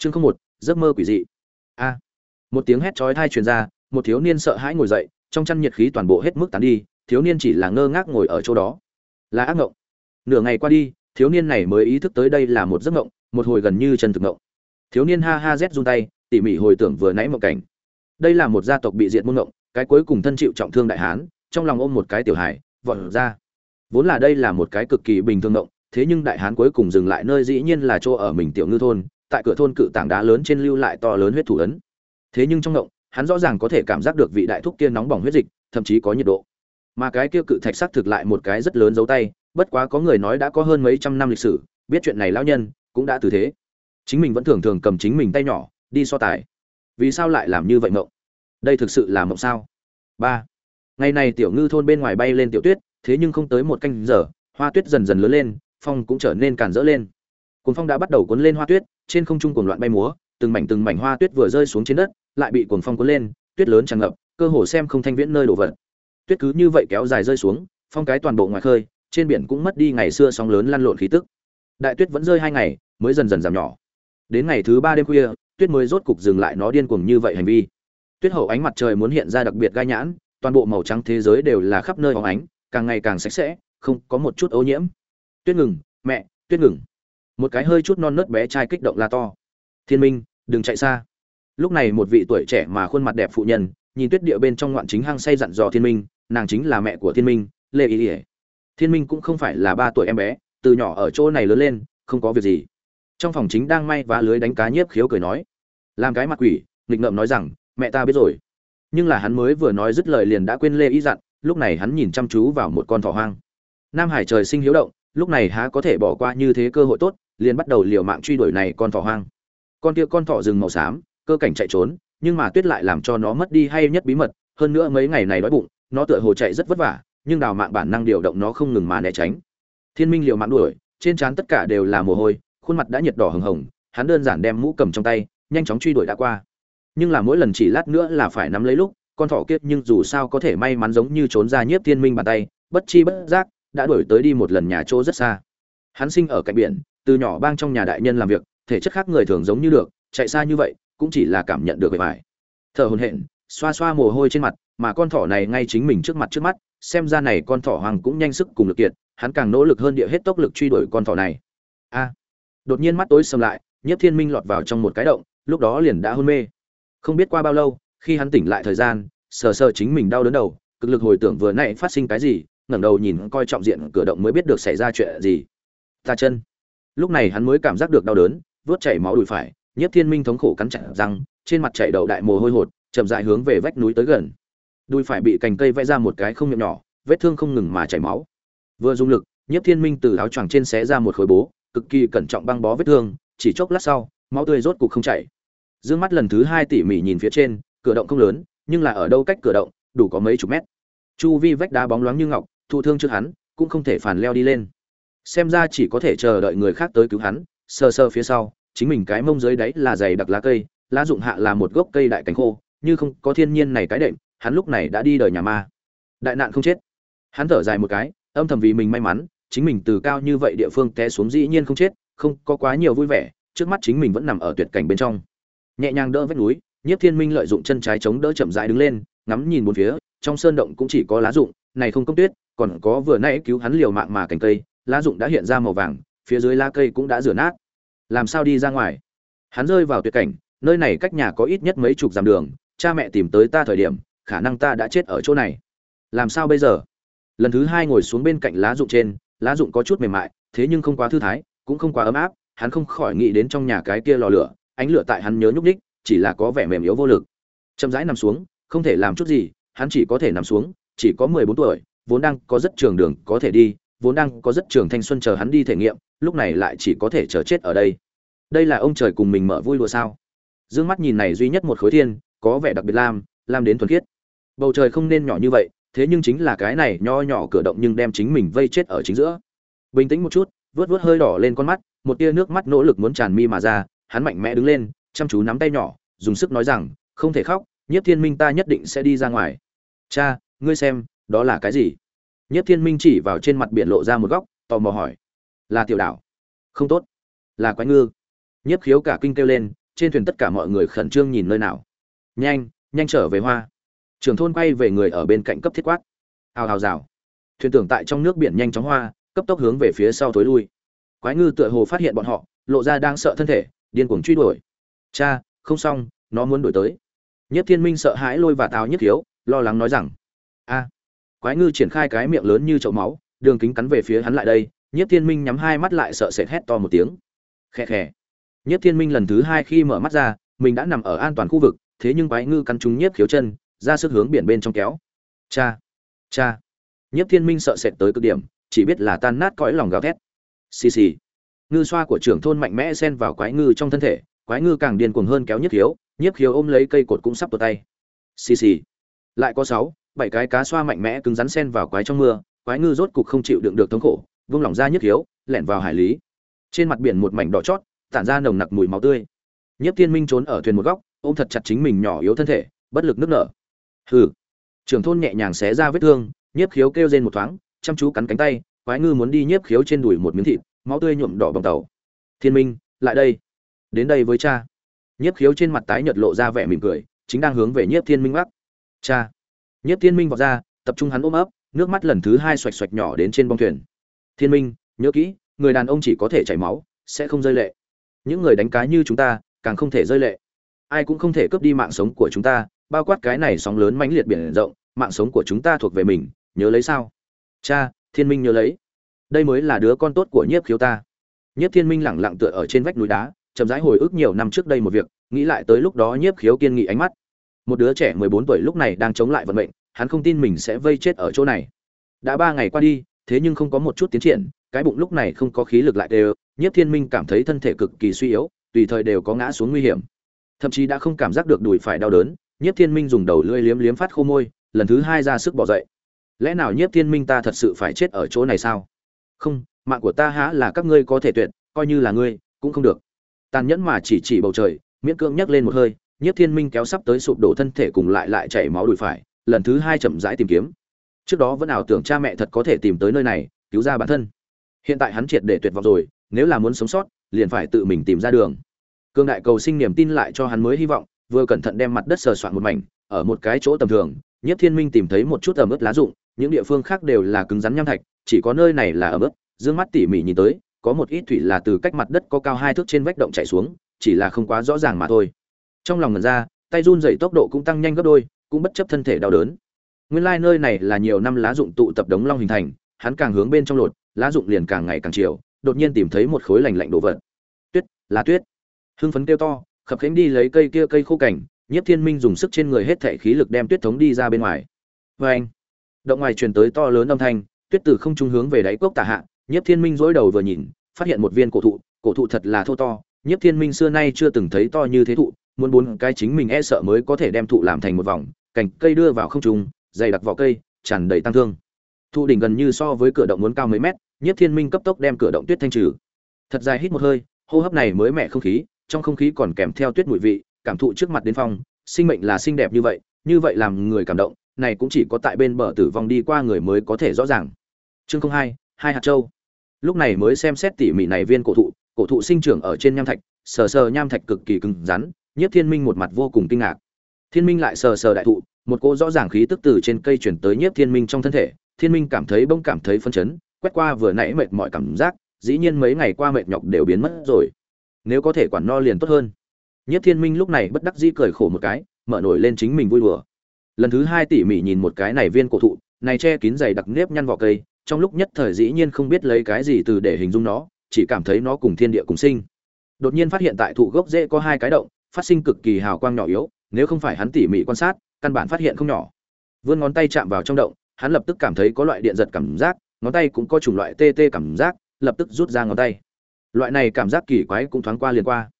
chương không một, giấc mơ quỷ dị. A. Một tiếng hét chói tai truyền ra, một thiếu niên sợ hãi ngồi dậy, trong chăn nhiệt khí toàn bộ hết mức tán đi, thiếu niên chỉ là ngơ ngác ngồi ở chỗ đó. Là ác ngộng. Nửa ngày qua đi, thiếu niên này mới ý thức tới đây là một giấc ngộng, một hồi gần như chân thực ngộng. Thiếu niên ha ha rét run tay, tỉ mỉ hồi tưởng vừa nãy một cảnh. Đây là một gia tộc bị diệt môn ngộng, cái cuối cùng thân chịu trọng thương đại hán, trong lòng ôm một cái tiểu hải vọt ra. Vốn là đây là một cái cực kỳ bình thường ngộng, thế nhưng đại hán cuối cùng dừng lại nơi dĩ nhiên là chỗ ở mình tiểu ngư thôn tại cửa thôn cự tảng đá lớn trên lưu lại to lớn huyết thủ ấn. Thế nhưng trong động hắn rõ ràng có thể cảm giác được vị đại thúc kia nóng bỏng huyết dịch, thậm chí có nhiệt độ. Mà cái kia cự thạch sắc thực lại một cái rất lớn dấu tay, bất quá có người nói đã có hơn mấy trăm năm lịch sử, biết chuyện này lão nhân cũng đã từ thế. Chính mình vẫn thường thường cầm chính mình tay nhỏ, đi so tài. Vì sao lại làm như vậy mộng đây thực sự là mộng sao? Ba. Ngày này tiểu ngư thôn bên ngoài bay lên tiểu tuyết, thế nhưng không tới một canh giờ, hoa tuyết dần dần lớn lên, phong cũng trở nên càn rỡ lên. Cuồng phong đã bắt đầu cuốn lên hoa tuyết, trên không trung cuồng loạn bay múa, từng mảnh từng mảnh hoa tuyết vừa rơi xuống trên đất, lại bị cuồng phong cuốn lên, tuyết lớn tràn ngập, cơ hồ xem không thanh viễn nơi đổ vật. Tuyết cứ như vậy kéo dài rơi xuống, phong cái toàn bộ ngoài khơi, trên biển cũng mất đi ngày xưa sóng lớn lăn lộn khí tức. Đại tuyết vẫn rơi hai ngày, mới dần dần giảm nhỏ. Đến ngày thứ ba đêm khuya, tuyết mới rốt cục dừng lại nó điên cuồng như vậy hành vi. Tuyết hậu ánh mặt trời muốn hiện ra đặc biệt gai nhãn, toàn bộ màu trắng thế giới đều là khắp nơi hóng ánh, càng ngày càng sạch sẽ, không có một chút ô nhiễm. Tuyết ngừng, mẹ, tuyết ngừng một cái hơi chút non nớt bé trai kích động la to. Thiên minh, đừng chạy xa. Lúc này một vị tuổi trẻ mà khuôn mặt đẹp phụ nhân, nhìn tuyết địa bên trong ngoạn chính hăng say dặn dò thiên minh, nàng chính là mẹ của thiên minh, lê ý ỉa thiên minh cũng không phải là ba tuổi em bé, từ nhỏ ở chỗ này lớn lên, không có việc gì. Trong phòng chính đang may và lưới đánh cá nhiếp khiếu cười nói, làm cái mặt quỷ, nghịch ngợm nói rằng, mẹ ta biết rồi. Nhưng là hắn mới vừa nói dứt lời liền đã quên lê ý dặn, lúc này hắn nhìn chăm chú vào một con thỏ hoang. Nam hải trời sinh hiếu động, lúc này há có thể bỏ qua như thế cơ hội tốt liền bắt đầu liều mạng truy đuổi này con thỏ hoang. Con kia con thỏ rừng màu xám, cơ cảnh chạy trốn, nhưng mà tuyết lại làm cho nó mất đi hay nhất bí mật, hơn nữa mấy ngày này đói bụng, nó tựa hồ chạy rất vất vả, nhưng đào mạng bản năng điều động nó không ngừng mà né tránh. Thiên minh liều mạng đuổi, trên trán tất cả đều là mồ hôi, khuôn mặt đã nhiệt đỏ hừng hồng, hắn đơn giản đem mũ cầm trong tay, nhanh chóng truy đuổi đã qua. Nhưng là mỗi lần chỉ lát nữa là phải nắm lấy lúc, con thỏ kiết nhưng dù sao có thể may mắn giống như trốn ra nhiếp thiên minh bàn tay, bất chi bất giác, đã đuổi tới đi một lần nhà chỗ rất xa. Hắn sinh ở cạnh biển từ nhỏ bang trong nhà đại nhân làm việc, thể chất khác người thường giống như được, chạy xa như vậy, cũng chỉ là cảm nhận được bề bài thở hồn hển, xoa xoa mồ hôi trên mặt, mà con thỏ này ngay chính mình trước mặt trước mắt, xem ra này con thỏ hoàng cũng nhanh sức cùng lực kiệt, hắn càng nỗ lực hơn địa hết tốc lực truy đuổi con thỏ này. A. Đột nhiên mắt tối sầm lại, nhiếp thiên minh lọt vào trong một cái động, lúc đó liền đã hôn mê. Không biết qua bao lâu, khi hắn tỉnh lại thời gian, sờ sờ chính mình đau đớn đầu, cực lực hồi tưởng vừa nãy phát sinh cái gì, ngẩng đầu nhìn coi trọng diện cửa động mới biết được xảy ra chuyện gì. Ta chân lúc này hắn mới cảm giác được đau đớn, vớt chảy máu đùi phải nhất thiên minh thống khổ cắn chặt răng, trên mặt chảy đầu đại mồ hôi hột, chậm dại hướng về vách núi tới gần. Đùi phải bị cành cây vẽ ra một cái không miệng nhỏ, vết thương không ngừng mà chảy máu. Vừa dùng lực nhất thiên minh từ áo choàng trên xé ra một khối bố, cực kỳ cẩn trọng băng bó vết thương, chỉ chốc lát sau, máu tươi rốt cục không chảy. Dương mắt lần thứ hai tỉ mỉ nhìn phía trên, cửa động không lớn, nhưng là ở đâu cách cửa động, đủ có mấy chục mét. Chu vi vách đá bóng loáng như ngọc, thụ thương trước hắn, cũng không thể phản leo đi lên xem ra chỉ có thể chờ đợi người khác tới cứu hắn, sờ sờ phía sau, chính mình cái mông dưới đáy là dày đặc lá cây, lá dụng hạ là một gốc cây đại cánh khô, như không có thiên nhiên này cái đệm, hắn lúc này đã đi đời nhà ma. Đại nạn không chết. Hắn thở dài một cái, âm thầm vì mình may mắn, chính mình từ cao như vậy địa phương té xuống dĩ nhiên không chết, không có quá nhiều vui vẻ, trước mắt chính mình vẫn nằm ở tuyệt cảnh bên trong. Nhẹ nhàng đỡ vách núi, nhiếp thiên minh lợi dụng chân trái chống đỡ chậm rãi đứng lên, ngắm nhìn bốn phía, trong sơn động cũng chỉ có lá dụng này không công tuyết, còn có vừa nãy cứu hắn liều mạng mà cành cây lá dụng đã hiện ra màu vàng, phía dưới lá cây cũng đã rửa nát. Làm sao đi ra ngoài? Hắn rơi vào tuyệt cảnh, nơi này cách nhà có ít nhất mấy chục dặm đường, cha mẹ tìm tới ta thời điểm, khả năng ta đã chết ở chỗ này. Làm sao bây giờ? Lần thứ hai ngồi xuống bên cạnh lá dụng trên, lá dụng có chút mềm mại, thế nhưng không quá thư thái, cũng không quá ấm áp, hắn không khỏi nghĩ đến trong nhà cái kia lò lửa, ánh lửa tại hắn nhớ nhúc ních chỉ là có vẻ mềm yếu vô lực. Chậm rãi nằm xuống, không thể làm chút gì, hắn chỉ có thể nằm xuống, chỉ có mười bốn tuổi, vốn đang có rất trường đường có thể đi vốn đang có rất trường thanh xuân chờ hắn đi thể nghiệm, lúc này lại chỉ có thể chờ chết ở đây. Đây là ông trời cùng mình mở vui đùa sao? D ư ơ n g mắt nhìn này duy nhất một khối thiên, có vẻ đặc biệt lam lam đến thuần khiết. Bầu trời không nên nhỏ như vậy, thế nhưng chính là cái này nho nhỏ cửa động nhưng đem chính mình vây chết ở chính giữa. Bình tĩnh một chút, vớt vớt hơi đỏ lên con mắt, một tia nước mắt nỗ lực muốn tràn mi mà ra, hắn mạnh mẽ đứng lên, chăm chú nắm tay nhỏ, dùng sức nói rằng, không thể khóc, nhiếp thiên minh ta nhất định sẽ đi ra ngoài. Cha, ngươi xem, đó là cái gì? Nhất thiên minh chỉ vào trên mặt biển lộ ra một góc, tò mò hỏi, là tiểu đảo? Không tốt, là quái ngư. Nhất khiếu cả kinh kêu lên, trên thuyền tất cả mọi người khẩn trương nhìn nơi nào. Nhanh nhanh trở về hoa. Trưởng thôn quay về người ở bên cạnh cấp thiết quát, hào hào rào. Thuyền tưởng tại trong nước biển nhanh chóng hoa, cấp tốc hướng về phía sau thối lui. Quái ngư tựa hồ phát hiện bọn họ, lộ ra đang sợ thân thể, điên cuồng truy đuổi. Cha, không xong, nó muốn đuổi tới. Nhất thiên minh sợ hãi lôi và táo nhất thiếu lo lắng nói rằng, a quái ngư triển khai cái miệng lớn như chậu máu, đường kính cắn về phía hắn lại đây nhất thiên minh nhắm hai mắt lại sợ sệt hét to một tiếng. Khe khe. nhất thiên minh lần thứ hai khi mở mắt ra, mình đã nằm ở an toàn khu vực, thế nhưng quái ngư cắn trúng nhiếp khiếu chân, ra sức hướng biển bên trong kéo. Cha cha. Nhiếp thiên minh sợ sệt tới cực điểm, chỉ biết là tan nát cõi lòng gào thét. Xì xì. Ngư xoa của trưởng thôn mạnh mẽ xen vào quái ngư trong thân thể, quái ngư càng điên cuồng hơn kéo nhiếp khiếu nhiếp khiếu ôm lấy cây cột cũng sắp tuột tay. Xì xì. Lại có sáu bảy cái cá xoa mạnh mẽ cứng rắn sen vào quái trong mưa, quái ngư rốt cục không chịu đựng được thống khổ, vung lỏng ra nhức khiếu lẻn vào hải lý. Trên mặt biển một mảnh đỏ chót, tản ra nồng nặc mùi máu tươi. Nhiếp thiên minh trốn ở thuyền một góc, ôm thật chặt chính mình nhỏ yếu thân thể, bất lực nức nở. Hừ. Trưởng thôn nhẹ nhàng xé ra vết thương, nhiếp khiếu kêu rên một thoáng, chăm chú cắn cánh tay, quái ngư muốn đi nhiếp khiếu trên đùi một miếng thịt, máu tươi nhuộm đỏ bằng tàu. Thiên minh, lại đây. Đến đây với cha. Nhiếp khiếu trên mặt tái nhợt lộ ra vẻ mỉm cười, chính đang hướng về nhiếp thiên minh bắc cha nhiếp thiên minh vọt ra, tập trung hắn ôm ấp, nước mắt lần thứ hai xoạch xoạch nhỏ đến trên bông thuyền. Thiên minh, nhớ kỹ, người đàn ông chỉ có thể chảy máu, sẽ không rơi lệ. Những người đánh cá như chúng ta, càng không thể rơi lệ. Ai cũng không thể cướp đi mạng sống của chúng ta, bao quát cái này sóng lớn mãnh liệt biển rộng, mạng sống của chúng ta thuộc về mình, nhớ lấy sao? Cha, thiên minh nhớ lấy. Đây mới là đứa con tốt của nhiếp khiếu ta. Nhiếp thiên minh lẳng lặng tựa ở trên vách núi đá, chậm rãi hồi ức nhiều năm trước đây một việc, nghĩ lại tới lúc đó nhiếp khiếu kiên nghị ánh mắt một đứa trẻ mười bốn tuổi lúc này đang chống lại vận mệnh, hắn không tin mình sẽ vây chết ở chỗ này. Đã ba ngày qua đi, thế nhưng không có một chút tiến triển, cái bụng lúc này không có khí lực lại đều, nhiếp thiên minh cảm thấy thân thể cực kỳ suy yếu, tùy thời đều có ngã xuống nguy hiểm. Thậm chí đã không cảm giác được đùi phải đau đớn, nhiếp thiên minh dùng đầu lưỡi liếm liếm phát khô môi, lần thứ hai ra sức bỏ dậy. Lẽ nào nhiếp thiên minh ta thật sự phải chết ở chỗ này sao? Không, mạng của ta há là các ngươi có thể tuyệt, coi như là ngươi, cũng không được. Tàn nhẫn mà chỉ chỉ bầu trời, miễn cưỡng nhấc lên một hơi nhiếp thiên minh kéo sắp tới sụp đổ thân thể cùng lại lại chảy máu đùi phải, lần thứ hai chậm rãi tìm kiếm. Trước đó vẫn ảo tưởng cha mẹ thật có thể tìm tới nơi này, cứu ra bản thân. Hiện tại hắn triệt để tuyệt vọng rồi, nếu là muốn sống sót, liền phải tự mình tìm ra đường. Cương đại cầu sinh niềm tin lại cho hắn mới hy vọng, vừa cẩn thận đem mặt đất sờ soạn một mảnh, ở một cái chỗ tầm thường nhất thiên minh tìm thấy một chút ẩm ướt lá rụng, những địa phương khác đều là cứng rắn nham thạch, chỉ có nơi này là ẩm ướt, dương mắt tỉ mỉ nhìn tới, có một ít thủy là từ cách mặt đất có cao hai thước trên vách động chảy xuống, chỉ là không quá rõ ràng mà thôi trong lòng ngần ra, tay run dày tốc độ cũng tăng nhanh gấp đôi, cũng bất chấp thân thể đau đớn. Nguyên lai nơi này là nhiều năm lá dụng tụ tập đống long hình thành, hắn càng hướng bên trong lột, lá dụng liền càng ngày càng chiều, đột nhiên tìm thấy một khối lành lạnh đồ vật. Tuyết, là tuyết. Hưng phấn kêu to, khập khánh đi lấy cây kia cây khô cảnh, nhiếp thiên minh dùng sức trên người hết thệ khí lực đem tuyết thống đi ra bên ngoài. Vê anh, động ngoài truyền tới to lớn âm thanh, tuyết từ không trung hướng về đáy cốc tả hạ, nhiếp thiên minh dỗi đầu vừa nhìn, phát hiện một viên cổ thụ cổ thụ thật là thô to, nhiếp thiên minh xưa nay chưa từng thấy to như thế thụ muốn bốn cái chính mình e sợ mới có thể đem thụ làm thành một vòng, cành cây đưa vào không trung, dày đặc vỏ cây, tràn đầy tăng thương. Thụ đỉnh gần như so với cửa động muốn cao mấy mét nhất thiên minh cấp tốc đem cửa động tuyết thanh trừ. Thật dài hít một hơi, hô hấp này mới mẻ không khí, trong không khí còn kèm theo tuyết mùi vị, cảm thụ trước mặt đến phong, sinh mệnh là xinh đẹp như vậy như vậy làm người cảm động, này cũng chỉ có tại bên bờ tử vong đi qua người mới có thể rõ ràng. Chương không hai hai hạt châu. Lúc này mới xem xét tỉ mỉ này viên cổ thụ cổ thụ sinh trưởng ở trên nham thạch, sờ sờ nham thạch cực kỳ cứng rắn nhất thiên minh một mặt vô cùng kinh ngạc. Thiên minh lại sờ sờ đại thụ, một cô rõ ràng khí tức từ trên cây chuyển tới nhiếp thiên minh trong thân thể. Thiên minh cảm thấy bỗng cảm thấy phân chấn, quét qua vừa nãy mệt mỏi cảm giác, dĩ nhiên mấy ngày qua mệt nhọc đều biến mất rồi. Nếu có thể quản no liền tốt hơn. Nhiếp thiên minh lúc này bất đắc dĩ cười khổ một cái, mở nổi lên chính mình vui đùa. Lần thứ hai tỉ mỉ nhìn một cái này viên cổ thụ, này che kín dày đặc nếp nhăn vỏ cây, trong lúc nhất thời dĩ nhiên không biết lấy cái gì từ để hình dung nó, chỉ cảm thấy nó cùng thiên địa cùng sinh. Đột nhiên phát hiện tại thụ gốc rễ có hai cái động phát sinh cực kỳ hào quang nhỏ yếu, nếu không phải hắn tỉ mỉ quan sát, căn bản phát hiện không nhỏ. Vươn ngón tay chạm vào trong động, hắn lập tức cảm thấy có loại điện giật cảm giác, ngón tay cũng có chủng loại tê tê cảm giác, lập tức rút ra ngón tay. Loại này cảm giác kỳ quái cũng thoáng qua liền qua.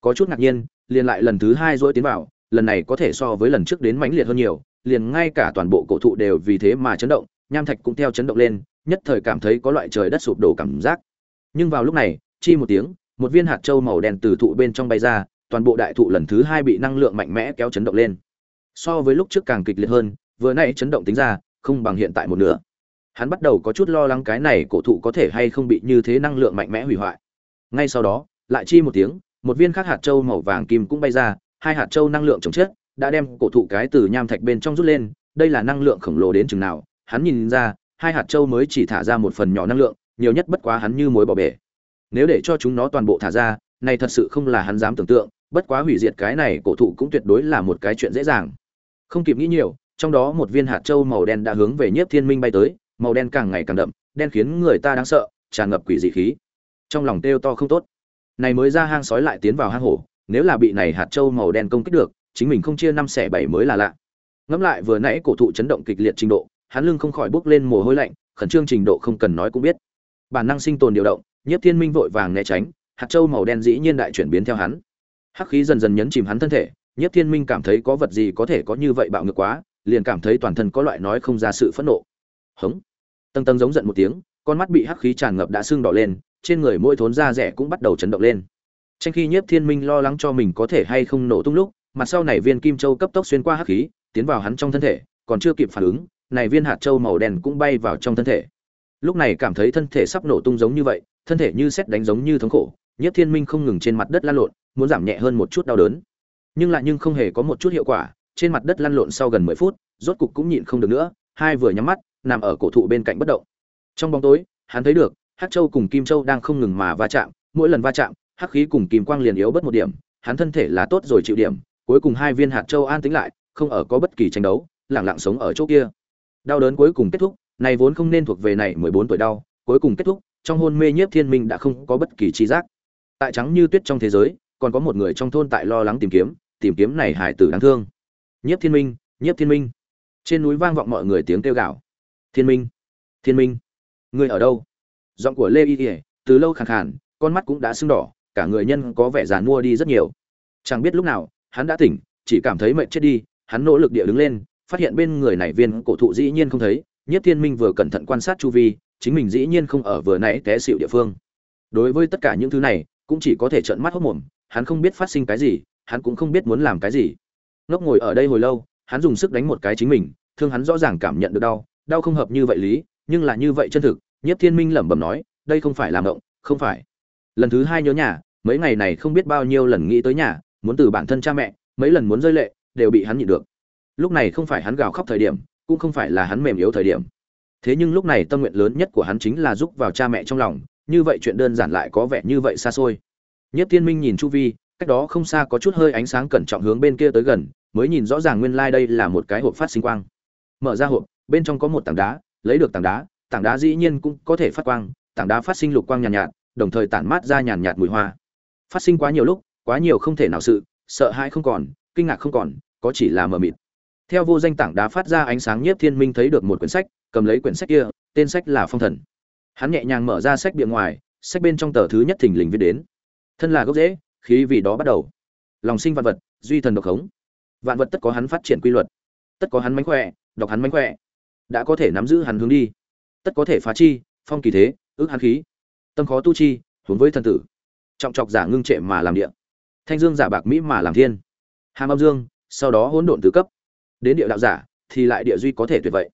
Có chút ngạc nhiên, liền lại lần thứ hai dỗi tiến vào, lần này có thể so với lần trước đến mãnh liệt hơn nhiều, liền ngay cả toàn bộ cổ thụ đều vì thế mà chấn động, nham thạch cũng theo chấn động lên, nhất thời cảm thấy có loại trời đất sụp đổ cảm giác. Nhưng vào lúc này, chi một tiếng, một viên hạt trâu màu đen từ thụ bên trong bay ra toàn bộ đại thụ lần thứ hai bị năng lượng mạnh mẽ kéo chấn động lên. So với lúc trước càng kịch liệt hơn, vừa nãy chấn động tính ra, không bằng hiện tại một nửa. Hắn bắt đầu có chút lo lắng cái này cổ thụ có thể hay không bị như thế năng lượng mạnh mẽ hủy hoại. Ngay sau đó, lại chi một tiếng, một viên khác hạt châu màu vàng kim cũng bay ra, hai hạt châu năng lượng chống chết đã đem cổ thụ cái từ nham thạch bên trong rút lên, đây là năng lượng khổng lồ đến chừng nào, hắn nhìn ra, hai hạt châu mới chỉ thả ra một phần nhỏ năng lượng, nhiều nhất bất quá hắn như mối bỏ bể. Nếu để cho chúng nó toàn bộ thả ra, này thật sự không là hắn dám tưởng tượng bất quá hủy diệt cái này cổ thụ cũng tuyệt đối là một cái chuyện dễ dàng. Không kịp nghĩ nhiều, trong đó một viên hạt châu màu đen đã hướng về nhiếp thiên minh bay tới, màu đen càng ngày càng đậm, đen khiến người ta đáng sợ, tràn ngập quỷ dị khí. Trong lòng têu to không tốt. Này mới ra hang sói lại tiến vào hang hổ, nếu là bị này hạt châu màu đen công kích được, chính mình không chia năm xẻ bảy mới là lạ. Ngẫm lại vừa nãy cổ thụ chấn động kịch liệt trình độ, hắn lưng không khỏi bước lên mồ hôi lạnh, khẩn trương trình độ không cần nói cũng biết. Bản năng sinh tồn điều động, nhiếp thiên minh vội vàng né tránh, hạt châu màu đen dĩ nhiên đại chuyển biến theo hắn hắc khí dần dần nhấn chìm hắn thân thể nhất thiên minh cảm thấy có vật gì có thể có như vậy bạo ngược quá, liền cảm thấy toàn thân có loại nói không ra sự phẫn nộ. Hống! Tầng tầng giống giận một tiếng, con mắt bị hắc khí tràn ngập đã sưng đỏ lên, trên người mỗi thốn da rẻ cũng bắt đầu chấn động lên. Tranh khi nhiếp thiên minh lo lắng cho mình có thể hay không nổ tung lúc, mặt sau này viên kim châu cấp tốc xuyên qua hắc khí, tiến vào hắn trong thân thể, còn chưa kịp phản ứng, này viên hạt châu màu đen cũng bay vào trong thân thể. Lúc này cảm thấy thân thể sắp nổ tung giống như vậy, thân thể như xét đánh giống như thống khổ nhất thiên minh không ngừng trên mặt đất la lộn muốn giảm nhẹ hơn một chút đau đớn. Nhưng lại nhưng không hề có một chút hiệu quả, trên mặt đất lăn lộn sau gần mười phút, rốt cục cũng nhịn không được nữa, hai vừa nhắm mắt, nằm ở cổ thụ bên cạnh bất động. Trong bóng tối, hắn thấy được, hắc châu cùng kim châu đang không ngừng mà va chạm, mỗi lần va chạm, hắc khí cùng kim quang liền yếu bớt một điểm, hắn thân thể là tốt rồi chịu điểm, cuối cùng hai viên hạt châu an tĩnh lại, không ở có bất kỳ tranh đấu lẳng lặng sống ở chỗ kia. Đau đớn cuối cùng kết thúc, này vốn không nên thuộc về này mười bốn tuổi đau, cuối cùng kết thúc, trong hôn mê nhiếp thiên minh đã không có bất kỳ tri giác. Tại trắng như tuyết trong thế giới còn có một người trong thôn tại lo lắng tìm kiếm tìm kiếm này hải tử đáng thương. Nhiếp thiên minh, nhiếp thiên minh. Trên núi vang vọng mọi người tiếng kêu gào. Thiên minh thiên minh người ở đâu? Giọng của lê y ỉa từ lâu khàn khàn, con mắt cũng đã sưng đỏ, cả người nhân có vẻ giàn mua đi rất nhiều. Chẳng biết lúc nào, hắn đã tỉnh, chỉ cảm thấy mệt chết đi, hắn nỗ lực địa đứng lên, phát hiện bên người này viên cổ thụ dĩ nhiên không thấy. Nhất thiên minh vừa cẩn thận quan sát chu vi, chính mình dĩ nhiên không ở vừa nãy té xịu địa phương. Đối với tất cả những thứ này, cũng chỉ có thể trợn mắt hốt mồm hắn không biết phát sinh cái gì, hắn cũng không biết muốn làm cái gì. Ngốc ngồi ở đây hồi lâu, hắn dùng sức đánh một cái chính mình, thương hắn rõ ràng cảm nhận được đau đau không hợp như vậy lý, nhưng là như vậy chân thực nhất thiên minh lẩm bẩm nói, đây không phải làm động không phải. Lần thứ hai nhớ nhà, mấy ngày này không biết bao nhiêu lần nghĩ tới nhà, muốn từ bản thân cha mẹ, mấy lần muốn rơi lệ, đều bị hắn nhịn được. Lúc này không phải hắn gào khóc thời điểm, cũng không phải là hắn mềm yếu thời điểm. Thế nhưng lúc này tâm nguyện lớn nhất của hắn chính là giúp vào cha mẹ trong lòng, như vậy chuyện đơn giản lại có vẻ như vậy xa xôi nhất thiên minh nhìn chu vi cách đó không xa có chút hơi ánh sáng cẩn trọng hướng bên kia tới gần mới nhìn rõ ràng nguyên lai đây là một cái hộp phát sinh quang. Mở ra hộp bên trong có một tảng đá lấy được tảng đá tảng đá dĩ nhiên cũng có thể phát quang tảng đá phát sinh lục quang nhàn nhạt, nhạt đồng thời tản mát ra nhàn nhạt mùi hoa. Phát sinh quá nhiều lúc quá nhiều không thể nào sự sợ hãi không còn kinh ngạc không còn có chỉ là mờ mịt. Theo vô danh tảng đá phát ra ánh sáng nhiếp thiên minh thấy được một quyển sách cầm lấy quyển sách kia tên sách là phong thần. Hắn nhẹ nhàng mở ra sách bìa ngoài sách bên trong tờ thứ nhất thình lình viết đến thân là gốc rễ, khí vì đó bắt đầu. Lòng sinh vạn vật, duy thần độc khống. Vạn vật tất có hắn phát triển quy luật. Tất có hắn mánh khỏe đọc hắn mánh khỏe. Đã có thể nắm giữ hắn hướng đi. Tất có thể phá chi, phong kỳ thế, ước hắn khí. Tâm khó tu chi hướng với thần tử. Trọng trọc giả ngưng trệ mà làm địa. Thanh dương giả bạc mỹ mà làm thiên. Hàm âm dương, sau đó hỗn độn tứ cấp. Đến địa đạo giả, thì lại địa duy có thể tuyệt vậy.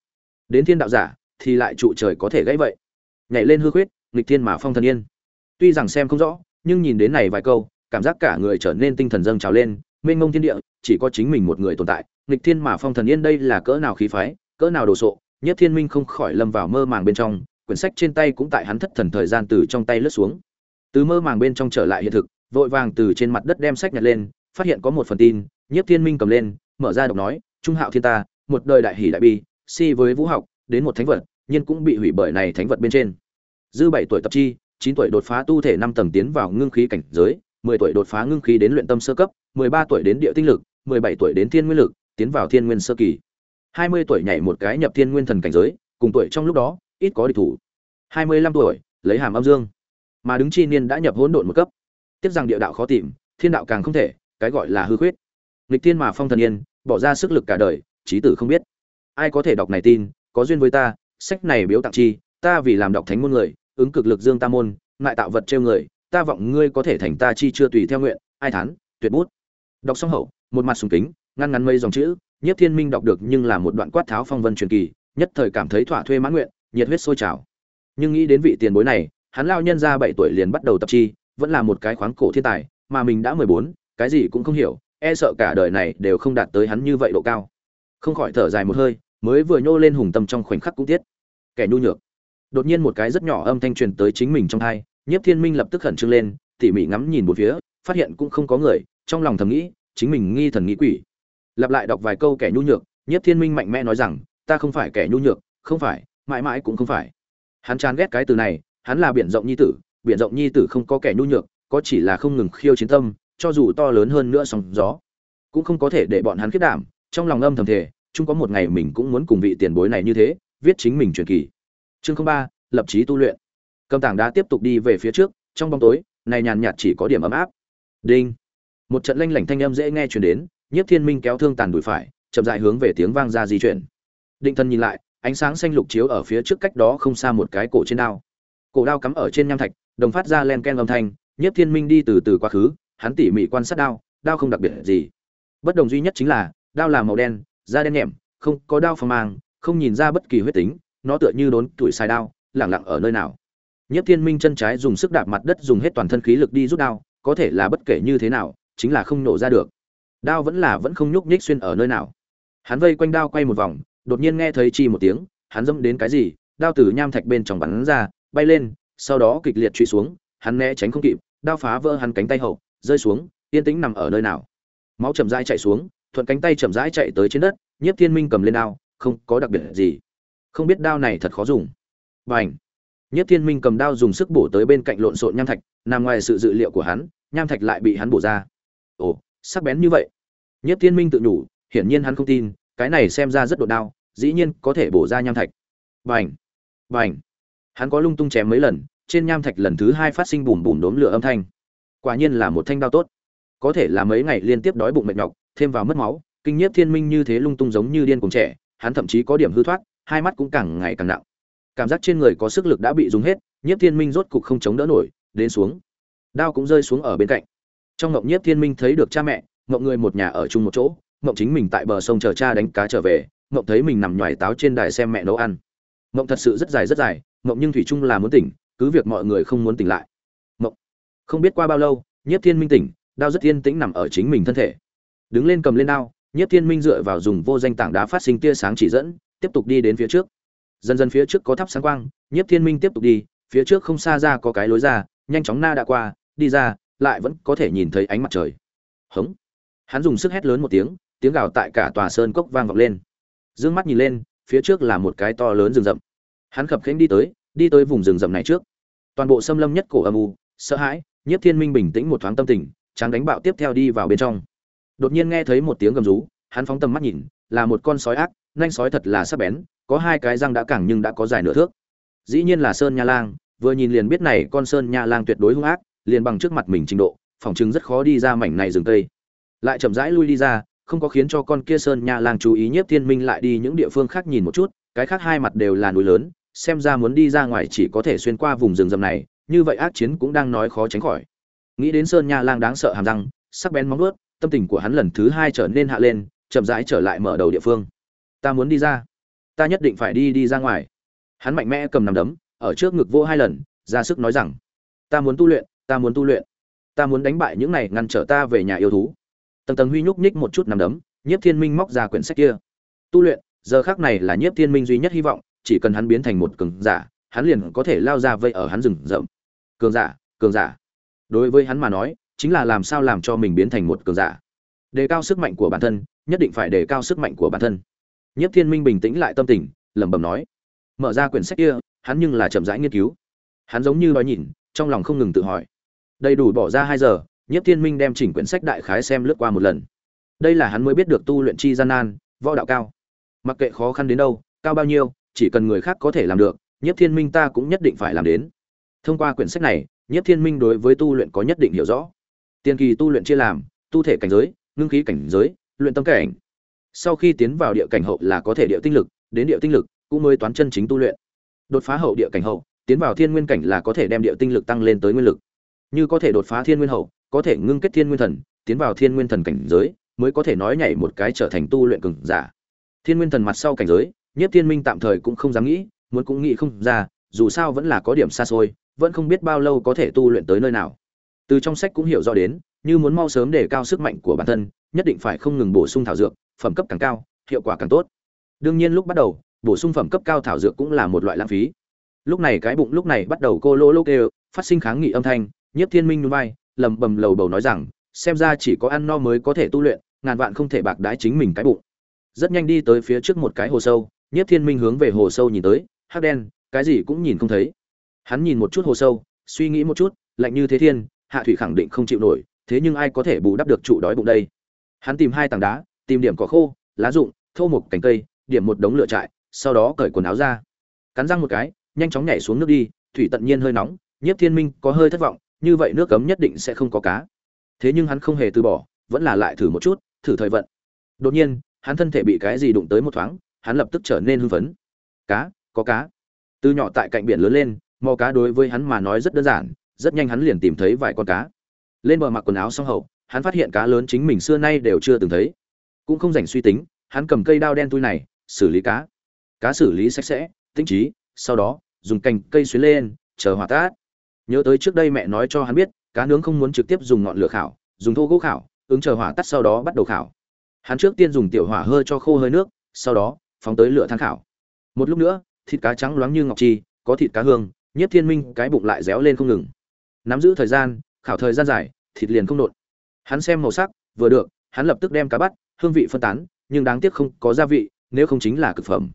Đến thiên đạo giả, thì lại trụ trời có thể gãy vậy. Nhảy lên hư khuyết, nghịch thiên mà phong thần yên. Tuy rằng xem không rõ nhưng nhìn đến này vài câu, cảm giác cả người trở nên tinh thần dâng trào lên, mênh mông thiên địa, chỉ có chính mình một người tồn tại, nghịch thiên mà phong thần yên đây là cỡ nào khí phái, cỡ nào đồ sộ, nhất thiên minh không khỏi lâm vào mơ màng bên trong, quyển sách trên tay cũng tại hắn thất thần thời gian từ trong tay lướt xuống. Từ mơ màng bên trong trở lại hiện thực, vội vàng từ trên mặt đất đem sách nhặt lên, phát hiện có một phần tin, nhất thiên minh cầm lên, mở ra đọc nói, trung hạo thiên ta, một đời đại hỷ đại bi, si với vũ học, đến một thánh vật nhưng cũng bị hủy bởi này thánh vật bên trên. Dư bảy tuổi tập chi chín tuổi đột phá tu thể năm tầng tiến vào ngưng khí cảnh giới, mười tuổi đột phá ngưng khí đến luyện tâm sơ cấp, mười ba tuổi đến địa tinh lực, mười bảy tuổi đến thiên nguyên lực, tiến vào thiên nguyên sơ kỳ. hai mươi tuổi nhảy một cái nhập thiên nguyên thần cảnh giới, cùng tuổi trong lúc đó, ít có địch thủ. hai mươi lăm tuổi, lấy hàm âm dương. Mà đứng chi niên đã nhập hỗn độn một cấp. Tiếp rằng địa đạo khó tìm, thiên đạo càng không thể, cái gọi là hư khuyết. Lịch thiên mà phong thần yên, bỏ ra sức lực cả đời trí tử không biết. Ai có thể đọc này tin, có duyên với ta, sách này biếu tặng chi, ta vì làm đọc thánh môn người ứng cực lực dương ta môn, ngại tạo vật trêu người, ta vọng ngươi có thể thành ta chi chưa tùy theo nguyện, ai thán, tuyệt bút. Đọc xong hậu, một mặt sùng kính, ngăn ngắn mây dòng chữ nhất thiên minh đọc được nhưng là một đoạn quát tháo phong vân truyền kỳ, nhất thời cảm thấy thỏa thuê mãn nguyện, nhiệt huyết sôi trào. Nhưng nghĩ đến vị tiền bối này, hắn lao nhân ra bảy tuổi liền bắt đầu tập chi, vẫn là một cái khoáng cổ thiên tài, mà mình đã mười bốn, cái gì cũng không hiểu e sợ cả đời này đều không đạt tới hắn như vậy độ cao. Không khỏi thở dài một hơi, mới vừa nhô lên hùng tâm trong khoảnh khắc cũng tiết kẻ nhu nhược đột nhiên một cái rất nhỏ âm thanh truyền tới chính mình trong thai, nhiếp thiên minh lập tức khẩn trương lên, tỉ mỉ ngắm nhìn một phía, phát hiện cũng không có người, trong lòng thầm nghĩ, chính mình nghi thần nghĩ quỷ. Lặp lại đọc vài câu kẻ nhu nhược, nhiếp thiên minh mạnh mẽ nói rằng, ta không phải kẻ nhu nhược, không phải, mãi mãi cũng không phải. Hắn chán ghét cái từ này, hắn là biển rộng nhi tử, biển rộng nhi tử không có kẻ nhu nhược, có chỉ là không ngừng khiêu chiến tâm, cho dù to lớn hơn nữa sóng gió, cũng không có thể để bọn hắn khiết đảm, trong lòng âm thầm thể chung có một ngày mình cũng muốn cùng vị tiền bối này như thế, viết chính mình truyền kỳ chương ba, lập chí tu luyện. Cầm tảng đá tiếp tục đi về phía trước, trong bóng tối, này nhàn nhạt chỉ có điểm ấm áp. Đinh. Một trận lanh lảnh thanh âm dễ nghe truyền đến, nhiếp thiên minh kéo thương tàn đùi phải, chậm dại hướng về tiếng vang ra di chuyển. Định thân nhìn lại, ánh sáng xanh lục chiếu ở phía trước cách đó không xa một cái cổ trên đao. Cổ đao cắm ở trên nham thạch, đồng phát ra len ken âm thanh, nhiếp thiên minh đi từ từ quá khứ, hắn tỉ mỉ quan sát đao đao không đặc biệt gì. Bất đồng duy nhất chính là, đao là màu đen, da đen nhẹm, không có đao phong mang, không nhìn ra bất kỳ huyết tính nó tựa như đốn tuổi sai đao lẳng lặng ở nơi nào nhất Thiên Minh chân trái dùng sức đạp mặt đất dùng hết toàn thân khí lực đi rút đao, có thể là bất kể như thế nào, chính là không nổ ra được. Đao vẫn là vẫn không nhúc nhích xuyên ở nơi nào. Hắn vây quanh đao quay một vòng, đột nhiên nghe thấy chi một tiếng, hắn dẫm đến cái gì, đao từ nham thạch bên trong bắn ra, bay lên, sau đó kịch liệt truy xuống, hắn né tránh không kịp, đao phá vỡ hắn cánh tay hậu, rơi xuống, yên tĩnh nằm ở nơi nào. Máu chậm rãi chảy xuống, thuận cánh tay chậm rãi chạy tới trên đất, Nhiếp Thiên Minh cầm lên đao, không có đặc biệt gì. Không biết đao này thật khó dùng. Bành! Nhất Thiên Minh cầm đao dùng sức bổ tới bên cạnh lộn xộn nham thạch, nằm ngoài sự dự liệu của hắn, nham thạch lại bị hắn bổ ra. Ồ, sắc bén như vậy. Nhất Thiên Minh tự nhủ, hiển nhiên hắn không tin, cái này xem ra rất đột đao, dĩ nhiên có thể bổ ra nham thạch. Bành, bành. Hắn có lung tung chém mấy lần, trên nham thạch lần thứ hai phát sinh bùm bùm đốm lửa âm thanh. Quả nhiên là một thanh đao tốt. Có thể là mấy ngày liên tiếp đói bụng mệt nhọc, thêm vào mất máu, kinh nhiếp thiên minh như thế lung tung giống như điên cùng trẻ, hắn thậm chí có điểm hư thoát, hai mắt cũng càng ngày càng nặng. Cảm giác trên người có sức lực đã bị dùng hết, nhiếp thiên minh rốt cục không chống đỡ nổi, đến xuống. Đao cũng rơi xuống ở bên cạnh. Trong ngộng nhiếp thiên minh thấy được cha mẹ, ngộng người một nhà ở chung một chỗ, ngộng chính mình tại bờ sông chờ cha đánh cá trở về, ngộng thấy mình nằm nhoài táo trên đài xem mẹ nấu ăn. Ngộng thật sự rất dài rất dài, ngộng nhưng thủy chung là muốn tỉnh, cứ việc mọi người không muốn tỉnh lại. Ngộng, không biết qua bao lâu, nhiếp thiên minh tỉnh, đao rất yên tĩnh nằm ở chính mình thân thể. Đứng lên cầm lên đao, nhiếp thiên minh dựa vào dùng vô danh tảng đá phát sinh tia sáng chỉ dẫn tiếp tục đi đến phía trước. Dần dần phía trước có thắp sáng quang, nhiếp thiên minh tiếp tục đi, phía trước không xa ra có cái lối ra, nhanh chóng na đã qua, đi ra, lại vẫn có thể nhìn thấy ánh mặt trời. Hống. Hắn dùng sức hét lớn một tiếng tiếng gào tại cả tòa sơn cốc vang vọng lên. D ư ơ n g mắt nhìn lên, phía trước là một cái to lớn rừng rậm. Hắn khập khênh đi tới đi tới vùng rừng rậm này trước. Toàn bộ xâm lâm nhất cổ âm u, sợ hãi, nhiếp thiên minh bình tĩnh một thoáng tâm tình tráng đánh bạo tiếp theo đi vào bên trong. Đột nhiên nghe thấy một tiếng gầm rú, hắn phóng tầm mắt nhìn, là một con sói ác Nanh sói thật là sắc bén, có hai cái răng đã cẳng nhưng đã có dài nửa thước. Dĩ nhiên là sơn nha lang, vừa nhìn liền biết này con sơn nha lang tuyệt đối hung ác, liền bằng trước mặt mình trình độ, phòng chứng rất khó đi ra mảnh này rừng tây. Lại chậm rãi lui đi ra, không có khiến cho con kia sơn nha lang chú ý nhiếp thiên minh lại đi những địa phương khác nhìn một chút, cái khác hai mặt đều là núi lớn, xem ra muốn đi ra ngoài chỉ có thể xuyên qua vùng rừng rậm này, như vậy ác chiến cũng đang nói khó tránh khỏi. Nghĩ đến sơn nha lang đáng sợ hàm răng, sắc bén móng vuốt, tâm tình của hắn lần thứ hai trở nên hạ lên, chậm rãi trở lại mở đầu địa phương ta muốn đi ra. Ta nhất định phải đi đi ra ngoài. Hắn mạnh mẽ cầm nằm đấm, ở trước ngực vô hai lần, ra sức nói rằng, ta muốn tu luyện, ta muốn tu luyện. Ta muốn đánh bại những này ngăn trở ta về nhà yêu thú. Tầng tầng huy nhúc nhích một chút nằm đấm, nhiếp thiên minh móc ra quyển sách kia. Tu luyện, giờ khác này là nhiếp thiên minh duy nhất hy vọng, chỉ cần hắn biến thành một cường giả, hắn liền có thể lao ra vây ở hắn rừng rậm. Cường giả cường giả. Đối với hắn mà nói, chính là làm sao làm cho mình biến thành một cường giả. Đề cao sức mạnh của bản thân, nhất định phải đề cao sức mạnh của bản thân. Nhiếp Thiên Minh bình tĩnh lại tâm tình, lẩm bẩm nói: Mở ra quyển sách kia, hắn nhưng là chậm rãi nghiên cứu. Hắn giống như nói nhìn, trong lòng không ngừng tự hỏi. Đầy đủ bỏ ra hai giờ, Nhiếp Thiên Minh đem chỉnh quyển sách đại khái xem lướt qua một lần. Đây là hắn mới biết được tu luyện chi gian nan, võ đạo cao. Mặc kệ khó khăn đến đâu, cao bao nhiêu, chỉ cần người khác có thể làm được, Nhiếp Thiên Minh ta cũng nhất định phải làm đến. Thông qua quyển sách này, Nhiếp Thiên Minh đối với tu luyện có nhất định hiểu rõ. Tiên kỳ tu luyện chia làm, tu thể cảnh giới, ngưng khí cảnh giới, luyện tâm cảnh, sau khi tiến vào địa cảnh hậu là có thể địa tinh lực, đến địa tinh lực cũng mới toán chân chính tu luyện. Đột phá hậu địa cảnh hậu, tiến vào thiên nguyên cảnh là có thể đem địa tinh lực tăng lên tới nguyên lực. Như có thể đột phá thiên nguyên hậu, có thể ngưng kết thiên nguyên thần, tiến vào thiên nguyên thần cảnh giới, mới có thể nói nhảy một cái trở thành tu luyện cường giả. Thiên nguyên thần mặt sau cảnh giới nhất thiên minh tạm thời cũng không dám nghĩ, muốn cũng nghĩ không ra, dù sao vẫn là có điểm xa xôi, vẫn không biết bao lâu có thể tu luyện tới nơi nào. Từ trong sách cũng hiểu rõ đến, như muốn mau sớm để cao sức mạnh của bản thân, nhất định phải không ngừng bổ sung thảo dược phẩm cấp càng cao, hiệu quả càng tốt. Đương nhiên lúc bắt đầu, bổ sung phẩm cấp cao thảo dược cũng là một loại lãng phí. Lúc này cái bụng lúc này bắt đầu cô lô lô kêu, phát sinh kháng nghị âm thanh, nhiếp thiên minh núi vai, lầm bầm lầu bầu nói rằng, xem ra chỉ có ăn no mới có thể tu luyện, ngàn vạn không thể bạc đái chính mình cái bụng. Rất nhanh đi tới phía trước một cái hồ sâu, nhiếp thiên minh hướng về hồ sâu nhìn tới, hắc đen, cái gì cũng nhìn không thấy. Hắn nhìn một chút hồ sâu, suy nghĩ một chút, lạnh như thế thiên, hạ thủy khẳng định không chịu nổi, thế nhưng ai có thể bù đắp được trụ đói bụng đây? Hắn tìm hai tảng đá tìm điểm cỏ khô, lá rụng, thô một cành cây, điểm một đống lửa trại, sau đó cởi quần áo ra. Cắn răng một cái, nhanh chóng nhảy xuống nước đi, thủy tận nhiên hơi nóng, nhiếp thiên minh có hơi thất vọng, như vậy nước cấm nhất định sẽ không có cá. Thế nhưng hắn không hề từ bỏ, vẫn là lại thử một chút, thử thời vận. Đột nhiên, hắn thân thể bị cái gì đụng tới một thoáng, hắn lập tức trở nên hưng phấn. Cá, có cá. Từ nhỏ tại cạnh biển lớn lên, mò cá đối với hắn mà nói rất đơn giản, rất nhanh hắn liền tìm thấy vài con cá. Lên bờ mặc quần áo xong hậu, hắn phát hiện cá lớn chính mình xưa nay đều chưa từng thấy cũng không dành suy tính, hắn cầm cây đao đen tui này, xử lý cá. Cá xử lý sạch sẽ, tinh trí, sau đó, dùng cành cây xuyến lên, chờ hỏa tát. Nhớ tới trước đây mẹ nói cho hắn biết, cá nướng không muốn trực tiếp dùng ngọn lửa khảo, dùng thô gỗ khảo, ứng chờ hỏa tắt sau đó bắt đầu khảo. Hắn trước tiên dùng tiểu hỏa hơi cho khô hơi nước, sau đó, phóng tới lửa than khảo. Một lúc nữa, thịt cá trắng loáng như ngọc chi có thịt cá hương nhất thiên minh cái bụng lại réo lên không ngừng. Nắm giữ thời gian, khảo thời gian dài, thịt liền không nột hắn xem màu sắc, vừa được, hắn lập tức đem cá bắt hương vị phân tán, nhưng đáng tiếc không có gia vị, nếu không chính là cực phẩm.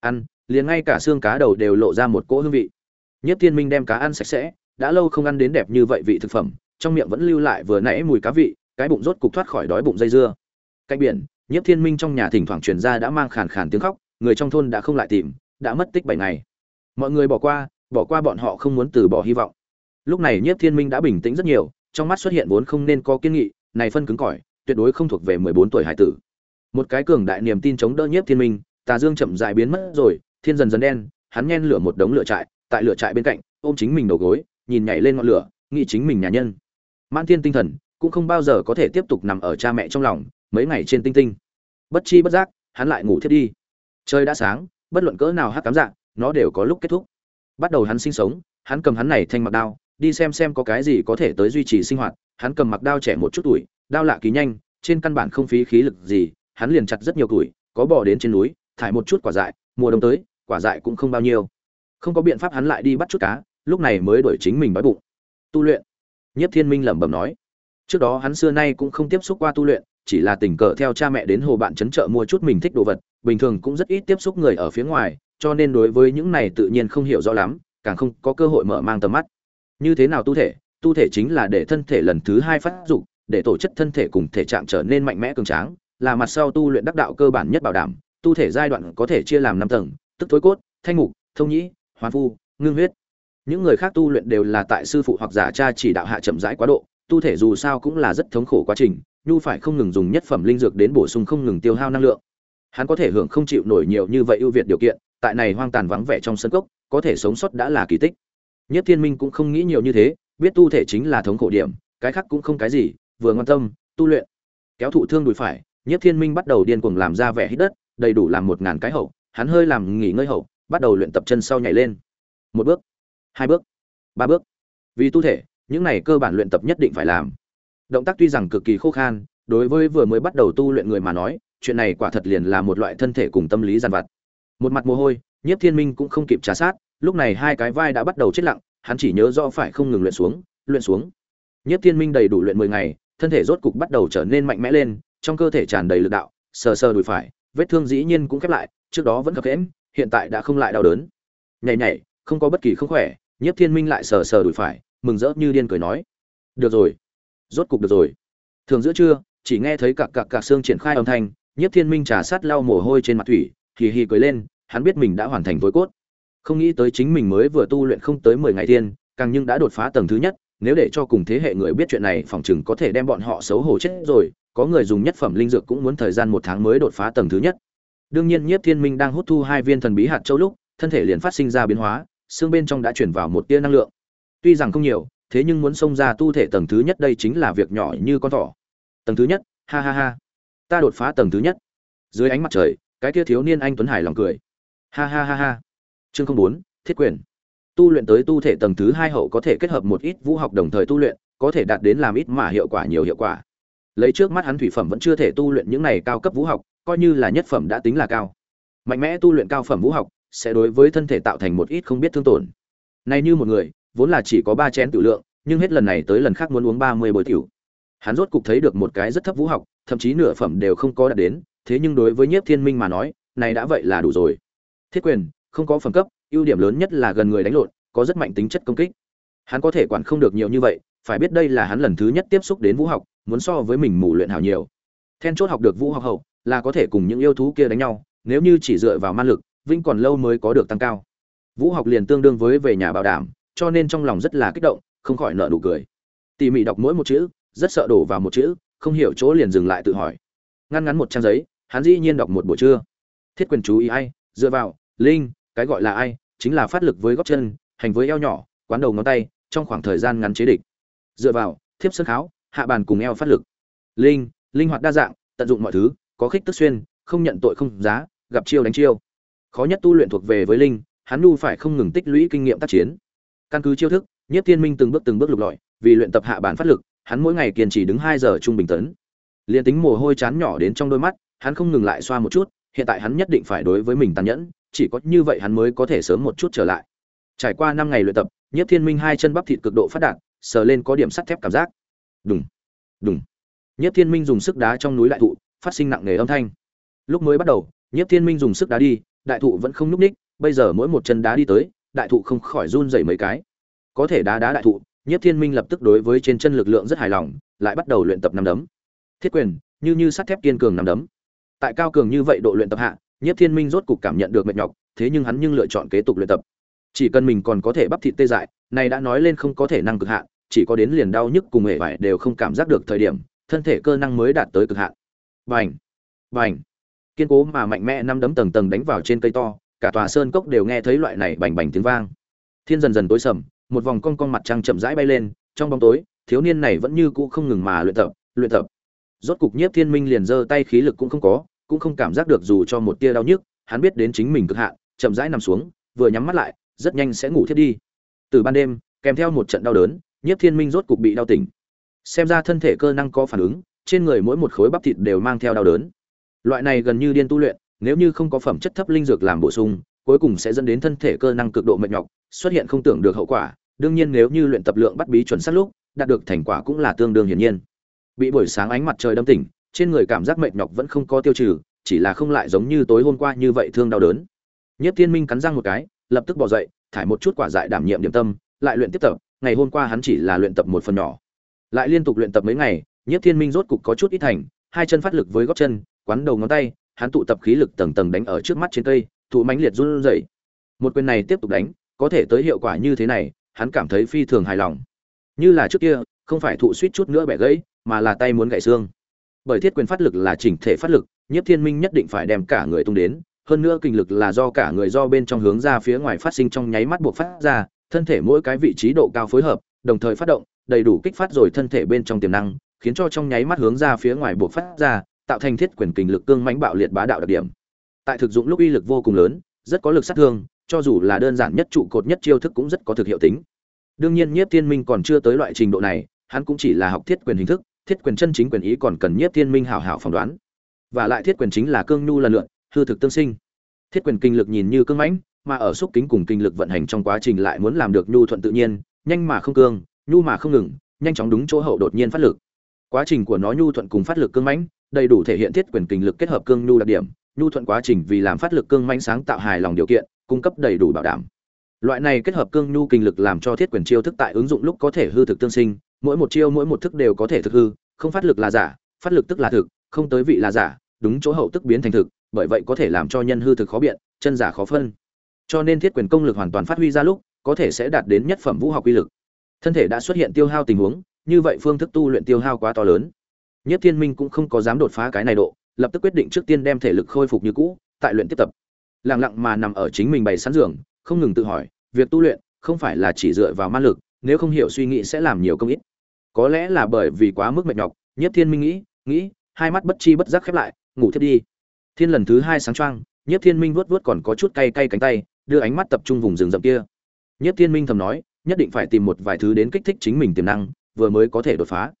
Ăn, liền ngay cả xương cá đầu đều lộ ra một cỗ hương vị. Nhất thiên minh đem cá ăn sạch sẽ, đã lâu không ăn đến đẹp như vậy vị thực phẩm, trong miệng vẫn lưu lại vừa nãy mùi cá vị, cái bụng rốt cục thoát khỏi đói bụng dây dưa. Cạnh biển, nhất thiên minh trong nhà thỉnh thoảng truyền ra đã mang khàn khàn tiếng khóc, người trong thôn đã không lại tìm, đã mất tích bảy ngày. Mọi người bỏ qua bỏ qua bọn họ không muốn từ bỏ hy vọng. Lúc này nhất thiên minh đã bình tĩnh rất nhiều, trong mắt xuất hiện vốn không nên có kiên nghị, này phân cứng cỏi tuyệt đối không thuộc về mười bốn tuổi hải tử. Một cái cường đại niềm tin chống đỡ nhất thiên minh, tà dương chậm dại biến mất rồi, thiên dần dần đen, hắn nhen lửa một đống lửa trại, tại lửa trại bên cạnh, ôm chính mình đầu gối, nhìn nhảy lên ngọn lửa, nghĩ chính mình nhà nhân. Man thiên tinh thần cũng không bao giờ có thể tiếp tục nằm ở cha mẹ trong lòng, mấy ngày trên tinh tinh. Bất chi bất giác, hắn lại ngủ thiết đi. Trời đã sáng, bất luận cỡ nào hát cám dạng nó đều có lúc kết thúc. Bắt đầu hắn sinh sống, hắn cầm hắn này thanh mặc đao đi xem xem có cái gì có thể tới duy trì sinh hoạt. Hắn cầm mặc đao trẻ một chút tuổi, đao lạ ký nhanh, trên căn bản không phí khí lực gì. Hắn liền chặt rất nhiều tuổi, có bò đến trên núi, thải một chút quả dại, mùa đông tới, quả dại cũng không bao nhiêu. Không có biện pháp hắn lại đi bắt chút cá, lúc này mới đổi chính mình đói bụng. Tu luyện. Nhất thiên minh lẩm bẩm nói. Trước đó hắn xưa nay cũng không tiếp xúc qua tu luyện, chỉ là tình cờ theo cha mẹ đến hồ bạn trấn chợ mua chút mình thích đồ vật, bình thường cũng rất ít tiếp xúc người ở phía ngoài, cho nên đối với những này tự nhiên không hiểu rõ lắm, càng không có cơ hội mở mang tầm mắt như thế nào tu thể? Tu thể chính là để thân thể lần thứ hai phát dục để tổ chức thân thể cùng thể trạng trở nên mạnh mẽ cường tráng là mặt sau tu luyện đắc đạo cơ bản nhất bảo đảm. Tu thể giai đoạn có thể chia làm năm tầng tức thối cốt thanh ngục, thông nhĩ hoàn phu ngưng huyết. Những người khác tu luyện đều là tại sư phụ hoặc giả cha chỉ đạo hạ chậm rãi quá độ tu thể dù sao cũng là rất thống khổ quá trình nhu phải không ngừng dùng nhất phẩm linh dược đến bổ sung không ngừng tiêu hao năng lượng. Hắn có thể hưởng không chịu nổi nhiều như vậy ưu việt điều kiện tại này hoang tàn vắng vẻ trong sân cốc có thể sống sót đã là kỳ tích nhất thiên minh cũng không nghĩ nhiều như thế, biết tu thể chính là thống khổ điểm, cái khác cũng không cái gì, vừa ngoan tâm, tu luyện. Kéo thụ thương đùi phải nhất thiên minh bắt đầu điên cuồng làm ra vẻ hít đất, đầy đủ làm một ngàn cái hậu, hắn hơi làm nghỉ ngơi hậu, bắt đầu luyện tập chân sau nhảy lên. Một bước, hai bước, ba bước. Vì tu thể, những này cơ bản luyện tập nhất định phải làm. Động tác tuy rằng cực kỳ khô khan, đối với vừa mới bắt đầu tu luyện người mà nói, chuyện này quả thật liền là một loại thân thể cùng tâm lý giàn vặt. Một mặt mồ hôi, nhiếp thiên minh cũng không kịp trả sát lúc này hai cái vai đã bắt đầu chết lặng, hắn chỉ nhớ rõ phải không ngừng luyện xuống luyện xuống. Nhất thiên minh đầy đủ luyện mười ngày, thân thể rốt cục bắt đầu trở nên mạnh mẽ lên, trong cơ thể tràn đầy lực đạo, sờ sờ đùi phải, vết thương dĩ nhiên cũng khép lại, trước đó vẫn khập khẽm, hiện tại đã không lại đau đớn. Nhảy nhảy, không có bất kỳ không khỏe, Nhất thiên minh lại sờ sờ đùi phải, mừng rỡ như điên cười nói. Được rồi, rốt cục được rồi. Thường giữa trưa, chỉ nghe thấy cặc cặc cặc xương triển khai âm thanh, Nhất thiên minh trà sát lau mồ hôi trên mặt thủy, hì hì cười lên, hắn biết mình đã hoàn thành tối cốt không nghĩ tới chính mình mới vừa tu luyện không tới mười ngày thiên, càng nhưng đã đột phá tầng thứ nhất, nếu để cho cùng thế hệ người biết chuyện này phòng chừng có thể đem bọn họ xấu hổ chết rồi, có người dùng nhất phẩm linh dược cũng muốn thời gian một tháng mới đột phá tầng thứ nhất. Đương nhiên nhiếp thiên minh đang hút thu hai viên thần bí hạt châu lúc, thân thể liền phát sinh ra biến hóa, xương bên trong đã chuyển vào một tia năng lượng. Tuy rằng không nhiều, thế nhưng muốn xông ra tu thể tầng thứ nhất đây chính là việc nhỏ như con thỏ. Tầng thứ nhất? Ha ha ha. Ta đột phá tầng thứ nhất. Dưới ánh mặt trời, cái kia thiếu niên anh tuấn hải lòng cười. Ha ha ha ha chương không bốn, thiết quyền. Tu luyện tới tu thể tầng thứ hai hậu có thể kết hợp một ít vũ học đồng thời tu luyện, có thể đạt đến làm ít mà hiệu quả nhiều hiệu quả. Lấy trước mắt hắn thủy phẩm vẫn chưa thể tu luyện những này cao cấp vũ học, coi như là nhất phẩm đã tính là cao. Mạnh mẽ tu luyện cao phẩm vũ học, sẽ đối với thân thể tạo thành một ít không biết thương tổn. Này như một người, vốn là chỉ có ba chén tử lượng, nhưng hết lần này tới lần khác muốn uống ba mươi bồi tiểu. Hắn rốt cục thấy được một cái rất thấp vũ học, thậm chí nửa phẩm đều không có đạt đến, thế nhưng đối với nhiếp thiên minh mà nói, này đã vậy là đủ rồi. Thiết quyền không có phẩm cấp, ưu điểm lớn nhất là gần người đánh lộn, có rất mạnh tính chất công kích. Hắn có thể quản không được nhiều như vậy, phải biết đây là hắn lần thứ nhất tiếp xúc đến vũ học, muốn so với mình mù luyện hảo nhiều. Then chốt học được vũ học hậu, là có thể cùng những yêu thú kia đánh nhau, nếu như chỉ dựa vào man lực vinh còn lâu mới có được tăng cao. Vũ học liền tương đương với về nhà bảo đảm, cho nên trong lòng rất là kích động, không khỏi nợ nụ cười. Tỉ mỉ đọc mỗi một chữ, rất sợ đổ vào một chữ, không hiểu chỗ liền dừng lại tự hỏi. Ngăn ngắn một trang giấy, hắn dĩ nhiên đọc một buổi trưa. Thiết quyền chú ý ai? Dựa vào, linh cái gọi là ai, chính là phát lực với góc chân, hành với eo nhỏ, quán đầu ngón tay, trong khoảng thời gian ngắn chế địch. Dựa vào, thiếp sân kháo, hạ bàn cùng eo phát lực. Linh linh hoạt đa dạng, tận dụng mọi thứ, có khích tức xuyên, không nhận tội không giá, gặp chiêu đánh chiêu. Khó nhất tu luyện thuộc về với linh, hắn nu phải không ngừng tích lũy kinh nghiệm tác chiến. Căn cứ chiêu thức nhất thiên minh từng bước từng bước lục lọi, vì luyện tập hạ bản phát lực, hắn mỗi ngày kiên trì đứng hai giờ trung bình tấn. Liền tính mồ hôi chán nhỏ đến trong đôi mắt, hắn không ngừng lại xoa một chút, hiện tại hắn nhất định phải đối với mình tàn nhẫn chỉ có như vậy hắn mới có thể sớm một chút trở lại. Trải qua năm ngày luyện tập nhất thiên minh hai chân bắp thịt cực độ phát đạt, sờ lên có điểm sắt thép cảm giác. Đùng đùng. Nhất thiên minh dùng sức đá trong núi đại thụ, phát sinh nặng nề âm thanh. Lúc mới bắt đầu nhất thiên minh dùng sức đá đi, đại thụ vẫn không nhúc ních bây giờ mỗi một chân đá đi tới, đại thụ không khỏi run rẩy mấy cái. Có thể đá đá đại thụ nhất thiên minh lập tức đối với trên chân lực lượng rất hài lòng, lại bắt đầu luyện tập năm đấm. Thiết quyền, như như sắt thép kiên cường năm đấm. Tại cao cường như vậy độ luyện tập hạ nhất thiên minh rốt cục cảm nhận được mệt nhọc, thế nhưng hắn nhưng lựa chọn kế tục luyện tập. Chỉ cần mình còn có thể bắp thịt tê dại, này đã nói lên không có thể năng cực hạn, chỉ có đến liền đau nhức cùng hệ vải đều không cảm giác được thời điểm, thân thể cơ năng mới đạt tới cực hạn. Bành! Bành! Kiên cố mà mạnh mẽ năm đấm tầng tầng đánh vào trên cây to, cả tòa sơn cốc đều nghe thấy loại này bành bành tiếng vang. Thiên dần dần tối sầm, một vòng cong cong mặt trăng chậm rãi bay lên, trong bóng tối, thiếu niên này vẫn như cũ không ngừng mà luyện tập luyện tập. Rốt cục nhiếp thiên minh liền giơ tay khí lực cũng không có cũng không cảm giác được dù cho một tia đau nhức, hắn biết đến chính mình cực hạn, chậm rãi nằm xuống, vừa nhắm mắt lại, rất nhanh sẽ ngủ thiếp đi. Từ ban đêm, kèm theo một trận đau đớn, nhiếp thiên minh rốt cục bị đau tỉnh. Xem ra thân thể cơ năng có phản ứng, trên người mỗi một khối bắp thịt đều mang theo đau đớn. Loại này gần như điên tu luyện, nếu như không có phẩm chất thấp linh dược làm bổ sung, cuối cùng sẽ dẫn đến thân thể cơ năng cực độ mệt nhọc, xuất hiện không tưởng được hậu quả. Đương nhiên nếu như luyện tập lượng bắt bí chuẩn xác lúc, đạt được thành quả cũng là tương đương hiển nhiên. Bị buổi sáng ánh mặt trời đâm tỉnh trên người cảm giác mệt nhọc vẫn không có tiêu trừ, chỉ là không lại giống như tối hôm qua như vậy thương đau đớn. Nhất thiên minh cắn răng một cái, lập tức bỏ dậy, thải một chút quả dại đảm nhiệm điểm tâm, lại luyện tiếp tập, ngày hôm qua hắn chỉ là luyện tập một phần nhỏ. Lại liên tục luyện tập mấy ngày nhất thiên minh rốt cục có chút ít thành, hai chân phát lực với góc chân, quán đầu ngón tay, hắn tụ tập khí lực tầng tầng đánh ở trước mắt trên cây, thụ mãnh liệt run rẩy. Một quyền này tiếp tục đánh, có thể tới hiệu quả như thế này, hắn cảm thấy phi thường hài lòng. Như là trước kia, không phải thụ suýt chút nữa bẻ gãy, mà là tay muốn gãy xương bởi thiết quyền phát lực là chỉnh thể phát lực, nhiếp thiên minh nhất định phải đem cả người tung đến, hơn nữa kinh lực là do cả người do bên trong hướng ra phía ngoài phát sinh trong nháy mắt buộc phát ra, thân thể mỗi cái vị trí độ cao phối hợp, đồng thời phát động, đầy đủ kích phát rồi thân thể bên trong tiềm năng, khiến cho trong nháy mắt hướng ra phía ngoài buộc phát ra, tạo thành thiết quyền kinh lực cương mãnh bạo liệt bá đạo đặc điểm. Tại thực dụng lúc uy lực vô cùng lớn, rất có lực sát thương, cho dù là đơn giản nhất trụ cột nhất chiêu thức cũng rất có thực hiệu tính. Đương nhiên nhiếp thiên minh còn chưa tới loại trình độ này, hắn cũng chỉ là học thiết quyền hình thức thiết quyền chân chính quyền ý còn cần nhiếp thiên minh hảo hảo phỏng đoán. Và lại thiết quyền chính là cương nhu lần lượn hư thực tương sinh. Thiết quyền kinh lực nhìn như cương mãnh, mà ở xúc kính cùng kinh lực vận hành trong quá trình lại muốn làm được nhu thuận tự nhiên, nhanh mà không cương, nhu mà không ngừng, nhanh chóng đúng chỗ hậu đột nhiên phát lực. Quá trình của nó nhu thuận cùng phát lực cương mãnh, đầy đủ thể hiện thiết quyền kinh lực kết hợp cương nhu đặc điểm, nhu thuận quá trình vì làm phát lực cương mãnh sáng tạo hài lòng điều kiện, cung cấp đầy đủ bảo đảm. Loại này kết hợp cương nhu kinh lực làm cho thiết quyền chiêu thức tại ứng dụng lúc có thể hư thực tương sinh mỗi một chiêu mỗi một thức đều có thể thực hư, không phát lực là giả, phát lực tức là thực, không tới vị là giả, đúng chỗ hậu tức biến thành thực, bởi vậy có thể làm cho nhân hư thực khó biện, chân giả khó phân. Cho nên thiết quyền công lực hoàn toàn phát huy ra lúc, có thể sẽ đạt đến nhất phẩm vũ học uy lực. Thân thể đã xuất hiện tiêu hao tình huống, như vậy phương thức tu luyện tiêu hao quá to lớn. Nhất thiên minh cũng không có dám đột phá cái này độ, lập tức quyết định trước tiên đem thể lực khôi phục như cũ, tại luyện tiếp tập. Lặng lặng mà nằm ở chính mình bày sẵn giường, không ngừng tự hỏi, việc tu luyện không phải là chỉ dựa vào ma lực, nếu không hiểu suy nghĩ sẽ làm nhiều công ít có lẽ là bởi vì quá mức mệt nhọc, nhất thiên minh nghĩ nghĩ, hai mắt bất chi bất giác khép lại, ngủ thiết đi. Thiên lần thứ hai sáng trăng nhất thiên minh vuốt vuốt còn có chút cay cay cánh tay, đưa ánh mắt tập trung vùng rừng rậm kia. Nhất thiên minh thầm nói, nhất định phải tìm một vài thứ đến kích thích chính mình tiềm năng, vừa mới có thể đột phá.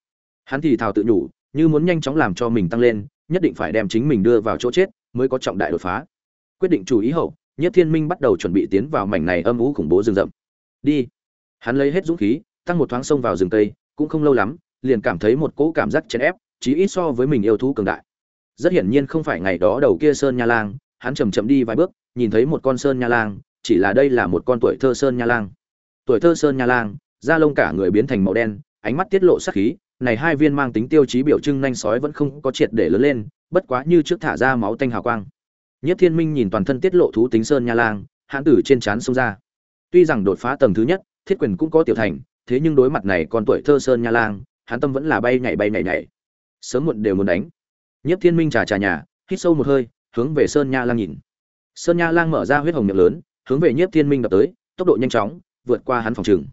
Hắn thì thào tự nhủ, như muốn nhanh chóng làm cho mình tăng lên, nhất định phải đem chính mình đưa vào chỗ chết, mới có trọng đại đột phá. Quyết định chủ ý hậu, nhất thiên minh bắt đầu chuẩn bị tiến vào mảnh này âm ú khủng bố rừng rậm. Đi. Hắn lấy hết dũng khí, tăng một thoáng sông vào rừng tây cũng không lâu lắm, liền cảm thấy một cỗ cảm giác chèn ép, chí ít so với mình yêu thú cường đại. Rất hiển nhiên không phải ngày đó đầu kia sơn nha lang, hắn chầm chậm đi vài bước, nhìn thấy một con sơn nha lang, chỉ là đây là một con tuổi thơ sơn nha lang. Tuổi thơ sơn nha lang, da lông cả người biến thành màu đen, ánh mắt tiết lộ sắc khí, này hai viên mang tính tiêu chí biểu trưng nhanh sói vẫn không có triệt để lớn lên, bất quá như trước thả ra máu tanh hào quang. Nhất thiên minh nhìn toàn thân tiết lộ thú tính sơn nha lang, hãn tử trên trán xông ra. Tuy rằng đột phá tầng thứ nhất, thiết quyền cũng có tiểu thành thế nhưng đối mặt này còn tuổi thơ sơn nha lang, hắn tâm vẫn là bay nhảy bay nhảy nhảy. Sớm muộn đều muốn đánh. Nhất thiên minh trà trà nhà, hít sâu một hơi, hướng về sơn nha lang nhìn. Sơn nha lang mở ra huyết hồng miệng lớn, hướng về nhiếp thiên minh đập tới, tốc độ nhanh chóng, vượt qua hắn phòng trường.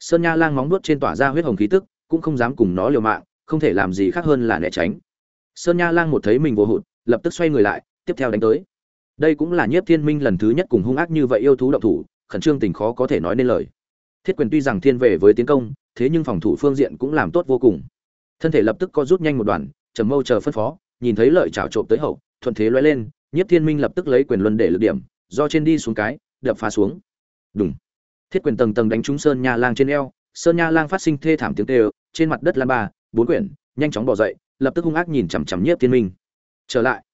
Sơn nha lang móng nuốt trên tỏa ra huyết hồng khí tức, cũng không dám cùng nó liều mạng, không thể làm gì khác hơn là né tránh. Sơn nha lang một thấy mình vô hụt, lập tức xoay người lại, tiếp theo đánh tới. Đây cũng là nhiếp thiên minh lần thứ nhất cùng hung ác như vậy yêu thú động thủ, khẩn trương tình khó có thể nói nên lời thiết quyền tuy rằng thiên về với tiến công, thế nhưng phòng thủ phương diện cũng làm tốt vô cùng. Thân thể lập tức co rút nhanh một đoạn, trầm mâu chờ phân phó, nhìn thấy lợi trào trộm tới hậu, thuận thế loay lên Nhất thiên minh lập tức lấy quyền luân để lực điểm, do trên đi xuống cái, đập phá xuống. Đúng thiết quyền tầng tầng đánh trúng sơn nha lang trên eo, sơn nha lang phát sinh thê thảm tiếng tê trên mặt đất lan ba, bốn quyển, nhanh chóng bỏ dậy, lập tức hung ác nhìn chằm chằm nhiếp thiên minh. Trở lại.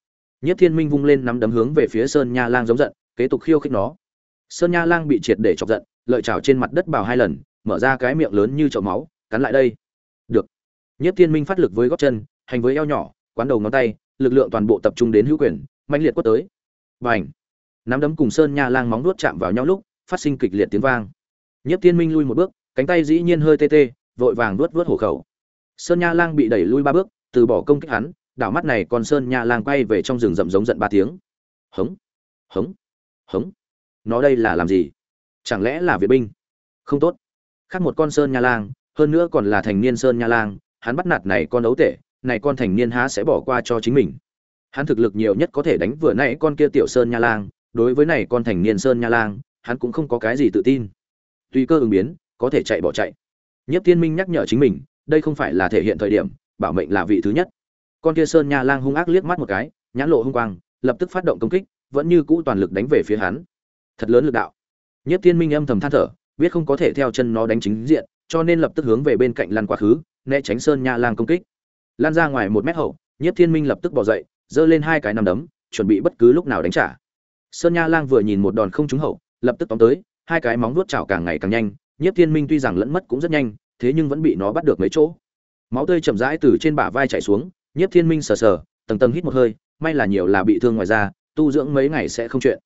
Nhiếp thiên minh vung lên nắm đấm hướng về phía sơn nha lang giống giận, kế tục khiêu khích nó. Sơn nha lang bị triệt để chọc giận lợi chảo trên mặt đất bào hai lần, mở ra cái miệng lớn như chậu máu, cắn lại đây. Được. Nhiếp thiên minh phát lực với gót chân, hành với eo nhỏ, quán đầu ngón tay, lực lượng toàn bộ tập trung đến hữu quyền mạnh liệt quất tới. Và ảnh nắm đấm cùng sơn nha lang móng nuốt chạm vào nhau lúc, phát sinh kịch liệt tiếng vang. Nhiếp thiên minh lui một bước, cánh tay dĩ nhiên hơi tê tê, vội vàng nuốt nuốt hổ khẩu. Sơn nha lang bị đẩy lui ba bước, từ bỏ công kích hắn, đảo mắt này còn sơn nha lang quay về trong rừng rậm giống giận ba tiếng. Hống. Hống. Hống. Nó đây là làm gì? Chẳng lẽ là viện binh? Không tốt. Khác một con sơn nha lang, hơn nữa còn là thành niên sơn nha lang, hắn bắt nạt này con ấu tể, này con thành niên há sẽ bỏ qua cho chính mình. Hắn thực lực nhiều nhất có thể đánh vừa nãy con kia tiểu sơn nha lang, đối với này con thành niên sơn nha lang, hắn cũng không có cái gì tự tin. Tùy cơ ứng biến, có thể chạy bỏ chạy. Nhất tiên minh nhắc nhở chính mình, đây không phải là thể hiện thời điểm, bảo mệnh là vị thứ nhất. Con kia sơn nha lang hung ác liếc mắt một cái, nhãn lộ hung quang, lập tức phát động công kích, vẫn như cũ toàn lực đánh về phía hắn. Thật lớn lực đạo nhất Thiên minh âm thầm than thở, biết không có thể theo chân nó đánh chính diện, cho nên lập tức hướng về bên cạnh lăn quá khứ, né tránh sơn nha lang công kích. Lan ra ngoài một mét hậu nhất thiên minh lập tức bỏ dậy, giơ lên hai cái nằm đấm, chuẩn bị bất cứ lúc nào đánh trả. Sơn nha lang vừa nhìn một đòn không trúng hậu, lập tức tóm tới, hai cái móng vuốt chảo càng ngày càng nhanh nhất thiên minh tuy rằng lẫn mất cũng rất nhanh, thế nhưng vẫn bị nó bắt được mấy chỗ. Máu tươi chậm rãi từ trên bả vai chảy xuống nhất thiên minh sờ sờ, tầng tầng hít một hơi, may là nhiều là bị thương ngoài da, tu dưỡng mấy ngày sẽ không chuyện.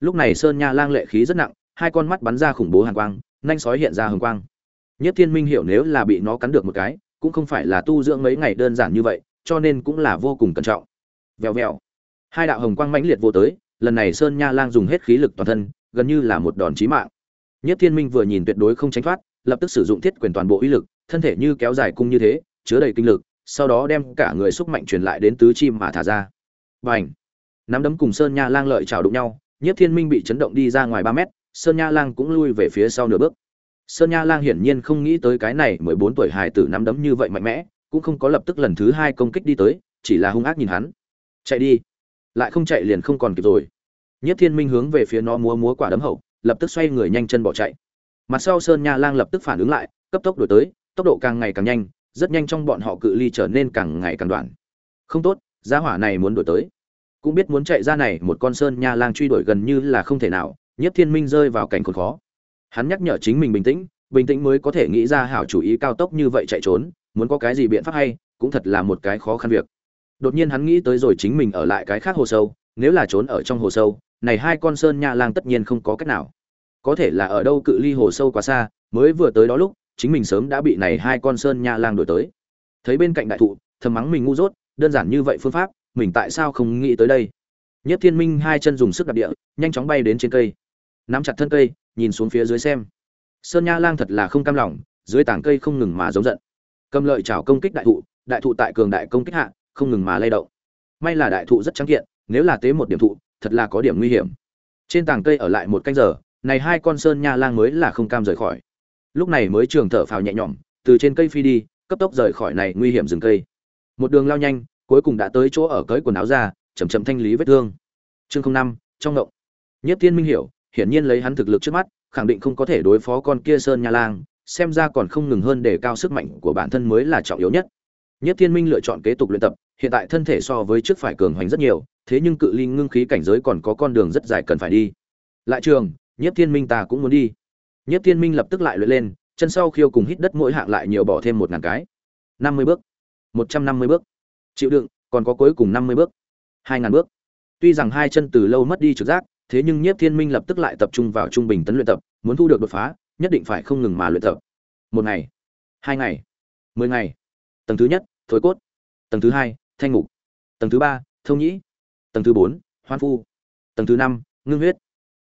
Lúc này sơn nha lang lệ khí rất nặng hai con mắt bắn ra khủng bố hàn quang nhanh sói hiện ra hồng quang. Nhất thiên minh hiểu nếu là bị nó cắn được một cái cũng không phải là tu dưỡng mấy ngày đơn giản như vậy cho nên cũng là vô cùng cẩn trọng. Vèo vèo. Hai đạo hồng quang mãnh liệt vô tới lần này sơn nha lang dùng hết khí lực toàn thân gần như là một đòn chí mạng. Nhất thiên minh vừa nhìn tuyệt đối không tránh thoát lập tức sử dụng thiết quyền toàn bộ uy lực thân thể như kéo dài cung như thế chứa đầy kinh lực sau đó đem cả người xúc mạnh truyền lại đến tứ chi mà thả ra. Bành, nắm đấm cùng sơn nha lang lợi chảo đụng nhau nhất thiên minh bị chấn động đi ra ngoài ba mét sơn nha lang cũng lui về phía sau nửa bước. Sơn nha lang hiển nhiên không nghĩ tới cái này mười bốn tuổi hài tử nắm đấm như vậy mạnh mẽ, cũng không có lập tức lần thứ hai công kích đi tới, chỉ là hung ác nhìn hắn. Chạy đi. Lại không chạy liền không còn kịp rồi. Nhất thiên minh hướng về phía nó múa múa quả đấm hậu, lập tức xoay người nhanh chân bỏ chạy. Mặt sau sơn nha lang lập tức phản ứng lại, cấp tốc đổi tới, tốc độ càng ngày càng nhanh, rất nhanh trong bọn họ cự ly trở nên càng ngày càng đoạn. Không tốt, gia hỏa này muốn đổi tới. Cũng biết muốn chạy ra này, một con sơn nha lang truy đuổi gần như là không thể nào nhất thiên minh rơi vào cảnh khốn khó. Hắn nhắc nhở chính mình bình tĩnh bình tĩnh mới có thể nghĩ ra hảo chủ ý cao tốc như vậy chạy trốn, muốn có cái gì biện pháp hay, cũng thật là một cái khó khăn việc. Đột nhiên hắn nghĩ tới rồi chính mình ở lại cái khác hồ sâu, nếu là trốn ở trong hồ sâu, này hai con sơn nha lang tất nhiên không có cách nào. Có thể là ở đâu cự ly hồ sâu quá xa, mới vừa tới đó lúc, chính mình sớm đã bị này hai con sơn nha lang đổi tới. Thấy bên cạnh đại thụ, thầm mắng mình ngu dốt, đơn giản như vậy phương pháp, mình tại sao không nghĩ tới đây? Nhất thiên minh hai chân dùng sức đạp địa, nhanh chóng bay đến trên cây nắm chặt thân cây, nhìn xuống phía dưới xem. Sơn nha lang thật là không cam lòng, dưới tảng cây không ngừng mà giống giận. Cầm lợi chảo công kích đại thụ đại thụ tại cường đại công kích hạ, không ngừng mà lay động. May là đại thụ rất trắng kiện, nếu là tế một điểm thụ, thật là có điểm nguy hiểm. Trên tảng cây ở lại một canh giờ, này hai con sơn nha lang mới là không cam rời khỏi. Lúc này mới trường thở phào nhẹ nhõm, từ trên cây phi đi, cấp tốc rời khỏi này nguy hiểm rừng cây. Một đường lao nhanh, cuối cùng đã tới chỗ ở cới quần áo ra chầm chậm thanh lý vết thương. Chương không năm, trong động nhất thiên minh hiểu hiển nhiên lấy hắn thực lực trước mắt, khẳng định không có thể đối phó con kia sơn nha lang, xem ra còn không ngừng hơn để cao sức mạnh của bản thân mới là trọng yếu nhất. Nhất thiên minh lựa chọn kế tục luyện tập, hiện tại thân thể so với trước phải cường hoành rất nhiều, thế nhưng cự ly ngưng khí cảnh giới còn có con đường rất dài cần phải đi. Lại trường, nhất thiên minh ta cũng muốn đi. Nhất thiên minh lập tức lại luyện lên, chân sau khiêu cùng hít đất mỗi hạng lại nhiều bỏ thêm một ngàn cái. Năm mươi bước. Một trăm năm mươi bước. Chịu đựng, còn có cuối cùng năm mươi bước. Hai ngàn bước. Tuy rằng hai chân từ lâu mất đi trực giác thế nhưng nhiếp thiên minh lập tức lại tập trung vào trung bình tấn luyện tập, muốn thu được đột phá, nhất định phải không ngừng mà luyện tập. Một ngày, hai ngày, mười ngày. Tầng thứ nhất, thối cốt. Tầng thứ hai, thanh ngục. Tầng thứ ba, thông nhĩ. Tầng thứ bốn, hoan phu. Tầng thứ năm, ngưng huyết.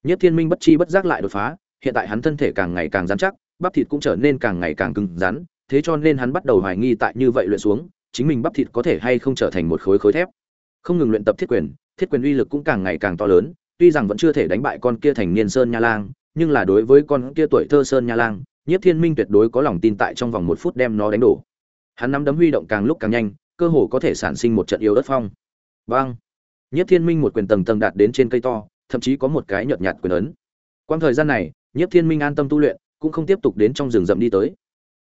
Nhất thiên minh bất chi bất giác lại đột phá, hiện tại hắn thân thể càng ngày càng rắn chắc, bắp thịt cũng trở nên càng ngày càng cứng rắn, thế cho nên hắn bắt đầu hoài nghi tại như vậy luyện xuống, chính mình bắp thịt có thể hay không trở thành một khối khối thép. Không ngừng luyện tập thiết quyền thiết quyền uy lực cũng càng ngày càng to lớn tuy rằng vẫn chưa thể đánh bại con kia thành niên sơn nha lang, nhưng là đối với con kia tuổi thơ sơn nha lang, nhiếp thiên minh tuyệt đối có lòng tin tại trong vòng một phút đem nó đánh đổ. Hắn nắm đấm huy động càng lúc càng nhanh, cơ hồ có thể sản sinh một trận yếu đất phong. Vang nhiếp thiên minh một quyền tầng tầng đạt đến trên cây to, thậm chí có một cái nhợt nhạt quyền ấn. Quang thời gian này, nhiếp thiên minh an tâm tu luyện, cũng không tiếp tục đến trong rừng rậm đi tới.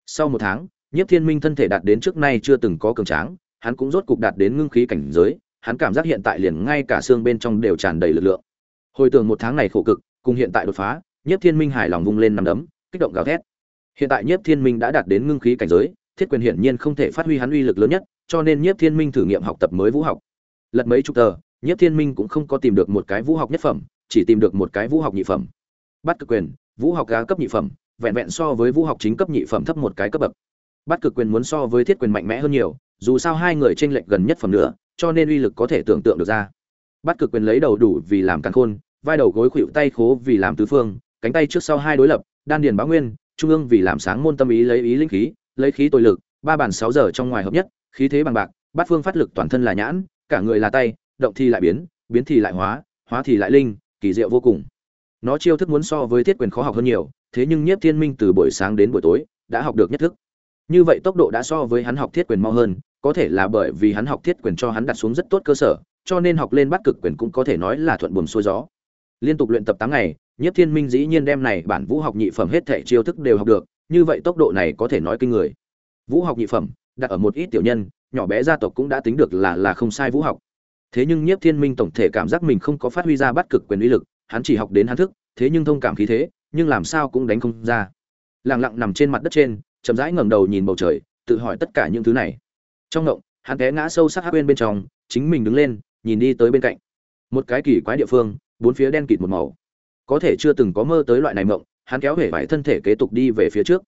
Sau một tháng, nhiếp thiên minh thân thể đạt đến trước nay chưa từng có cường tráng, hắn cũng rốt cục đạt đến ngưng khí cảnh giới, hắn cảm giác hiện tại liền ngay cả xương bên trong đều tràn đầy lực lượng hồi tưởng một tháng này khổ cực, cùng hiện tại đột phá, nhiếp thiên minh hài lòng vung lên nằm đấm, kích động gào thét. Hiện tại nhiếp thiên minh đã đạt đến ngưng khí cảnh giới, thiết quyền hiển nhiên không thể phát huy hắn uy lực lớn nhất, cho nên nhiếp thiên minh thử nghiệm học tập mới vũ học. Lật mấy chục tờ, nhiếp thiên minh cũng không có tìm được một cái vũ học nhất phẩm, chỉ tìm được một cái vũ học nhị phẩm. Bắt cực quyền, vũ học gá cấp nhị phẩm, vẹn vẹn so với vũ học chính cấp nhị phẩm thấp một cái cấp bậc. Bắt cực quyền muốn so với thiết quyền mạnh mẽ hơn nhiều, dù sao hai người tranh lệch gần nhất phẩm nữa, cho nên uy lực có thể tưởng tượng được ra bắt cực quyền lấy đầu đủ vì làm căn khôn, vai đầu gối khuỵu tay khố vì làm tứ phương, cánh tay trước sau hai đối lập, đan điền báo nguyên, trung ương vì làm sáng môn tâm ý lấy ý linh khí, lấy khí tội lực, ba bàn sáu giờ trong ngoài hợp nhất, khí thế bằng bạc, bát phương phát lực toàn thân là nhãn, cả người là tay, động thì lại biến biến thì lại hóa hóa thì lại linh, kỳ diệu vô cùng. Nó chiêu thức muốn so với thiết quyền khó học hơn nhiều, thế nhưng nhiếp thiên minh từ buổi sáng đến buổi tối, đã học được nhất thức. Như vậy tốc độ đã so với hắn học thiết quyền mau hơn, có thể là bởi vì hắn học thiết quyền cho hắn đặt xuống rất tốt cơ sở cho nên học lên bắt cực quyền cũng có thể nói là thuận buồm xuôi gió. Liên tục luyện tập tám ngày, nhiếp thiên minh dĩ nhiên đem này bản vũ học nhị phẩm hết thảy chiêu thức đều học được, như vậy tốc độ này có thể nói kinh người. Vũ học nhị phẩm, đặt ở một ít tiểu nhân, nhỏ bé gia tộc cũng đã tính được là là không sai vũ học. Thế nhưng nhiếp thiên minh tổng thể cảm giác mình không có phát huy ra bắt cực quyền uy lực, hắn chỉ học đến hắn thức, thế nhưng thông cảm khí thế, nhưng làm sao cũng đánh không ra. Lặng lặng nằm trên mặt đất trên, chậm rãi ngẩng đầu nhìn bầu trời, tự hỏi tất cả những thứ này. Trong động hắn té ngã sâu sắc hắc bên bên trong, chính mình đứng lên nhìn đi tới bên cạnh. Một cái kỳ quái địa phương, bốn phía đen kịt một màu. Có thể chưa từng có mơ tới loại này mộng, hắn kéo hể vải thân thể kế tục đi về phía trước.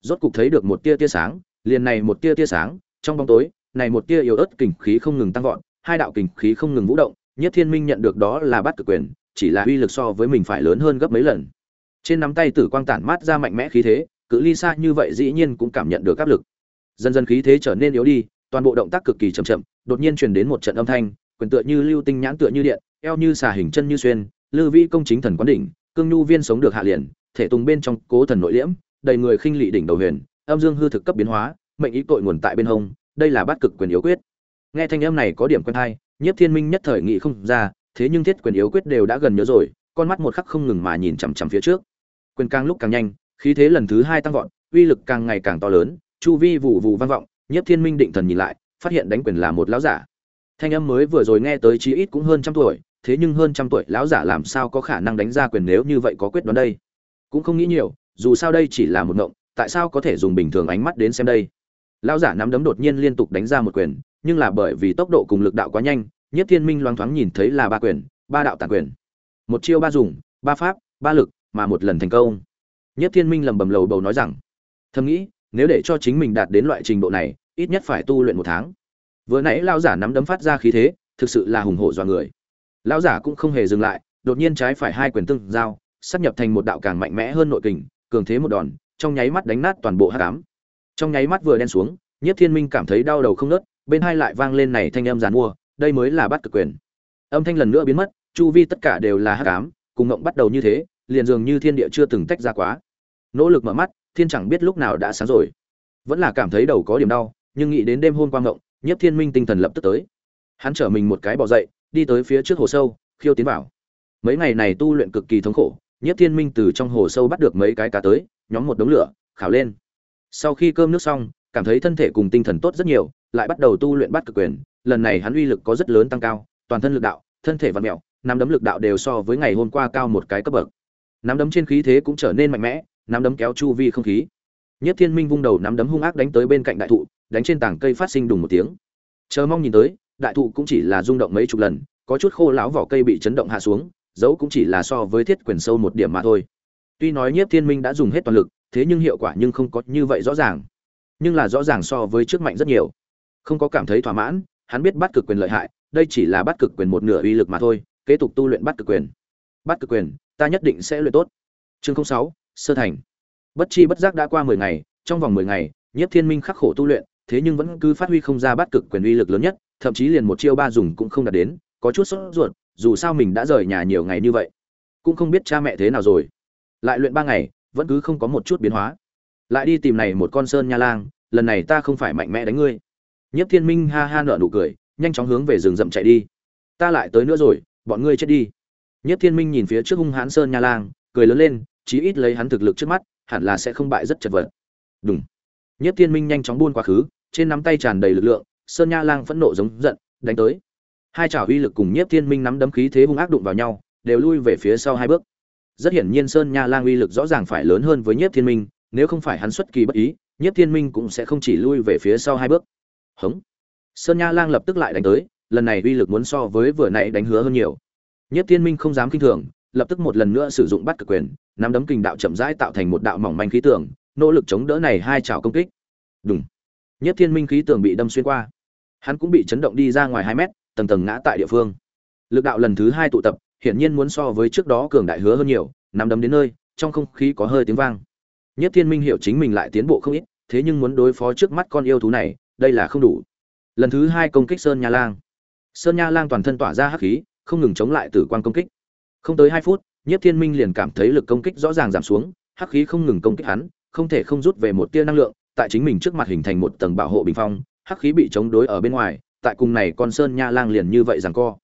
Rốt cục thấy được một tia tia sáng, liền này một tia tia sáng, trong bóng tối, này một tia yếu ớt kình khí không ngừng tăng vọt, hai đạo kình khí không ngừng vũ động, nhất thiên minh nhận được đó là bắt cực quyền, chỉ là uy lực so với mình phải lớn hơn gấp mấy lần. Trên nắm tay tử quang tản mát ra mạnh mẽ khí thế, cự ly xa như vậy dĩ nhiên cũng cảm nhận được áp lực. Dần dần khí thế trở nên yếu đi, toàn bộ động tác cực kỳ chậm chậm, đột nhiên truyền đến một trận âm thanh quyền tựa như lưu tinh nhãn tựa như điện, eo như xà hình chân như xuyên, lư vi công chính thần quán đỉnh, cương nhu viên sống được hạ liền, thể tùng bên trong cố thần nội liễm, đầy người khinh lị đỉnh đầu huyền, âm dương hư thực cấp biến hóa, mệnh ý tội nguồn tại bên hông, đây là bát cực quyền yếu quyết. Nghe thanh âm này có điểm quen hay, nhiếp thiên minh nhất thời nghị không ra, thế nhưng thiết quyền yếu quyết đều đã gần nhớ rồi, con mắt một khắc không ngừng mà nhìn chằm chằm phía trước. Quyền càng lúc càng nhanh, khí thế lần thứ hai tăng vọt, uy lực càng ngày càng to lớn, chu vi vụ vụ vang vọng, nhiếp thiên minh định thần nhìn lại, phát hiện đánh quyền là một lão giả thanh âm mới vừa rồi nghe tới chí ít cũng hơn trăm tuổi, thế nhưng hơn trăm tuổi lão giả làm sao có khả năng đánh ra quyền nếu như vậy có quyết đoán đây? Cũng không nghĩ nhiều, dù sao đây chỉ là một ngộng, tại sao có thể dùng bình thường ánh mắt đến xem đây? Lão giả nắm đấm đột nhiên liên tục đánh ra một quyền, nhưng là bởi vì tốc độ cùng lực đạo quá nhanh nhất thiên minh loáng thoáng nhìn thấy là ba quyền, ba đạo tàn quyền. Một chiêu ba dùng, ba pháp, ba lực, mà một lần thành công. Nhất thiên minh lầm bầm lầu bầu nói rằng, thầm nghĩ, nếu để cho chính mình đạt đến loại trình độ này, ít nhất phải tu luyện một tháng vừa nãy lão giả nắm đấm phát ra khí thế, thực sự là hùng hổ dọa người. Lão giả cũng không hề dừng lại, đột nhiên trái phải hai quyền tương giao, sắp nhập thành một đạo càng mạnh mẽ hơn nội kình, cường thế một đòn, trong nháy mắt đánh nát toàn bộ hắc ám. Trong nháy mắt vừa đen xuống nhất thiên minh cảm thấy đau đầu không nớt, bên hai lại vang lên này thanh âm giàn mua, đây mới là bắt cực quyền. Âm thanh lần nữa biến mất, chu vi tất cả đều là hắc ám, cùng ngộng bắt đầu như thế, liền dường như thiên địa chưa từng tách ra quá. Nỗ lực mở mắt, thiên chẳng biết lúc nào đã sáng rồi. Vẫn là cảm thấy đầu có điểm đau, nhưng nghĩ đến đêm hôm qua ngộng nhất thiên minh tinh thần lập tức tới. Hắn trở mình một cái bỏ dậy, đi tới phía trước hồ sâu, khiêu tiến vào. Mấy ngày này tu luyện cực kỳ thống khổ nhất thiên minh từ trong hồ sâu bắt được mấy cái cá tới, nhóm một đống lửa, khảo lên. Sau khi cơm nước xong, cảm thấy thân thể cùng tinh thần tốt rất nhiều, lại bắt đầu tu luyện bắt cực quyền. Lần này hắn uy lực có rất lớn tăng cao, toàn thân lực đạo, thân thể vặn mẹo nắm đấm lực đạo đều so với ngày hôm qua cao một cái cấp bậc. Nắm đấm trên khí thế cũng trở nên mạnh mẽ nắm đấm kéo chu vi không khí. Nhất thiên minh vung đầu nắm đấm hung ác đánh tới bên cạnh đại thụ đánh trên tảng cây phát sinh đùng một tiếng. Chờ mong nhìn tới, đại thụ cũng chỉ là rung động mấy chục lần, có chút khô lão vỏ cây bị chấn động hạ xuống, dấu cũng chỉ là so với thiết quyền sâu một điểm mà thôi. Tuy nói nhiếp thiên minh đã dùng hết toàn lực, thế nhưng hiệu quả nhưng không có như vậy rõ ràng. Nhưng là rõ ràng so với trước mạnh rất nhiều. Không có cảm thấy thỏa mãn, hắn biết bắt cực quyền lợi hại, đây chỉ là bắt cực quyền một nửa uy lực mà thôi, kế tục tu luyện bắt cực quyền. Bắt cực quyền, ta nhất định sẽ luyện tốt. Chương sáu, sơ thành. Bất chi bất giác đã qua mười ngày, trong vòng mười ngày, nhiếp thiên minh khắc khổ tu luyện thế nhưng vẫn cứ phát huy không ra bắt cực quyền uy lực lớn nhất, thậm chí liền một chiêu ba dùng cũng không đạt đến, có chút sốt ruột, dù sao mình đã rời nhà nhiều ngày như vậy, cũng không biết cha mẹ thế nào rồi. Lại luyện ba ngày, vẫn cứ không có một chút biến hóa. Lại đi tìm này một con sơn nha lang, lần này ta không phải mạnh mẽ đánh ngươi. Nhất thiên minh ha ha nở nụ cười, nhanh chóng hướng về rừng rậm chạy đi. Ta lại tới nữa rồi, bọn ngươi chết đi. Nhất thiên minh nhìn phía trước hung hãn sơn nha lang, cười lớn lên, chí ít lấy hắn thực lực trước mắt, hẳn là sẽ không bại rất chật vật. Đúng nhất thiên minh nhanh chóng buôn quá khứ trên nắm tay tràn đầy lực lượng, sơn nha lang phẫn nộ giống giận, đánh tới. Hai chảo uy lực cùng nhiếp thiên minh nắm đấm khí thế hung ác đụng vào nhau, đều lui về phía sau hai bước. Rất hiển nhiên sơn nha lang uy lực rõ ràng phải lớn hơn với nhiếp thiên minh, nếu không phải hắn xuất kỳ bất ý, nhiếp thiên minh cũng sẽ không chỉ lui về phía sau hai bước. Hống. Sơn nha lang lập tức lại đánh tới, lần này uy lực muốn so với vừa nãy đánh hứa hơn nhiều. Nhiếp thiên minh không dám kinh thường, lập tức một lần nữa sử dụng bắt cực quyền, nắm đấm kình đạo chậm rãi tạo thành một đạo mỏng manh khí tường nỗ lực chống đỡ này hai chảo công kích. Đúng nhất thiên minh khí tường bị đâm xuyên qua. Hắn cũng bị chấn động đi ra ngoài hai mét, tầng tầng ngã tại địa phương. Lực đạo lần thứ hai tụ tập, hiển nhiên muốn so với trước đó cường đại hứa hơn nhiều, nắm đấm đến nơi, trong không khí có hơi tiếng vang. Nhất thiên minh hiểu chính mình lại tiến bộ không ít, thế nhưng muốn đối phó trước mắt con yêu thú này, đây là không đủ. Lần thứ hai công kích sơn nha lang. Sơn nha lang toàn thân tỏa ra hắc khí, không ngừng chống lại tử quan công kích. Không tới hai phút, nhất thiên minh liền cảm thấy lực công kích rõ ràng giảm xuống, hắc khí không ngừng công kích hắn, không thể không rút về một tia năng lượng tại chính mình trước mặt hình thành một tầng bảo hộ bình phong, hắc khí bị chống đối ở bên ngoài, tại cùng này con sơn nha lang liền như vậy rằng co.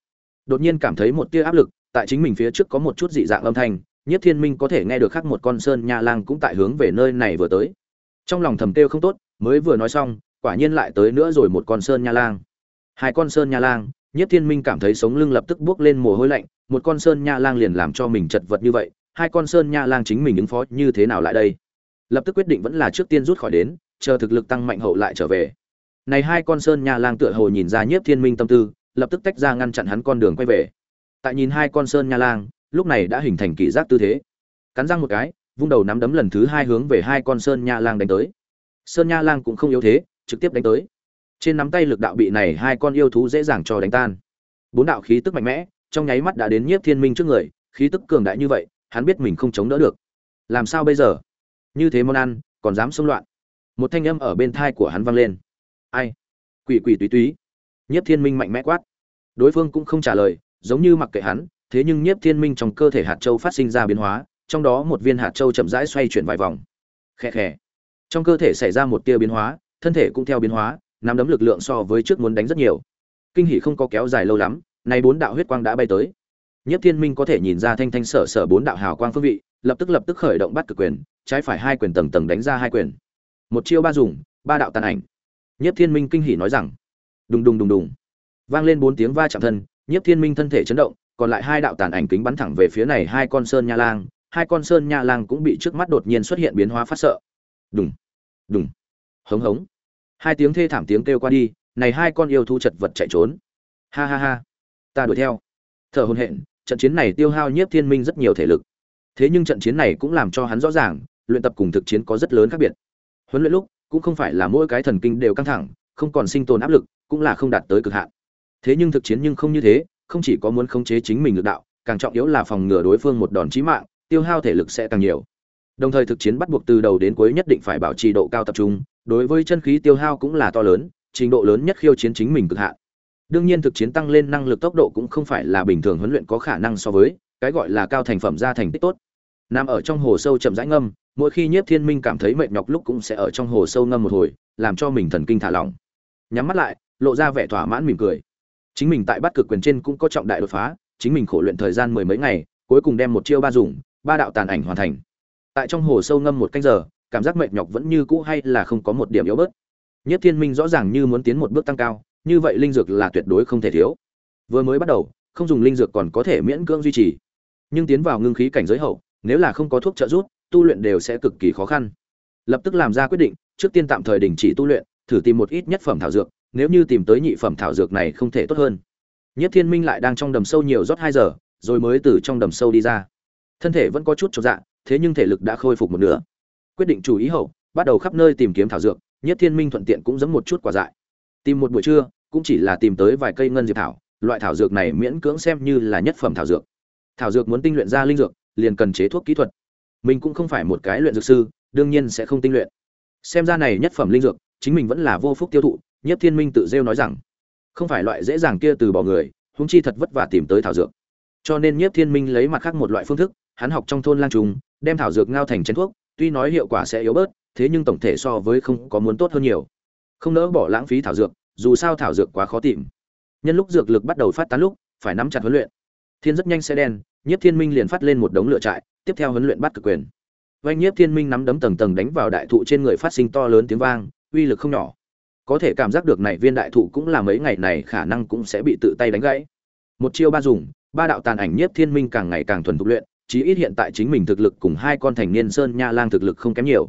Đột nhiên cảm thấy một tia áp lực, tại chính mình phía trước có một chút dị dạng âm thanh nhất thiên minh có thể nghe được khác một con sơn nha lang cũng tại hướng về nơi này vừa tới. Trong lòng thầm kêu không tốt, mới vừa nói xong, quả nhiên lại tới nữa rồi một con sơn nha lang. Hai con sơn nha lang nhất thiên minh cảm thấy sống lưng lập tức buốc lên mồ hôi lạnh, một con sơn nha lang liền làm cho mình chật vật như vậy, hai con sơn nha lang chính mình ứng phó như thế nào lại đây? Lập tức quyết định vẫn là trước tiên rút khỏi đến, chờ thực lực tăng mạnh hậu lại trở về. Này hai con sơn nha lang tựa hồ nhìn ra nhiếp thiên minh tâm tư, lập tức tách ra ngăn chặn hắn con đường quay về. Tại nhìn hai con sơn nha lang, lúc này đã hình thành kỷ giác tư thế. Cắn răng một cái, vung đầu nắm đấm lần thứ hai hướng về hai con sơn nha lang đánh tới. Sơn nha lang cũng không yếu thế, trực tiếp đánh tới. Trên nắm tay lực đạo bị này hai con yêu thú dễ dàng cho đánh tan. Bốn đạo khí tức mạnh mẽ, trong nháy mắt đã đến nhiếp thiên minh trước người, khí tức cường đại như vậy, hắn biết mình không chống đỡ được. Làm sao bây giờ? Như thế món ăn, còn dám xông loạn. Một thanh âm ở bên thai của hắn vang lên. Ai? Quỷ quỷ túy túy. Nhiếp thiên minh mạnh mẽ quát. Đối phương cũng không trả lời, giống như mặc kệ hắn, thế nhưng nhiếp thiên minh trong cơ thể hạt châu phát sinh ra biến hóa, trong đó một viên hạt châu chậm rãi xoay chuyển vài vòng. Khe khe trong cơ thể xảy ra một tia biến hóa, thân thể cũng theo biến hóa, nắm đấm lực lượng so với trước muốn đánh rất nhiều. Kinh hỉ không có kéo dài lâu lắm, nay bốn đạo huyết quang đã bay tới. Nhất thiên minh có thể nhìn ra thanh thanh sở sở bốn đạo hào quang phương vị, lập tức lập tức khởi động bắt cực quyền trái phải hai quyền tầng tầng đánh ra hai quyền. Một chiêu ba dùng, ba đạo tàn ảnh. Nhất thiên minh kinh hỉ nói rằng, đùng đùng đùng đùng. Vang lên bốn tiếng va chạm thân nhất thiên minh thân thể chấn động, còn lại hai đạo tàn ảnh kính bắn thẳng về phía này hai con sơn nha lang, hai con sơn nha lang cũng bị trước mắt đột nhiên xuất hiện biến hóa phát sợ. Đùng đùng, hống hống. Hai tiếng thê thảm tiếng kêu qua đi, này hai con yêu thú chật vật chạy trốn. Ha ha ha, ta đuổi theo. Thở hồn hện trận chiến này tiêu hao nhiếp thiên minh rất nhiều thể lực. Thế nhưng trận chiến này cũng làm cho hắn rõ ràng luyện tập cùng thực chiến có rất lớn khác biệt. Huấn luyện lúc, cũng không phải là mỗi cái thần kinh đều căng thẳng, không còn sinh tồn áp lực, cũng là không đạt tới cực hạn. Thế nhưng thực chiến nhưng không như thế, không chỉ có muốn khống chế chính mình lực đạo, càng trọng yếu là phòng ngừa đối phương một đòn chí mạng, tiêu hao thể lực sẽ càng nhiều. Đồng thời thực chiến bắt buộc từ đầu đến cuối nhất định phải bảo trì độ cao tập trung, đối với chân khí tiêu hao cũng là to lớn, trình độ lớn nhất khiêu chiến chính mình cực hạn. Đương nhiên thực chiến tăng lên năng lực tốc độ cũng không phải là bình thường huấn luyện có khả năng so với, cái gọi là cao thành phẩm ra thành tích tốt. Nằm ở trong hồ sâu chậm rãi ngâm mỗi khi nhiếp thiên minh cảm thấy mệt nhọc lúc cũng sẽ ở trong hồ sâu ngâm một hồi, làm cho mình thần kinh thả lỏng. Nhắm mắt lại, lộ ra vẻ thỏa mãn mỉm cười. Chính mình tại bắt cực quyền trên cũng có trọng đại đột phá, chính mình khổ luyện thời gian mười mấy ngày, cuối cùng đem một chiêu ba dùng, ba đạo tàn ảnh hoàn thành. Tại trong hồ sâu ngâm một canh giờ, cảm giác mệt nhọc vẫn như cũ hay là không có một điểm yếu bớt. Nhất thiên minh rõ ràng như muốn tiến một bước tăng cao, như vậy linh dược là tuyệt đối không thể thiếu. Vừa mới bắt đầu, không dùng linh dược còn có thể miễn cưỡng duy trì. Nhưng tiến vào ngưng khí cảnh giới hậu, nếu là không có thuốc trợ giúp tu luyện đều sẽ cực kỳ khó khăn. Lập tức làm ra quyết định, trước tiên tạm thời đình chỉ tu luyện, thử tìm một ít nhất phẩm thảo dược, nếu như tìm tới nhị phẩm thảo dược này không thể tốt hơn. Nhất thiên minh lại đang trong đầm sâu nhiều rót hai giờ, rồi mới từ trong đầm sâu đi ra. Thân thể vẫn có chút chột dạ thế nhưng thể lực đã khôi phục một nửa. Quyết định chủ ý hậu, bắt đầu khắp nơi tìm kiếm thảo dược, nhất thiên minh thuận tiện cũng giấm một chút quả dại. Tìm một buổi trưa, cũng chỉ là tìm tới vài cây ngân diệp thảo, loại thảo dược này miễn cưỡng xem như là nhất phẩm thảo dược. Thảo dược muốn tinh luyện ra linh dược, liền cần chế thuốc kỹ thuật mình cũng không phải một cái luyện dược sư, đương nhiên sẽ không tinh luyện. Xem ra này nhất phẩm linh dược, chính mình vẫn là vô phúc tiêu thụ nhất thiên minh tự rêu nói rằng, không phải loại dễ dàng kia từ bỏ người húng chi thật vất vả tìm tới thảo dược. Cho nên nhất thiên minh lấy mặt khác một loại phương thức, hắn học trong thôn lang trùng, đem thảo dược ngao thành chén thuốc, tuy nói hiệu quả sẽ yếu bớt, thế nhưng tổng thể so với không có muốn tốt hơn nhiều. Không nỡ bỏ lãng phí thảo dược, dù sao thảo dược quá khó tìm. Nhân lúc dược lực bắt đầu phát tán lúc, phải nắm chặt huấn luyện. Thiên rất nhanh sẽ đen nhiếp thiên minh liền phát lên một đống lửa trại, tiếp theo huấn luyện bắt cực quyền. Vanh nhiếp thiên minh nắm đấm tầng tầng đánh vào đại thụ trên người phát sinh to lớn tiếng vang, uy lực không nhỏ. Có thể cảm giác được này viên đại thụ cũng là mấy ngày này khả năng cũng sẽ bị tự tay đánh gãy. Một chiêu ba dùng, ba đạo tàn ảnh nhiếp thiên minh càng ngày càng thuần thục luyện, chí ít hiện tại chính mình thực lực cùng hai con thành niên sơn nha lang thực lực không kém nhiều.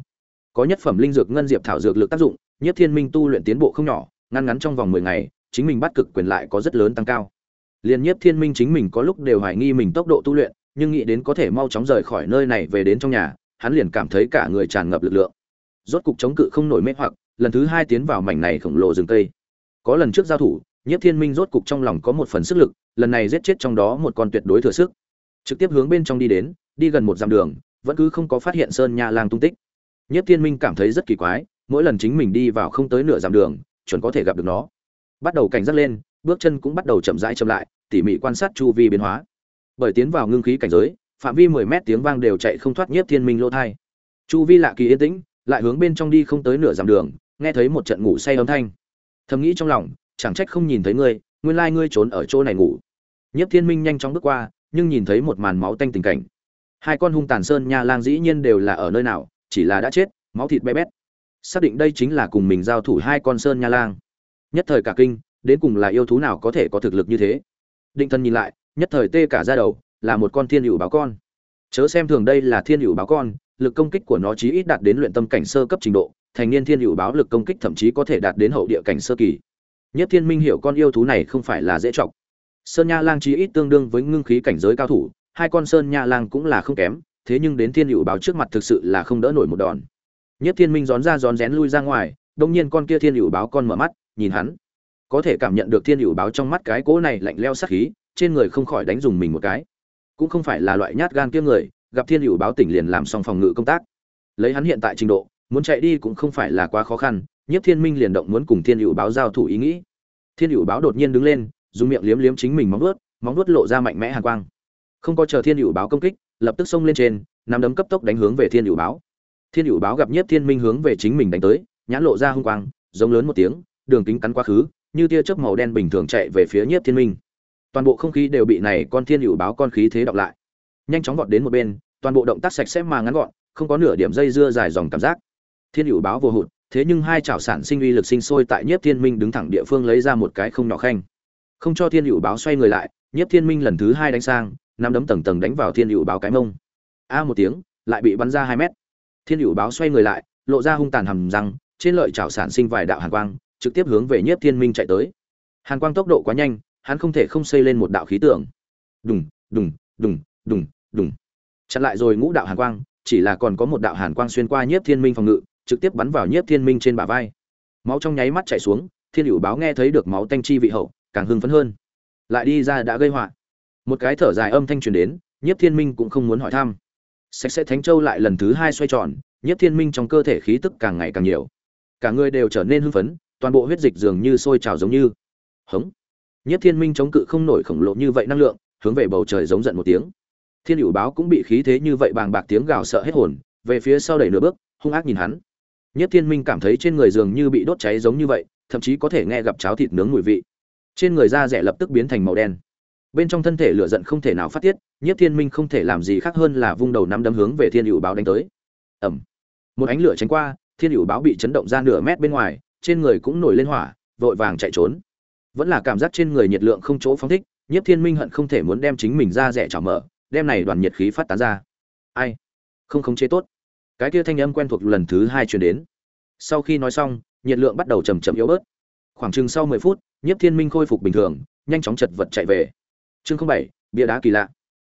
Có nhất phẩm linh dược ngân diệp thảo dược lực tác dụng, nhiếp thiên minh tu luyện tiến bộ không nhỏ ngăn ngắn trong vòng mười ngày, chính mình bắt cực quyền lại có rất lớn tăng cao liên nhiếp thiên minh chính mình có lúc đều hoài nghi mình tốc độ tu luyện, nhưng nghĩ đến có thể mau chóng rời khỏi nơi này về đến trong nhà, hắn liền cảm thấy cả người tràn ngập lực lượng. Rốt cục chống cự không nổi mê hoặc, lần thứ hai tiến vào mảnh này khổng lồ rừng cây. Có lần trước giao thủ, nhiếp thiên minh rốt cục trong lòng có một phần sức lực, lần này giết chết trong đó một con tuyệt đối thừa sức. Trực tiếp hướng bên trong đi đến, đi gần một dặm đường, vẫn cứ không có phát hiện sơn nha lang tung tích. Nhiếp thiên minh cảm thấy rất kỳ quái, mỗi lần chính mình đi vào không tới nửa dặm đường, chuẩn có thể gặp được nó. Bắt đầu cảnh giác lên bước chân cũng bắt đầu chậm rãi chậm lại, tỉ mỉ quan sát chu vi biến hóa. Bởi tiến vào ngưng khí cảnh giới, phạm vi mười mét tiếng vang đều chạy không thoát nhiếp thiên minh lỗ thai. Chu vi lạ kỳ yên tĩnh, lại hướng bên trong đi không tới nửa dặm đường, nghe thấy một trận ngủ say âm thanh. Thầm nghĩ trong lòng, chẳng trách không nhìn thấy ngươi, nguyên lai ngươi trốn ở chỗ này ngủ. Nhiếp thiên minh nhanh chóng bước qua, nhưng nhìn thấy một màn máu tanh tình cảnh. Hai con hung tàn sơn nha lang dĩ nhiên đều là ở nơi nào, chỉ là đã chết, máu thịt bé bét. Xác định đây chính là cùng mình giao thủ hai con sơn nha lang. Nhất thời cả kinh đến cùng là yêu thú nào có thể có thực lực như thế? Định thần nhìn lại, nhất thời tê cả ra đầu, là một con thiên hữu báo con. Chớ xem thường đây là thiên hữu báo con, lực công kích của nó chí ít đạt đến luyện tâm cảnh sơ cấp trình độ, thành niên thiên hữu báo lực công kích thậm chí có thể đạt đến hậu địa cảnh sơ kỳ. Nhất thiên minh hiểu con yêu thú này không phải là dễ chọc. Sơn nha lang chí ít tương đương với ngưng khí cảnh giới cao thủ, hai con sơn nha lang cũng là không kém, thế nhưng đến thiên hữu báo trước mặt thực sự là không đỡ nổi một đòn. Nhất thiên minh rón ra rón rén lui ra ngoài, đông nhiên con kia thiên hữu báo con mở mắt, nhìn hắn có thể cảm nhận được thiên hữu báo trong mắt cái cỗ này lạnh leo sát khí, trên người không khỏi đánh dùng mình một cái. Cũng không phải là loại nhát gan kia người, gặp thiên hữu báo tỉnh liền làm xong phòng ngự công tác. Lấy hắn hiện tại trình độ, muốn chạy đi cũng không phải là quá khó khăn nhất thiên minh liền động muốn cùng thiên hữu báo giao thủ ý nghĩ. Thiên hữu báo đột nhiên đứng lên, dùng miệng liếm liếm chính mình móng vuốt móng vuốt lộ ra mạnh mẽ hàn quang. Không có chờ thiên hữu báo công kích, lập tức xông lên trên, nắm đấm cấp tốc đánh hướng về thiên hữu báo. Thiên hữu báo gặp nhất thiên minh hướng về chính mình đánh tới, nhãn lộ ra hung quang, giống lớn một tiếng, đường kính cắn quá khứ như tia chớp màu đen bình thường chạy về phía nhiếp thiên minh. Toàn bộ không khí đều bị này con thiên hữu báo con khí thế đọc lại. Nhanh chóng vọt đến một bên, toàn bộ động tác sạch sẽ mà ngắn gọn, không có nửa điểm dây dưa dài dòng cảm giác. Thiên hữu báo vô hụt, thế nhưng hai chảo sản sinh uy lực sinh sôi tại nhiếp thiên minh đứng thẳng địa phương lấy ra một cái không nhỏ khanh. Không cho thiên hữu báo xoay người lại, nhiếp thiên minh lần thứ hai đánh sang, nắm đấm tầng tầng đánh vào thiên hữu báo cái mông. A một tiếng, lại bị bắn ra hai mét. Thiên hữu báo xoay người lại, lộ ra hung tàn hầm răng, trên lợi chảo sản sinh vài đạo hàn quang trực tiếp hướng về nhiếp thiên minh chạy tới. Hàn quang tốc độ quá nhanh, hắn không thể không xây lên một đạo khí tượng. Đùng đùng đùng đùng đùng. Chặn lại rồi ngũ đạo hàn quang, chỉ là còn có một đạo hàn quang xuyên qua nhiếp thiên minh phòng ngự, trực tiếp bắn vào nhiếp thiên minh trên bả vai. Máu trong nháy mắt chảy xuống, thiên hữu báo nghe thấy được máu tanh chi vị hậu, càng hưng phấn hơn. Lại đi ra đã gây họa. Một cái thở dài âm thanh truyền đến, nhiếp thiên minh cũng không muốn hỏi thăm. Sạch sẽ thánh châu lại lần thứ hai xoay tròn, nhiếp thiên minh trong cơ thể khí tức càng ngày càng nhiều. Cả người đều trở nên hưng phấn toàn bộ huyết dịch dường như sôi trào giống như. Hống. Nhất thiên minh chống cự không nổi khổng lồ như vậy năng lượng, hướng về bầu trời giống giận một tiếng. Thiên hữu báo cũng bị khí thế như vậy bàng bạc tiếng gào sợ hết hồn, về phía sau đẩy nửa bước, hung ác nhìn hắn. Nhất thiên minh cảm thấy trên người dường như bị đốt cháy giống như vậy, thậm chí có thể nghe gặp cháo thịt nướng mùi vị. Trên người da rẻ lập tức biến thành màu đen. Bên trong thân thể lửa giận không thể nào phát tiết, nhất thiên minh không thể làm gì khác hơn là vung đầu nắm đấm hướng về thiên hữu báo đánh tới. Ẩm một ánh lửa tránh qua, thiên hữu báo bị chấn động ra nửa mét bên ngoài trên người cũng nổi lên hỏa, vội vàng chạy trốn. Vẫn là cảm giác trên người nhiệt lượng không chỗ phóng thích nhất thiên minh hận không thể muốn đem chính mình ra rẻ chảo mở, đem này đoàn nhiệt khí phát tán ra. Ai? Không khống chế tốt. Cái kia thanh âm quen thuộc lần thứ hai truyền đến. Sau khi nói xong, nhiệt lượng bắt đầu chầm chậm yếu bớt. Khoảng chừng sau mười phút, nhiếp thiên minh khôi phục bình thường, nhanh chóng chật vật chạy về. Chương không bảy, bia đá kỳ lạ.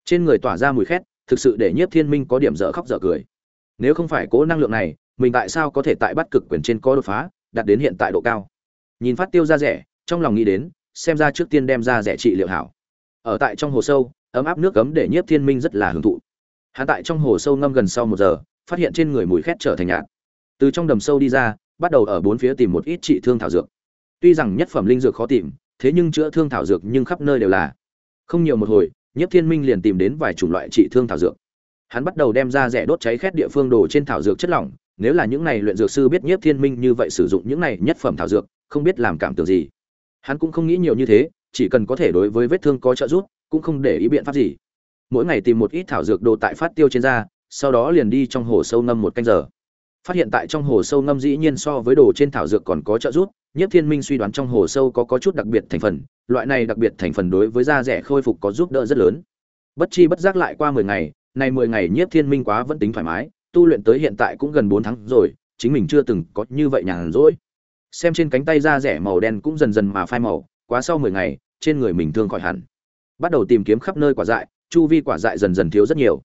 Trên người tỏa ra mùi khét, thực sự để nhiếp thiên minh có điểm dở khóc dở cười. Nếu không phải cố năng lượng này, mình tại sao có thể tại bắt cực quyền trên có đột phá đạt đến hiện tại độ cao. Nhìn phát tiêu ra rẻ, trong lòng nghĩ đến, xem ra trước tiên đem ra rẻ trị liệu hảo. Ở tại trong hồ sâu, ấm áp nước cấm để nhiếp thiên minh rất là hưởng thụ. Hạ tại trong hồ sâu ngâm gần sau một giờ, phát hiện trên người mùi khét trở thành nhạt. Từ trong đầm sâu đi ra, bắt đầu ở bốn phía tìm một ít trị thương thảo dược. Tuy rằng nhất phẩm linh dược khó tìm, thế nhưng chữa thương thảo dược nhưng khắp nơi đều là. Không nhiều một hồi, nhiếp thiên minh liền tìm đến vài chủng loại trị thương thảo dược. Hắn bắt đầu đem ra rẻ đốt cháy khét địa phương đồ trên thảo dược chất lỏng nếu là những này luyện dược sư biết nhiếp thiên minh như vậy sử dụng những này nhất phẩm thảo dược, không biết làm cảm tưởng gì. Hắn cũng không nghĩ nhiều như thế, chỉ cần có thể đối với vết thương có trợ giúp, cũng không để ý biện pháp gì. Mỗi ngày tìm một ít thảo dược đồ tại phát tiêu trên da, sau đó liền đi trong hồ sâu ngâm một canh giờ. Phát hiện tại trong hồ sâu ngâm dĩ nhiên so với đồ trên thảo dược còn có trợ giúp, nhiếp thiên minh suy đoán trong hồ sâu có có chút đặc biệt thành phần, loại này đặc biệt thành phần đối với da rẻ khôi phục có giúp đỡ rất lớn. Bất chi bất giác lại qua mười ngày, nay mười ngày nhiếp thiên minh quá vẫn tính thoải mái tu luyện tới hiện tại cũng gần bốn tháng rồi, chính mình chưa từng có như vậy nhàn rỗi. Xem trên cánh tay da rẻ màu đen cũng dần dần mà phai màu, quá sau mười ngày, trên người mình thương khỏi hẳn. Bắt đầu tìm kiếm khắp nơi quả dại, chu vi quả dại dần dần thiếu rất nhiều.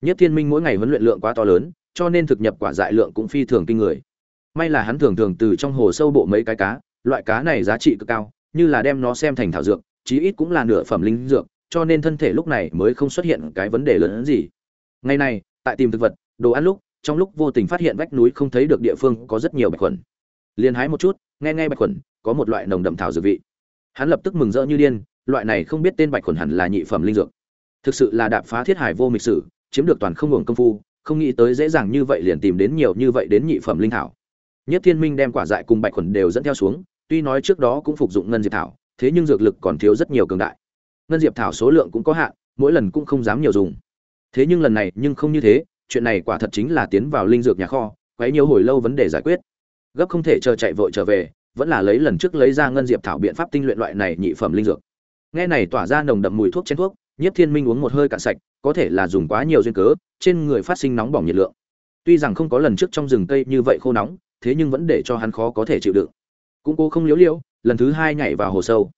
Nhất thiên minh mỗi ngày huấn luyện lượng quá to lớn, cho nên thực nhập quả dại lượng cũng phi thường kinh người. May là hắn thường thường từ trong hồ sâu bộ mấy cái cá, loại cá này giá trị cực cao, như là đem nó xem thành thảo dược, chí ít cũng là nửa phẩm linh dược, cho nên thân thể lúc này mới không xuất hiện cái vấn đề lớn hơn gì. Ngày này tại tìm thực vật đồ ăn lúc, trong lúc vô tình phát hiện vách núi không thấy được địa phương có rất nhiều bạch khuẩn. Liền hái một chút, nghe nghe bạch khuẩn, có một loại nồng đậm thảo dược vị. Hắn lập tức mừng rỡ như điên, loại này không biết tên bạch khuẩn hẳn là nhị phẩm linh dược. Thực sự là đạp phá thiết hải vô mịch sử, chiếm được toàn không nguồn công phu, không nghĩ tới dễ dàng như vậy liền tìm đến nhiều như vậy đến nhị phẩm linh thảo. Nhất thiên minh đem quả dại cùng bạch khuẩn đều dẫn theo xuống, tuy nói trước đó cũng phục dụng ngân diệp thảo, thế nhưng dược lực còn thiếu rất nhiều cường đại. Ngân diệp thảo số lượng cũng có hạn, mỗi lần cũng không dám nhiều dùng. Thế nhưng lần này nhưng không như thế chuyện này quả thật chính là tiến vào linh dược nhà kho, quấy nhiều hồi lâu vấn đề giải quyết. Gấp không thể chờ chạy vội trở về, vẫn là lấy lần trước lấy ra ngân diệp thảo biện pháp tinh luyện loại này nhị phẩm linh dược. Nghe này tỏa ra nồng đậm mùi thuốc chén thuốc nhất thiên minh uống một hơi cạn sạch, có thể là dùng quá nhiều duyên cớ, trên người phát sinh nóng bỏng nhiệt lượng. Tuy rằng không có lần trước trong rừng cây như vậy khô nóng, thế nhưng vẫn để cho hắn khó có thể chịu đựng. Cũng cố không liếu liễu, lần thứ hai nhảy vào hồ sâu.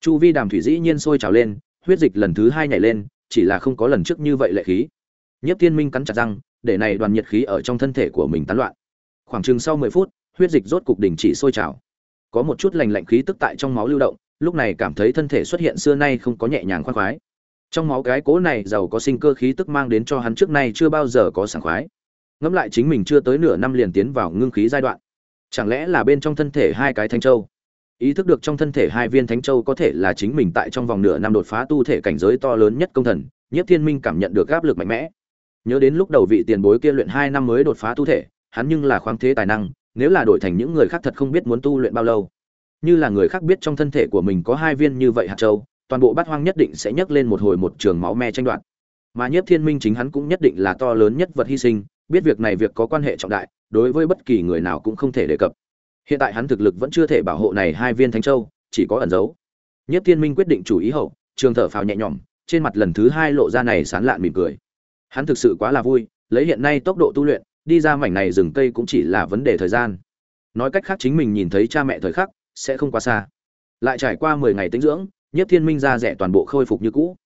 Chu vi đàm thủy dĩ nhiên sôi trào lên, huyết dịch lần thứ hai nhảy lên, chỉ là không có lần trước như vậy lệ khí. Nhiếp thiên minh cắn chặt răng, để này đoàn nhiệt khí ở trong thân thể của mình tán loạn. Khoảng chừng sau mười phút, huyết dịch rốt cục đình chỉ sôi trào. Có một chút lành lạnh khí tức tại trong máu lưu động, lúc này cảm thấy thân thể xuất hiện xưa nay không có nhẹ nhàng khoan khoái. Trong máu cái cố này giàu có sinh cơ khí tức mang đến cho hắn trước nay chưa bao giờ có sảng khoái. Ngẫm lại chính mình chưa tới nửa năm liền tiến vào ngưng khí giai đoạn. Chẳng lẽ là bên trong thân thể hai cái thanh châu? Ý thức được trong thân thể hai viên thánh châu có thể là chính mình tại trong vòng nửa năm đột phá tu thể cảnh giới to lớn nhất công thần, Nhiếp thiên minh cảm nhận được áp lực mạnh mẽ nhớ đến lúc đầu vị tiền bối kia luyện hai năm mới đột phá tu thể, hắn nhưng là khoáng thế tài năng, nếu là đổi thành những người khác thật không biết muốn tu luyện bao lâu. Như là người khác biết trong thân thể của mình có hai viên như vậy hạt châu, toàn bộ bát hoang nhất định sẽ nhấc lên một hồi một trường máu me tranh đoạt. Mà nhất thiên minh chính hắn cũng nhất định là to lớn nhất vật hy sinh, biết việc này việc có quan hệ trọng đại, đối với bất kỳ người nào cũng không thể đề cập. Hiện tại hắn thực lực vẫn chưa thể bảo hộ này hai viên thánh châu, chỉ có ẩn giấu. Nhất thiên minh quyết định chủ ý hậu, trường thở phào nhẹ nhõm, trên mặt lần thứ hai lộ ra này sán lạn mỉm cười hắn thực sự quá là vui, lấy hiện nay tốc độ tu luyện, đi ra mảnh này rừng cây cũng chỉ là vấn đề thời gian. Nói cách khác chính mình nhìn thấy cha mẹ thời khắc, sẽ không quá xa. Lại trải qua mười ngày tĩnh dưỡng nhất thiên minh ra rẻ toàn bộ khôi phục như cũ.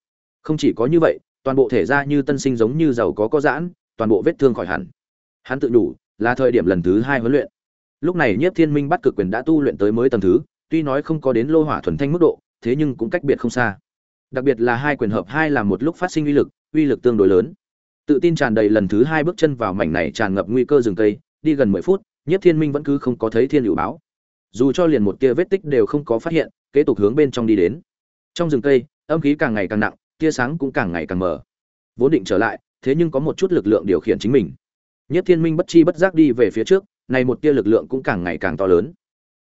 Không chỉ có như vậy, toàn bộ thể ra như tân sinh giống như giàu có có giãn, toàn bộ vết thương khỏi hẳn. Hắn tự đủ, là thời điểm lần thứ hai huấn luyện. Lúc này nhất thiên minh bắt cực quyền đã tu luyện tới mới tầng thứ, tuy nói không có đến lô hỏa thuần thanh mức độ, thế nhưng cũng cách biệt không xa. Đặc biệt là hai quyền hợp hai là một lúc phát sinh uy lực uy lực tương đối lớn tự tin tràn đầy lần thứ hai bước chân vào mảnh này tràn ngập nguy cơ rừng cây đi gần mười phút nhất thiên minh vẫn cứ không có thấy thiên hữu báo dù cho liền một tia vết tích đều không có phát hiện kế tục hướng bên trong đi đến trong rừng cây âm khí càng ngày càng nặng tia sáng cũng càng ngày càng mờ vốn định trở lại thế nhưng có một chút lực lượng điều khiển chính mình Nhất Thiên Minh bất chi bất giác đi về phía trước, này một tia lực lượng cũng càng ngày càng to lớn.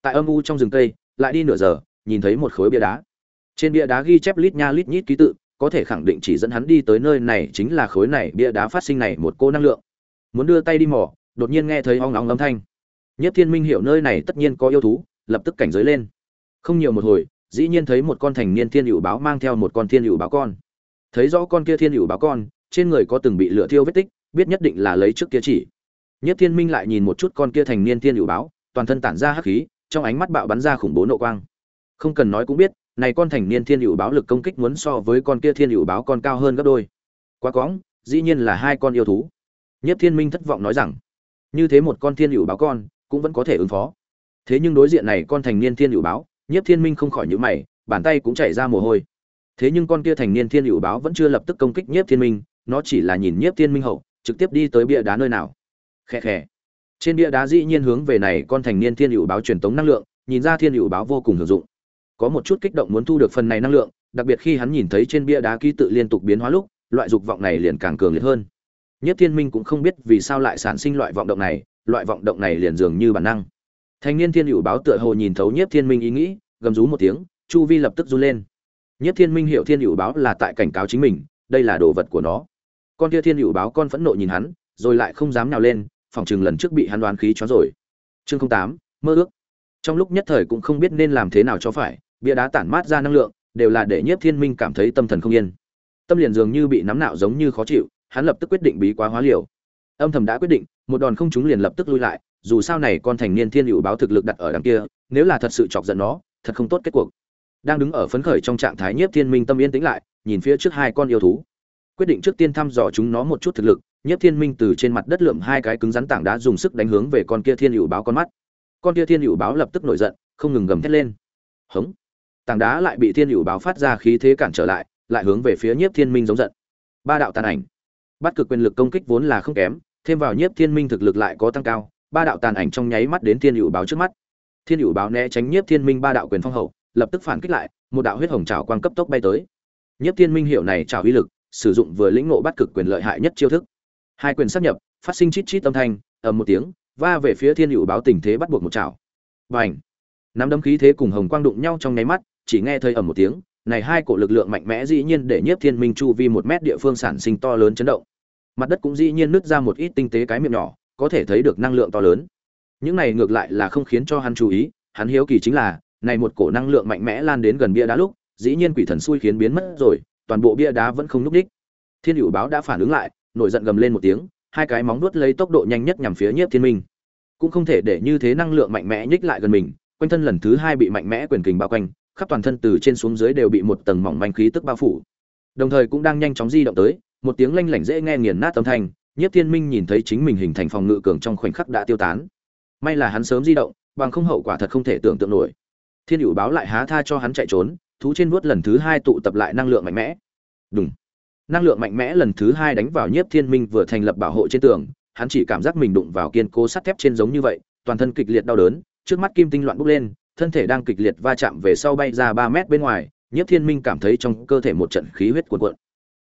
Tại âm u trong rừng cây, lại đi nửa giờ, nhìn thấy một khối bia đá. Trên bia đá ghi chép lít nha lít nhít ký tự, có thể khẳng định chỉ dẫn hắn đi tới nơi này chính là khối này bia đá phát sinh này một cô năng lượng. Muốn đưa tay đi mò, đột nhiên nghe thấy ong ong âm thanh. Nhất Thiên Minh hiểu nơi này tất nhiên có yêu thú, lập tức cảnh giới lên. Không nhiều một hồi, dĩ nhiên thấy một con thành niên thiên hữu báo mang theo một con thiên hữu báo con. Thấy rõ con kia thiên hữu báo con, trên người có từng bị lửa thiêu vết tích, biết nhất định là lấy trước kia chỉ. Nhất Thiên Minh lại nhìn một chút con kia thành niên thiên hữu báo, toàn thân tản ra hắc khí, trong ánh mắt bạo bắn ra khủng bố nộ quang. Không cần nói cũng biết, này con thành niên thiên hữu báo lực công kích muốn so với con kia thiên hữu báo con cao hơn gấp đôi. Quá cóng, dĩ nhiên là hai con yêu thú. Nhất Thiên Minh thất vọng nói rằng, như thế một con thiên hữu báo con cũng vẫn có thể ứng phó. Thế nhưng đối diện này con thành niên thiên hữu báo, Nhất Thiên Minh không khỏi nhữ mày, bàn tay cũng chảy ra mồ hôi. Thế nhưng con kia thành niên thiên hữu báo vẫn chưa lập tức công kích Nhất Thiên Minh, nó chỉ là nhìn Nhất Thiên Minh hậu, trực tiếp đi tới bia đá nơi nào. Khẽ khẽ. Trên bia đá dĩ nhiên hướng về này con thành niên thiên hữu báo truyền tống năng lượng, nhìn ra thiên hữu báo vô cùng hữu dụng. Có một chút kích động muốn thu được phần này năng lượng, đặc biệt khi hắn nhìn thấy trên bia đá ký tự liên tục biến hóa lúc, loại dục vọng này liền càng cường liệt hơn. Nhất Thiên Minh cũng không biết vì sao lại sản sinh loại vọng động này, loại vọng động này liền dường như bản năng. Thanh niên thiên hữu báo tựa hồ nhìn thấu Nhất Thiên Minh ý nghĩ, gầm rú một tiếng, chu vi lập tức run lên. Nhất Thiên Minh hiểu thiên hữu báo là tại cảnh cáo chính mình, đây là đồ vật của nó. Con kia thiên hữu báo con phẫn nộ nhìn hắn, rồi lại không dám nào lên, phòng trường lần trước bị hắn đoán khí chó rồi. Chương 08, mơ ước. Trong lúc nhất thời cũng không biết nên làm thế nào cho phải, bia đá tản mát ra năng lượng, đều là để Nhiếp Thiên Minh cảm thấy tâm thần không yên. Tâm liền dường như bị nắm nạo giống như khó chịu, hắn lập tức quyết định bí quá hóa liều. Âm thầm đã quyết định, một đòn không chúng liền lập tức lui lại, dù sao này con thành niên thiên hữu báo thực lực đặt ở đằng kia, nếu là thật sự chọc giận nó, thật không tốt kết cuộc. Đang đứng ở phấn khởi trong trạng thái Nhiếp Thiên Minh tâm yên tĩnh lại, nhìn phía trước hai con yêu thú. Quyết định trước tiên thăm dò chúng nó một chút thực lực, Nhiếp Thiên Minh từ trên mặt đất lượm hai cái cứng rắn tảng đá dùng sức đánh hướng về con kia thiên hữu báo con mắt. Con kia thiên hữu báo lập tức nổi giận, không ngừng gầm thét lên. Hống! Tảng đá lại bị thiên hữu báo phát ra khí thế cản trở lại, lại hướng về phía Nhiếp Thiên Minh giống giận. Ba đạo tàn ảnh. Bắt cực quyền lực công kích vốn là không kém, thêm vào Nhiếp Thiên Minh thực lực lại có tăng cao, ba đạo tàn ảnh trong nháy mắt đến thiên hữu báo trước mắt. Thiên hữu báo né tránh Nhiếp Thiên Minh ba đạo quyền phong hậu, lập tức phản kích lại, một đạo huyết hồng trào quang cấp tốc bay tới. Nhiếp Thiên Minh hiểu này trào uy lực, sử dụng vừa lĩnh ngộ bắt cực quyền lợi hại nhất chiêu thức hai quyền sắp nhập phát sinh chít chít âm thanh ầm một tiếng va về phía thiên hữu báo tình thế bắt buộc một chảo bành nắm đấm khí thế cùng hồng quang đụng nhau trong nháy mắt chỉ nghe thấy ầm một tiếng, này hai cổ lực lượng mạnh mẽ dĩ nhiên để nhiếp thiên minh chu vi một mét địa phương sản sinh to lớn chấn động. Mặt đất cũng dĩ nhiên nứt ra một ít tinh tế cái miệng nhỏ, có thể thấy được năng lượng to lớn. Những này ngược lại là không khiến cho hắn chú ý, hắn hiếu kỳ chính là, này một cổ năng lượng mạnh mẽ lan đến gần bia đá lúc, dĩ nhiên quỷ thần xui khiến biến mất rồi, toàn bộ bia đá vẫn không núc đích. Thiên hữu báo đã phản ứng lại, nổi giận gầm lên một tiếng, hai cái móng vuốt lấy tốc độ nhanh nhất nhằm phía nhiếp thiên minh. Cũng không thể để như thế năng lượng mạnh mẽ nhích lại gần mình, quanh thân lần thứ hai bị mạnh mẽ quyền kình bao quanh khắp toàn thân từ trên xuống dưới đều bị một tầng mỏng manh khí tức bao phủ. Đồng thời cũng đang nhanh chóng di động tới, một tiếng lanh lảnh dễ nghe nghiền nát âm thanh, nhiếp thiên minh nhìn thấy chính mình hình thành phòng ngự cường trong khoảnh khắc đã tiêu tán. May là hắn sớm di động, bằng không hậu quả thật không thể tưởng tượng nổi. Thiên hữu báo lại há tha cho hắn chạy trốn, thú trên vuốt lần thứ hai tụ tập lại năng lượng mạnh mẽ. Đúng năng lượng mạnh mẽ lần thứ hai đánh vào nhiếp thiên minh vừa thành lập bảo hộ trên tường, hắn chỉ cảm giác mình đụng vào kiên cố sắt thép trên giống như vậy, toàn thân kịch liệt đau đớn, trước mắt kim tinh loạn bốc lên thân thể đang kịch liệt va chạm về sau bay ra ba mét bên ngoài, nhiếp thiên minh cảm thấy trong cơ thể một trận khí huyết cuộn cuộn.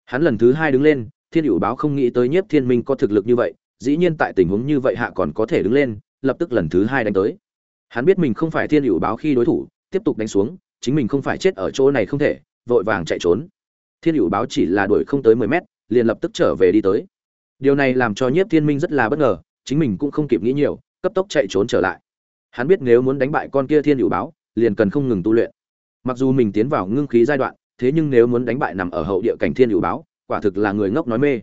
Hắn lần thứ hai đứng lên, thiên hữu báo không nghĩ tới nhiếp thiên minh có thực lực như vậy, dĩ nhiên tại tình huống như vậy hạ còn có thể đứng lên, lập tức lần thứ hai đánh tới. Hắn biết mình không phải thiên hữu báo khi đối thủ, tiếp tục đánh xuống, chính mình không phải chết ở chỗ này không thể, vội vàng chạy trốn. Thiên hữu báo chỉ là đuổi không tới mười mét, liền lập tức trở về đi tới. Điều này làm cho nhiếp thiên minh rất là bất ngờ, chính mình cũng không kịp nghĩ nhiều, cấp tốc chạy trốn trở lại hắn biết nếu muốn đánh bại con kia thiên hữu báo, liền cần không ngừng tu luyện. Mặc dù mình tiến vào ngưng khí giai đoạn, thế nhưng nếu muốn đánh bại nằm ở hậu địa cảnh thiên hữu báo, quả thực là người ngốc nói mê.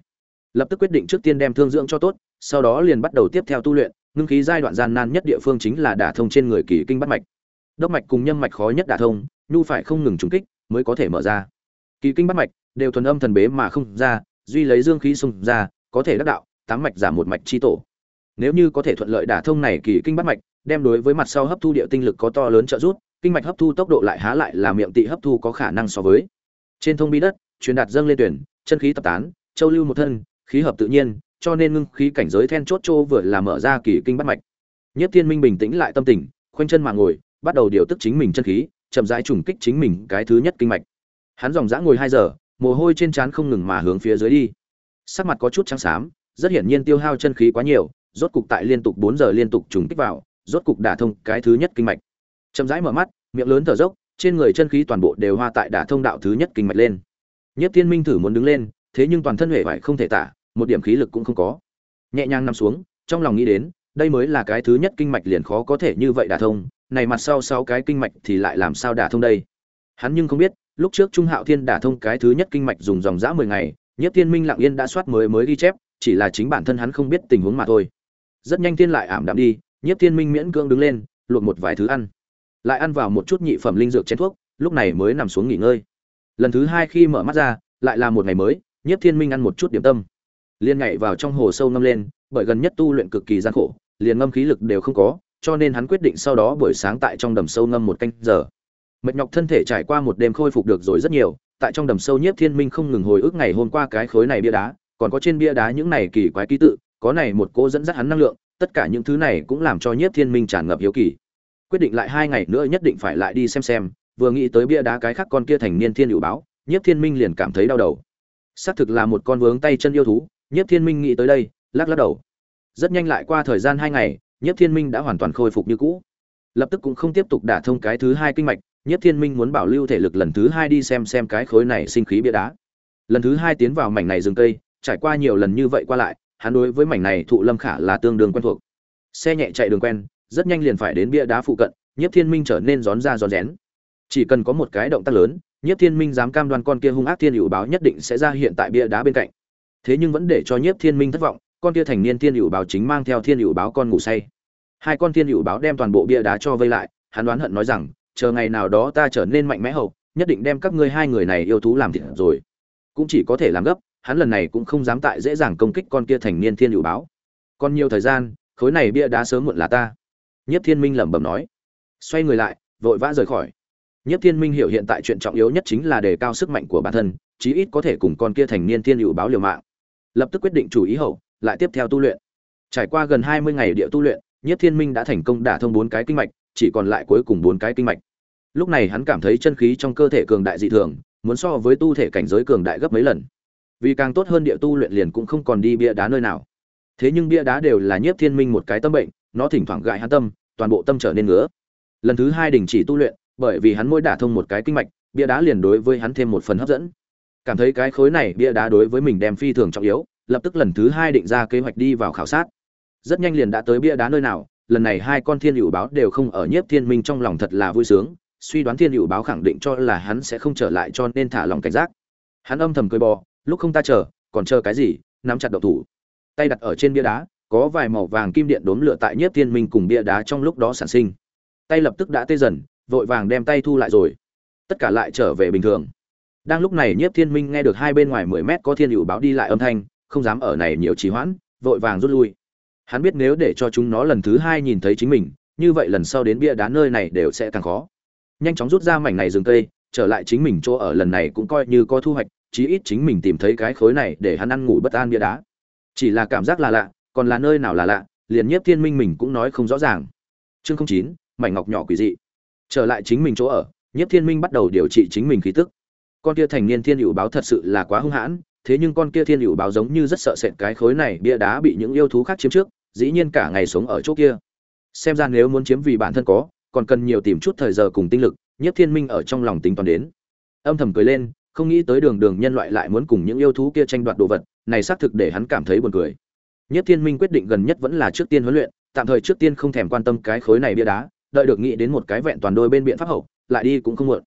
Lập tức quyết định trước tiên đem thương dưỡng cho tốt, sau đó liền bắt đầu tiếp theo tu luyện, ngưng khí giai đoạn gian nan nhất địa phương chính là đả thông trên người kỳ kinh bắt mạch. Đốc mạch cùng nhâm mạch khó nhất đả thông, nhu phải không ngừng trúng kích mới có thể mở ra. Kỳ kinh bắt mạch đều thuần âm thần bế mà không ra, duy lấy dương khí xung ra, có thể đắc đạo, tám mạch giảm một mạch chi tổ. Nếu như có thể thuận lợi đả thông này kỳ kinh bắt mạch đem đối với mặt sau hấp thu địa tinh lực có to lớn trợ giúp, kinh mạch hấp thu tốc độ lại há lại là miệng tị hấp thu có khả năng so với. Trên thông bi đất, truyền đạt dâng lên tuyển, chân khí tập tán, châu lưu một thân, khí hợp tự nhiên, cho nên ngưng khí cảnh giới then chốt châu vừa là mở ra kỳ kinh bắt mạch. Nhất thiên minh bình tĩnh lại tâm tình, khoanh chân mà ngồi, bắt đầu điều tức chính mình chân khí, chậm rãi trùng kích chính mình cái thứ nhất kinh mạch. Hắn dòng dã ngồi hai giờ, mồ hôi trên trán không ngừng mà hướng phía dưới đi. Sắc mặt có chút trắng xám, rất hiển nhiên tiêu hao chân khí quá nhiều, rốt cục tại liên tục bốn giờ liên tục trùng kích vào rốt cục đả thông cái thứ nhất kinh mạch. Chậm rãi mở mắt, miệng lớn thở dốc, trên người chân khí toàn bộ đều hoa tại đả thông đạo thứ nhất kinh mạch lên. Nhất thiên minh thử muốn đứng lên, thế nhưng toàn thân huệ vải không thể tả, một điểm khí lực cũng không có. Nhẹ nhàng nằm xuống, trong lòng nghĩ đến, đây mới là cái thứ nhất kinh mạch liền khó có thể như vậy đả thông, này mặt sau sáu cái kinh mạch thì lại làm sao đả thông đây? Hắn nhưng không biết, lúc trước trung hạo thiên đả thông cái thứ nhất kinh mạch dùng dòng dã mười ngày nhất thiên minh lặng yên đã soát mới mới ghi chép, chỉ là chính bản thân hắn không biết tình huống mà thôi. Rất nhanh thiên lại ảm đạm đi nhất thiên minh miễn cưỡng đứng lên, luộc một vài thứ ăn. Lại ăn vào một chút nhị phẩm linh dược chén thuốc, lúc này mới nằm xuống nghỉ ngơi. Lần thứ hai khi mở mắt ra, lại là một ngày mới nhất thiên minh ăn một chút điểm tâm. Liền nhảy vào trong hồ sâu ngâm lên, bởi gần nhất tu luyện cực kỳ gian khổ, liền ngâm khí lực đều không có, cho nên hắn quyết định sau đó buổi sáng tại trong đầm sâu ngâm một canh giờ. Mệt nhọc thân thể trải qua một đêm khôi phục được rồi rất nhiều, tại trong đầm sâu nhiếp thiên minh không ngừng hồi ức ngày hôm qua cái khối này bia đá, còn có trên bia đá những này kỳ quái ký tự, có này một cô dẫn dắt hắn năng lượng tất cả những thứ này cũng làm cho nhiếp thiên minh tràn ngập hiếu kỳ. Quyết định lại hai ngày nữa nhất định phải lại đi xem xem, vừa nghĩ tới bia đá cái khác con kia thành niên thiên hữu báo, nhiếp thiên minh liền cảm thấy đau đầu. Xác thực là một con vướng tay chân yêu thú, nhiếp thiên minh nghĩ tới đây, lắc lắc đầu. Rất nhanh lại qua thời gian hai ngày, nhiếp thiên minh đã hoàn toàn khôi phục như cũ. Lập tức cũng không tiếp tục đả thông cái thứ hai kinh mạch, nhiếp thiên minh muốn bảo lưu thể lực lần thứ hai đi xem xem cái khối này sinh khí bia đá. Lần thứ hai tiến vào mảnh này rừng cây, trải qua nhiều lần như vậy qua lại hắn đối với mảnh này thụ lâm khả là tương đương quen thuộc. Xe nhẹ chạy đường quen, rất nhanh liền phải đến bia đá phụ cận, nhiếp thiên minh trở nên rón ra rón rén. Chỉ cần có một cái động tác lớn, nhiếp thiên minh dám cam đoan con kia hung ác thiên hữu báo nhất định sẽ ra hiện tại bia đá bên cạnh. Thế nhưng vẫn để cho nhiếp thiên minh thất vọng, con kia thành niên thiên hữu báo chính mang theo thiên hữu báo con ngủ say. Hai con thiên hữu báo đem toàn bộ bia đá cho vây lại, hắn đoán hận nói rằng, chờ ngày nào đó ta trở nên mạnh mẽ hậu, nhất định đem các ngươi hai người này yêu thú làm thịt rồi. Cũng chỉ có thể làm gấp hắn lần này cũng không dám tại dễ dàng công kích con kia thành niên thiên hữu báo. Còn nhiều thời gian, khối này bia đá sớm muộn là ta. Nhất thiên minh lẩm bẩm nói. Xoay người lại, vội vã rời khỏi. Nhất thiên minh hiểu hiện tại chuyện trọng yếu nhất chính là đề cao sức mạnh của bản thân, chí ít có thể cùng con kia thành niên thiên hữu báo liều mạng. Lập tức quyết định chủ ý hậu, lại tiếp theo tu luyện. Trải qua gần hai mươi ngày địa tu luyện nhất thiên minh đã thành công đả thông bốn cái kinh mạch, chỉ còn lại cuối cùng bốn cái kinh mạch. Lúc này hắn cảm thấy chân khí trong cơ thể cường đại dị thường, muốn so với tu thể cảnh giới cường đại gấp mấy lần vì càng tốt hơn địa tu luyện liền cũng không còn đi bia đá nơi nào. Thế nhưng bia đá đều là nhiếp thiên minh một cái tâm bệnh, nó thỉnh thoảng gại hắn tâm, toàn bộ tâm trở nên ngứa. Lần thứ hai đình chỉ tu luyện, bởi vì hắn mỗi đả thông một cái kinh mạch, bia đá liền đối với hắn thêm một phần hấp dẫn. Cảm thấy cái khối này bia đá đối với mình đem phi thường trọng yếu, lập tức lần thứ hai định ra kế hoạch đi vào khảo sát. Rất nhanh liền đã tới bia đá nơi nào, lần này hai con thiên hữu báo đều không ở nhiếp thiên minh trong lòng thật là vui sướng, suy đoán thiên hữu báo khẳng định cho là hắn sẽ không trở lại cho nên thả lòng cảnh giác. Hắn âm thầm cười bò lúc không ta chờ, còn chờ cái gì, nắm chặt đậu thủ. Tay đặt ở trên bia đá, có vài màu vàng kim điện đốm lửa tại nhiếp thiên minh cùng bia đá trong lúc đó sản sinh. Tay lập tức đã tê dần, vội vàng đem tay thu lại rồi. Tất cả lại trở về bình thường. Đang lúc này nhiếp thiên minh nghe được hai bên ngoài mười mét có thiên hữu báo đi lại âm thanh, không dám ở này nhiều trì hoãn, vội vàng rút lui. Hắn biết nếu để cho chúng nó lần thứ hai nhìn thấy chính mình, như vậy lần sau đến bia đá nơi này đều sẽ càng khó. Nhanh chóng rút ra mảnh này rừng cây, trở lại chính mình chỗ ở lần này cũng coi như có thu hoạch chí ít chính mình tìm thấy cái khối này để hắn ăn ngủ bất an bia đá. Chỉ là cảm giác là lạ, còn là nơi nào là lạ, liền nhiếp thiên minh mình cũng nói không rõ ràng. Chương không chín, mảnh ngọc nhỏ quỷ dị. Trở lại chính mình chỗ ở, nhiếp thiên minh bắt đầu điều trị chính mình khí tức. Con kia thành niên thiên hữu báo thật sự là quá hung hãn, thế nhưng con kia thiên hữu báo giống như rất sợ sệt cái khối này bia đá bị những yêu thú khác chiếm trước, dĩ nhiên cả ngày sống ở chỗ kia. Xem ra nếu muốn chiếm vì bản thân có, còn cần nhiều tìm chút thời giờ cùng tinh lực nhất thiên minh ở trong lòng tính toán đến. Âm thầm cười lên không nghĩ tới đường đường nhân loại lại muốn cùng những yêu thú kia tranh đoạt đồ vật, này xác thực để hắn cảm thấy buồn cười. Nhất thiên minh quyết định gần nhất vẫn là trước tiên huấn luyện, tạm thời trước tiên không thèm quan tâm cái khối này bia đá, đợi được nghĩ đến một cái vẹn toàn đôi bên biện pháp hậu, lại đi cũng không muộn.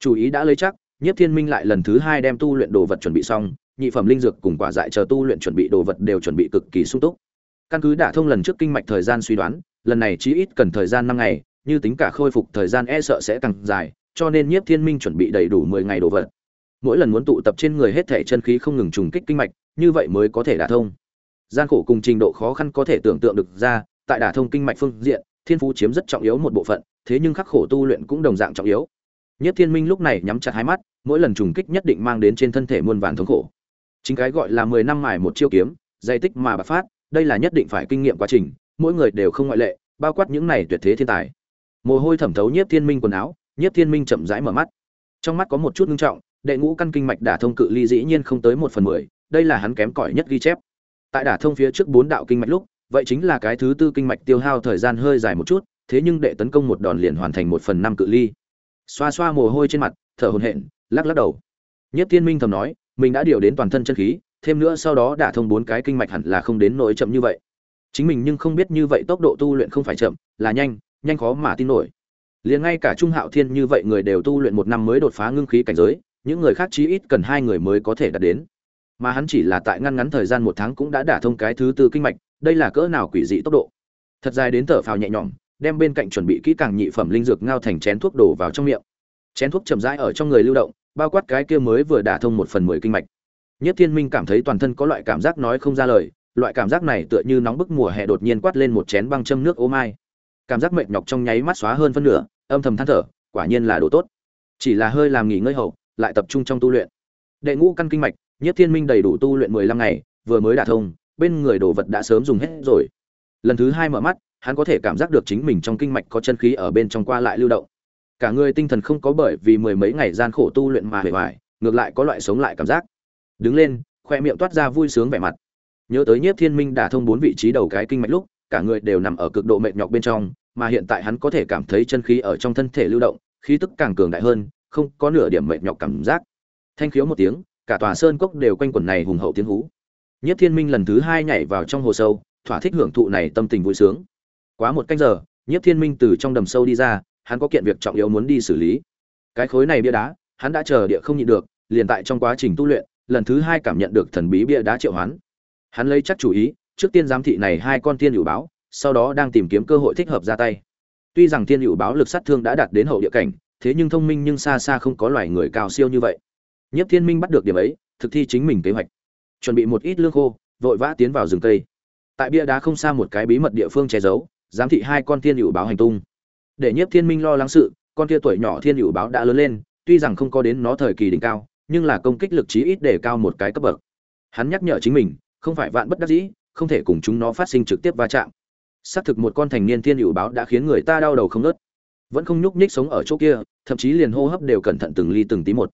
Chủ ý đã lấy chắc, nhất thiên minh lại lần thứ hai đem tu luyện đồ vật chuẩn bị xong, nhị phẩm linh dược cùng quả dại chờ tu luyện chuẩn bị đồ vật đều chuẩn bị cực kỳ sung túc. Căn cứ đả thông lần trước kinh mạch thời gian suy đoán, lần này chí ít cần thời gian năm ngày, như tính cả khôi phục thời gian e sợ sẽ càng dài, cho nên nhiếp thiên minh chuẩn bị đầy đủ mười ngày đồ vật mỗi lần muốn tụ tập trên người hết thể chân khí không ngừng trùng kích kinh mạch, như vậy mới có thể đả thông. Gian khổ cùng trình độ khó khăn có thể tưởng tượng được ra, tại đả thông kinh mạch phương diện, thiên phú chiếm rất trọng yếu một bộ phận, thế nhưng khắc khổ tu luyện cũng đồng dạng trọng yếu. Nhất thiên minh lúc này nhắm chặt hai mắt, mỗi lần trùng kích nhất định mang đến trên thân thể muôn vàn thống khổ. Chính cái gọi là mười năm mài một chiêu kiếm dày tích mà bạc phát, đây là nhất định phải kinh nghiệm quá trình, mỗi người đều không ngoại lệ, bao quát những này tuyệt thế thiên tài. Mồ hôi thẩm thấu nhiếp thiên minh quần áo nhiếp thiên minh chậm rãi mở mắt. Trong mắt có một chút ngưng trọng đệ ngũ căn kinh mạch đả thông cự ly dĩ nhiên không tới một phần mười, đây là hắn kém cỏi nhất ghi chép. Tại đả thông phía trước bốn đạo kinh mạch lúc, vậy chính là cái thứ tư kinh mạch tiêu hao thời gian hơi dài một chút, thế nhưng đệ tấn công một đòn liền hoàn thành một phần năm cự ly. Xoa xoa mồ hôi trên mặt, thở hồn hện lắc lắc đầu. Nhất thiên minh thầm nói, mình đã điều đến toàn thân chân khí, thêm nữa sau đó đả thông bốn cái kinh mạch hẳn là không đến nỗi chậm như vậy. Chính mình nhưng không biết như vậy tốc độ tu luyện không phải chậm, là nhanh nhanh khó mà tin nổi. Liền ngay cả trung hạo thiên như vậy người đều tu luyện một năm mới đột phá ngưng khí cảnh giới những người khác chí ít cần hai người mới có thể đạt đến. Mà hắn chỉ là tại ngăn ngắn thời gian một tháng cũng đã đả thông cái thứ tư kinh mạch, đây là cỡ nào quỷ dị tốc độ. Thật dài đến thở phào nhẹ nhõm, đem bên cạnh chuẩn bị kỹ càng nhị phẩm linh dược ngao thành chén thuốc đổ vào trong miệng. Chén thuốc chậm rãi ở trong người lưu động, bao quát cái kia mới vừa đả thông một phần mười kinh mạch. Nhất thiên minh cảm thấy toàn thân có loại cảm giác nói không ra lời, loại cảm giác này tựa như nóng bức mùa hè đột nhiên quát lên một chén băng châm nước ô mai. Cảm giác mệt nhọc trong nháy mắt xóa hơn phân nửa, âm thầm than thở, quả nhiên là đồ tốt. Chỉ là hơi làm nghỉ ngơi hậu lại tập trung trong tu luyện. Đệ ngũ căn kinh mạch nhiếp thiên minh đầy đủ tu luyện mười lăm ngày vừa mới đả thông bên người đồ vật đã sớm dùng hết rồi. Lần thứ hai mở mắt hắn có thể cảm giác được chính mình trong kinh mạch có chân khí ở bên trong qua lại lưu động. Cả người tinh thần không có bởi vì mười mấy ngày gian khổ tu luyện mà hề bại, ngược lại có loại sống lại cảm giác. Đứng lên khoe miệng toát ra vui sướng vẻ mặt. Nhớ tới nhiếp thiên minh đả thông bốn vị trí đầu cái kinh mạch lúc cả người đều nằm ở cực độ mệt nhọc bên trong mà hiện tại hắn có thể cảm thấy chân khí ở trong thân thể lưu động khí tức càng cường đại hơn không có nửa điểm mệt nhọc cảm giác. Thanh khiếu một tiếng, cả tòa sơn cốc đều quanh quẩn này hùng hậu tiếng hú. Nhất thiên minh lần thứ hai nhảy vào trong hồ sâu, thỏa thích hưởng thụ này tâm tình vui sướng. Quá một canh giờ, nhất thiên minh từ trong đầm sâu đi ra, hắn có kiện việc trọng yếu muốn đi xử lý. Cái khối này bia đá, hắn đã chờ địa không nhịn được, liền tại trong quá trình tu luyện, lần thứ hai cảm nhận được thần bí bia đá triệu hoán. Hắn lấy chắc chủ ý, trước tiên giám thị này hai con tiên hữu báo, sau đó đang tìm kiếm cơ hội thích hợp ra tay. Tuy rằng tiên hữu báo lực sát thương đã đạt đến hậu địa cảnh thế nhưng thông minh nhưng xa xa không có loài người cao siêu như vậy. Nhất thiên minh bắt được điểm ấy, thực thi chính mình kế hoạch. Chuẩn bị một ít lương khô, vội vã tiến vào rừng cây. Tại bia đá không xa một cái bí mật địa phương che giấu, giám thị hai con thiên hữu báo hành tung. Để nhiếp thiên minh lo lắng sự, con kia tuổi nhỏ thiên hữu báo đã lớn lên, tuy rằng không có đến nó thời kỳ đỉnh cao, nhưng là công kích lực chí ít để cao một cái cấp bậc. Hắn nhắc nhở chính mình, không phải vạn bất đắc dĩ, không thể cùng chúng nó phát sinh trực tiếp va chạm. Xác thực một con thành niên thiên hữu báo đã khiến người ta đau đầu không ngớt vẫn không nhúc nhích sống ở chỗ kia thậm chí liền hô hấp đều cẩn thận từng ly từng tí một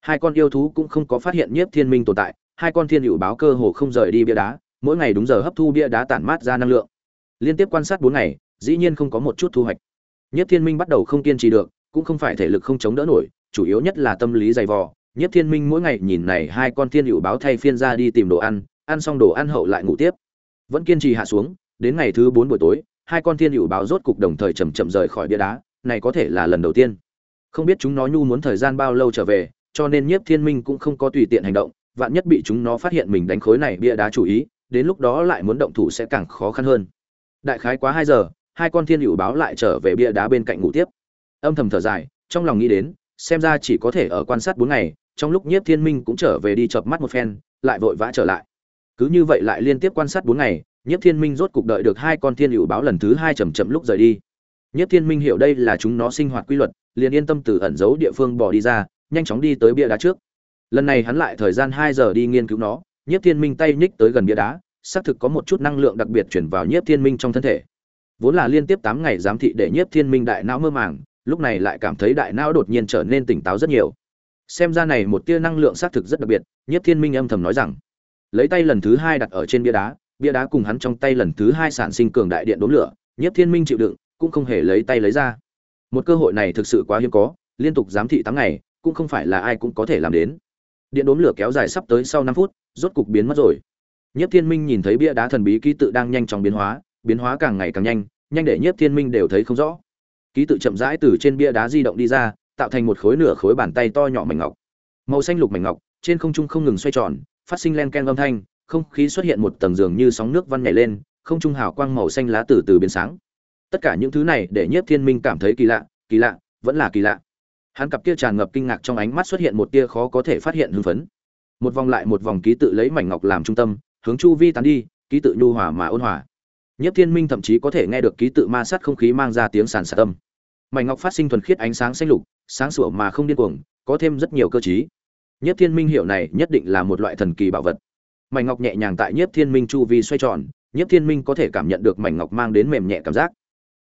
hai con yêu thú cũng không có phát hiện nhiếp thiên minh tồn tại hai con thiên hữu báo cơ hồ không rời đi bia đá mỗi ngày đúng giờ hấp thu bia đá tản mát ra năng lượng liên tiếp quan sát bốn ngày dĩ nhiên không có một chút thu hoạch Nhất Thiên Minh bắt đầu không kiên trì được, cũng không phải thể lực không chống đỡ nổi, chủ yếu nhất là tâm lý dày vò. Nhất Thiên Minh mỗi ngày nhìn này hai con thiên hữu báo thay phiên ra đi tìm đồ ăn, ăn xong đồ ăn hậu lại ngủ tiếp. Vẫn kiên trì hạ xuống, đến ngày thứ bốn buổi tối, hai con thiên hữu báo rốt cục đồng thời chậm chậm rời khỏi bia đá, này có thể là lần đầu tiên. Không biết chúng nó nhu muốn thời gian bao lâu trở về, cho nên Nhiếp Thiên Minh cũng không có tùy tiện hành động, vạn nhất bị chúng nó phát hiện mình đánh khối này bia đá chủ ý, đến lúc đó lại muốn động thủ sẽ càng khó khăn hơn. Đại khái quá hai giờ, hai con thiên hữu báo lại trở về bia đá bên cạnh ngủ tiếp âm thầm thở dài trong lòng nghĩ đến xem ra chỉ có thể ở quan sát bốn ngày trong lúc nhiếp thiên minh cũng trở về đi chợp mắt một phen lại vội vã trở lại cứ như vậy lại liên tiếp quan sát bốn ngày nhiếp thiên minh rốt cục đợi được hai con thiên hữu báo lần thứ hai chầm chậm lúc rời đi Nhất thiên minh hiểu đây là chúng nó sinh hoạt quy luật, liền yên tâm từ ẩn giấu địa phương bỏ đi ra, nhanh chóng đi tới bia đá trước. Lần này hắn lại thời gian hai giờ đi nghiên cứu nó, Nhất thiên minh tay nhích tới gần bia đá, xác thực có một chút năng lượng đặc biệt chuyển vào Nhất thiên minh trong thân thể. Vốn là liên tiếp tám ngày giám thị để Nhất thiên minh đại não mơ màng, lúc này lại cảm thấy đại não đột nhiên trở nên tỉnh táo rất nhiều. Xem ra này một tia năng lượng xác thực rất đặc biệt, Nhất thiên minh âm thầm nói rằng, lấy tay lần thứ hai đặt ở trên bia đá bia đá cùng hắn trong tay lần thứ hai sản sinh cường đại điện đốm lửa, Nhất thiên minh chịu đựng cũng không hề lấy tay lấy ra. Một cơ hội này thực sự quá hiếm có, liên tục giám thị tám ngày, cũng không phải là ai cũng có thể làm đến. Điện đốn lửa kéo dài sắp tới sau năm phút, rốt cục biến mất rồi. Nhiếp thiên minh nhìn thấy bia đá thần bí ký tự đang nhanh chóng biến hóa biến hóa càng ngày càng nhanh nhanh để nhiếp thiên minh đều thấy không rõ. Ký tự chậm rãi từ trên bia đá di động đi ra, tạo thành một khối nửa khối bàn tay to nhỏ mảnh ngọc. Màu xanh lục mảnh ngọc, trên không trung không ngừng xoay tròn, phát sinh len ken âm thanh, không khí xuất hiện một tầng giường như sóng nước văn nhảy lên, không trung hào quang màu xanh lá từ từ biến sáng tất cả những thứ này để nhiếp thiên minh cảm thấy kỳ lạ kỳ lạ vẫn là kỳ lạ hắn cặp kia tràn ngập kinh ngạc trong ánh mắt xuất hiện một tia khó có thể phát hiện hưng phấn một vòng lại một vòng ký tự lấy mảnh ngọc làm trung tâm hướng chu vi tán đi ký tự nhu hòa mà ôn hòa Nhất Thiên Minh thậm chí có thể nghe được ký tự ma sát không khí mang ra tiếng sàn sạt âm. Mảnh ngọc phát sinh thuần khiết ánh sáng xanh lục, sáng sủa mà không điên cuồng, có thêm rất nhiều cơ chí Nhất Thiên Minh hiểu này nhất định là một loại thần kỳ bảo vật. Mảnh ngọc nhẹ nhàng tại Nhất Thiên Minh chu vi xoay tròn, Nhất Thiên Minh có thể cảm nhận được mảnh ngọc mang đến mềm nhẹ cảm giác.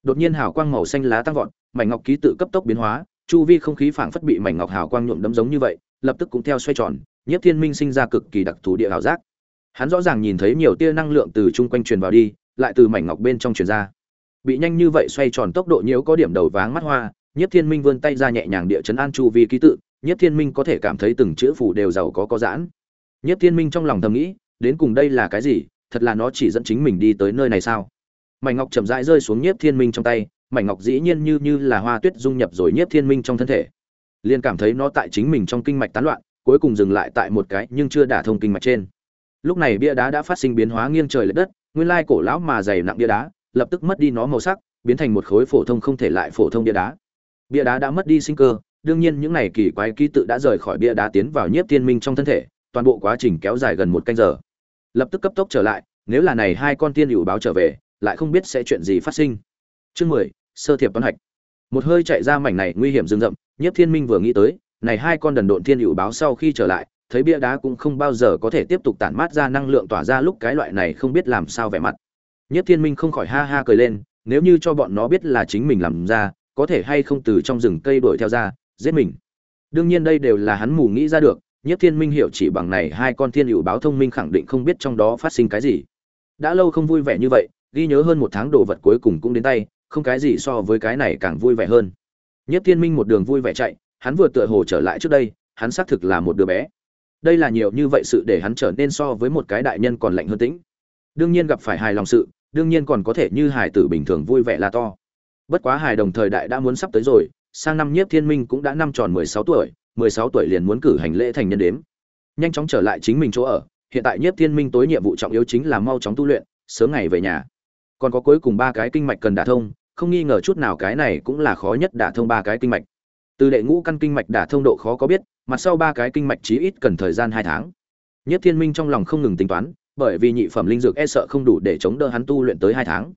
Đột nhiên hào quang màu xanh lá tăng vọt, mảnh ngọc ký tự cấp tốc biến hóa, chu vi không khí phảng phất bị mảnh ngọc hào quang nhuộm đấm giống như vậy, lập tức cũng theo xoay tròn, Nhất Thiên Minh sinh ra cực kỳ đặc thù địa hào giác. hắn rõ ràng nhìn thấy nhiều tia năng lượng từ chung quanh truyền vào đi lại từ mảnh ngọc bên trong truyền ra. Bị nhanh như vậy xoay tròn tốc độ nhiễu có điểm đầu váng mắt hoa nhất thiên minh vươn tay ra nhẹ nhàng địa chấn an chu vi ký tự nhất thiên minh có thể cảm thấy từng chữ phủ đều giàu có có giãn. Nhất thiên minh trong lòng thầm nghĩ đến cùng đây là cái gì thật là nó chỉ dẫn chính mình đi tới nơi này sao? Mảnh ngọc chậm rãi rơi xuống nhiếp thiên minh trong tay, mảnh ngọc dĩ nhiên như như là hoa tuyết dung nhập rồi nhiếp thiên minh trong thân thể. Liền cảm thấy nó tại chính mình trong kinh mạch tán loạn, cuối cùng dừng lại tại một cái nhưng chưa đả thông kinh mạch trên. Lúc này bia đá đã phát sinh biến hóa nghiêng trời lệch đất, nguyên lai cổ lão mà dày nặng bia đá, lập tức mất đi nó màu sắc, biến thành một khối phổ thông không thể lại phổ thông bia đá. Bia đá đã mất đi sinh cơ, đương nhiên những này kỳ quái ký tự đã rời khỏi bia đá tiến vào nhiếp thiên minh trong thân thể, toàn bộ quá trình kéo dài gần một canh giờ. Lập tức cấp tốc trở lại, nếu là này hai con tiên hữu báo trở về lại không biết sẽ chuyện gì phát sinh. Chương mười, sơ thiệp toán hạch. Một hơi chạy ra mảnh này nguy hiểm rừng rậm, nhiếp thiên minh vừa nghĩ tới, này hai con đần độn thiên hữu báo sau khi trở lại, thấy bia đá cũng không bao giờ có thể tiếp tục tản mát ra năng lượng tỏa ra lúc cái loại này không biết làm sao vẻ mặt. Nhiếp thiên minh không khỏi ha ha cười lên, nếu như cho bọn nó biết là chính mình làm ra, có thể hay không từ trong rừng cây đuổi theo ra, giết mình. Đương nhiên đây đều là hắn mù nghĩ ra được nhất thiên minh hiểu chỉ bằng này hai con thiên hữu báo thông minh khẳng định không biết trong đó phát sinh cái gì. Đã lâu không vui vẻ như vậy ghi nhớ hơn một tháng đồ vật cuối cùng cũng đến tay, không cái gì so với cái này càng vui vẻ hơn. Nhất thiên minh một đường vui vẻ chạy, hắn vừa tựa hồ trở lại trước đây, hắn xác thực là một đứa bé. Đây là nhiều như vậy sự để hắn trở nên so với một cái đại nhân còn lạnh hơn tĩnh. Đương nhiên gặp phải hài lòng sự, đương nhiên còn có thể như hài tử bình thường vui vẻ là to. Bất quá hài đồng thời đại đã muốn sắp tới rồi, sang năm nhiếp thiên minh cũng đã năm tròn mười sáu tuổi, mười sáu tuổi liền muốn cử hành lễ thành nhân đếm. Nhanh chóng trở lại chính mình chỗ ở, hiện tại nhiếp thiên minh tối nhiệm vụ trọng yếu chính là mau chóng tu luyện, sớm ngày về nhà còn có cuối cùng ba cái kinh mạch cần đả thông, không nghi ngờ chút nào cái này cũng là khó nhất đả thông ba cái kinh mạch. Từ đệ ngũ căn kinh mạch đả thông độ khó có biết, mặt sau ba cái kinh mạch chí ít cần thời gian hai tháng. Nhất thiên minh trong lòng không ngừng tính toán, bởi vì nhị phẩm linh dược e sợ không đủ để chống đỡ hắn tu luyện tới hai tháng.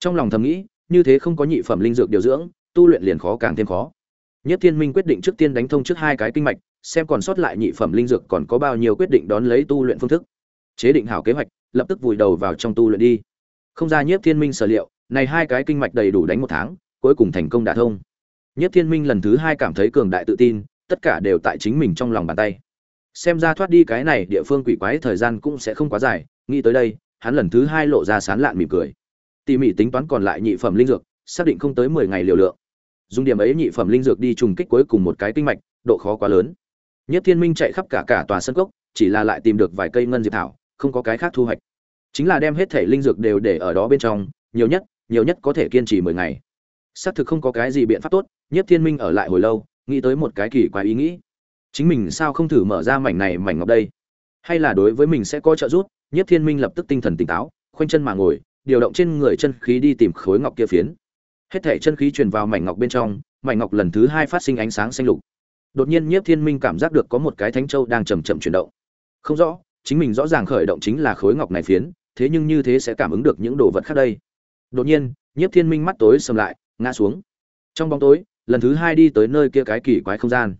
Trong lòng thầm nghĩ, như thế không có nhị phẩm linh dược điều dưỡng, tu luyện liền khó càng thêm khó. Nhất thiên minh quyết định trước tiên đánh thông trước hai cái kinh mạch, xem còn sót lại nhị phẩm linh dược còn có bao nhiêu quyết định đón lấy tu luyện phương thức. Chế định hảo kế hoạch, lập tức vùi đầu vào trong tu luyện đi không ra nhiếp thiên minh sở liệu, này hai cái kinh mạch đầy đủ đánh một tháng, cuối cùng thành công đả thông. Nhiếp thiên minh lần thứ hai cảm thấy cường đại tự tin, tất cả đều tại chính mình trong lòng bàn tay. Xem ra thoát đi cái này địa phương quỷ quái thời gian cũng sẽ không quá dài, nghĩ tới đây, hắn lần thứ hai lộ ra sán lạn mỉm cười. Tỉ mỉ tính toán còn lại nhị phẩm linh dược, xác định không tới mười ngày liều lượng. Dùng điểm ấy nhị phẩm linh dược đi trùng kích cuối cùng một cái kinh mạch, độ khó quá lớn. Nhất thiên minh chạy khắp cả cả tòa sân cốc, chỉ là lại tìm được vài cây ngân diệp thảo, không có cái khác thu hoạch chính là đem hết thể linh dược đều để ở đó bên trong, nhiều nhất nhiều nhất có thể kiên trì mười ngày. Xác thực không có cái gì biện pháp tốt nhất thiên minh ở lại hồi lâu, nghĩ tới một cái kỳ quái ý nghĩ. Chính mình sao không thử mở ra mảnh này mảnh ngọc đây? Hay là đối với mình sẽ có trợ giúp? Nhất thiên minh lập tức tinh thần tỉnh táo, khoanh chân mà ngồi, điều động trên người chân khí đi tìm khối ngọc kia phiến. Hết thể chân khí truyền vào mảnh ngọc bên trong, mảnh ngọc lần thứ hai phát sinh ánh sáng xanh lục. Đột nhiên nhiếp thiên minh cảm giác được có một cái thánh châu đang chầm chậm chuyển động. Không rõ chính mình rõ ràng khởi động chính là khối ngọc này phiến, thế nhưng như thế sẽ cảm ứng được những đồ vật khác đây. Đột nhiên, nhiếp thiên minh mắt tối sầm lại, ngã xuống. Trong bóng tối, lần thứ hai đi tới nơi kia cái kỳ quái không gian.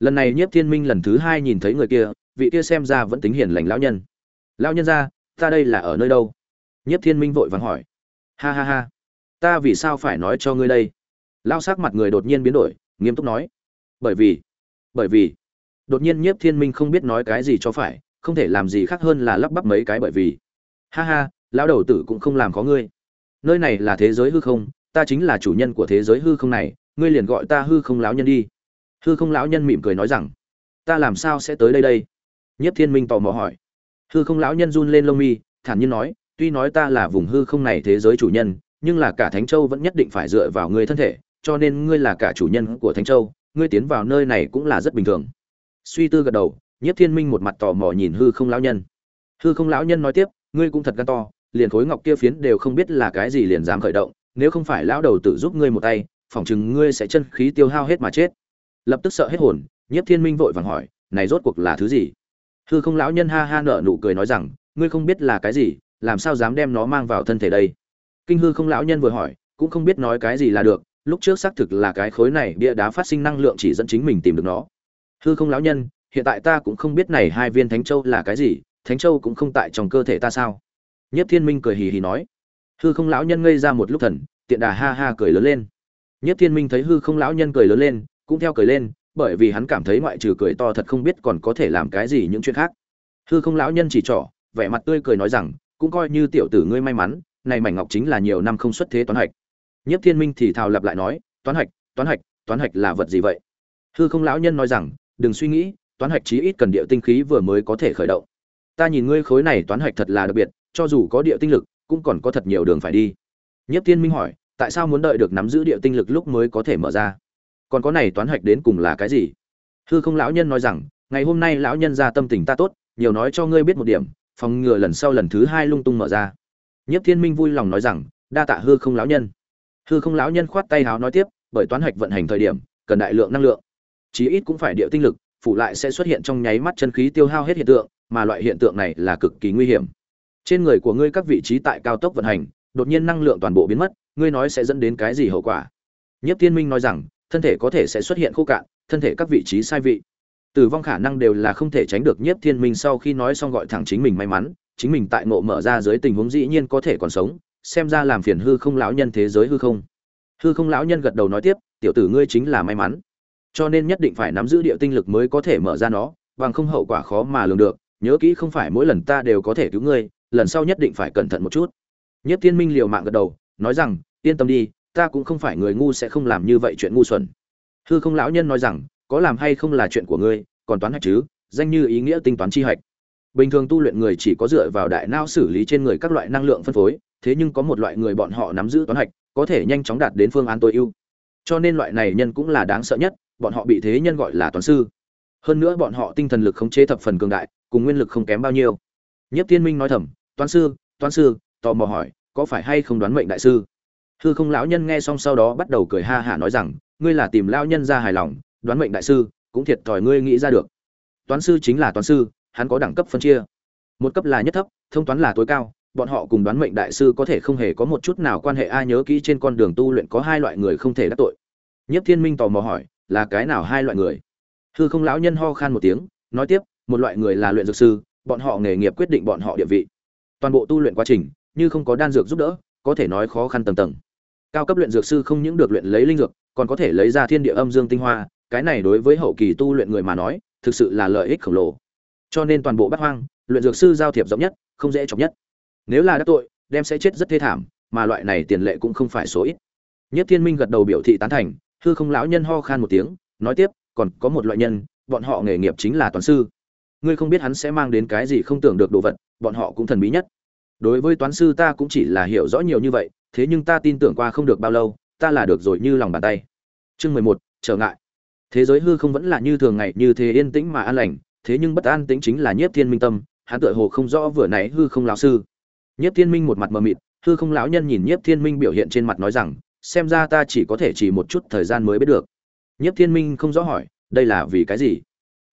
Lần này nhiếp thiên minh lần thứ hai nhìn thấy người kia, vị kia xem ra vẫn tính hiền lành lão nhân. Lão nhân ra ta đây là ở nơi đâu? Nhiếp thiên minh vội vàng hỏi. Ha ha ha, ta vì sao phải nói cho ngươi đây? Lao sắc mặt người đột nhiên biến đổi, nghiêm túc nói. Bởi vì bởi vì. Đột nhiên nhiếp thiên minh không biết nói cái gì cho phải không thể làm gì khác hơn là lắp bắp mấy cái bởi vì. Ha ha, lão đầu tử cũng không làm khó ngươi. Nơi này là thế giới hư không, ta chính là chủ nhân của thế giới hư không này, ngươi liền gọi ta hư không lão nhân đi. Hư không lão nhân mỉm cười nói rằng, ta làm sao sẽ tới đây đây? Nhất thiên minh tò mò hỏi. Hư không lão nhân run lên lông mi, thản nhiên nói, tuy nói ta là vùng hư không này thế giới chủ nhân, nhưng là cả thánh châu vẫn nhất định phải dựa vào ngươi thân thể, cho nên ngươi là cả chủ nhân của thánh châu, ngươi tiến vào nơi này cũng là rất bình thường. Suy tư gật đầu Nhiếp thiên minh một mặt tò mò nhìn hư không lão nhân. Hư không lão nhân nói tiếp, ngươi cũng thật gan to, liền khối ngọc kia phiến đều không biết là cái gì liền dám khởi động, nếu không phải lão đầu tự giúp ngươi một tay, phỏng chừng ngươi sẽ chân khí tiêu hao hết mà chết. Lập tức sợ hết hồn, Nhiếp thiên minh vội vàng hỏi, này rốt cuộc là thứ gì? Hư không lão nhân ha ha nở nụ cười nói rằng, ngươi không biết là cái gì, làm sao dám đem nó mang vào thân thể đây? Kinh hư không lão nhân vừa hỏi, cũng không biết nói cái gì là được, lúc trước xác thực là cái khối này bia đá phát sinh năng lượng chỉ dẫn chính mình tìm được nó. Hư không lão nhân hiện tại ta cũng không biết này hai viên thánh châu là cái gì, thánh châu cũng không tại trong cơ thể ta sao? Nhất thiên minh cười hì hì nói. Hư không lão nhân ngây ra một lúc thần, tiện đà ha ha cười lớn lên. Nhất thiên minh thấy hư không lão nhân cười lớn lên, cũng theo cười lên, bởi vì hắn cảm thấy ngoại trừ cười to thật không biết còn có thể làm cái gì những chuyện khác. Hư không lão nhân chỉ trỏ, vẻ mặt tươi cười nói rằng, cũng coi như tiểu tử ngươi may mắn, này mảnh ngọc chính là nhiều năm không xuất thế toán hạch. Nhất thiên minh thì thào lặp lại nói, toán hạch toán hạch toán hạch là vật gì vậy? Hư không lão nhân nói rằng, đừng suy nghĩ toán hạch chí ít cần địa tinh khí vừa mới có thể khởi động. Ta nhìn ngươi khối này toán hạch thật là đặc biệt, cho dù có địa tinh lực, cũng còn có thật nhiều đường phải đi. Nhất thiên minh hỏi, tại sao muốn đợi được nắm giữ địa tinh lực lúc mới có thể mở ra? Còn có này toán hạch đến cùng là cái gì? Hư không lão nhân nói rằng, ngày hôm nay lão nhân ra tâm tình ta tốt, nhiều nói cho ngươi biết một điểm, phòng ngừa lần sau lần thứ hai lung tung mở ra. Nhất thiên minh vui lòng nói rằng, đa tạ hư không lão nhân. Hư không lão nhân khoát tay hào nói tiếp, bởi toán hạch vận hành thời điểm, cần đại lượng năng lượng, chí ít cũng phải địa tinh lực phụ lại sẽ xuất hiện trong nháy mắt chân khí tiêu hao hết hiện tượng, mà loại hiện tượng này là cực kỳ nguy hiểm. Trên người của ngươi các vị trí tại cao tốc vận hành, đột nhiên năng lượng toàn bộ biến mất, ngươi nói sẽ dẫn đến cái gì hậu quả? Nhất thiên minh nói rằng, thân thể có thể sẽ xuất hiện khô cạn, thân thể các vị trí sai vị. Tử vong khả năng đều là không thể tránh được, nhất thiên minh sau khi nói xong gọi thẳng chính mình may mắn, chính mình tại ngộ mở ra dưới tình huống dĩ nhiên có thể còn sống, xem ra làm phiền hư không lão nhân thế giới hư không. Hư không lão nhân gật đầu nói tiếp, tiểu tử ngươi chính là may mắn cho nên nhất định phải nắm giữ địa tinh lực mới có thể mở ra nó, bằng không hậu quả khó mà lường được. Nhớ kỹ không phải mỗi lần ta đều có thể cứu ngươi, lần sau nhất định phải cẩn thận một chút. Nhất thiên minh liều mạng gật đầu, nói rằng, yên tâm đi, ta cũng không phải người ngu sẽ không làm như vậy chuyện ngu xuẩn. Hư không lão nhân nói rằng, có làm hay không là chuyện của ngươi, còn toán hạch chứ, danh như ý nghĩa tính toán chi hạch. Bình thường tu luyện người chỉ có dựa vào đại não xử lý trên người các loại năng lượng phân phối, thế nhưng có một loại người bọn họ nắm giữ toán hạch, có thể nhanh chóng đạt đến phương án tối ưu. Cho nên loại này nhân cũng là đáng sợ nhất bọn họ bị thế nhân gọi là toán sư. Hơn nữa bọn họ tinh thần lực khống chế thập phần cường đại, cùng nguyên lực không kém bao nhiêu. Nhất tiên minh nói thầm, toán sư toán sư, tò mò hỏi, có phải hay không đoán mệnh đại sư? Hư không lão nhân nghe xong sau đó bắt đầu cười ha hả nói rằng, ngươi là tìm lão nhân ra hài lòng, đoán mệnh đại sư, cũng thiệt thòi ngươi nghĩ ra được. Toán sư chính là toán sư, hắn có đẳng cấp phân chia. Một cấp là nhất thấp, thông toán là tối cao, bọn họ cùng đoán mệnh đại sư có thể không hề có một chút nào quan hệ. Ai nhớ kỹ trên con đường tu luyện có hai loại người không thể đắc tội. Nhất thiên minh tò mò hỏi là cái nào hai loại người? Hư không lão nhân ho khan một tiếng, nói tiếp, một loại người là luyện dược sư, bọn họ nghề nghiệp quyết định bọn họ địa vị. Toàn bộ tu luyện quá trình, như không có đan dược giúp đỡ, có thể nói khó khăn tầng tầng. Cao cấp luyện dược sư không những được luyện lấy linh dược, còn có thể lấy ra thiên địa âm dương tinh hoa, cái này đối với hậu kỳ tu luyện người mà nói, thực sự là lợi ích khổng lồ. Cho nên toàn bộ bát hoang, luyện dược sư giao thiệp rộng nhất, không dễ chọc nhất. Nếu là đắc tội, đem sẽ chết rất thê thảm, mà loại này tiền lệ cũng không phải số ít. Nhất thiên minh gật đầu biểu thị tán thành hư không lão nhân ho khan một tiếng, nói tiếp, còn có một loại nhân, bọn họ nghề nghiệp chính là toán sư. Ngươi không biết hắn sẽ mang đến cái gì không tưởng được đồ vật, bọn họ cũng thần bí nhất. Đối với toán sư ta cũng chỉ là hiểu rõ nhiều như vậy, thế nhưng ta tin tưởng qua không được bao lâu, ta là được rồi như lòng bàn tay. Chương mười một, trở ngại. Thế giới hư không vẫn là như thường ngày, như thế yên tĩnh mà an lành, thế nhưng bất an tĩnh chính là nhiếp thiên minh tâm, hắn tựa hồ không rõ vừa nãy hư không lão sư. Nhiếp thiên minh một mặt mờ mịt, hư không lão nhân nhìn nhiếp thiên minh biểu hiện trên mặt nói rằng xem ra ta chỉ có thể chỉ một chút thời gian mới biết được. Nhiếp thiên minh không rõ hỏi, đây là vì cái gì?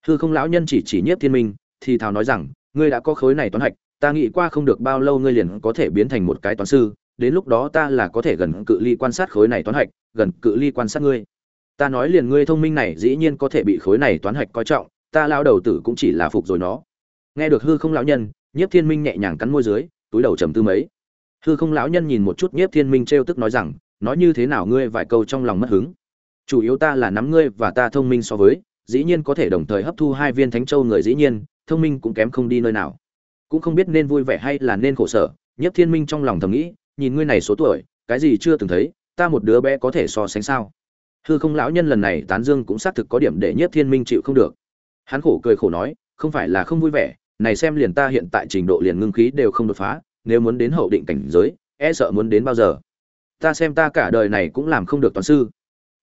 Hư không lão nhân chỉ chỉ nhiếp thiên minh, thì thào nói rằng, ngươi đã có khối này toán hạch, ta nghĩ qua không được bao lâu ngươi liền có thể biến thành một cái toán sư, đến lúc đó ta là có thể gần cự ly quan sát khối này toán hạch, gần cự ly quan sát ngươi. Ta nói liền ngươi thông minh này dĩ nhiên có thể bị khối này toán hạch coi trọng, ta lao đầu tử cũng chỉ là phục rồi nó. Nghe được hư không lão nhân, nhiếp thiên minh nhẹ nhàng cắn môi dưới, túi đầu trầm tư mấy. Hư không lão nhân nhìn một chút nhiếp thiên minh trêu tức nói rằng nói như thế nào ngươi vài câu trong lòng mất hứng. Chủ yếu ta là nắm ngươi và ta thông minh so với, dĩ nhiên có thể đồng thời hấp thu hai viên thánh châu người dĩ nhiên, thông minh cũng kém không đi nơi nào. Cũng không biết nên vui vẻ hay là nên khổ sở, nhất thiên minh trong lòng thầm nghĩ, nhìn ngươi này số tuổi, cái gì chưa từng thấy, ta một đứa bé có thể so sánh sao? Hư không lão nhân lần này tán dương cũng xác thực có điểm để nhất thiên minh chịu không được. Hắn khổ cười khổ nói, không phải là không vui vẻ, này xem liền ta hiện tại trình độ liền ngưng khí đều không đột phá, nếu muốn đến hậu định cảnh giới e sợ muốn đến bao giờ? Ta xem ta cả đời này cũng làm không được toán sư.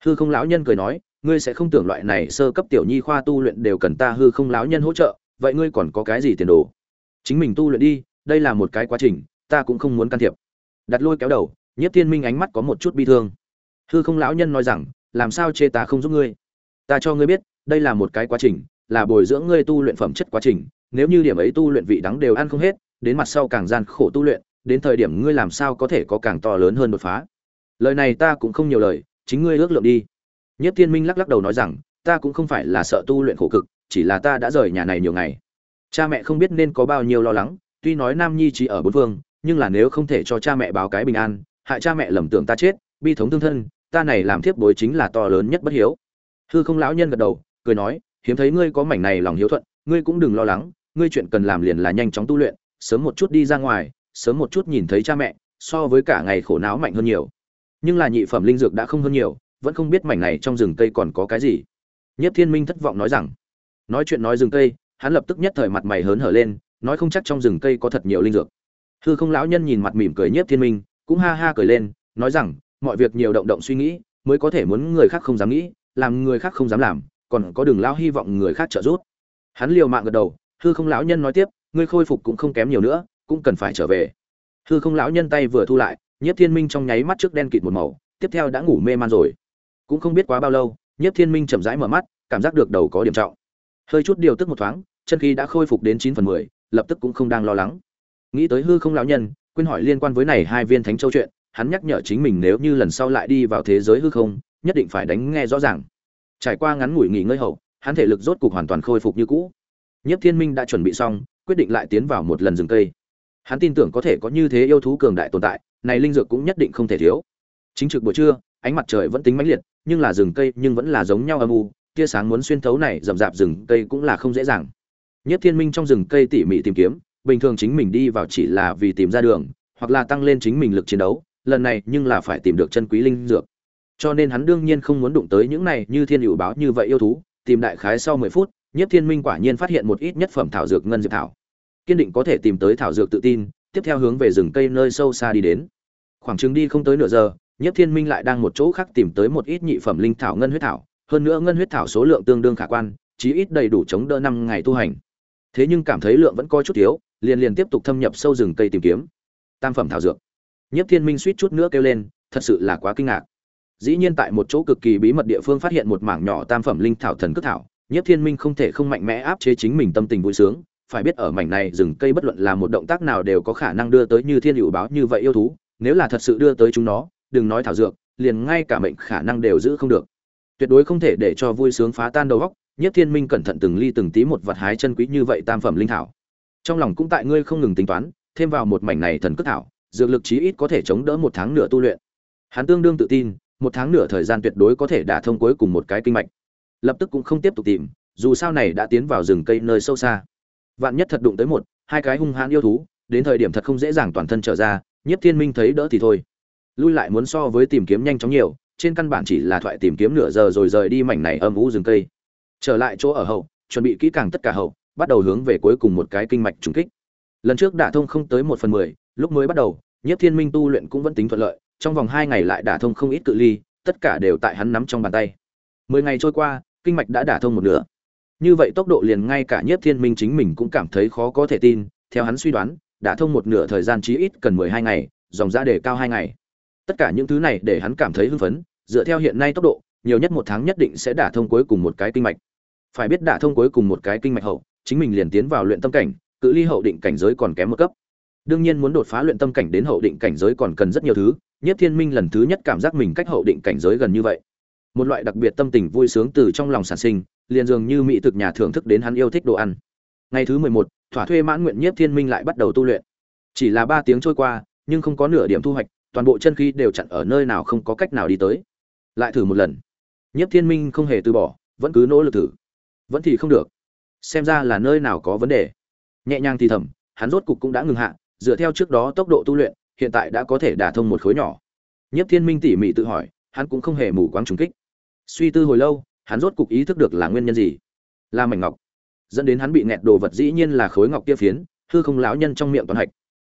Hư không lão nhân cười nói, ngươi sẽ không tưởng loại này sơ cấp tiểu nhi khoa tu luyện đều cần ta hư không lão nhân hỗ trợ, vậy ngươi còn có cái gì tiền đồ? Chính mình tu luyện đi, đây là một cái quá trình, ta cũng không muốn can thiệp. Đặt lôi kéo đầu nhất thiên minh ánh mắt có một chút bi thương. Hư không lão nhân nói rằng, làm sao chê ta không giúp ngươi? Ta cho ngươi biết, đây là một cái quá trình, là bồi dưỡng ngươi tu luyện phẩm chất quá trình, nếu như điểm ấy tu luyện vị đắng đều ăn không hết, đến mặt sau càng gian khổ tu luyện, đến thời điểm ngươi làm sao có thể có càng to lớn hơn đột phá? Lời này ta cũng không nhiều lời, chính ngươi ước lượng đi. Nhất thiên minh lắc lắc đầu nói rằng, ta cũng không phải là sợ tu luyện khổ cực, chỉ là ta đã rời nhà này nhiều ngày. Cha mẹ không biết nên có bao nhiêu lo lắng, tuy nói nam nhi chỉ ở bốn phương, nhưng là nếu không thể cho cha mẹ báo cái bình an, hại cha mẹ lầm tưởng ta chết, bi thống thương thân, ta này làm thiếp bối chính là to lớn nhất bất hiếu. Hư không lão nhân gật đầu, cười nói, hiếm thấy ngươi có mảnh này lòng hiếu thuận, ngươi cũng đừng lo lắng, ngươi chuyện cần làm liền là nhanh chóng tu luyện, sớm một chút đi ra ngoài, sớm một chút nhìn thấy cha mẹ, so với cả ngày khổ não mạnh hơn nhiều nhưng là nhị phẩm linh dược đã không hơn nhiều, vẫn không biết mảnh này trong rừng cây còn có cái gì. Nhất thiên minh thất vọng nói rằng, nói chuyện nói rừng cây, hắn lập tức nhất thời mặt mày hớn hở lên, nói không chắc trong rừng cây có thật nhiều linh dược. Hư không lão nhân nhìn mặt mỉm cười nhiếp thiên minh, cũng ha ha cười lên, nói rằng, mọi việc nhiều động động suy nghĩ, mới có thể muốn người khác không dám nghĩ, làm người khác không dám làm, còn có đường lão hy vọng người khác trợ giúp. Hắn liều mạng gật đầu, hư không lão nhân nói tiếp, ngươi khôi phục cũng không kém nhiều nữa, cũng cần phải trở về. Hư không lão nhân tay vừa thu lại nhiếp thiên minh trong nháy mắt trước đen kịt một màu, tiếp theo đã ngủ mê man rồi. Cũng không biết quá bao lâu, nhiếp thiên minh chậm rãi mở mắt, cảm giác được đầu có điểm trọng. Hơi chút điều tức một thoáng, chân khí đã khôi phục đến chín phần mười, lập tức cũng không đang lo lắng. Nghĩ tới hư không lão nhân, quên hỏi liên quan với này hai viên thánh châu chuyện, hắn nhắc nhở chính mình nếu như lần sau lại đi vào thế giới hư không, nhất định phải đánh nghe rõ ràng. Trải qua ngắn ngủi nghỉ ngơi hậu, hắn thể lực rốt cục hoàn toàn khôi phục như cũ. Nhiếp thiên minh đã chuẩn bị xong, quyết định lại tiến vào một lần rừng cây. Hắn tin tưởng có thể có như thế yêu thú cường đại tồn tại này linh dược cũng nhất định không thể thiếu. Chính trực buổi trưa, ánh mặt trời vẫn tính mãnh liệt, nhưng là rừng cây nhưng vẫn là giống nhau âm u, tia sáng muốn xuyên thấu này rậm rạp rừng cây cũng là không dễ dàng. Nhất thiên minh trong rừng cây tỉ mỉ tìm kiếm, bình thường chính mình đi vào chỉ là vì tìm ra đường, hoặc là tăng lên chính mình lực chiến đấu, lần này nhưng là phải tìm được chân quý linh dược. Cho nên hắn đương nhiên không muốn đụng tới những này như thiên hữu báo như vậy yêu thú, tìm đại khái sau mười phút, nhất thiên minh quả nhiên phát hiện một ít nhất phẩm thảo dược ngân diệp thảo. Kiên định có thể tìm tới thảo dược tự tin tiếp theo hướng về rừng cây nơi sâu xa đi đến. Khoảng chừng đi không tới nửa giờ nhất thiên minh lại đang một chỗ khác tìm tới một ít nhị phẩm linh thảo ngân huyết thảo, hơn nữa ngân huyết thảo số lượng tương đương khả quan, chí ít đầy đủ chống đỡ năm ngày tu hành. Thế nhưng cảm thấy lượng vẫn có chút thiếu, liền liền tiếp tục thâm nhập sâu rừng cây tìm kiếm. Tam phẩm thảo dược. Nhất thiên minh suýt chút nữa kêu lên, thật sự là quá kinh ngạc. Dĩ nhiên tại một chỗ cực kỳ bí mật địa phương phát hiện một mảng nhỏ tam phẩm linh thảo thần cước thảo nhất thiên minh không thể không mạnh mẽ áp chế chính mình tâm tình vui sướng phải biết ở mảnh này rừng cây bất luận là một động tác nào đều có khả năng đưa tới như thiên hữu báo như vậy yêu thú, nếu là thật sự đưa tới chúng nó, đừng nói thảo dược, liền ngay cả mệnh khả năng đều giữ không được. Tuyệt đối không thể để cho vui sướng phá tan đầu góc nhất thiên minh cẩn thận từng ly từng tí một vật hái chân quý như vậy tam phẩm linh thảo. Trong lòng cũng tại ngươi không ngừng tính toán, thêm vào một mảnh này thần cước thảo, dược lực chí ít có thể chống đỡ một tháng nửa tu luyện. Hắn tương đương tự tin, một tháng nửa thời gian tuyệt đối có thể đả thông cuối cùng một cái kinh mạch. Lập tức cũng không tiếp tục tìm, dù sao này đã tiến vào rừng cây nơi sâu xa vạn nhất thật đụng tới một, hai cái hung hãn yêu thú, đến thời điểm thật không dễ dàng toàn thân trở ra nhất thiên minh thấy đỡ thì thôi. Lui lại muốn so với tìm kiếm nhanh chóng nhiều, trên căn bản chỉ là thoại tìm kiếm nửa giờ rồi rời đi mảnh này âm u rừng cây. Trở lại chỗ ở hậu, chuẩn bị kỹ càng tất cả hậu, bắt đầu hướng về cuối cùng một cái kinh mạch trùng kích. Lần trước đả thông không tới một phần mười, lúc mới bắt đầu nhất thiên minh tu luyện cũng vẫn tính thuận lợi, trong vòng hai ngày lại đả thông không ít cự ly, tất cả đều tại hắn nắm trong bàn tay. Mười ngày trôi qua, kinh mạch đã đả thông một nửa như vậy tốc độ liền ngay cả nhất thiên minh chính mình cũng cảm thấy khó có thể tin, theo hắn suy đoán đả thông một nửa thời gian chí ít cần mười hai ngày, dòng ra đề cao hai ngày. Tất cả những thứ này để hắn cảm thấy hưng phấn, dựa theo hiện nay tốc độ, nhiều nhất một tháng nhất định sẽ đả thông cuối cùng một cái kinh mạch. Phải biết đả thông cuối cùng một cái kinh mạch hậu, chính mình liền tiến vào luyện tâm cảnh, cự ly hậu định cảnh giới còn kém một cấp. Đương nhiên muốn đột phá luyện tâm cảnh đến hậu định cảnh giới còn cần rất nhiều thứ nhất thiên minh lần thứ nhất cảm giác mình cách hậu định cảnh giới gần như vậy. Một loại đặc biệt tâm tình vui sướng từ trong lòng sản sinh liền dường như mỹ thực nhà thưởng thức đến hắn yêu thích đồ ăn. Ngày thứ mười một, thỏa thuê mãn nguyện nhiếp thiên minh lại bắt đầu tu luyện. Chỉ là ba tiếng trôi qua, nhưng không có nửa điểm thu hoạch, toàn bộ chân khí đều chặn ở nơi nào không có cách nào đi tới. Lại thử một lần. Nhiếp thiên minh không hề từ bỏ, vẫn cứ nỗ lực thử. Vẫn thì không được. Xem ra là nơi nào có vấn đề. Nhẹ nhàng thì thầm, hắn rốt cục cũng đã ngừng hạ, dựa theo trước đó tốc độ tu luyện, hiện tại đã có thể đả thông một khối nhỏ. Nhiếp thiên minh tỉ mỉ tự hỏi, hắn cũng không hề mù quáng trùng kích. Suy tư hồi lâu hắn rốt cục ý thức được là nguyên nhân gì. Là mảnh ngọc. Dẫn đến hắn bị nẹt đồ vật dĩ nhiên là khối ngọc kia phiến, hư không lão nhân trong miệng toán hạch.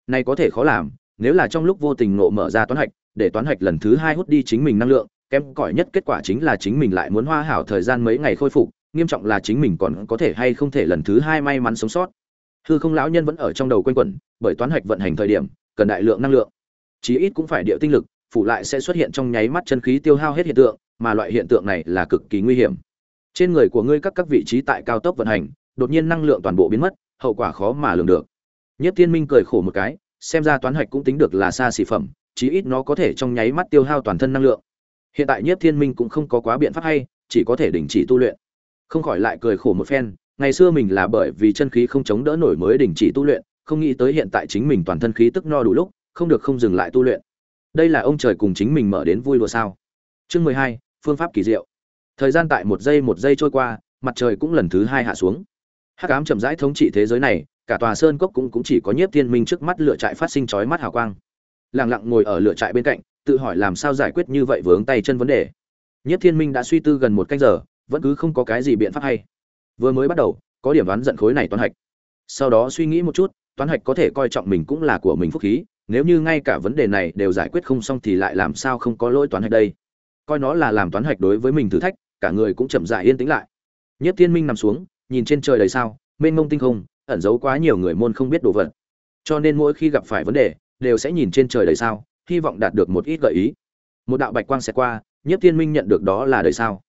Này có thể khó làm, nếu là trong lúc vô tình nộ mở ra toán hạch, để toán hạch lần thứ hai hút đi chính mình năng lượng, kém cỏi nhất kết quả chính là chính mình lại muốn hoa hảo thời gian mấy ngày khôi phục, nghiêm trọng là chính mình còn có thể hay không thể lần thứ hai may mắn sống sót. Hư không lão nhân vẫn ở trong đầu quanh quẩn, bởi toán hạch vận hành thời điểm, cần đại lượng năng lượng. Chí ít cũng phải địa tinh lực, phủ lại sẽ xuất hiện trong nháy mắt chân khí tiêu hao hết hiện tượng mà loại hiện tượng này là cực kỳ nguy hiểm. Trên người của ngươi các các vị trí tại cao tốc vận hành, đột nhiên năng lượng toàn bộ biến mất, hậu quả khó mà lường được. Nhất thiên minh cười khổ một cái, xem ra toán hạch cũng tính được là xa xỉ phẩm, chí ít nó có thể trong nháy mắt tiêu hao toàn thân năng lượng. Hiện tại nhất thiên minh cũng không có quá biện pháp hay, chỉ có thể đình chỉ tu luyện. Không khỏi lại cười khổ một phen, ngày xưa mình là bởi vì chân khí không chống đỡ nổi mới đình chỉ tu luyện, không nghĩ tới hiện tại chính mình toàn thân khí tức no đủ lúc, không được không dừng lại tu luyện. Đây là ông trời cùng chính mình mở đến vui đùa sao? Chương mười hai, phương pháp kỳ diệu. Thời gian tại một giây một giây trôi qua, mặt trời cũng lần thứ hai hạ xuống. Hắc ám chậm rãi thống trị thế giới này, cả tòa sơn cốc cũng cũng chỉ có nhiếp thiên minh trước mắt lửa trại phát sinh chói mắt hào quang. Lặng lặng ngồi ở lửa trại bên cạnh, tự hỏi làm sao giải quyết như vậy vướng tay chân vấn đề. Nhiếp thiên minh đã suy tư gần một canh giờ, vẫn cứ không có cái gì biện pháp hay. Vừa mới bắt đầu, có điểm đoán giận khối này toán hạch. Sau đó suy nghĩ một chút, toán hạch có thể coi trọng mình cũng là của mình phúc khí, nếu như ngay cả vấn đề này đều giải quyết không xong thì lại làm sao không có lỗi toán hạch đây? Coi nó là làm toán hạch đối với mình thử thách, cả người cũng chậm dại yên tĩnh lại. Nhất thiên minh nằm xuống, nhìn trên trời đầy sao, mênh mông tinh không, ẩn giấu quá nhiều người môn không biết đồ vật. Cho nên mỗi khi gặp phải vấn đề, đều sẽ nhìn trên trời đầy sao, hy vọng đạt được một ít gợi ý. Một đạo bạch quang sẽ qua, nhất thiên minh nhận được đó là đời sao.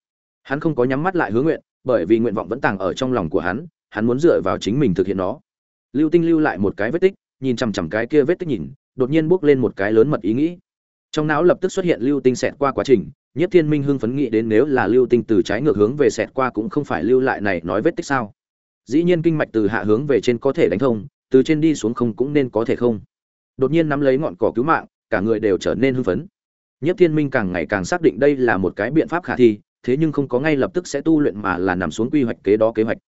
Hắn không có nhắm mắt lại hướng nguyện, bởi vì nguyện vọng vẫn tàng ở trong lòng của hắn hắn muốn dựa vào chính mình thực hiện nó. Lưu tinh lưu lại một cái vết tích, nhìn chằm chằm cái kia vết tích nhìn, đột nhiên bước lên một cái lớn mật ý nghĩ. Trong não lập tức xuất hiện lưu tinh xẹt qua quá trình nhất thiên minh hưng phấn nghĩ đến nếu là lưu tinh từ trái ngược hướng về xẹt qua cũng không phải lưu lại này nói vết tích sao. Dĩ nhiên kinh mạch từ hạ hướng về trên có thể đánh thông, từ trên đi xuống không cũng nên có thể không. Đột nhiên nắm lấy ngọn cỏ cứu mạng, cả người đều trở nên hưng phấn. Nhất thiên minh càng ngày càng xác định đây là một cái biện pháp khả thi, thế nhưng không có ngay lập tức sẽ tu luyện mà là nằm xuống quy hoạch kế đó kế hoạch.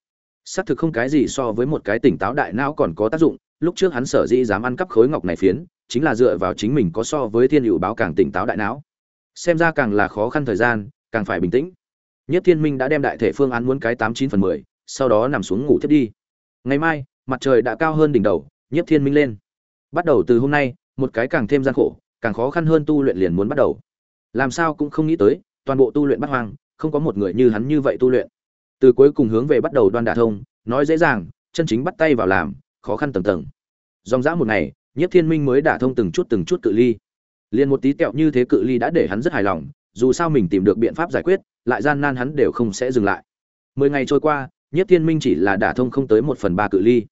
Xác thực không cái gì so với một cái tỉnh táo đại não còn có tác dụng, lúc trước hắn sở dĩ dám ăn cắp khối ngọc này phiến, chính là dựa vào chính mình có so với thiên hữu báo càng tỉnh táo đại não xem ra càng là khó khăn thời gian, càng phải bình tĩnh. Nhất thiên minh đã đem đại thể phương án muốn cái tám chín phần mười, sau đó nằm xuống ngủ thiết đi. Ngày mai, mặt trời đã cao hơn đỉnh đầu, nhất thiên minh lên. Bắt đầu từ hôm nay, một cái càng thêm gian khổ, càng khó khăn hơn tu luyện liền muốn bắt đầu. Làm sao cũng không nghĩ tới, toàn bộ tu luyện bắt hoang, không có một người như hắn như vậy tu luyện. Từ cuối cùng hướng về bắt đầu đoan đả thông, nói dễ dàng, chân chính bắt tay vào làm, khó khăn tầng tầng. Dòng dã một ngày, nhất thiên minh mới đả thông từng chút từng chút cự ly liền một tí tẹo như thế cự ly đã để hắn rất hài lòng, dù sao mình tìm được biện pháp giải quyết, lại gian nan hắn đều không sẽ dừng lại. Mười ngày trôi qua nhất thiên minh chỉ là đả thông không tới một phần ba cự ly.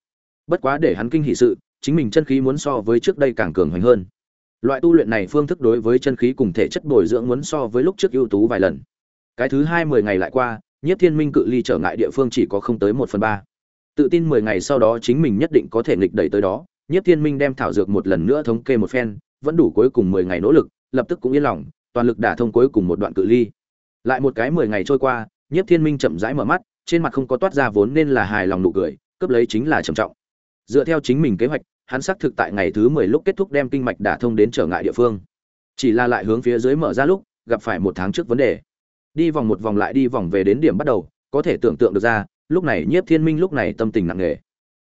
Bất quá để hắn kinh hỷ sự, chính mình chân khí muốn so với trước đây càng cường hoành hơn. Loại tu luyện này phương thức đối với chân khí cùng thể chất bồi dưỡng muốn so với lúc trước ưu tú vài lần. Cái thứ hai mười ngày lại qua nhất thiên minh cự ly trở ngại địa phương chỉ có không tới một phần ba. Tự tin mười ngày sau đó chính mình nhất định có thể nghịch đẩy tới đó nhất thiên minh đem thảo dược một lần nữa thống kê một phen vẫn đủ cuối cùng mười ngày nỗ lực, lập tức cũng yên lòng, toàn lực đả thông cuối cùng một đoạn cự ly. Lại một cái mười ngày trôi qua, nhiếp thiên minh chậm rãi mở mắt, trên mặt không có toát ra vốn nên là hài lòng nụ cười, cướp lấy chính là trầm trọng. Dựa theo chính mình kế hoạch, hắn xác thực tại ngày thứ mười lúc kết thúc đem kinh mạch đả thông đến trở ngại địa phương. Chỉ là lại hướng phía dưới mở ra lúc, gặp phải một tháng trước vấn đề. Đi vòng một vòng lại đi vòng về đến điểm bắt đầu, có thể tưởng tượng được ra, lúc này nhiếp thiên minh lúc này tâm tình nặng nề.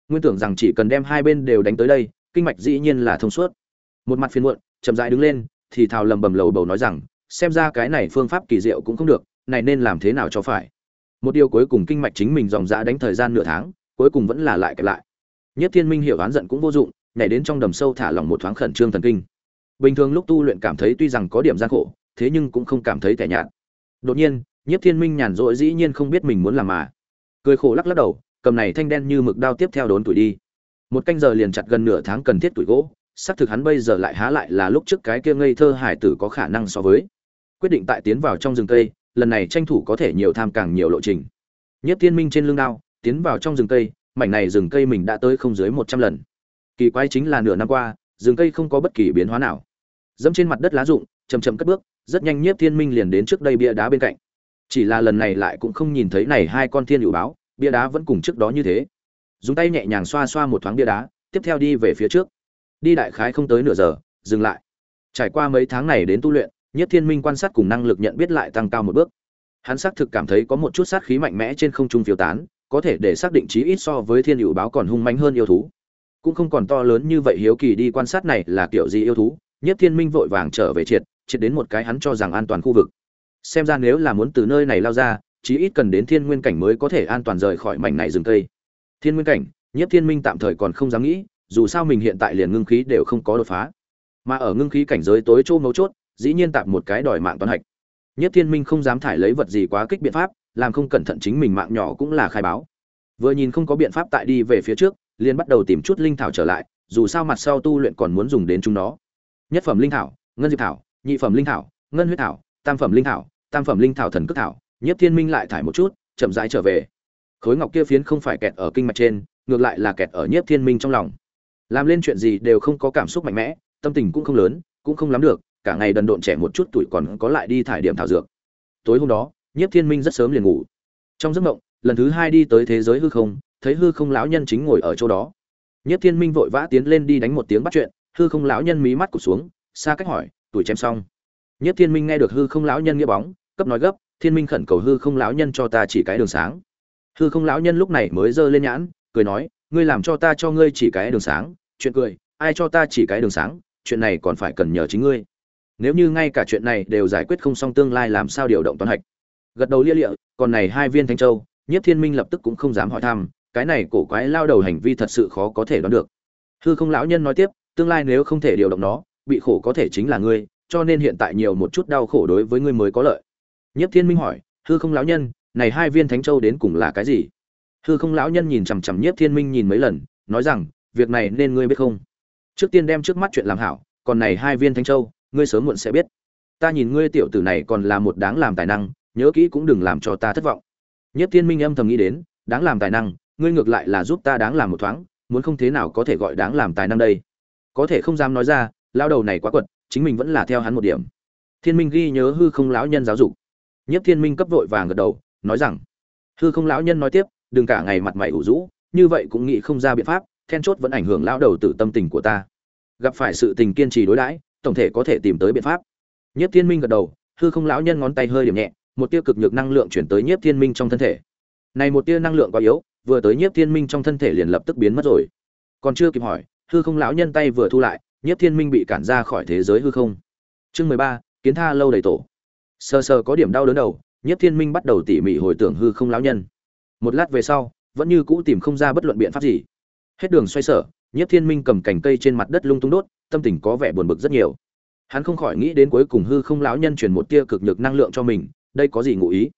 Nguyên tưởng rằng chỉ cần đem hai bên đều đánh tới đây, kinh mạch dĩ nhiên là thông suốt một mặt phiền muộn, chậm rãi đứng lên, thì thào lầm bầm lầu bầu nói rằng, xem ra cái này phương pháp kỳ diệu cũng không được, này nên làm thế nào cho phải? Một điều cuối cùng kinh mạch chính mình dòng dã đánh thời gian nửa tháng, cuối cùng vẫn là lại kẹp lại. Nhất thiên minh hiểu oán giận cũng vô dụng, nhảy đến trong đầm sâu thả lỏng một thoáng khẩn trương thần kinh. Bình thường lúc tu luyện cảm thấy tuy rằng có điểm gian khổ, thế nhưng cũng không cảm thấy tẻ nhạt. Đột nhiên, nhất thiên minh nhàn rỗi dĩ nhiên không biết mình muốn làm mà. Cười khổ lắc lắc đầu, cầm này thanh đen như mực đao tiếp theo đốn tuổi đi. Một canh giờ liền chặt gần nửa tháng cần thiết tuổi gỗ xác thực hắn bây giờ lại há lại là lúc trước cái kia ngây thơ hải tử có khả năng so với. Quyết định tại tiến vào trong rừng cây, lần này tranh thủ có thể nhiều tham càng nhiều lộ trình. Nhất thiên minh trên lưng đao, tiến vào trong rừng cây, mảnh này rừng cây mình đã tới không dưới một trăm lần. Kỳ quái chính là nửa năm qua, rừng cây không có bất kỳ biến hóa nào. Dẫm trên mặt đất lá rụng chầm chầm cất bước, rất nhanh nhiếp thiên minh liền đến trước đây bia đá bên cạnh. Chỉ là lần này lại cũng không nhìn thấy này hai con thiên hữu báo, bia đá vẫn cùng trước đó như thế. Dùng tay nhẹ nhàng xoa xoa một thoáng bia đá, tiếp theo đi về phía trước đi đại khái không tới nửa giờ, dừng lại. Trải qua mấy tháng này đến tu luyện, nhất thiên minh quan sát cùng năng lực nhận biết lại tăng cao một bước. Hắn xác thực cảm thấy có một chút sát khí mạnh mẽ trên không trung phiêu tán, có thể để xác định chí ít so với thiên hữu báo còn hung mạnh hơn yêu thú. Cũng không còn to lớn như vậy hiếu kỳ đi quan sát này là kiểu gì yêu thú, nhất thiên minh vội vàng trở về triệt triệt đến một cái hắn cho rằng an toàn khu vực. Xem ra nếu là muốn từ nơi này lao ra, chí ít cần đến thiên nguyên cảnh mới có thể an toàn rời khỏi mảnh này rừng cây. Thiên nguyên cảnh, nhất thiên minh tạm thời còn không dám nghĩ dù sao mình hiện tại liền ngưng khí đều không có đột phá. Mà ở ngưng khí cảnh giới tối chỗ mấu chốt, dĩ nhiên tạm một cái đòi mạng toán hạch. Nhất thiên minh không dám thải lấy vật gì quá kích biện pháp, làm không cẩn thận chính mình mạng nhỏ cũng là khai báo. Vừa nhìn không có biện pháp tại đi về phía trước, liền bắt đầu tìm chút linh thảo trở lại, dù sao mặt sau tu luyện còn muốn dùng đến chúng nó. Nhất phẩm linh thảo, ngân diệp thảo, nhị phẩm linh thảo, ngân huyết thảo, tam phẩm linh thảo, tam phẩm linh thảo thần cước thảo. Nhất thiên minh lại thải một chút, chậm rãi trở về. Khối ngọc kia phiến không phải kẹt ở kinh mạch trên, ngược lại là kẹt ở nhất thiên minh trong lòng làm lên chuyện gì đều không có cảm xúc mạnh mẽ, tâm tình cũng không lớn, cũng không lắm được, cả ngày đần độn trẻ một chút tuổi còn có lại đi thải điểm thảo dược. Tối hôm đó nhất thiên minh rất sớm liền ngủ. Trong giấc mộng, lần thứ hai đi tới thế giới hư không, thấy hư không lão nhân chính ngồi ở chỗ đó. Nhất thiên minh vội vã tiến lên đi đánh một tiếng bắt chuyện, hư không lão nhân mí mắt cụt xuống, xa cách hỏi, tuổi chém xong? Nhất thiên minh nghe được hư không lão nhân nghĩa bóng, cấp nói gấp, thiên minh khẩn cầu hư không lão nhân cho ta chỉ cái đường sáng. Hư không lão nhân lúc này mới giơ lên nhãn, cười nói, ngươi làm cho ta cho ngươi chỉ cái đường sáng chuyện cười, ai cho ta chỉ cái đường sáng, chuyện này còn phải cần nhờ chính ngươi. Nếu như ngay cả chuyện này đều giải quyết không xong tương lai làm sao điều động toàn hạch? Gật đầu lia lịa, còn này hai viên thanh châu nhất thiên minh lập tức cũng không dám hỏi thăm, cái này cổ quái lao đầu hành vi thật sự khó có thể đoán được. Hư không lão nhân nói tiếp, tương lai nếu không thể điều động nó, bị khổ có thể chính là ngươi, cho nên hiện tại nhiều một chút đau khổ đối với ngươi mới có lợi. Nhất thiên minh hỏi, hư không lão nhân, này hai viên thánh châu đến cùng là cái gì? Hư không lão nhân nhìn chằm chằm nhất thiên minh nhìn mấy lần, nói rằng việc này nên ngươi biết không? Trước tiên đem trước mắt chuyện làm hảo, còn này hai viên thánh châu, ngươi sớm muộn sẽ biết. Ta nhìn ngươi tiểu tử này còn là một đáng làm tài năng, nhớ kỹ cũng đừng làm cho ta thất vọng. Nhất thiên minh âm thầm nghĩ đến, đáng làm tài năng, ngươi ngược lại là giúp ta đáng làm một thoáng, muốn không thế nào có thể gọi đáng làm tài năng đây? Có thể không dám nói ra lao đầu này quá quật, chính mình vẫn là theo hắn một điểm. Thiên minh ghi nhớ hư không lão nhân giáo dục. Nhất thiên minh cấp vội vàng gật đầu, nói rằng, hư không lão nhân nói tiếp, đừng cả ngày mặt mày ủ rũ, như vậy cũng nghĩ không ra biện pháp then chốt vẫn ảnh hưởng lão đầu tử tâm tình của ta. Gặp phải sự tình kiên trì đối đãi, tổng thể có thể tìm tới biện pháp. Nhiếp thiên minh gật đầu, hư không lão nhân ngón tay hơi điểm nhẹ, một tia cực nhược năng lượng chuyển tới nhiếp thiên minh trong thân thể. Này một tia năng lượng quá yếu, vừa tới nhiếp thiên minh trong thân thể liền lập tức biến mất rồi. Còn chưa kịp hỏi, hư không lão nhân tay vừa thu lại, nhiếp thiên minh bị cản ra khỏi thế giới hư không. Chương mười ba, kiến tha lâu đầy tổ. Sờ sờ có điểm đau đớn đầu, nhiếp thiên minh bắt đầu tỉ mỉ hồi tưởng hư không lão nhân. Một lát về sau, vẫn như cũ tìm không ra bất luận biện pháp gì hết đường xoay sở, nhiếp thiên minh cầm cành cây trên mặt đất lung tung đốt, tâm tình có vẻ buồn bực rất nhiều. Hắn không khỏi nghĩ đến cuối cùng hư không lão nhân truyền một tia cực nhược năng lượng cho mình, đây có gì ngụ ý?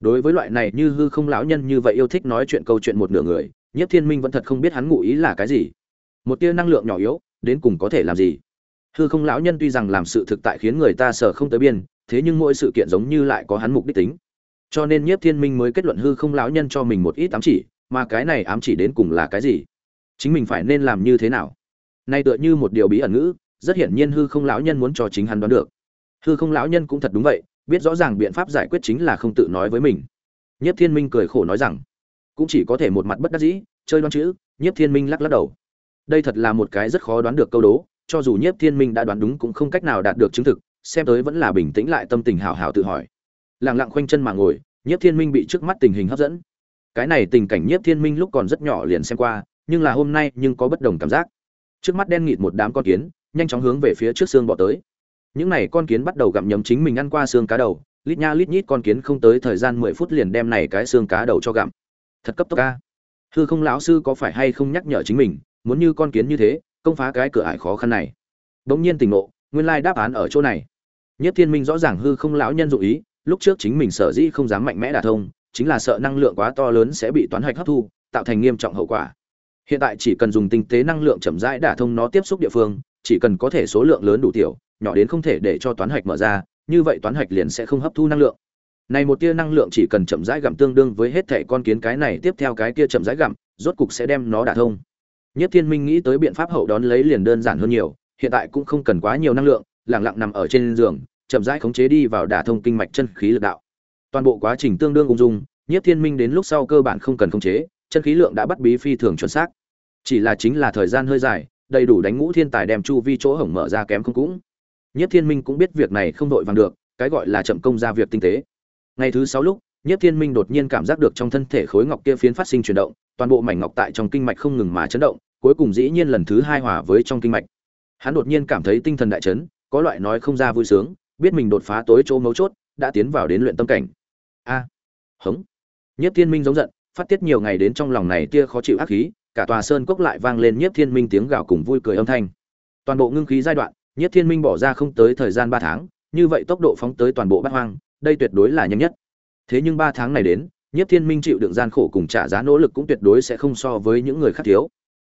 Đối với loại này như hư không lão nhân như vậy yêu thích nói chuyện câu chuyện một nửa người nhất thiên minh vẫn thật không biết hắn ngụ ý là cái gì. Một tia năng lượng nhỏ yếu, đến cùng có thể làm gì? Hư không lão nhân tuy rằng làm sự thực tại khiến người ta sợ không tới biên, thế nhưng mỗi sự kiện giống như lại có hắn mục đích tính. Cho nên nhiếp thiên minh mới kết luận hư không lão nhân cho mình một ít ám chỉ, mà cái này ám chỉ đến cùng là cái gì? Chính mình phải nên làm như thế nào? Nay tựa như một điều bí ẩn ngữ, rất hiển nhiên hư không lão nhân muốn cho chính hắn đoán được. Hư không lão nhân cũng thật đúng vậy, biết rõ ràng biện pháp giải quyết chính là không tự nói với mình. Nhất thiên minh cười khổ nói rằng, cũng chỉ có thể một mặt bất đắc dĩ, chơi đoán chữ nhất thiên minh lắc lắc đầu. Đây thật là một cái rất khó đoán được câu đố, cho dù nhất thiên minh đã đoán đúng cũng không cách nào đạt được chứng thực, xem tới vẫn là bình tĩnh lại tâm tình hào hào tự hỏi. Lẳng lặng khoanh chân mà ngồi nhất thiên minh bị trước mắt tình hình hấp dẫn. Cái này tình cảnh nhất thiên minh lúc còn rất nhỏ liền xem qua nhưng là hôm nay nhưng có bất đồng cảm giác. Trước mắt đen nghịt một đám con kiến, nhanh chóng hướng về phía trước xương bọ tới. Những này con kiến bắt đầu gặm nhấm chính mình ăn qua xương cá đầu, lít nha lít nhít con kiến không tới thời gian mười phút liền đem này cái xương cá đầu cho gặm. Thật cấp tốc ca hư không lão sư có phải hay không nhắc nhở chính mình, muốn như con kiến như thế, công phá cái cửa ải khó khăn này. Bỗng nhiên tỉnh ngộ, nguyên lai đáp án ở chỗ này. Nhất thiên minh rõ ràng hư không lão nhân dụ ý, lúc trước chính mình sở dĩ không dám mạnh mẽ đả thông, chính là sợ năng lượng quá to lớn sẽ bị toán hạch hấp thu, tạo thành nghiêm trọng hậu quả hiện tại chỉ cần dùng tinh tế năng lượng chậm rãi đả thông nó tiếp xúc địa phương, chỉ cần có thể số lượng lớn đủ tiểu, nhỏ đến không thể để cho toán hạch mở ra, như vậy toán hạch liền sẽ không hấp thu năng lượng. Này một tia năng lượng chỉ cần chậm rãi gặm tương đương với hết thẻ con kiến cái này, tiếp theo cái kia chậm rãi gặm, rốt cục sẽ đem nó đả thông. Nhất thiên minh nghĩ tới biện pháp hậu đón lấy liền đơn giản hơn nhiều, hiện tại cũng không cần quá nhiều năng lượng lẳng lặng nằm ở trên giường, chậm rãi khống chế đi vào đả thông kinh mạch chân khí lực đạo. Toàn bộ quá trình tương đương ung dung, nhất thiên minh đến lúc sau cơ bản không cần khống chế, chân khí lượng đã bắt bí phi thường chuẩn xác chỉ là chính là thời gian hơi dài, đầy đủ đánh ngũ thiên tài đem chu vi chỗ hổng mở ra kém không cũng. Nhất thiên minh cũng biết việc này không đội vàng được, cái gọi là chậm công ra việc tinh tế. Ngày thứ sáu lúc, nhất thiên minh đột nhiên cảm giác được trong thân thể khối ngọc kia phiến phát sinh chuyển động, toàn bộ mảnh ngọc tại trong kinh mạch không ngừng mà chấn động, cuối cùng dĩ nhiên lần thứ hai hòa với trong kinh mạch. Hắn đột nhiên cảm thấy tinh thần đại chấn, có loại nói không ra vui sướng, biết mình đột phá tối chỗ mấu chốt, đã tiến vào đến luyện tâm cảnh. A, hống. Nhất thiên minh giống giận, phát tiết nhiều ngày đến trong lòng này tia khó chịu ác khí cả tòa sơn cốc lại vang lên nhiếp thiên minh tiếng gào cùng vui cười âm thanh. Toàn bộ ngưng khí giai đoạn, nhiếp thiên minh bỏ ra không tới thời gian ba tháng, như vậy tốc độ phóng tới toàn bộ bát hoang, đây tuyệt đối là nhanh nhất. Thế nhưng ba tháng này đến, nhiếp thiên minh chịu đựng gian khổ cùng trả giá nỗ lực cũng tuyệt đối sẽ không so với những người khác thiếu.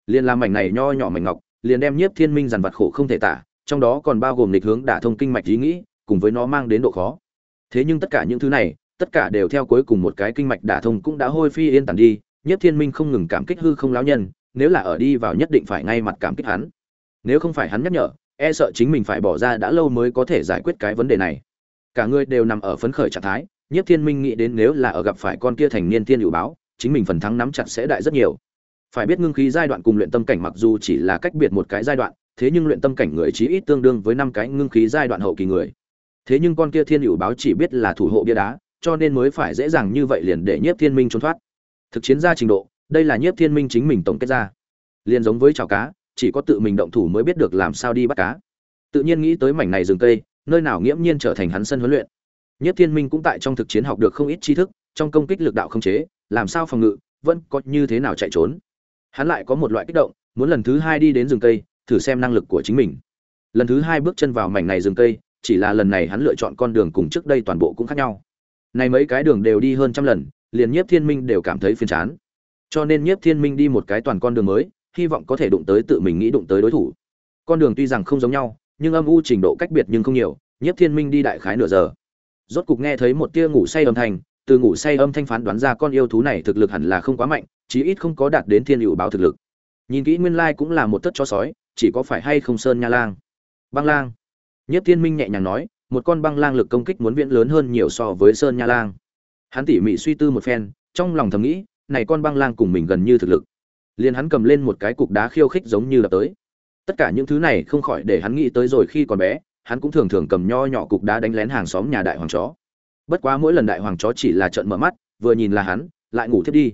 Liền làm mảnh này nho nhỏ mảnh ngọc, liền đem nhiếp thiên minh dằn vặt khổ không thể tả, trong đó còn bao gồm lịch hướng đả thông kinh mạch ý nghĩ, cùng với nó mang đến độ khó. Thế nhưng tất cả những thứ này, tất cả đều theo cuối cùng một cái kinh mạch đả thông cũng đã hôi phi yên tàn đi Nhất Thiên Minh không ngừng cảm kích hư không lão nhân, nếu là ở đi vào nhất định phải ngay mặt cảm kích hắn. Nếu không phải hắn nhắc nhở, e sợ chính mình phải bỏ ra đã lâu mới có thể giải quyết cái vấn đề này. Cả người đều nằm ở phấn khởi trạng thái, Nhất Thiên Minh nghĩ đến nếu là ở gặp phải con kia thành niên tiên hữu báo, chính mình phần thắng nắm chặt sẽ đại rất nhiều. phải biết ngưng khí giai đoạn cùng luyện tâm cảnh mặc dù chỉ là cách biệt một cái giai đoạn thế nhưng luyện tâm cảnh người chí ít tương đương với năm cái ngưng khí giai đoạn hậu kỳ người thế nhưng con kia thiên hữu báo chỉ biết là thủ hộ bia đá cho nên mới phải dễ dàng như vậy liền để nhiếp thiên minh trốn thoát thực chiến ra trình độ, đây là nhiếp thiên minh chính mình tổng kết ra. Liền giống với chảo cá, chỉ có tự mình động thủ mới biết được làm sao đi bắt cá. Tự nhiên nghĩ tới mảnh này rừng cây, nơi nào nghiễm nhiên trở thành hắn sân huấn luyện. Nhất thiên minh cũng tại trong thực chiến học được không ít tri thức, trong công kích lực đạo không chế, làm sao phòng ngự, vẫn có như thế nào chạy trốn. Hắn lại có một loại kích động, muốn lần thứ hai đi đến rừng cây, thử xem năng lực của chính mình. Lần thứ hai bước chân vào mảnh này rừng cây, chỉ là lần này hắn lựa chọn con đường cùng trước đây toàn bộ cũng khác nhau. Này mấy cái đường đều đi hơn trăm lần liền nhiếp thiên minh đều cảm thấy phiền chán. Cho nên nhiếp thiên minh đi một cái toàn con đường mới, hy vọng có thể đụng tới tự mình nghĩ đụng tới đối thủ. Con đường tuy rằng không giống nhau, nhưng âm u trình độ cách biệt nhưng không nhiều, nhiếp thiên minh đi đại khái nửa giờ. Rốt cục nghe thấy một tia ngủ say âm thanh, từ ngủ say âm thanh phán đoán ra con yêu thú này thực lực hẳn là không quá mạnh, chí ít không có đạt đến thiên hữu báo thực lực. Nhìn kỹ nguyên lai cũng là một tất cho sói, chỉ có phải hay không sơn nha lang. Băng lang. Nhất thiên minh nhẹ nhàng nói, một con băng lang lực công kích muốn viễn lớn hơn nhiều so với sơn nha lang hắn tỉ mỉ suy tư một phen, trong lòng thầm nghĩ, này con băng lang cùng mình gần như thực lực. Liền hắn cầm lên một cái cục đá khiêu khích giống như là tới. Tất cả những thứ này không khỏi để hắn nghĩ tới rồi khi còn bé, hắn cũng thường thường cầm nho nhỏ cục đá đánh lén hàng xóm nhà đại hoàng chó. Bất quá mỗi lần đại hoàng chó chỉ là trận mở mắt, vừa nhìn là hắn, lại ngủ thiếp đi.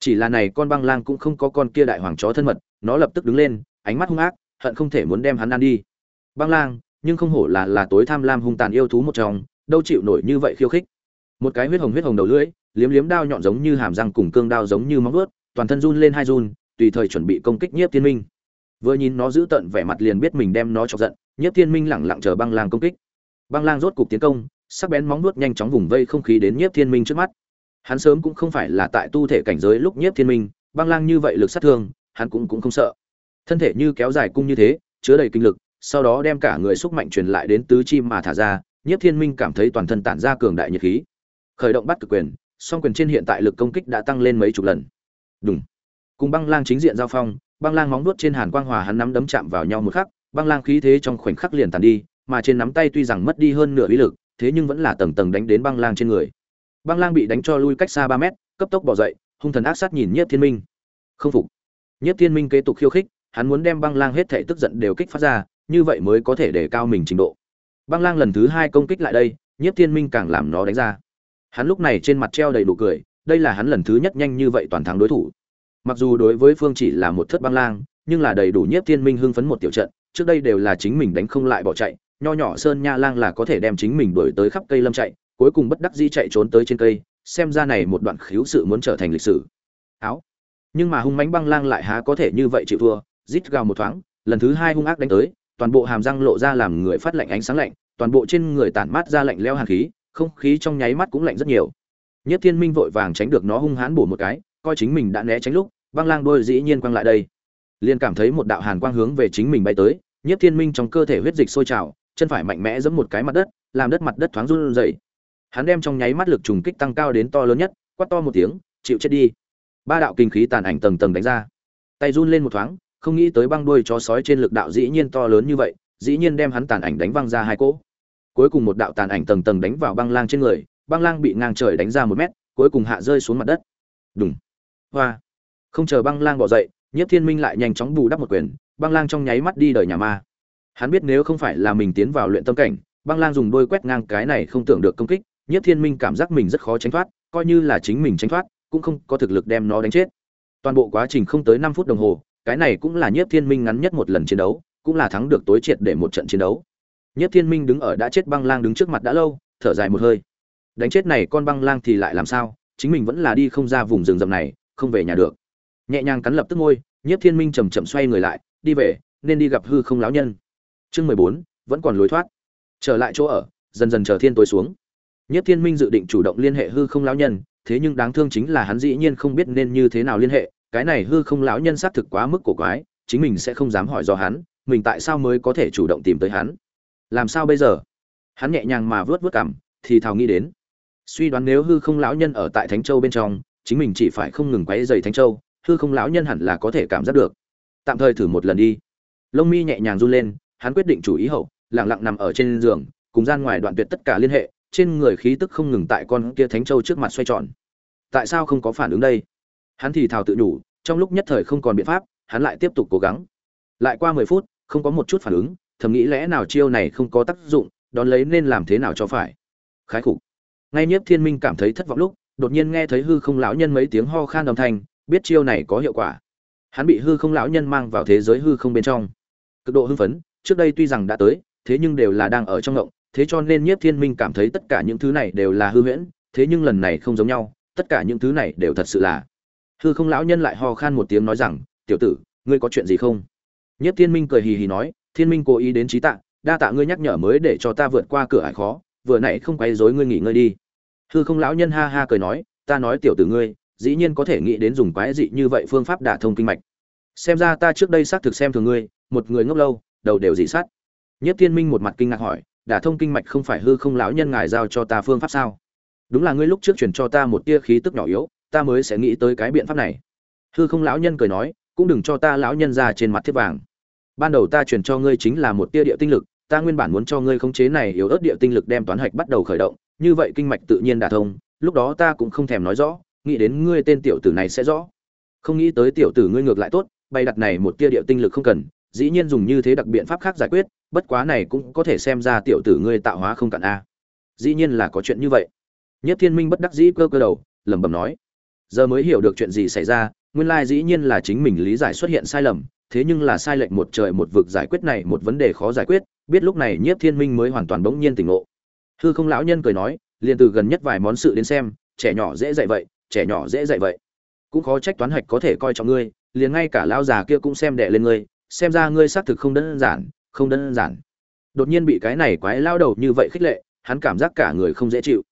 Chỉ là này con băng lang cũng không có con kia đại hoàng chó thân mật, nó lập tức đứng lên, ánh mắt hung ác, hận không thể muốn đem hắn ăn đi. Băng lang, nhưng không hổ là là tối tham lam hung tàn yêu thú một trong, đâu chịu nổi như vậy khiêu khích một cái huyết hồng huyết hồng đầu lưỡi, liếm liếm đao nhọn giống như hàm răng cùng cương đao giống như móng vuốt, toàn thân run lên hai run, tùy thời chuẩn bị công kích nhiếp thiên minh. Vừa nhìn nó giữ tận vẻ mặt liền biết mình đem nó chọc giận, nhiếp thiên minh lẳng lặng chờ băng lang công kích. Băng lang rốt cục tiến công, sắc bén móng vuốt nhanh chóng vùng vây không khí đến nhiếp thiên minh trước mắt. Hắn sớm cũng không phải là tại tu thể cảnh giới lúc nhiếp thiên minh, băng lang như vậy lực sát thương, hắn cũng cũng không sợ. Thân thể như kéo dài cung như thế, chứa đầy kinh lực, sau đó đem cả người xúc mạnh truyền lại đến tứ chi mà thả ra, nhiếp thiên minh cảm thấy toàn thân tản ra cường đại nhiệt khí khởi động bắt cực quyền, song quyền trên hiện tại lực công kích đã tăng lên mấy chục lần. Đúng cùng băng lang chính diện giao phong, băng lang móng nuốt trên hàn quang hòa hắn nắm đấm chạm vào nhau một khắc, băng lang khí thế trong khoảnh khắc liền tàn đi, mà trên nắm tay tuy rằng mất đi hơn nửa uy lực, thế nhưng vẫn là tầng tầng đánh đến băng lang trên người. Băng lang bị đánh cho lui cách xa ba mét, cấp tốc bỏ dậy, hung thần ác sát nhìn nhiếp thiên minh. Không phục. Nhiếp thiên minh kế tục khiêu khích, hắn muốn đem băng lang hết thể tức giận đều kích phát ra, như vậy mới có thể để cao mình trình độ. Băng lang lần thứ hai công kích lại đây, nhiếp thiên minh càng làm nó đánh ra hắn lúc này trên mặt treo đầy đủ cười, đây là hắn lần thứ nhất nhanh như vậy toàn thắng đối thủ. Mặc dù đối với phương chỉ là một thất băng lang, nhưng là đầy đủ nhiếp thiên minh hưng phấn một tiểu trận, trước đây đều là chính mình đánh không lại bỏ chạy, nho nhỏ sơn nha lang là có thể đem chính mình đuổi tới khắp cây lâm chạy, cuối cùng bất đắc dĩ chạy trốn tới trên cây, xem ra này một đoạn khiếu sự muốn trở thành lịch sử. Áo. Nhưng mà hung mãnh băng lang lại há có thể như vậy chịu thua, rít gào một thoáng, lần thứ hai hung ác đánh tới, toàn bộ hàm răng lộ ra làm người phát lạnh ánh sáng lạnh, toàn bộ trên người tản mát ra lạnh leo hàn khí không khí trong nháy mắt cũng lạnh rất nhiều. Nhất thiên minh vội vàng tránh được nó hung hãn bổ một cái, coi chính mình đã né tránh lúc, băng lang đôi dĩ nhiên quăng lại đây. Liền cảm thấy một đạo hàn quang hướng về chính mình bay tới, nhất thiên minh trong cơ thể huyết dịch sôi trào, chân phải mạnh mẽ giẫm một cái mặt đất, làm đất mặt đất thoáng run rẩy. Hắn đem trong nháy mắt lực trùng kích tăng cao đến to lớn nhất, quát to một tiếng, chịu chết đi. Ba đạo kinh khí tàn ảnh tầng tầng đánh ra. Tay run lên một thoáng, không nghĩ tới băng đuôi chó sói trên lực đạo dĩ nhiên to lớn như vậy, dĩ nhiên đem hắn tàn ảnh đánh văng ra hai cỗ cuối cùng một đạo tàn ảnh tầng tầng đánh vào băng lang trên người, băng lang bị ngang trời đánh ra một mét, cuối cùng hạ rơi xuống mặt đất. Đúng hoa. Không chờ băng lang bỏ dậy nhất thiên minh lại nhanh chóng bù đắp một quyền, băng lang trong nháy mắt đi đời nhà ma. Hắn biết nếu không phải là mình tiến vào luyện tâm cảnh, băng lang dùng đôi quét ngang cái này không tưởng được công kích nhất thiên minh cảm giác mình rất khó tránh thoát, coi như là chính mình tránh thoát, cũng không có thực lực đem nó đánh chết. Toàn bộ quá trình không tới năm phút đồng hồ, cái này cũng là nhất thiên minh ngắn nhất một lần chiến đấu, cũng là thắng được tối triệt để một trận chiến đấu nhất thiên minh đứng ở đã chết băng lang đứng trước mặt đã lâu, thở dài một hơi. Đánh chết này con băng lang thì lại làm sao? Chính mình vẫn là đi không ra vùng rừng rậm này, không về nhà được. Nhẹ nhàng cắn lập tức môi nhất thiên minh chậm chậm xoay người lại, đi về, nên đi gặp hư không lão nhân. Chương mười bốn, vẫn còn lối thoát. Trở lại chỗ ở, dần dần chờ thiên tối xuống. Nhất thiên minh dự định chủ động liên hệ hư không lão nhân, thế nhưng đáng thương chính là hắn dĩ nhiên không biết nên như thế nào liên hệ, cái này hư không lão nhân xác thực quá mức cổ quái, chính mình sẽ không dám hỏi do hắn, mình tại sao mới có thể chủ động tìm tới hắn làm sao bây giờ? Hắn nhẹ nhàng mà vớt vớt cảm thì thào nghĩ đến. Suy đoán nếu hư không lão nhân ở tại thánh châu bên trong, chính mình chỉ phải không ngừng quấy dày thánh châu, hư không lão nhân hẳn là có thể cảm giác được. Tạm thời thử một lần đi. Lông mi nhẹ nhàng run lên, hắn quyết định chủ ý hậu, lặng lặng nằm ở trên giường, cùng gian ngoài đoạn tuyệt tất cả liên hệ, trên người khí tức không ngừng tại con kia thánh châu trước mặt xoay tròn. Tại sao không có phản ứng đây? Hắn thì thào tự nhủ, trong lúc nhất thời không còn biện pháp, hắn lại tiếp tục cố gắng. Lại qua mười phút, không có một chút phản ứng thầm nghĩ lẽ nào chiêu này không có tác dụng, đón lấy nên làm thế nào cho phải? Khái khục. Ngay nhiếp thiên minh cảm thấy thất vọng lúc, đột nhiên nghe thấy hư không lão nhân mấy tiếng ho khan đồng thanh, biết chiêu này có hiệu quả. Hắn bị hư không lão nhân mang vào thế giới hư không bên trong. Cực độ hưng phấn, trước đây tuy rằng đã tới, thế nhưng đều là đang ở trong ngộng, thế cho nên nhiếp thiên minh cảm thấy tất cả những thứ này đều là hư huyễn, thế nhưng lần này không giống nhau, tất cả những thứ này đều thật sự là. Hư không lão nhân lại ho khan một tiếng nói rằng, tiểu tử, ngươi có chuyện gì không? Nhiếp thiên minh cười hì hì nói thiên minh cố ý đến trí tạ, đa tạ ngươi nhắc nhở mới để cho ta vượt qua cửa ải khó, vừa nãy không quấy rối ngươi nghỉ ngơi đi. Hư không lão nhân ha ha cười nói, ta nói tiểu tử ngươi, dĩ nhiên có thể nghĩ đến dùng quái dị như vậy phương pháp đả thông kinh mạch. Xem ra ta trước đây xác thực xem thường ngươi, một người ngốc lâu, đầu đều dị sát nhất thiên minh một mặt kinh ngạc hỏi, đả thông kinh mạch không phải hư không lão nhân ngài giao cho ta phương pháp sao? Đúng là ngươi lúc trước truyền cho ta một tia khí tức nhỏ yếu, ta mới sẽ nghĩ tới cái biện pháp này. Hư không lão nhân cười nói, cũng đừng cho ta lão nhân ra trên mặt thiết vàng ban đầu ta truyền cho ngươi chính là một tia địa tinh lực, ta nguyên bản muốn cho ngươi khống chế này yếu ớt địa tinh lực đem toán hạch bắt đầu khởi động, như vậy kinh mạch tự nhiên đả thông, lúc đó ta cũng không thèm nói rõ, nghĩ đến ngươi tên tiểu tử này sẽ rõ. Không nghĩ tới tiểu tử ngươi ngược lại tốt, bày đặt này một tia địa tinh lực không cần, dĩ nhiên dùng như thế đặc biện pháp khác giải quyết, bất quá này cũng có thể xem ra tiểu tử ngươi tạo hóa không cạn a. Dĩ nhiên là có chuyện như vậy. Nhất thiên minh bất đắc dĩ cơ cơ đầu, lẩm bẩm nói. Giờ mới hiểu được chuyện gì xảy ra, nguyên lai dĩ nhiên là chính mình lý giải xuất hiện sai lầm thế nhưng là sai lệch một trời một vực giải quyết này một vấn đề khó giải quyết, biết lúc này nhiếp thiên minh mới hoàn toàn bỗng nhiên tỉnh ngộ. Hư không lão nhân cười nói, liền từ gần nhất vài món sự đến xem, trẻ nhỏ dễ dạy vậy, trẻ nhỏ dễ dạy vậy. Cũng khó trách toán hạch có thể coi trọng ngươi, liền ngay cả lão già kia cũng xem đệ lên ngươi, xem ra ngươi xác thực không đơn giản, không đơn giản. Đột nhiên bị cái này quái lao đầu như vậy khích lệ, hắn cảm giác cả người không dễ chịu.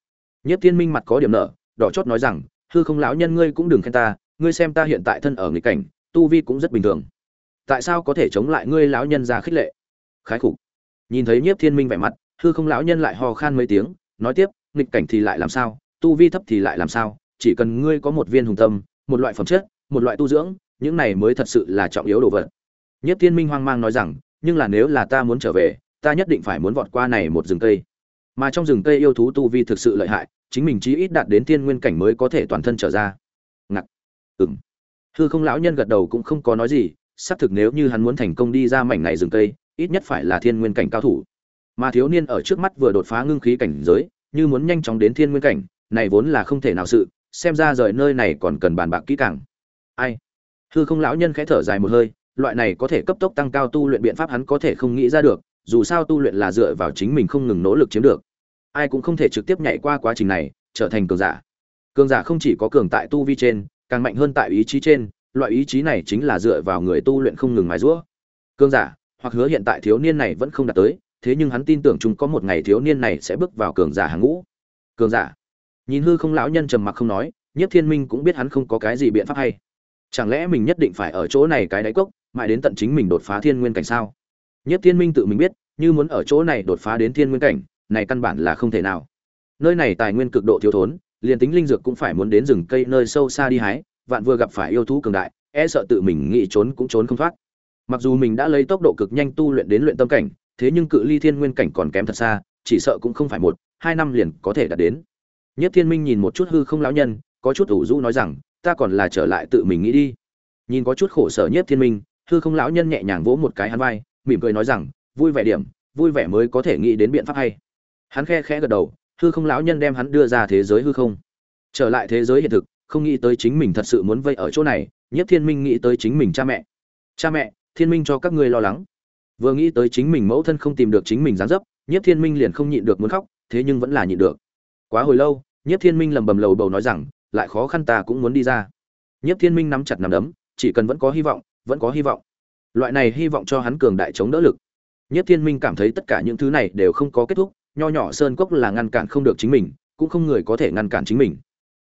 Nhất thiên minh mặt có điểm nở, đỏ chót nói rằng, hư không lão nhân ngươi cũng đừng khen ta, ngươi xem ta hiện tại thân ở nghịch cảnh, tu vi cũng rất bình thường tại sao có thể chống lại ngươi lão nhân ra khích lệ? Khái khục. Nhìn thấy nhiếp thiên minh vẻ mặt, hư không lão nhân lại ho khan mấy tiếng, nói tiếp, nghịch cảnh thì lại làm sao, tu vi thấp thì lại làm sao, chỉ cần ngươi có một viên hùng tâm, một loại phẩm chất, một loại tu dưỡng, những này mới thật sự là trọng yếu đồ vật. Nhiếp thiên minh hoang mang nói rằng, nhưng là nếu là ta muốn trở về, ta nhất định phải muốn vọt qua này một rừng cây. Mà trong rừng cây yêu thú tu vi thực sự lợi hại, chính mình chí ít đạt đến thiên nguyên cảnh mới có thể toàn thân trở ra. Ngặt ừng hư không lão nhân gật đầu cũng không có nói gì xác thực nếu như hắn muốn thành công đi ra mảnh này rừng cây, ít nhất phải là thiên nguyên cảnh cao thủ. Mà thiếu niên ở trước mắt vừa đột phá ngưng khí cảnh giới, như muốn nhanh chóng đến thiên nguyên cảnh, này vốn là không thể nào sự, xem ra rời nơi này còn cần bàn bạc kỹ càng. Ai? Hư không lão nhân khẽ thở dài một hơi, loại này có thể cấp tốc tăng cao tu luyện biện pháp hắn có thể không nghĩ ra được, dù sao tu luyện là dựa vào chính mình không ngừng nỗ lực chiếm được. Ai cũng không thể trực tiếp nhảy qua quá trình này, trở thành cường giả. Cường giả không chỉ có cường tại tu vi trên, càng mạnh hơn tại ý chí trên loại ý chí này chính là dựa vào người tu luyện không ngừng mài giũa. cường giả, hoặc hứa hiện tại thiếu niên này vẫn không đạt tới, thế nhưng hắn tin tưởng chúng có một ngày thiếu niên này sẽ bước vào cường giả hàng ngũ. Cường giả. Nhìn hư không lão nhân trầm mặc không nói nhất thiên minh cũng biết hắn không có cái gì biện pháp hay. Chẳng lẽ mình nhất định phải ở chỗ này cái đáy cốc, mãi đến tận chính mình đột phá thiên nguyên cảnh sao? Nhất thiên minh tự mình biết, như muốn ở chỗ này đột phá đến thiên nguyên cảnh, này căn bản là không thể nào. Nơi này tài nguyên cực độ thiếu thốn, liền tính linh dược cũng phải muốn đến rừng cây nơi sâu xa đi hái vạn vừa gặp phải yêu thú cường đại e sợ tự mình nghĩ trốn cũng trốn không thoát. Mặc dù mình đã lấy tốc độ cực nhanh tu luyện đến luyện tâm cảnh, thế nhưng cự ly thiên nguyên cảnh còn kém thật xa, chỉ sợ cũng không phải một, hai năm liền có thể đạt đến. Nhất thiên minh nhìn một chút hư không lão nhân, có chút ủ rũ nói rằng, ta còn là trở lại tự mình nghĩ đi. Nhìn có chút khổ sở nhất thiên minh, hư không lão nhân nhẹ nhàng vỗ một cái hắn vai, mỉm cười nói rằng, vui vẻ điểm, vui vẻ mới có thể nghĩ đến biện pháp hay. Hắn khe khẽ gật đầu, hư không lão nhân đem hắn đưa ra thế giới hư không. Trở lại thế giới hiện thực không nghĩ tới chính mình thật sự muốn vây ở chỗ này nhất thiên minh nghĩ tới chính mình cha mẹ. Cha mẹ, thiên minh cho các ngươi lo lắng. Vừa nghĩ tới chính mình mẫu thân không tìm được chính mình dáng dấp nhất thiên minh liền không nhịn được muốn khóc, thế nhưng vẫn là nhịn được. Quá hồi lâu nhất thiên minh lầm bầm lầu bầu nói rằng, lại khó khăn ta cũng muốn đi ra. Nhất thiên minh nắm chặt nắm đấm, chỉ cần vẫn có hy vọng, vẫn có hy vọng. Loại này hy vọng cho hắn cường đại chống đỡ lực. Nhất thiên minh cảm thấy tất cả những thứ này đều không có kết thúc, nho nhỏ sơn cốc là ngăn cản không được chính mình, cũng không người có thể ngăn cản chính mình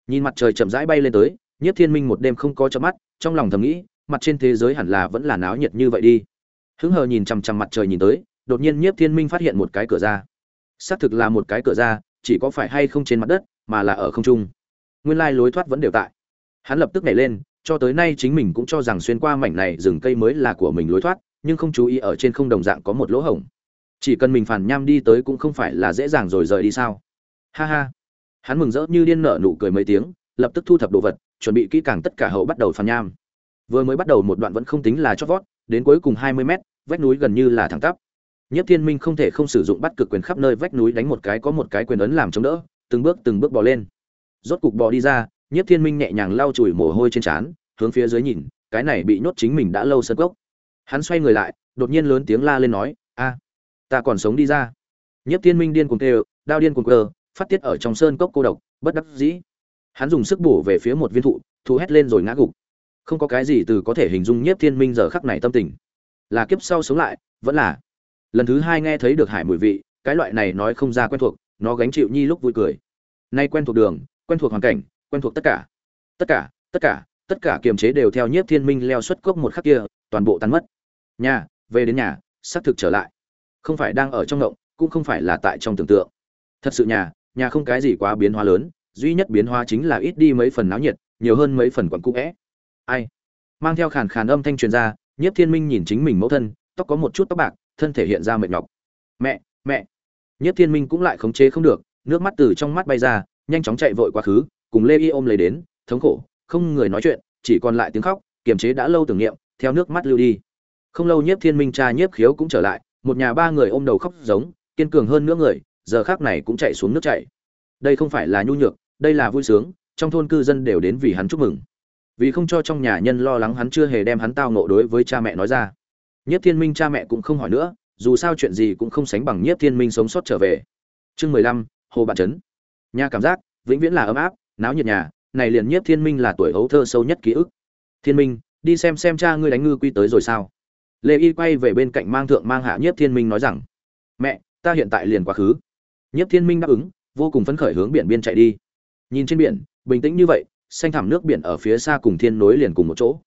nhìn mặt trời chậm rãi bay lên tới, nhiếp thiên minh một đêm không có chớp mắt, trong lòng thầm nghĩ, mặt trên thế giới hẳn là vẫn là náo nhiệt như vậy đi. Hứng hờ nhìn chằm chằm mặt trời nhìn tới, đột nhiên nhiếp thiên minh phát hiện một cái cửa ra. Xác thực là một cái cửa ra, chỉ có phải hay không trên mặt đất, mà là ở không trung. Nguyên lai lối thoát vẫn đều tại. Hắn lập tức nhảy lên, cho tới nay chính mình cũng cho rằng xuyên qua mảnh này rừng cây mới là của mình lối thoát, nhưng không chú ý ở trên không đồng dạng có một lỗ hổng. Chỉ cần mình phản nham đi tới cũng không phải là dễ dàng rồi rời đi sao? Ha ha hắn mừng rỡ như điên nở nụ cười mấy tiếng, lập tức thu thập đồ vật, chuẩn bị kỹ càng tất cả hậu bắt đầu phàn nham. Vừa mới bắt đầu một đoạn vẫn không tính là chót vót, đến cuối cùng hai mươi mét, vách núi gần như là thẳng tắp. Nhất thiên minh không thể không sử dụng bắt cực quyền khắp nơi vách núi đánh một cái có một cái quyền ấn làm chống đỡ, từng bước từng bước bò lên. Rốt cục bò đi ra, nhất thiên minh nhẹ nhàng lau chùi mồ hôi trên trán, hướng phía dưới nhìn, cái này bị nhốt chính mình đã lâu sân cốc. Hắn xoay người lại, đột nhiên lớn tiếng la lên nói, a, ta còn sống đi ra. Nhất thiên minh điên cuồng kêu, đao điên cuồng cơ phát tiết ở trong sơn cốc cô độc, bất đắc dĩ. Hắn dùng sức bổ về phía một viên thụ thụ hét lên rồi ngã gục. Không có cái gì từ có thể hình dung nhiếp thiên minh giờ khắc này tâm tình. Là kiếp sau sống lại, vẫn là. Lần thứ hai nghe thấy được hải mùi vị, cái loại này nói không ra quen thuộc, nó gánh chịu nhi lúc vui cười. Nay quen thuộc đường, quen thuộc hoàn cảnh, quen thuộc tất cả. Tất cả tất cả tất cả kiềm chế đều theo nhiếp thiên minh leo xuất cốc một khắc kia, toàn bộ tan mất. Nhà, về đến nhà, xác thực trở lại. Không phải đang ở trong ngộng, cũng không phải là tại trong tưởng tượng. Thật sự nhà nhà không cái gì quá biến hóa lớn, duy nhất biến hóa chính là ít đi mấy phần náo nhiệt, nhiều hơn mấy phần quặn cũ vẽ. Ai? Mang theo khàn khàn âm thanh truyền ra, nhiếp thiên minh nhìn chính mình mẫu thân, tóc có một chút tóc bạc, thân thể hiện ra mệt nhọc. Mẹ mẹ. Nhiếp thiên minh cũng lại khống chế không được, nước mắt từ trong mắt bay ra, nhanh chóng chạy vội quá khứ, cùng lê y ôm lấy đến, thống khổ, không người nói chuyện, chỉ còn lại tiếng khóc, kiềm chế đã lâu tưởng niệm, theo nước mắt lưu đi. Không lâu nhiếp thiên minh cha nhiếp khiếu cũng trở lại, một nhà ba người ôm đầu khóc giống, kiên cường hơn nữa người giờ khác này cũng chạy xuống nước chảy. Đây không phải là nhu nhược, đây là vui sướng, trong thôn cư dân đều đến vì hắn chúc mừng. Vì không cho trong nhà nhân lo lắng hắn chưa hề đem hắn tao nộ đối với cha mẹ nói ra. Nhất thiên minh cha mẹ cũng không hỏi nữa, dù sao chuyện gì cũng không sánh bằng nhất thiên minh sống sót trở về. Chương mười lăm, hồ bạn trấn. Nhà cảm giác, vĩnh viễn là ấm áp, náo nhiệt nhà, này liền nhất thiên minh là tuổi hấu thơ sâu nhất ký ức. Thiên minh, đi xem xem cha ngươi đánh ngư quy tới rồi sao? Lê y quay về bên cạnh mang thượng mang hạ nhất thiên minh nói rằng, mẹ, ta hiện tại liền quá khứ. Nhiếp thiên minh đáp ứng, vô cùng phấn khởi hướng biển biên chạy đi. Nhìn trên biển, bình tĩnh như vậy, xanh thẳm nước biển ở phía xa cùng thiên nối liền cùng một chỗ.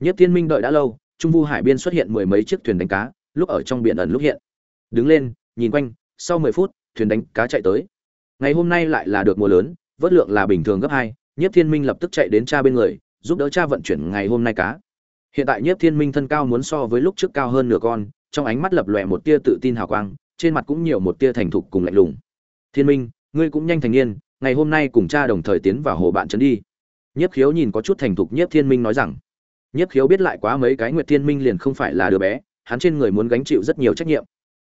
Nhiếp thiên minh đợi đã lâu, trung vu hải biên xuất hiện mười mấy chiếc thuyền đánh cá, lúc ở trong biển ẩn lúc hiện. Đứng lên, nhìn quanh, sau mười phút, thuyền đánh cá chạy tới. Ngày hôm nay lại là được mùa lớn, vớt lượng là bình thường gấp hai, Nhiếp thiên minh lập tức chạy đến cha bên người, giúp đỡ cha vận chuyển ngày hôm nay cá. Hiện tại Nhiếp thiên minh thân cao muốn so với lúc trước cao hơn nửa con, trong ánh mắt lập lòe một tia tự tin hào quang, trên mặt cũng nhiều một tia thành thục cùng lạnh lùng thiên minh, ngươi cũng nhanh thành niên, ngày hôm nay cùng cha đồng thời tiến vào hồ bạn trấn đi. Nhiếp khiếu nhìn có chút thành thục nhiếp thiên minh nói rằng, nhiếp khiếu biết lại quá mấy cái nguyệt thiên minh liền không phải là đứa bé, hắn trên người muốn gánh chịu rất nhiều trách nhiệm.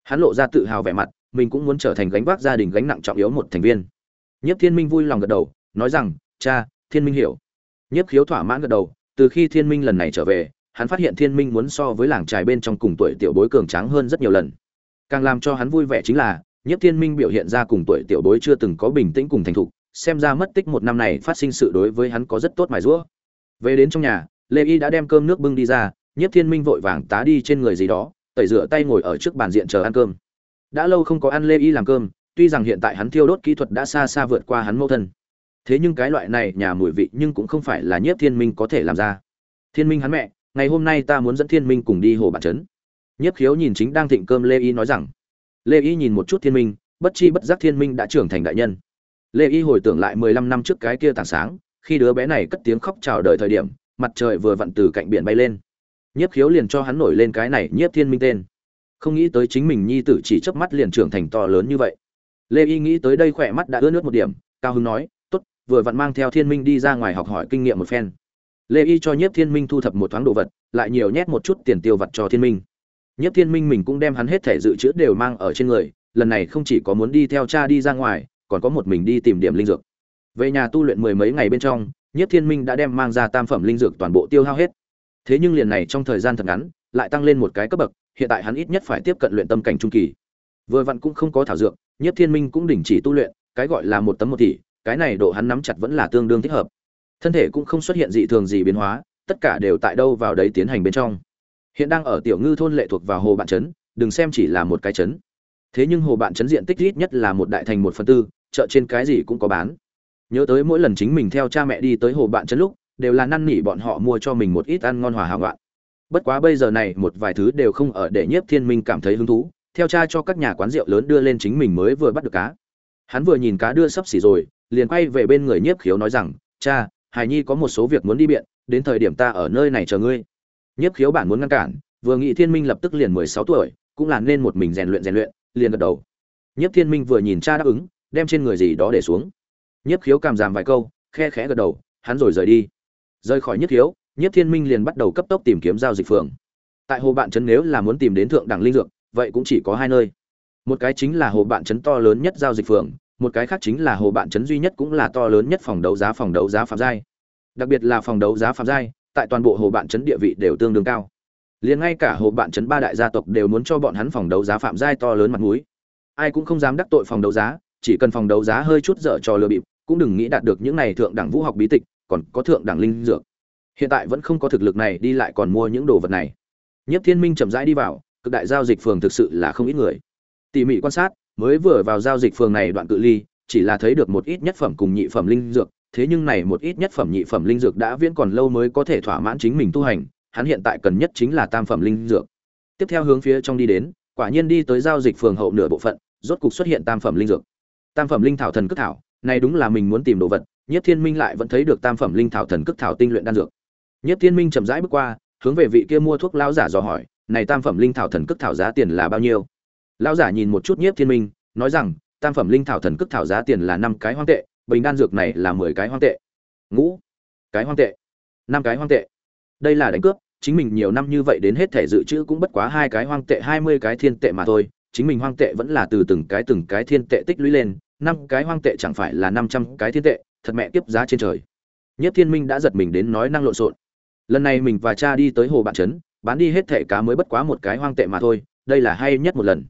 Hắn lộ ra tự hào vẻ mặt, mình cũng muốn trở thành gánh vác gia đình gánh nặng trọng yếu một thành viên. Nhiếp thiên minh vui lòng gật đầu, nói rằng, cha, thiên minh hiểu. Nhiếp khiếu thỏa mãn gật đầu, từ khi thiên minh lần này trở về, hắn phát hiện thiên minh muốn so với làng trài bên trong cùng tuổi tiểu bối cường tráng hơn rất nhiều lần. Càng làm cho hắn vui vẻ chính là nhiếp thiên minh biểu hiện ra cùng tuổi tiểu bối chưa từng có bình tĩnh cùng thành thục, xem ra mất tích một năm này phát sinh sự đối với hắn có rất tốt mài rũa về đến trong nhà, lê y đã đem cơm nước bưng đi ra, nhiếp thiên minh vội vàng tá đi trên người gì đó, tẩy rửa tay ngồi ở trước bàn diện chờ ăn cơm. Đã lâu không có ăn lê y làm cơm, tuy rằng hiện tại hắn thiêu đốt kỹ thuật đã xa xa vượt qua hắn mẫu thân. Thế nhưng cái loại này nhà mùi vị nhưng cũng không phải là nhiếp thiên minh có thể làm ra. Thiên minh hắn mẹ, ngày hôm nay ta muốn dẫn thiên minh cùng đi hồ bản trấn nhiếp khiếu nhìn chính đang thịnh cơm lê y nói rằng lê y nhìn một chút thiên minh, bất chi bất giác thiên minh đã trưởng thành đại nhân. Lê y hồi tưởng lại mười lăm năm trước cái kia tảng sáng, khi đứa bé này cất tiếng khóc chào đời thời điểm, mặt trời vừa vặn từ cạnh biển bay lên. Nhiếp khiếu liền cho hắn nổi lên cái này nhiếp thiên minh tên. Không nghĩ tới chính mình nhi tử chỉ chớp mắt liền trưởng thành to lớn như vậy. Lê y nghĩ tới đây khỏe mắt đã ướt nước một điểm, cao hưng nói, tốt, vừa vặn mang theo thiên minh đi ra ngoài học hỏi kinh nghiệm một phen. Lê y cho nhiếp thiên minh thu thập một thoáng đồ vật, lại nhiều nhét một chút tiền tiêu vặt cho thiên minh nhiếp thiên minh mình cũng đem hắn hết thể dự trữ đều mang ở trên người, lần này không chỉ có muốn đi theo cha đi ra ngoài, còn có một mình đi tìm điểm linh dược. Về nhà tu luyện mười mấy ngày bên trong, nhiếp thiên minh đã đem mang ra tam phẩm linh dược toàn bộ tiêu hao hết. Thế nhưng liền này trong thời gian thật ngắn, lại tăng lên một cái cấp bậc, hiện tại hắn ít nhất phải tiếp cận luyện tâm cảnh trung kỳ. Vừa vặn cũng không có thảo dược, nhiếp thiên minh cũng đình chỉ tu luyện, cái gọi là một tấm một tỷ cái này độ hắn nắm chặt vẫn là tương đương thích hợp. Thân thể cũng không xuất hiện dị thường gì biến hóa, tất cả đều tại đâu vào đấy tiến hành bên trong hiện đang ở tiểu ngư thôn lệ thuộc vào hồ bạn trấn, đừng xem chỉ là một cái trấn. Thế nhưng hồ bạn trấn diện tích ít nhất là một đại thành một phần tư, chợ trên cái gì cũng có bán. Nhớ tới mỗi lần chính mình theo cha mẹ đi tới hồ bạn trấn lúc, đều là năn nỉ bọn họ mua cho mình một ít ăn ngon hòa hảo loạn bất quá bây giờ này một vài thứ đều không ở để nhiếp thiên minh cảm thấy hứng thú, theo cha cho các nhà quán rượu lớn đưa lên chính mình mới vừa bắt được cá. Hắn vừa nhìn cá đưa sắp xỉ rồi, liền quay về bên người nhiếp khiếu nói rằng, cha, hải nhi có một số việc muốn đi biện, đến thời điểm ta ở nơi này chờ ngươi nhiếp khiếu bản muốn ngăn cản vừa nghĩ thiên minh lập tức liền mười sáu tuổi cũng là nên một mình rèn luyện rèn luyện liền gật đầu nhiếp thiên minh vừa nhìn cha đáp ứng đem trên người gì đó để xuống nhiếp khiếu cảm giảm vài câu khe khẽ gật đầu hắn rồi rời đi rời khỏi nhiếp khiếu Nhiếp Thiên Minh liền bắt đầu cấp tốc tìm kiếm giao dịch phường. Tại hồ bạn trấn nếu là muốn tìm đến thượng đẳng linh dược, vậy cũng chỉ có hai nơi. Một cái chính là hồ bạn trấn to lớn nhất giao dịch phường, một cái khác chính là hồ bạn trấn duy nhất cũng là to lớn nhất phòng đấu giá phòng đấu giá phạm giai. Đặc biệt là phòng đấu giá phạm giai, tại toàn bộ hồ bạn trấn địa vị đều tương đương cao. Liền ngay cả hồ bạn trấn ba đại gia tộc đều muốn cho bọn hắn phòng đấu giá phạm giai to lớn mặt mũi. Ai cũng không dám đắc tội phòng đấu giá, chỉ cần phòng đấu giá hơi chút dở trò lừa bịp, cũng đừng nghĩ đạt được những này thượng đẳng vũ học bí tịch, còn có thượng đẳng linh dược. Hiện tại vẫn không có thực lực này đi lại còn mua những đồ vật này. Nhất Thiên Minh chậm rãi đi vào, cực đại giao dịch phường thực sự là không ít người. Tỉ mỉ quan sát, mới vừa vào giao dịch phường này đoạn cự ly, chỉ là thấy được một ít nhất phẩm cùng nhị phẩm linh dược, thế nhưng này một ít nhất phẩm nhị phẩm linh dược đã viễn còn lâu mới có thể thỏa mãn chính mình tu hành, hắn hiện tại cần nhất chính là tam phẩm linh dược. Tiếp theo hướng phía trong đi đến, quả nhiên đi tới giao dịch phường hậu nửa bộ phận, rốt cục xuất hiện tam phẩm linh dược. Tam phẩm linh thảo thần cước thảo, này đúng là mình muốn tìm đồ vật, Nhất Thiên Minh lại vẫn thấy được tam phẩm linh thảo thần cước thảo tinh luyện đan dược. Nhất Thiên Minh chậm rãi bước qua, hướng về vị kia mua thuốc lão giả dò hỏi, này tam phẩm linh thảo thần cước thảo giá tiền là bao nhiêu? Lão giả nhìn một chút Nhất Thiên Minh, nói rằng, tam phẩm linh thảo thần cước thảo giá tiền là năm cái hoang tệ, bình đan dược này là mười cái hoang tệ. Ngũ cái hoang tệ, năm cái hoang tệ. Đây là đánh cướp, chính mình nhiều năm như vậy đến hết thể dự trữ cũng bất quá hai cái hoang tệ hai mươi cái thiên tệ mà thôi, chính mình hoang tệ vẫn là từ từng cái từng cái thiên tệ tích lũy lên, năm cái hoang tệ chẳng phải là năm trăm cái thiên tệ, thật mẹ tiếp giá trên trời. Nhất Thiên Minh đã giật mình đến nói năng lộn xộn. Lần này mình và cha đi tới hồ bạn trấn, bán đi hết thẻ cá mới bất quá một cái hoang tệ mà thôi, đây là hay nhất một lần.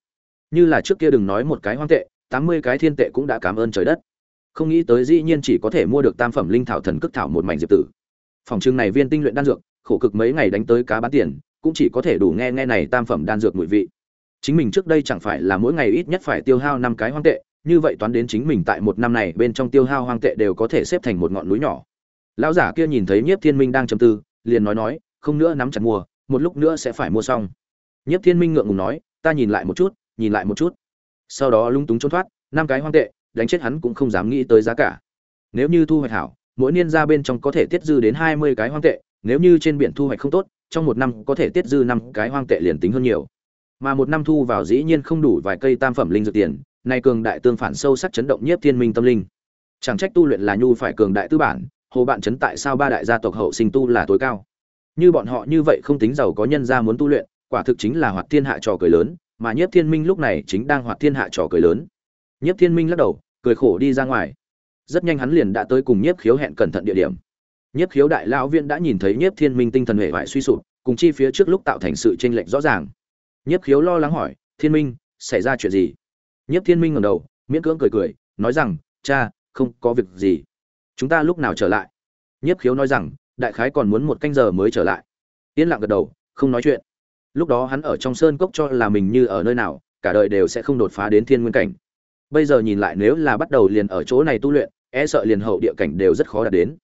Như là trước kia đừng nói một cái hoang tệ, tám mươi cái thiên tệ cũng đã cảm ơn trời đất. Không nghĩ tới dĩ nhiên chỉ có thể mua được tam phẩm linh thảo thần cức thảo một mảnh diệp tử. Phòng trưng này viên tinh luyện đan dược, khổ cực mấy ngày đánh tới cá bán tiền, cũng chỉ có thể đủ nghe nghe này tam phẩm đan dược mùi vị. Chính mình trước đây chẳng phải là mỗi ngày ít nhất phải tiêu hao năm cái hoang tệ, như vậy toán đến chính mình tại một năm này bên trong tiêu hao hoang tệ đều có thể xếp thành một ngọn núi nhỏ. Lão giả kia nhìn thấy Nhiếp Thiên Minh đang trầm tư, liền nói nói, không nữa nắm chặt mua, một lúc nữa sẽ phải mua xong. Nhiếp Thiên Minh ngượng ngùng nói, ta nhìn lại một chút, nhìn lại một chút. Sau đó lung túng trốn thoát, năm cái hoang tệ, đánh chết hắn cũng không dám nghĩ tới giá cả. Nếu như thu hoạch hảo, mỗi niên ra bên trong có thể tiết dư đến hai mươi cái hoang tệ, nếu như trên biển thu hoạch không tốt, trong một năm có thể tiết dư năm cái hoang tệ liền tính hơn nhiều. Mà một năm thu vào dĩ nhiên không đủ vài cây tam phẩm linh dược tiền, Nay cường đại tương phản sâu sắc chấn động nhiếp thiên minh tâm linh. Chẳng trách tu luyện là nhu phải cường đại tư bản, hồ bạn chấn tại sao ba đại gia tộc hậu sinh tu là tối cao. Như bọn họ như vậy không tính giàu có nhân gia muốn tu luyện, quả thực chính là hoạt thiên hạ trò cười lớn, mà nhiếp thiên minh lúc này chính đang hoạt thiên hạ trò cười lớn. Nhiếp thiên minh lắc đầu, cười khổ đi ra ngoài. Rất nhanh hắn liền đã tới cùng nhiếp khiếu hẹn cẩn thận địa điểm. Nhiếp khiếu đại lão viên đã nhìn thấy nhiếp thiên minh tinh thần hệ vải suy sụp, cùng chi phía trước lúc tạo thành sự chênh lệch rõ ràng. Nhiếp khiếu lo lắng hỏi, thiên minh, xảy ra chuyện gì? Nhiếp Thiên Minh ngẩng đầu, miễn cưỡng cười cười, nói rằng, "Cha, không có việc gì. Chúng ta lúc nào trở lại?" Nhiếp Khiếu nói rằng, đại khái còn muốn một canh giờ mới trở lại. Yên lặng gật đầu, không nói chuyện. Lúc đó hắn ở trong sơn cốc cho là mình như ở nơi nào, cả đời đều sẽ không đột phá đến thiên nguyên cảnh. Bây giờ nhìn lại nếu là bắt đầu liền ở chỗ này tu luyện, e sợ liền hậu địa cảnh đều rất khó đạt đến.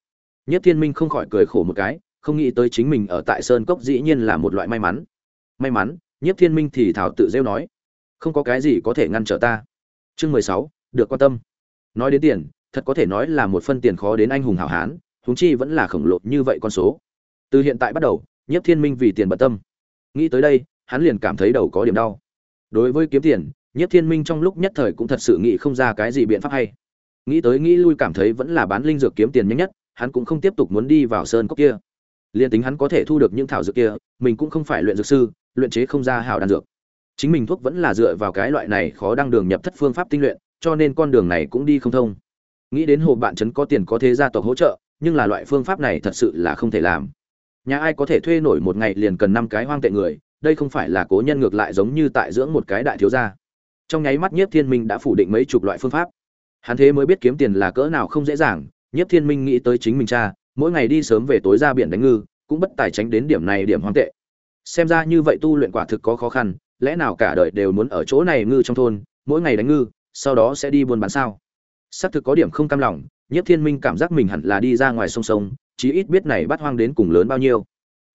Nhất Thiên Minh không khỏi cười khổ một cái, không nghĩ tới chính mình ở tại sơn cốc dĩ nhiên là một loại may mắn. May mắn, Nhất Thiên Minh thì thảo tự rêu nói, không có cái gì có thể ngăn trở ta. Chương mười sáu được quan tâm. Nói đến tiền thật có thể nói là một phân tiền khó đến anh hùng hảo hán huống chi vẫn là khổng lồ như vậy con số. Từ hiện tại bắt đầu Nhất thiên minh vì tiền bận tâm. Nghĩ tới đây hắn liền cảm thấy đầu có điểm đau. Đối với kiếm tiền nhiếp thiên minh trong lúc nhất thời cũng thật sự nghĩ không ra cái gì biện pháp hay. Nghĩ tới nghĩ lui cảm thấy vẫn là bán linh dược kiếm tiền nhanh nhất, hắn cũng không tiếp tục muốn đi vào sơn cốc kia. Liên tính hắn có thể thu được những thảo dược kia, mình cũng không phải luyện dược sư, luyện chế không ra hảo đan dược. Chính mình thuốc vẫn là dựa vào cái loại này khó đăng đường nhập thất phương pháp tinh luyện, cho nên con đường này cũng đi không thông. Nghĩ đến hồ bạn trấn có tiền có thế gia tộc hỗ trợ, nhưng là loại phương pháp này thật sự là không thể làm. Nhà ai có thể thuê nổi một ngày liền cần năm cái hoang tệ người, đây không phải là cố nhân ngược lại giống như tại dưỡng một cái đại thiếu gia trong nháy mắt nhiếp thiên minh đã phủ định mấy chục loại phương pháp. Hắn thế mới biết kiếm tiền là cỡ nào không dễ dàng, nhiếp thiên minh nghĩ tới chính mình cha, mỗi ngày đi sớm về tối ra biển đánh ngư, cũng bất tài tránh đến điểm này điểm hoang tệ. Xem ra như vậy tu luyện quả thực có khó khăn, lẽ nào cả đời đều muốn ở chỗ này ngư trong thôn, mỗi ngày đánh ngư, sau đó sẽ đi buôn bán sao? Xác thực có điểm không cam lòng nhất thiên minh cảm giác mình hẳn là đi ra ngoài sông sông, chí ít biết này bắt hoang đến cùng lớn bao nhiêu.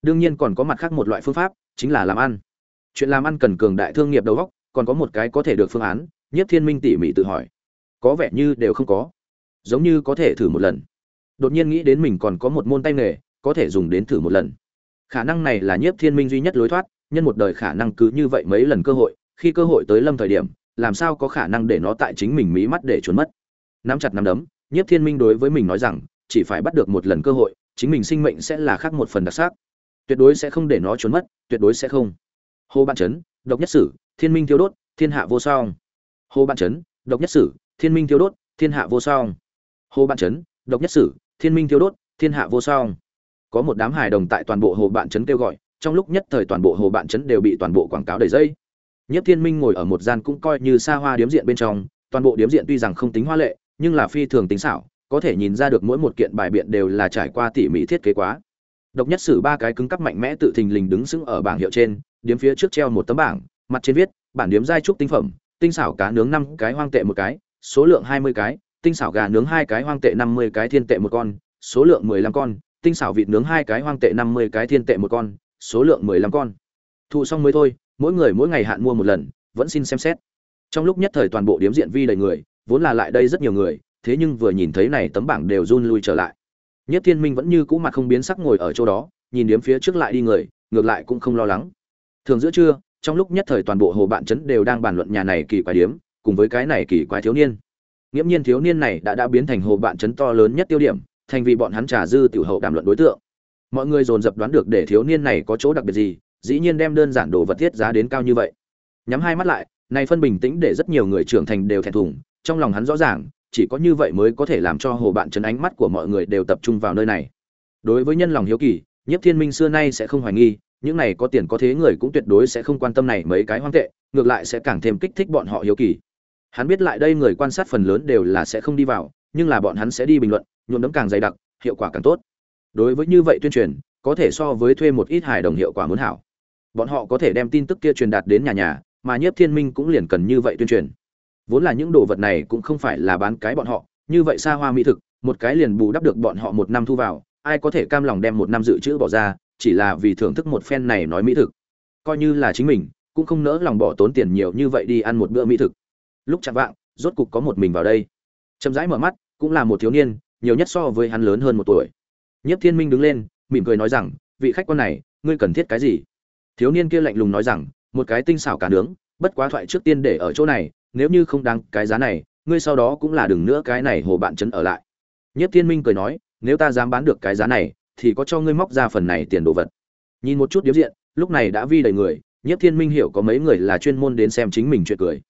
Đương nhiên còn có mặt khác một loại phương pháp, chính là làm ăn. Chuyện làm ăn cần cường đại thương nghiệp đầu góc còn có một cái có thể được phương án nhất thiên minh tỉ mỉ tự hỏi. Có vẻ như đều không có. Giống như có thể thử một lần. Đột nhiên nghĩ đến mình còn có một môn tay nghề có thể dùng đến thử một lần. Khả năng này là nhiếp thiên minh duy nhất lối thoát nhân một đời khả năng cứ như vậy mấy lần cơ hội khi cơ hội tới lâm thời điểm làm sao có khả năng để nó tại chính mình mí mắt để trốn mất. Nắm chặt nắm đấm nhiếp thiên minh đối với mình nói rằng chỉ phải bắt được một lần cơ hội chính mình sinh mệnh sẽ là khác một phần đặc sắc. Tuyệt đối sẽ không để nó trốn mất tuyệt đối sẽ không. Hồ bạn chấn, độc nhất sử thiên minh thiếu đốt, thiên hạ vô song. Hồ bạn trấn, độc nhất sử, thiên minh thiếu đốt, thiên hạ vô song. Hồ bạn trấn, độc nhất sử, thiên minh thiếu đốt, thiên hạ vô song. Có một đám hài đồng tại toàn bộ hồ bạn trấn kêu gọi, trong lúc nhất thời toàn bộ hồ bạn trấn đều bị toàn bộ quảng cáo đầy dây. Nhất thiên minh ngồi ở một gian cũng coi như xa hoa điếm diện bên trong, toàn bộ điếm diện tuy rằng không tính hoa lệ, nhưng là phi thường tính xảo, có thể nhìn ra được mỗi một kiện bài biện đều là trải qua tỉ mỉ thiết kế quá. Độc nhất sử ba cái cứng cắp mạnh mẽ tự thình lình đứng sững ở bảng hiệu trên, điếm phía trước treo một tấm bảng mặt trên viết, bản điếm giai trúc tinh phẩm, tinh xảo cá nướng năm cái hoang tệ một cái, số lượng hai mươi cái, tinh xảo gà nướng hai cái hoang tệ năm mươi cái, thiên tệ một con, số lượng mười lăm con, tinh xảo vịt nướng hai cái hoang tệ năm mươi cái, thiên tệ một con, số lượng mười lăm con. Thu xong mới thôi, mỗi người mỗi ngày hạn mua một lần, vẫn xin xem xét. Trong lúc nhất thời toàn bộ điếm diện vi đầy người, vốn là lại đây rất nhiều người, thế nhưng vừa nhìn thấy này tấm bảng đều run lui trở lại. Nhất thiên minh vẫn như cũ mặt không biến sắc ngồi ở chỗ đó, nhìn điếm phía trước lại đi người, ngược lại cũng không lo lắng. Thường giữa trưa trong lúc nhất thời toàn bộ hồ bạn trấn đều đang bàn luận nhà này kỳ quái điếm, cùng với cái này kỳ quái thiếu niên. Nghiễm nhiên thiếu niên này đã đã biến thành hồ bạn trấn to lớn nhất tiêu điểm, thành vì bọn hắn trà dư tiểu hậu đàm luận đối tượng. Mọi người dồn dập đoán được để thiếu niên này có chỗ đặc biệt gì, dĩ nhiên đem đơn giản đồ vật thiết giá đến cao như vậy. Nhắm hai mắt lại, này phân bình tĩnh để rất nhiều người trưởng thành đều thẹn thùng, trong lòng hắn rõ ràng, chỉ có như vậy mới có thể làm cho hồ bạn trấn ánh mắt của mọi người đều tập trung vào nơi này. Đối với nhân lòng hiếu kỳ nhất thiên minh xưa nay sẽ không hoài nghi những này có tiền có thế người cũng tuyệt đối sẽ không quan tâm này mấy cái hoang tệ, ngược lại sẽ càng thêm kích thích bọn họ hiếu kỳ. Hắn biết lại đây người quan sát phần lớn đều là sẽ không đi vào, nhưng là bọn hắn sẽ đi bình luận, nhuộm đấm càng dày đặc, hiệu quả càng tốt. Đối với như vậy tuyên truyền, có thể so với thuê một ít hài đồng hiệu quả muốn hảo. Bọn họ có thể đem tin tức kia truyền đạt đến nhà nhà, mà nhiếp thiên minh cũng liền cần như vậy tuyên truyền. Vốn là những đồ vật này cũng không phải là bán cái bọn họ, như vậy xa hoa mỹ thực, một cái liền bù đắp được bọn họ một năm thu vào, ai có thể cam lòng đem một năm dự trữ bỏ ra chỉ là vì thưởng thức một phen này nói mỹ thực. Coi như là chính mình, cũng không nỡ lòng bỏ tốn tiền nhiều như vậy đi ăn một bữa mỹ thực. Lúc chạm vạng, rốt cục có một mình vào đây. Chậm rãi mở mắt, cũng là một thiếu niên, nhiều nhất so với hắn lớn hơn một tuổi. Nhất thiên minh đứng lên, mỉm cười nói rằng, vị khách quan này, ngươi cần thiết cái gì? Thiếu niên kia lạnh lùng nói rằng, một cái tinh xảo cả nướng, bất quá thoại trước tiên để ở chỗ này, nếu như không đáng cái giá này, ngươi sau đó cũng là đừng nữa cái này hồ bạn chấn ở lại. Nhất thiên minh cười nói, nếu ta dám bán được cái giá này thì có cho ngươi móc ra phần này tiền đồ vật. Nhìn một chút điếm diện, lúc này đã vi đầy người nhất thiên minh hiểu có mấy người là chuyên môn đến xem chính mình chuyện cười.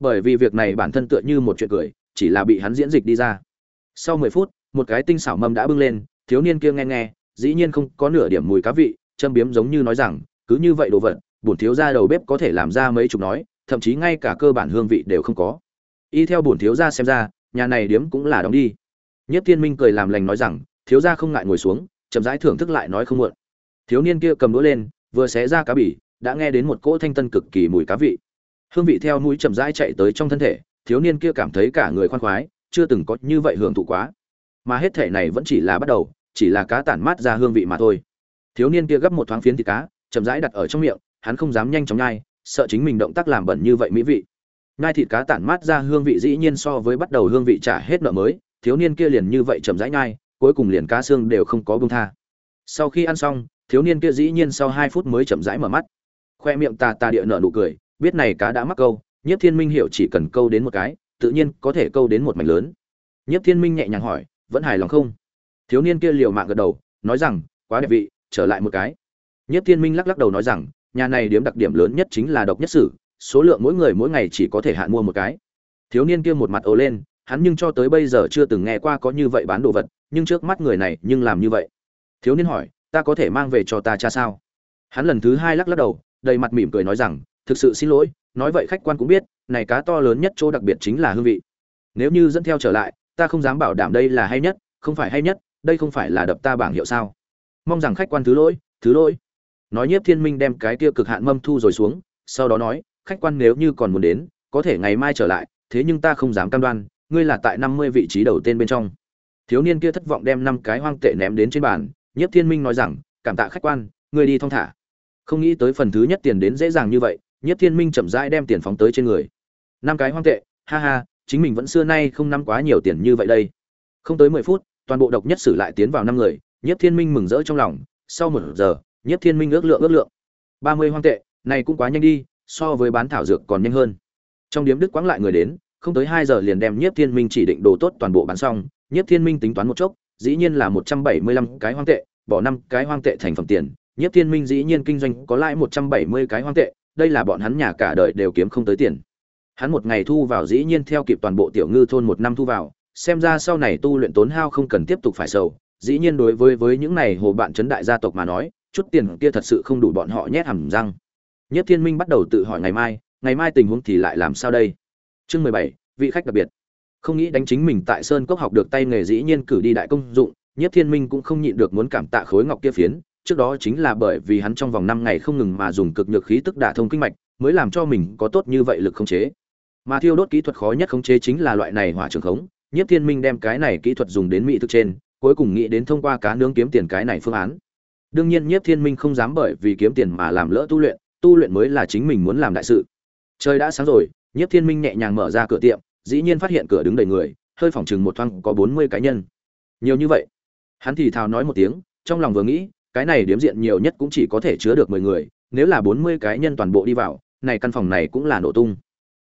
Bởi vì việc này bản thân tựa như một chuyện cười, chỉ là bị hắn diễn dịch đi ra. Sau mười phút, một cái tinh xảo mâm đã bưng lên, thiếu niên kia nghe nghe, dĩ nhiên không có nửa điểm mùi cá vị, châm biếm giống như nói rằng, cứ như vậy đồ vật, bổn thiếu gia đầu bếp có thể làm ra mấy chục nói, thậm chí ngay cả cơ bản hương vị đều không có. Y theo bổn thiếu gia xem ra, nhà này điếm cũng là đóng đi. Nhất thiên minh cười làm lành nói rằng, thiếu gia không ngại ngồi xuống chậm rãi thưởng thức lại nói không muộn. Thiếu niên kia cầm đũa lên, vừa xé ra cá bỉ, đã nghe đến một cỗ thanh tân cực kỳ mùi cá vị. Hương vị theo mũi chậm rãi chạy tới trong thân thể, thiếu niên kia cảm thấy cả người khoan khoái, chưa từng có như vậy hưởng thụ quá. Mà hết thể này vẫn chỉ là bắt đầu, chỉ là cá tản mát ra hương vị mà thôi. Thiếu niên kia gấp một thoáng phiến thịt cá, chậm rãi đặt ở trong miệng, hắn không dám nhanh chóng nhai, sợ chính mình động tác làm bẩn như vậy mỹ vị. Nhai thịt cá tản mát ra hương vị dĩ nhiên so với bắt đầu hương vị trả hết nợ mới, thiếu niên kia liền như vậy chậm rãi nhai cuối cùng liền cá xương đều không có bông tha. Sau khi ăn xong, thiếu niên kia dĩ nhiên sau hai phút mới chậm rãi mở mắt. Khoe miệng tà tà địa nở nụ cười, biết này cá đã mắc câu nhất thiên minh hiểu chỉ cần câu đến một cái, tự nhiên có thể câu đến một mảnh lớn. Nhất thiên minh nhẹ nhàng hỏi, vẫn hài lòng không? Thiếu niên kia liều mạng gật đầu, nói rằng, quá đẹp vị, trở lại một cái. Nhất thiên minh lắc lắc đầu nói rằng, nhà này điểm đặc điểm lớn nhất chính là độc nhất sử, số lượng mỗi người mỗi ngày chỉ có thể hạn mua một cái. Thiếu niên kia một mặt ồ lên hắn nhưng cho tới bây giờ chưa từng nghe qua có như vậy bán đồ vật, nhưng trước mắt người này nhưng làm như vậy. Thiếu niên hỏi, ta có thể mang về cho ta cha sao? Hắn lần thứ hai lắc lắc đầu, đầy mặt mỉm cười nói rằng, thực sự xin lỗi, nói vậy khách quan cũng biết, này cá to lớn nhất chỗ đặc biệt chính là hương vị. Nếu như dẫn theo trở lại, ta không dám bảo đảm đây là hay nhất, không phải hay nhất, đây không phải là đập ta bảng hiệu sao? Mong rằng khách quan thứ lỗi thứ lỗi. Nói nhiếp thiên minh đem cái kia cực hạn mâm thu rồi xuống, sau đó nói, khách quan nếu như còn muốn đến, có thể ngày mai trở lại, thế nhưng ta không dám cam đoan ngươi là tại năm mươi vị trí đầu tên bên trong. Thiếu niên kia thất vọng đem năm cái hoang tệ ném đến trên bàn, nhiếp thiên minh nói rằng, cảm tạ khách quan, ngươi đi thong thả. Không nghĩ tới phần thứ nhất tiền đến dễ dàng như vậy, nhiếp thiên minh chậm rãi đem tiền phóng tới trên người. Năm cái hoang tệ, ha ha, chính mình vẫn xưa nay không nắm quá nhiều tiền như vậy đây. Không tới mười phút, toàn bộ độc nhất sử lại tiến vào năm người, nhiếp thiên minh mừng rỡ trong lòng. Sau một giờ, nhiếp thiên minh ước lượng ước lượng. Ba mươi hoang tệ, này cũng quá nhanh đi, so với bán thảo dược còn nhanh hơn. Trong điếm đức quãng lại người đến không tới hai giờ liền đem nhiếp thiên minh chỉ định đồ tốt toàn bộ bán xong, nhiếp thiên minh tính toán một chốc, dĩ nhiên là một trăm bảy mươi lăm cái hoang tệ, bỏ năm cái hoang tệ thành phẩm tiền. Nhiếp thiên minh dĩ nhiên kinh doanh có lãi một trăm bảy mươi cái hoang tệ, đây là bọn hắn nhà cả đời đều kiếm không tới tiền. Hắn một ngày thu vào dĩ nhiên theo kịp toàn bộ tiểu ngư thôn một năm thu vào, xem ra sau này tu luyện tốn hao không cần tiếp tục phải sầu. Dĩ nhiên đối với với những này hồ bạn trấn đại gia tộc mà nói, chút tiền kia thật sự không đủ bọn họ nhét hầm răng. Nhất thiên minh bắt đầu tự hỏi ngày mai ngày mai tình huống thì lại làm sao đây? Chương mười bảy, vị khách đặc biệt. Không nghĩ đánh chính mình tại sơn cốc học được tay nghề dĩ nhiên cử đi đại công dụng nhất thiên minh cũng không nhịn được muốn cảm tạ khối ngọc kia phiến, trước đó chính là bởi vì hắn trong vòng năm ngày không ngừng mà dùng cực nhược khí tức đả thông kinh mạch, mới làm cho mình có tốt như vậy lực khống chế. Mà thiêu đốt kỹ thuật khó nhất khống chế chính là loại này hỏa trường khống nhất thiên minh đem cái này kỹ thuật dùng đến mỹ thực trên, cuối cùng nghĩ đến thông qua cá nướng kiếm tiền cái này phương án. Đương nhiên nhất thiên minh không dám bởi vì kiếm tiền mà làm lỡ tu luyện tu luyện mới là chính mình muốn làm đại sự. Trời đã sáng rồi Nhiếp thiên minh nhẹ nhàng mở ra cửa tiệm, dĩ nhiên phát hiện cửa đứng đầy người, hơi phòng chừng một thoáng có bốn mươi cá nhân. Nhiều như vậy? Hắn thì thào nói một tiếng, trong lòng vừa nghĩ, cái này điểm diện nhiều nhất cũng chỉ có thể chứa được mười người, nếu là bốn mươi cái nhân toàn bộ đi vào, này căn phòng này cũng là nổ tung.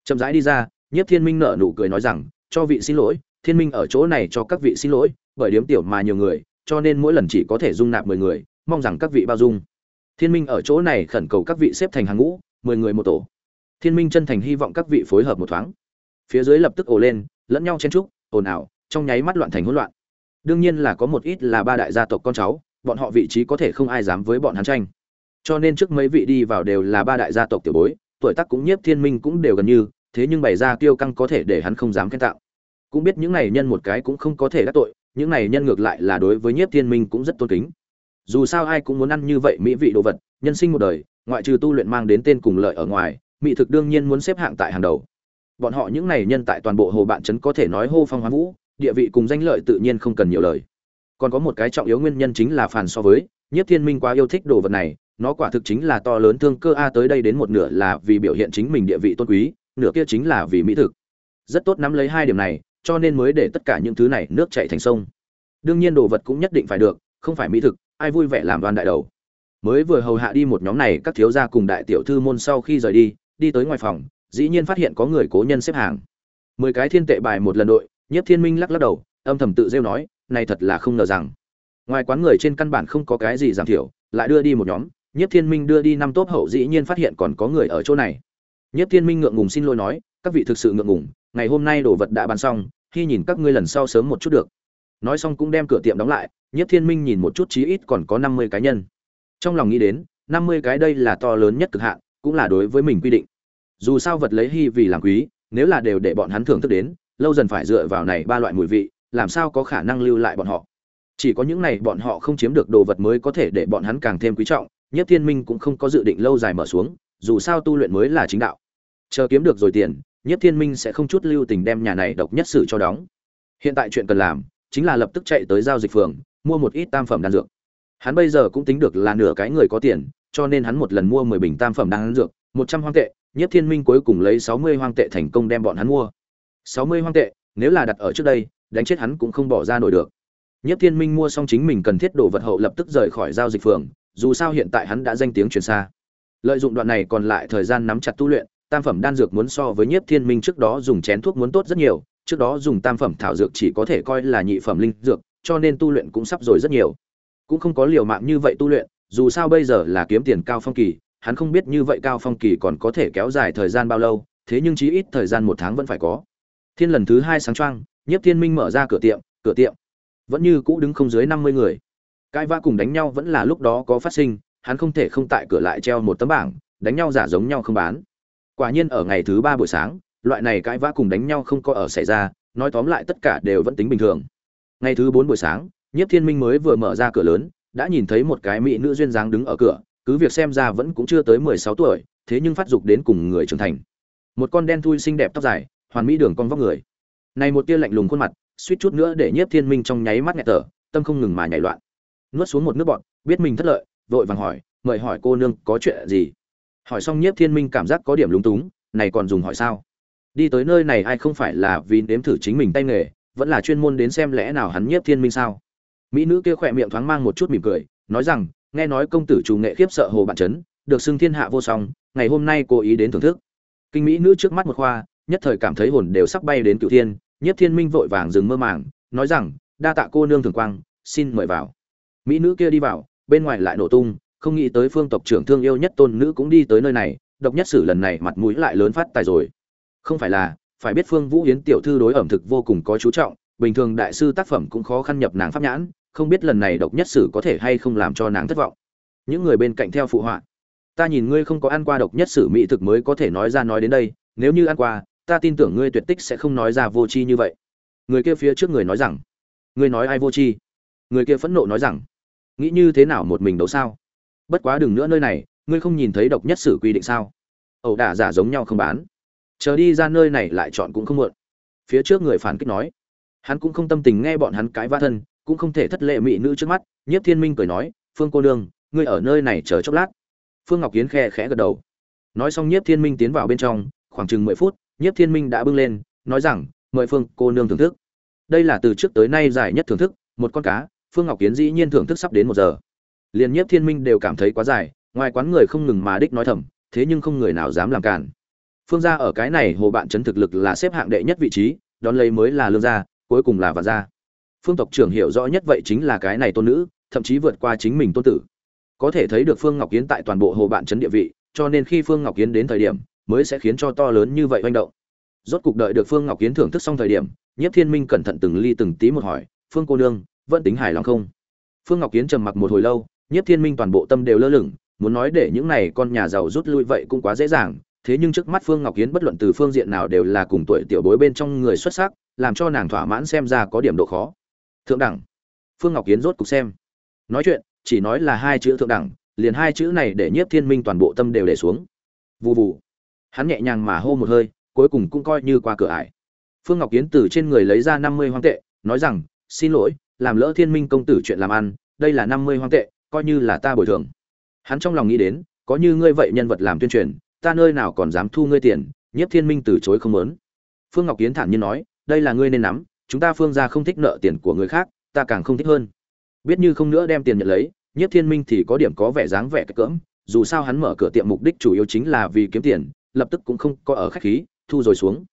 Chậm rãi đi ra, nhiếp thiên minh nở nụ cười nói rằng, cho vị xin lỗi, thiên minh ở chỗ này cho các vị xin lỗi, bởi điểm tiểu mà nhiều người, cho nên mỗi lần chỉ có thể dung nạp mười người, mong rằng các vị bao dung. Thiên minh ở chỗ này khẩn cầu các vị xếp thành hàng ngũ, mười người một tổ thiên minh chân thành hy vọng các vị phối hợp một thoáng. Phía dưới lập tức ồ lên, lẫn nhau chen trúc ồn ào, trong nháy mắt loạn thành hỗn loạn. Đương nhiên là có một ít là ba đại gia tộc con cháu, bọn họ vị trí có thể không ai dám với bọn hắn tranh. Cho nên trước mấy vị đi vào đều là ba đại gia tộc tiểu bối, tuổi tác cũng nhiếp, thiên minh cũng đều gần như, thế nhưng bày ra kiêu căng có thể để hắn không dám khen tạo. Cũng biết những này nhân một cái cũng không có thể đắc tội, những này nhân ngược lại là đối với nhiếp, thiên minh cũng rất tôn kính. Dù sao ai cũng muốn ăn như vậy mỹ vị đồ vật, nhân sinh một đời, ngoại trừ tu luyện mang đến tên cùng lợi ở ngoài mỹ thực đương nhiên muốn xếp hạng tại hàng đầu. Bọn họ những này nhân tại toàn bộ hồ bạn trấn có thể nói hô phong hoán vũ, địa vị cùng danh lợi tự nhiên không cần nhiều lời. Còn có một cái trọng yếu nguyên nhân chính là phản so với, nhiếp thiên minh quá yêu thích đồ vật này, nó quả thực chính là to lớn thương cơ a à tới đây đến một nửa là vì biểu hiện chính mình địa vị tôn quý, nửa kia chính là vì mỹ thực. Rất tốt nắm lấy hai điểm này, cho nên mới để tất cả những thứ này nước chảy thành sông. Đương nhiên đồ vật cũng nhất định phải được, không phải mỹ thực, ai vui vẻ làm đoan đại đầu. Mới vừa hầu hạ đi một nhóm này, các thiếu gia cùng đại tiểu thư môn sau khi rời đi đi tới ngoài phòng, dĩ nhiên phát hiện có người cố nhân xếp hàng. Mười cái thiên tệ bài một lần đội nhất thiên minh lắc lắc đầu, âm thầm tự rêu nói, này thật là không ngờ rằng, ngoài quán người trên căn bản không có cái gì giảm thiểu, lại đưa đi một nhóm. Nhất thiên minh đưa đi năm tốt hậu dĩ nhiên phát hiện còn có người ở chỗ này. Nhất thiên minh ngượng ngùng xin lỗi nói, các vị thực sự ngượng ngùng, ngày hôm nay đồ vật đã bán xong, khi nhìn các ngươi lần sau sớm một chút được. Nói xong cũng đem cửa tiệm đóng lại nhất thiên minh nhìn một chút chí ít còn có năm mươi cá nhân. Trong lòng nghĩ đến, năm mươi cái đây là to lớn nhất cực hạn cũng là đối với mình quy định. Dù sao vật lấy hy vì làm quý, nếu là đều để bọn hắn thưởng thức đến, lâu dần phải dựa vào này ba loại mùi vị, làm sao có khả năng lưu lại bọn họ. Chỉ có những này bọn họ không chiếm được đồ vật mới có thể để bọn hắn càng thêm quý trọng, nhất thiên minh cũng không có dự định lâu dài mở xuống, dù sao tu luyện mới là chính đạo. Chờ kiếm được rồi tiền, nhất thiên minh sẽ không chút lưu tình đem nhà này độc nhất sự cho đóng. Hiện tại chuyện cần làm, chính là lập tức chạy tới giao dịch phường, mua một ít tam phẩm đan dược. Hắn bây giờ cũng tính được là nửa cái người có tiền cho nên hắn một lần mua mười bình tam phẩm đan dược, một trăm hoang tệ nhất thiên minh cuối cùng lấy sáu mươi hoang tệ thành công đem bọn hắn mua. Sáu mươi hoang tệ, nếu là đặt ở trước đây, đánh chết hắn cũng không bỏ ra nổi được. Nhất thiên minh mua xong chính mình cần thiết đồ vật hậu lập tức rời khỏi giao dịch phường, dù sao hiện tại hắn đã danh tiếng truyền xa. Lợi dụng đoạn này còn lại thời gian nắm chặt tu luyện, tam phẩm đan dược muốn so với nhiếp thiên minh trước đó dùng chén thuốc muốn tốt rất nhiều, trước đó dùng tam phẩm thảo dược chỉ có thể coi là nhị phẩm linh dược, cho nên tu luyện cũng sắp rồi rất nhiều. Cũng không có liều mạng như vậy tu luyện dù sao bây giờ là kiếm tiền cao phong kỳ, hắn không biết như vậy cao phong kỳ còn có thể kéo dài thời gian bao lâu, thế nhưng chí ít thời gian một tháng vẫn phải có. Thiên lần thứ hai sáng trăng nhiếp thiên minh mở ra cửa tiệm cửa tiệm vẫn như cũ đứng không dưới năm mươi người. Cãi vã cùng đánh nhau vẫn là lúc đó có phát sinh, hắn không thể không tại cửa lại treo một tấm bảng, đánh nhau giả giống nhau không bán. Quả nhiên ở ngày thứ ba buổi sáng, loại này cãi vã cùng đánh nhau không có ở xảy ra, nói tóm lại tất cả đều vẫn tính bình thường. Ngày thứ bốn buổi sáng, nhiếp thiên minh mới vừa mở ra cửa lớn đã nhìn thấy một cái mỹ nữ duyên dáng đứng ở cửa, cứ việc xem ra vẫn cũng chưa tới mười sáu tuổi, thế nhưng phát dục đến cùng người trưởng thành. Một con đen thui xinh đẹp tóc dài, hoàn mỹ đường con vóc người. Này một tia lạnh lùng khuôn mặt, suýt chút nữa để nhiếp thiên minh trong nháy mắt nghẹt thở, tâm không ngừng mà nhảy loạn. Nuốt xuống một nước bọn biết mình thất lợi, vội vàng hỏi, mời hỏi cô nương, có chuyện gì? Hỏi xong nhiếp thiên minh cảm giác có điểm lúng túng, này còn dùng hỏi sao? Đi tới nơi này ai không phải là vì nếm thử chính mình tay nghề, vẫn là chuyên môn đến xem lẽ nào hắn nhiếp thiên minh sao? Mỹ nữ kia khỏe miệng thoáng mang một chút mỉm cười, nói rằng, nghe nói công tử chủ nghệ khiếp sợ hồ bạn trấn được xưng thiên hạ vô song, ngày hôm nay cố ý đến thưởng thức. Kinh mỹ nữ trước mắt một khoa, nhất thời cảm thấy hồn đều sắp bay đến cựu thiên, nhất thiên minh vội vàng dừng mơ màng, nói rằng, đa tạ cô nương thường quang, xin mời vào. Mỹ nữ kia đi vào, bên ngoài lại nổ tung, không nghĩ tới phương tộc trưởng thương yêu nhất tôn nữ cũng đi tới nơi này, độc nhất sử lần này mặt mũi lại lớn phát tài rồi. Không phải là, phải biết phương vũ yến tiểu thư đối ẩm thực vô cùng có chú trọng, bình thường đại sư tác phẩm cũng khó khăn nhập nàng pháp nhãn không biết lần này độc nhất sử có thể hay không làm cho nàng thất vọng. Những người bên cạnh theo phụ họa. Ta nhìn ngươi không có ăn qua độc nhất sử mỹ thực mới có thể nói ra nói đến đây, nếu như ăn qua, ta tin tưởng ngươi tuyệt tích sẽ không nói ra vô tri như vậy. Người kia phía trước người nói rằng, ngươi nói ai vô tri? Người kia phẫn nộ nói rằng, nghĩ như thế nào một mình đấu sao? Bất quá đừng nữa nơi này, ngươi không nhìn thấy độc nhất sử quy định sao? Ẩu đả giả giống nhau không bán. Chờ đi ra nơi này lại chọn cũng không muộn. Phía trước người phản kích nói, hắn cũng không tâm tình nghe bọn hắn cãi va thân cũng không thể thất lệ mỹ nữ trước mắt, nhiếp thiên minh cười nói, phương cô nương, ngươi ở nơi này chờ chốc lát. Phương ngọc kiến khe khẽ gật đầu. Nói xong nhiếp thiên minh tiến vào bên trong, khoảng chừng mười phút, nhiếp thiên minh đã bưng lên, nói rằng, mời phương cô nương thưởng thức. Đây là từ trước tới nay dài nhất thưởng thức, một con cá, phương ngọc kiến dĩ nhiên thưởng thức sắp đến một giờ. Liền nhiếp thiên minh đều cảm thấy quá dài, ngoài quán người không ngừng mà đích nói thầm, thế nhưng không người nào dám làm cản. Phương gia ở cái này hồ bạn trấn thực lực là xếp hạng đệ nhất vị trí, đón lấy mới là lương gia, cuối cùng là vạn gia phương tộc trưởng hiểu rõ nhất vậy chính là cái này tôn nữ, thậm chí vượt qua chính mình tôn tử. Có thể thấy được phương ngọc kiến tại toàn bộ hồ bạn chấn địa vị, cho nên khi phương ngọc kiến đến thời điểm, mới sẽ khiến cho to lớn như vậy manh động. Rốt cục đợi được phương ngọc kiến thưởng thức xong thời điểm, nhiếp thiên minh cẩn thận từng ly từng tí một hỏi, phương cô nương, vẫn tính hài lòng không? Phương ngọc kiến trầm mặc một hồi lâu, nhiếp thiên minh toàn bộ tâm đều lơ lửng, muốn nói để những này con nhà giàu rút lui vậy cũng quá dễ dàng, thế nhưng trước mắt phương ngọc kiến bất luận từ phương diện nào đều là cùng tuổi tiểu bối bên trong người xuất sắc, làm cho nàng thỏa mãn xem ra có điểm độ khó thượng đẳng. Phương ngọc kiến rốt cục xem. Nói chuyện, chỉ nói là hai chữ thượng đẳng, liền hai chữ này để nhiếp thiên minh toàn bộ tâm đều để xuống. Vụ vụ hắn nhẹ nhàng mà hô một hơi, cuối cùng cũng coi như qua cửa ải. Phương ngọc kiến từ trên người lấy ra năm mươi hoang tệ, nói rằng, xin lỗi, làm lỡ thiên minh công tử chuyện làm ăn, đây là năm mươi hoang tệ, coi như là ta bồi thường. Hắn trong lòng nghĩ đến, có như ngươi vậy nhân vật làm tuyên truyền, ta nơi nào còn dám thu ngươi tiền, nhiếp thiên minh từ chối không lớn phương ngọc kiến thản nhiên nói, đây là ngươi nên nắm chúng ta phương gia không thích nợ tiền của người khác, ta càng không thích hơn. Biết như không nữa đem tiền nhận lấy nhất thiên minh thì có điểm có vẻ dáng vẻ cỡm, dù sao hắn mở cửa tiệm mục đích chủ yếu chính là vì kiếm tiền, lập tức cũng không có ở khách khí, thu rồi xuống.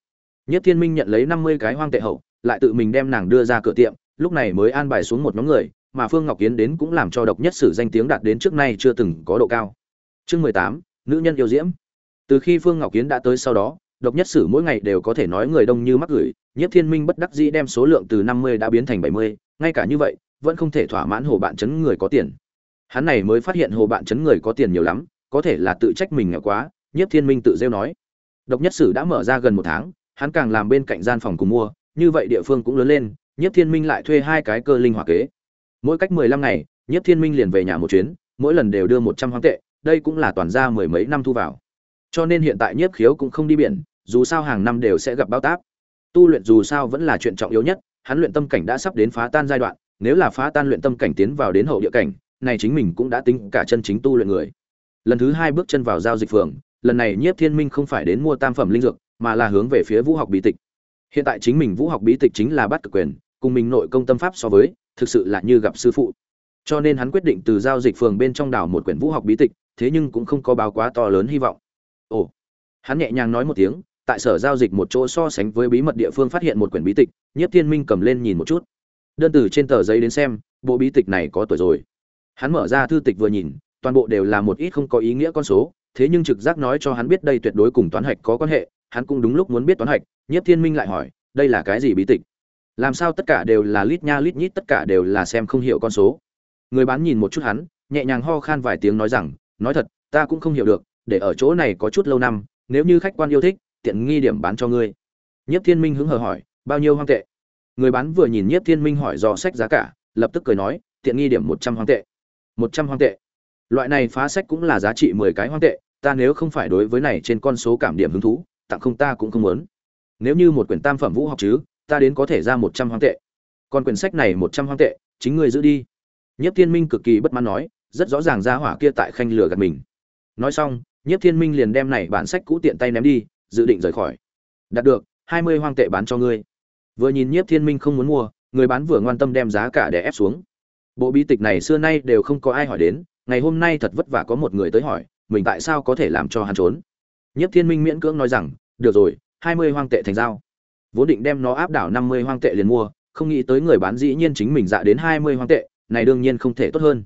Nhất thiên minh nhận lấy năm mươi cái hoang tệ hậu, lại tự mình đem nàng đưa ra cửa tiệm, lúc này mới an bài xuống một nhóm người, mà phương ngọc yến đến cũng làm cho độc nhất sử danh tiếng đạt đến trước nay chưa từng có độ cao. Chương mười tám, nữ nhân yêu diễm. Từ khi phương ngọc yến đã tới sau đó độc nhất sử mỗi ngày đều có thể nói người đông như mắc gửi, nhiếp thiên minh bất đắc dĩ đem số lượng từ năm mươi đã biến thành bảy mươi, ngay cả như vậy, vẫn không thể thỏa mãn hồ bạn chấn người có tiền. Hắn này mới phát hiện hồ bạn chấn người có tiền nhiều lắm, có thể là tự trách mình nghèo quá, nhiếp thiên minh tự rêu nói. Độc nhất sử đã mở ra gần một tháng, hắn càng làm bên cạnh gian phòng cùng mua, như vậy địa phương cũng lớn lên, nhiếp thiên minh lại thuê hai cái cơ linh hỏa kế. Mỗi cách mười lăm ngày, nhiếp thiên minh liền về nhà một chuyến, mỗi lần đều đưa một trăm hoang tệ, đây cũng là toàn ra mười mấy năm thu vào cho nên hiện tại nhiếp khiếu cũng không đi biển, dù sao hàng năm đều sẽ gặp bao táp. Tu luyện dù sao vẫn là chuyện trọng yếu nhất, hắn luyện tâm cảnh đã sắp đến phá tan giai đoạn, nếu là phá tan luyện tâm cảnh tiến vào đến hậu địa cảnh, này chính mình cũng đã tính cả chân chính tu luyện người. Lần thứ hai bước chân vào giao dịch phường, lần này nhiếp thiên minh không phải đến mua tam phẩm linh dược, mà là hướng về phía vũ học bí tịch. Hiện tại chính mình vũ học bí tịch chính là bắt cực quyền, cùng mình nội công tâm pháp so với, thực sự là như gặp sư phụ. Cho nên hắn quyết định từ giao dịch phường bên trong đảo một quyển vũ học bí tịch, thế nhưng cũng không có báo quá to lớn hy vọng ồ. Hắn nhẹ nhàng nói một tiếng, tại sở giao dịch một chỗ so sánh với bí mật địa phương phát hiện một quyển bí tịch, nhiếp thiên minh cầm lên nhìn một chút. Đơn từ trên tờ giấy đến xem, bộ bí tịch này có tuổi rồi. Hắn mở ra thư tịch vừa nhìn, toàn bộ đều là một ít không có ý nghĩa con số, thế nhưng trực giác nói cho hắn biết đây tuyệt đối cùng toán hạch có quan hệ, hắn cũng đúng lúc muốn biết toán hạch, nhiếp thiên minh lại hỏi, đây là cái gì bí tịch? Làm sao tất cả đều là lít nha lít nhít, tất cả đều là xem không hiểu con số. Người bán nhìn một chút hắn, nhẹ nhàng ho khan vài tiếng nói rằng, nói thật, ta cũng không hiểu được để ở chỗ này có chút lâu năm, nếu như khách quan yêu thích, tiện nghi điểm bán cho ngươi. Nhiếp thiên minh hứng hờ hỏi, bao nhiêu hoang tệ? Người bán vừa nhìn nhiếp thiên minh hỏi dò sách giá cả, lập tức cười nói, tiện nghi điểm một trăm hoang tệ. Một trăm hoang tệ? Loại này phá sách cũng là giá trị mười cái hoang tệ, ta nếu không phải đối với này trên con số cảm điểm hứng thú, tặng không ta cũng không muốn. Nếu như một quyển tam phẩm vũ học chứ, ta đến có thể ra một trăm hoang tệ. Còn quyển sách này một trăm hoang tệ, chính ngươi giữ đi. Nhất thiên minh cực kỳ bất mãn nói, rất rõ ràng ra hỏa kia tại khanh lửa gạt mình. Nói xong Nhiếp thiên minh liền đem này bản sách cũ tiện tay ném đi, dự định rời khỏi. Đạt được, hai mươi hoang tệ bán cho ngươi. Vừa nhìn nhiếp thiên minh không muốn mua, người bán vừa ngoan tâm đem giá cả để ép xuống. Bộ bí tịch này xưa nay đều không có ai hỏi đến, ngày hôm nay thật vất vả có một người tới hỏi, mình tại sao có thể làm cho hắn trốn? Nhiếp thiên minh miễn cưỡng nói rằng, được rồi, hai mươi hoang tệ thành giao. Vốn định đem nó áp đảo năm mươi hoang tệ liền mua, không nghĩ tới người bán dĩ nhiên chính mình dạ đến hai mươi hoang tệ, này đương nhiên không thể tốt hơn.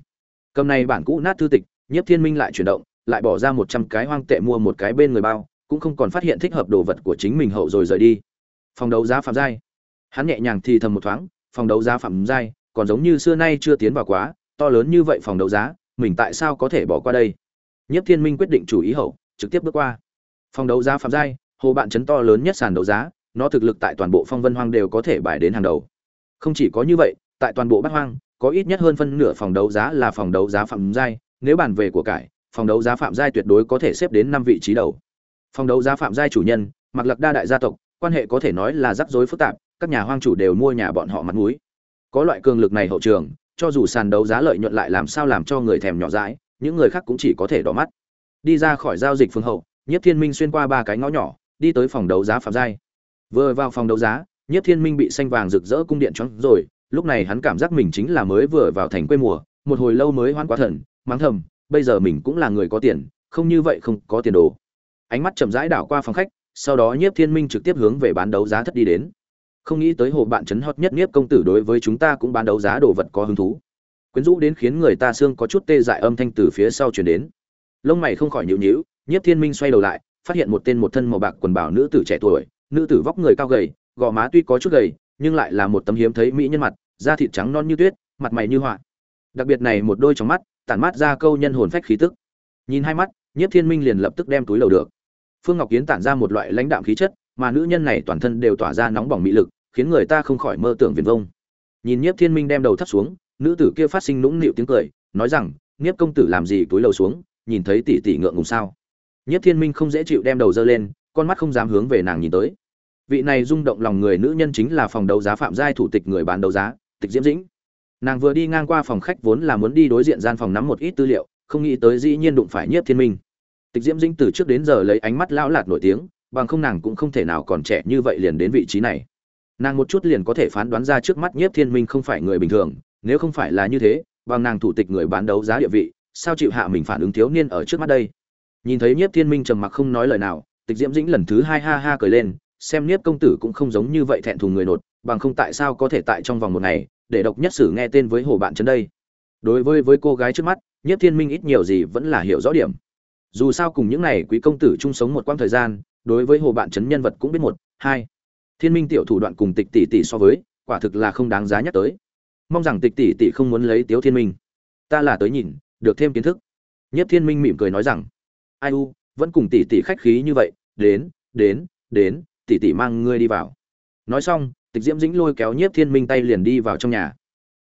Cầm này bản cũ nát thư tịch, nhiếp thiên minh lại chuyển động lại bỏ ra một trăm cái hoang tệ mua một cái bên người bao, cũng không còn phát hiện thích hợp đồ vật của chính mình hậu rồi rời đi. Phòng đấu giá phạm giai. Hắn nhẹ nhàng thì thầm một thoáng, phòng đấu giá phạm giai còn giống như xưa nay chưa tiến vào quá, to lớn như vậy phòng đấu giá, mình tại sao có thể bỏ qua đây? Nhất thiên minh quyết định chủ ý hậu, trực tiếp bước qua. Phòng đấu giá phạm giai, hồ bạn chấn to lớn nhất sàn đấu giá, nó thực lực tại toàn bộ phong vân hoang đều có thể bài đến hàng đầu. Không chỉ có như vậy, tại toàn bộ bát hoang, có ít nhất hơn phân nửa phòng đấu giá là phòng đấu giá phạm giai, nếu bàn về của cải phòng đấu giá phạm giai tuyệt đối có thể xếp đến năm vị trí đầu. Phòng đấu giá phạm giai chủ nhân mặc lạc đa đại gia tộc, quan hệ có thể nói là rắc rối phức tạp, các nhà hoang chủ đều mua nhà bọn họ mặt mũi. Có loại cường lực này hậu trường, cho dù sàn đấu giá lợi nhuận lại làm sao làm cho người thèm nhỏ dãi, những người khác cũng chỉ có thể đỏ mắt. Đi ra khỏi giao dịch phương hậu nhất thiên minh xuyên qua ba cái ngõ nhỏ, đi tới phòng đấu giá phạm giai. Vừa vào phòng đấu giá nhất thiên minh bị xanh vàng rực rỡ cung điện choáng rồi, lúc này hắn cảm giác mình chính là mới vừa vào thành quê mùa, một hồi lâu mới hoan quá thần, mắng thầm bây giờ mình cũng là người có tiền, không như vậy không có tiền đồ. Ánh mắt chậm rãi đảo qua phòng khách, sau đó nhiếp thiên minh trực tiếp hướng về bán đấu giá thất đi đến. Không nghĩ tới hồ bạn chấn hot nhất nhiếp công tử đối với chúng ta cũng bán đấu giá đồ vật có hứng thú. Quyến rũ đến khiến người ta xương có chút tê dại âm thanh từ phía sau chuyển đến. Lông mày không khỏi nhịu nhịu nhiếp thiên minh xoay đầu lại, phát hiện một tên một thân màu bạc quần bảo nữ tử trẻ tuổi, nữ tử vóc người cao gầy, gò má tuy có chút gầy, nhưng lại là một tấm hiếm thấy mỹ nhân mặt, da thịt trắng non như tuyết, mặt mày như họa. Đặc biệt này một đôi trong mắt tản mát ra câu nhân hồn phách khí tức. Nhìn hai mắt, nhiếp thiên minh liền lập tức đem túi lầu được. Phương ngọc kiến tản ra một loại lãnh đạm khí chất, mà nữ nhân này toàn thân đều tỏa ra nóng bỏng mỹ lực, khiến người ta không khỏi mơ tưởng viền vông. Nhìn nhiếp thiên minh đem đầu thấp xuống, nữ tử kia phát sinh nũng nịu tiếng cười, nói rằng, nhiếp công tử làm gì túi lầu xuống, nhìn thấy tỷ tỷ ngượng ngùng sao? Nhiếp thiên minh không dễ chịu đem đầu dơ lên, con mắt không dám hướng về nàng nhìn tới. Vị này rung động lòng người nữ nhân chính là phòng đấu giá phạm giai thủ tịch người bán đấu giá, tịch diễm dĩnh nàng vừa đi ngang qua phòng khách vốn là muốn đi đối diện gian phòng nắm một ít tư liệu, không nghĩ tới dĩ nhiên đụng phải nhiếp thiên minh. Tịch diễm dĩnh từ trước đến giờ lấy ánh mắt lão lạt nổi tiếng, bằng không nàng cũng không thể nào còn trẻ như vậy liền đến vị trí này. Nàng một chút liền có thể phán đoán ra trước mắt nhiếp thiên minh không phải người bình thường, nếu không phải là như thế, bằng nàng thủ tịch người bán đấu giá địa vị, sao chịu hạ mình phản ứng thiếu niên ở trước mắt đây? Nhìn thấy nhiếp thiên minh trầm mặc không nói lời nào, tịch diễm dĩnh lần thứ hai ha ha cười lên, xem nhiếp công tử cũng không giống như vậy thẹn thùng người nột, bằng không tại sao có thể tại trong vòng một ngày để độc nhất sử nghe tên với hồ bạn trấn đây. Đối với với cô gái trước mắt nhất thiên minh ít nhiều gì vẫn là hiểu rõ điểm. Dù sao cùng những này quý công tử chung sống một quãng thời gian, đối với hồ bạn trấn nhân vật cũng biết một, hai. Thiên minh tiểu thủ đoạn cùng tịch tỷ tỷ so với, quả thực là không đáng giá nhắc tới. Mong rằng tịch tỷ tỷ không muốn lấy tiếu thiên minh. Ta là tới nhìn, được thêm kiến thức. Nhất thiên minh mỉm cười nói rằng, ai u, vẫn cùng tỷ tỷ khách khí như vậy, đến đến đến tỷ tỷ mang ngươi đi vào. Nói xong tịch diễm dĩnh lôi kéo nhiếp thiên minh tay liền đi vào trong nhà.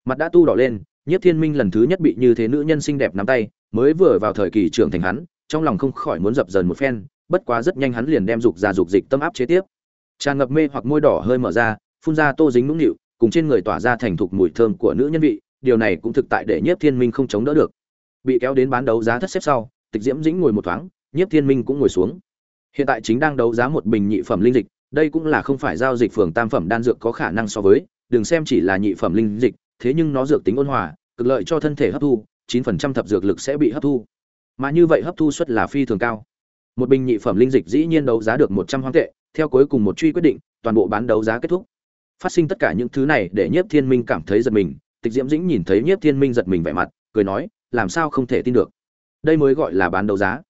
Mặt đã tu đỏ lên, nhiếp thiên minh lần thứ nhất bị như thế nữ nhân xinh đẹp nắm tay, mới vừa vào thời kỳ trưởng thành hắn, trong lòng không khỏi muốn dập dần một phen, bất quá rất nhanh hắn liền đem dục ra dục dịch tâm áp chế tiếp. Tràn ngập mê hoặc môi đỏ hơi mở ra, phun ra tô dính nũng nịu, cùng trên người tỏa ra thành thục mùi thơm của nữ nhân vị, điều này cũng thực tại để nhiếp thiên minh không chống đỡ được. Bị kéo đến bán đấu giá thất xếp sau, tịch diễm dĩnh ngồi một thoáng, nhiếp thiên minh cũng ngồi xuống. Hiện tại chính đang đấu giá một bình nhị phẩm linh dịch đây cũng là không phải giao dịch phường tam phẩm đan dược có khả năng so với, đừng xem chỉ là nhị phẩm linh dịch, thế nhưng nó dược tính ôn hòa, cực lợi cho thân thể hấp thu 9% thập dược lực sẽ bị hấp thu. Mà như vậy hấp thu suất là phi thường cao. Một bình nhị phẩm linh dịch dĩ nhiên đấu giá được một trăm hoang tệ, theo cuối cùng một truy quyết định, toàn bộ bán đấu giá kết thúc. Phát sinh tất cả những thứ này để nhiếp thiên minh cảm thấy giật mình, tịch diễm dĩnh nhìn thấy nhiếp thiên minh giật mình vẻ mặt, cười nói, làm sao không thể tin được? Đây mới gọi là bán đấu giá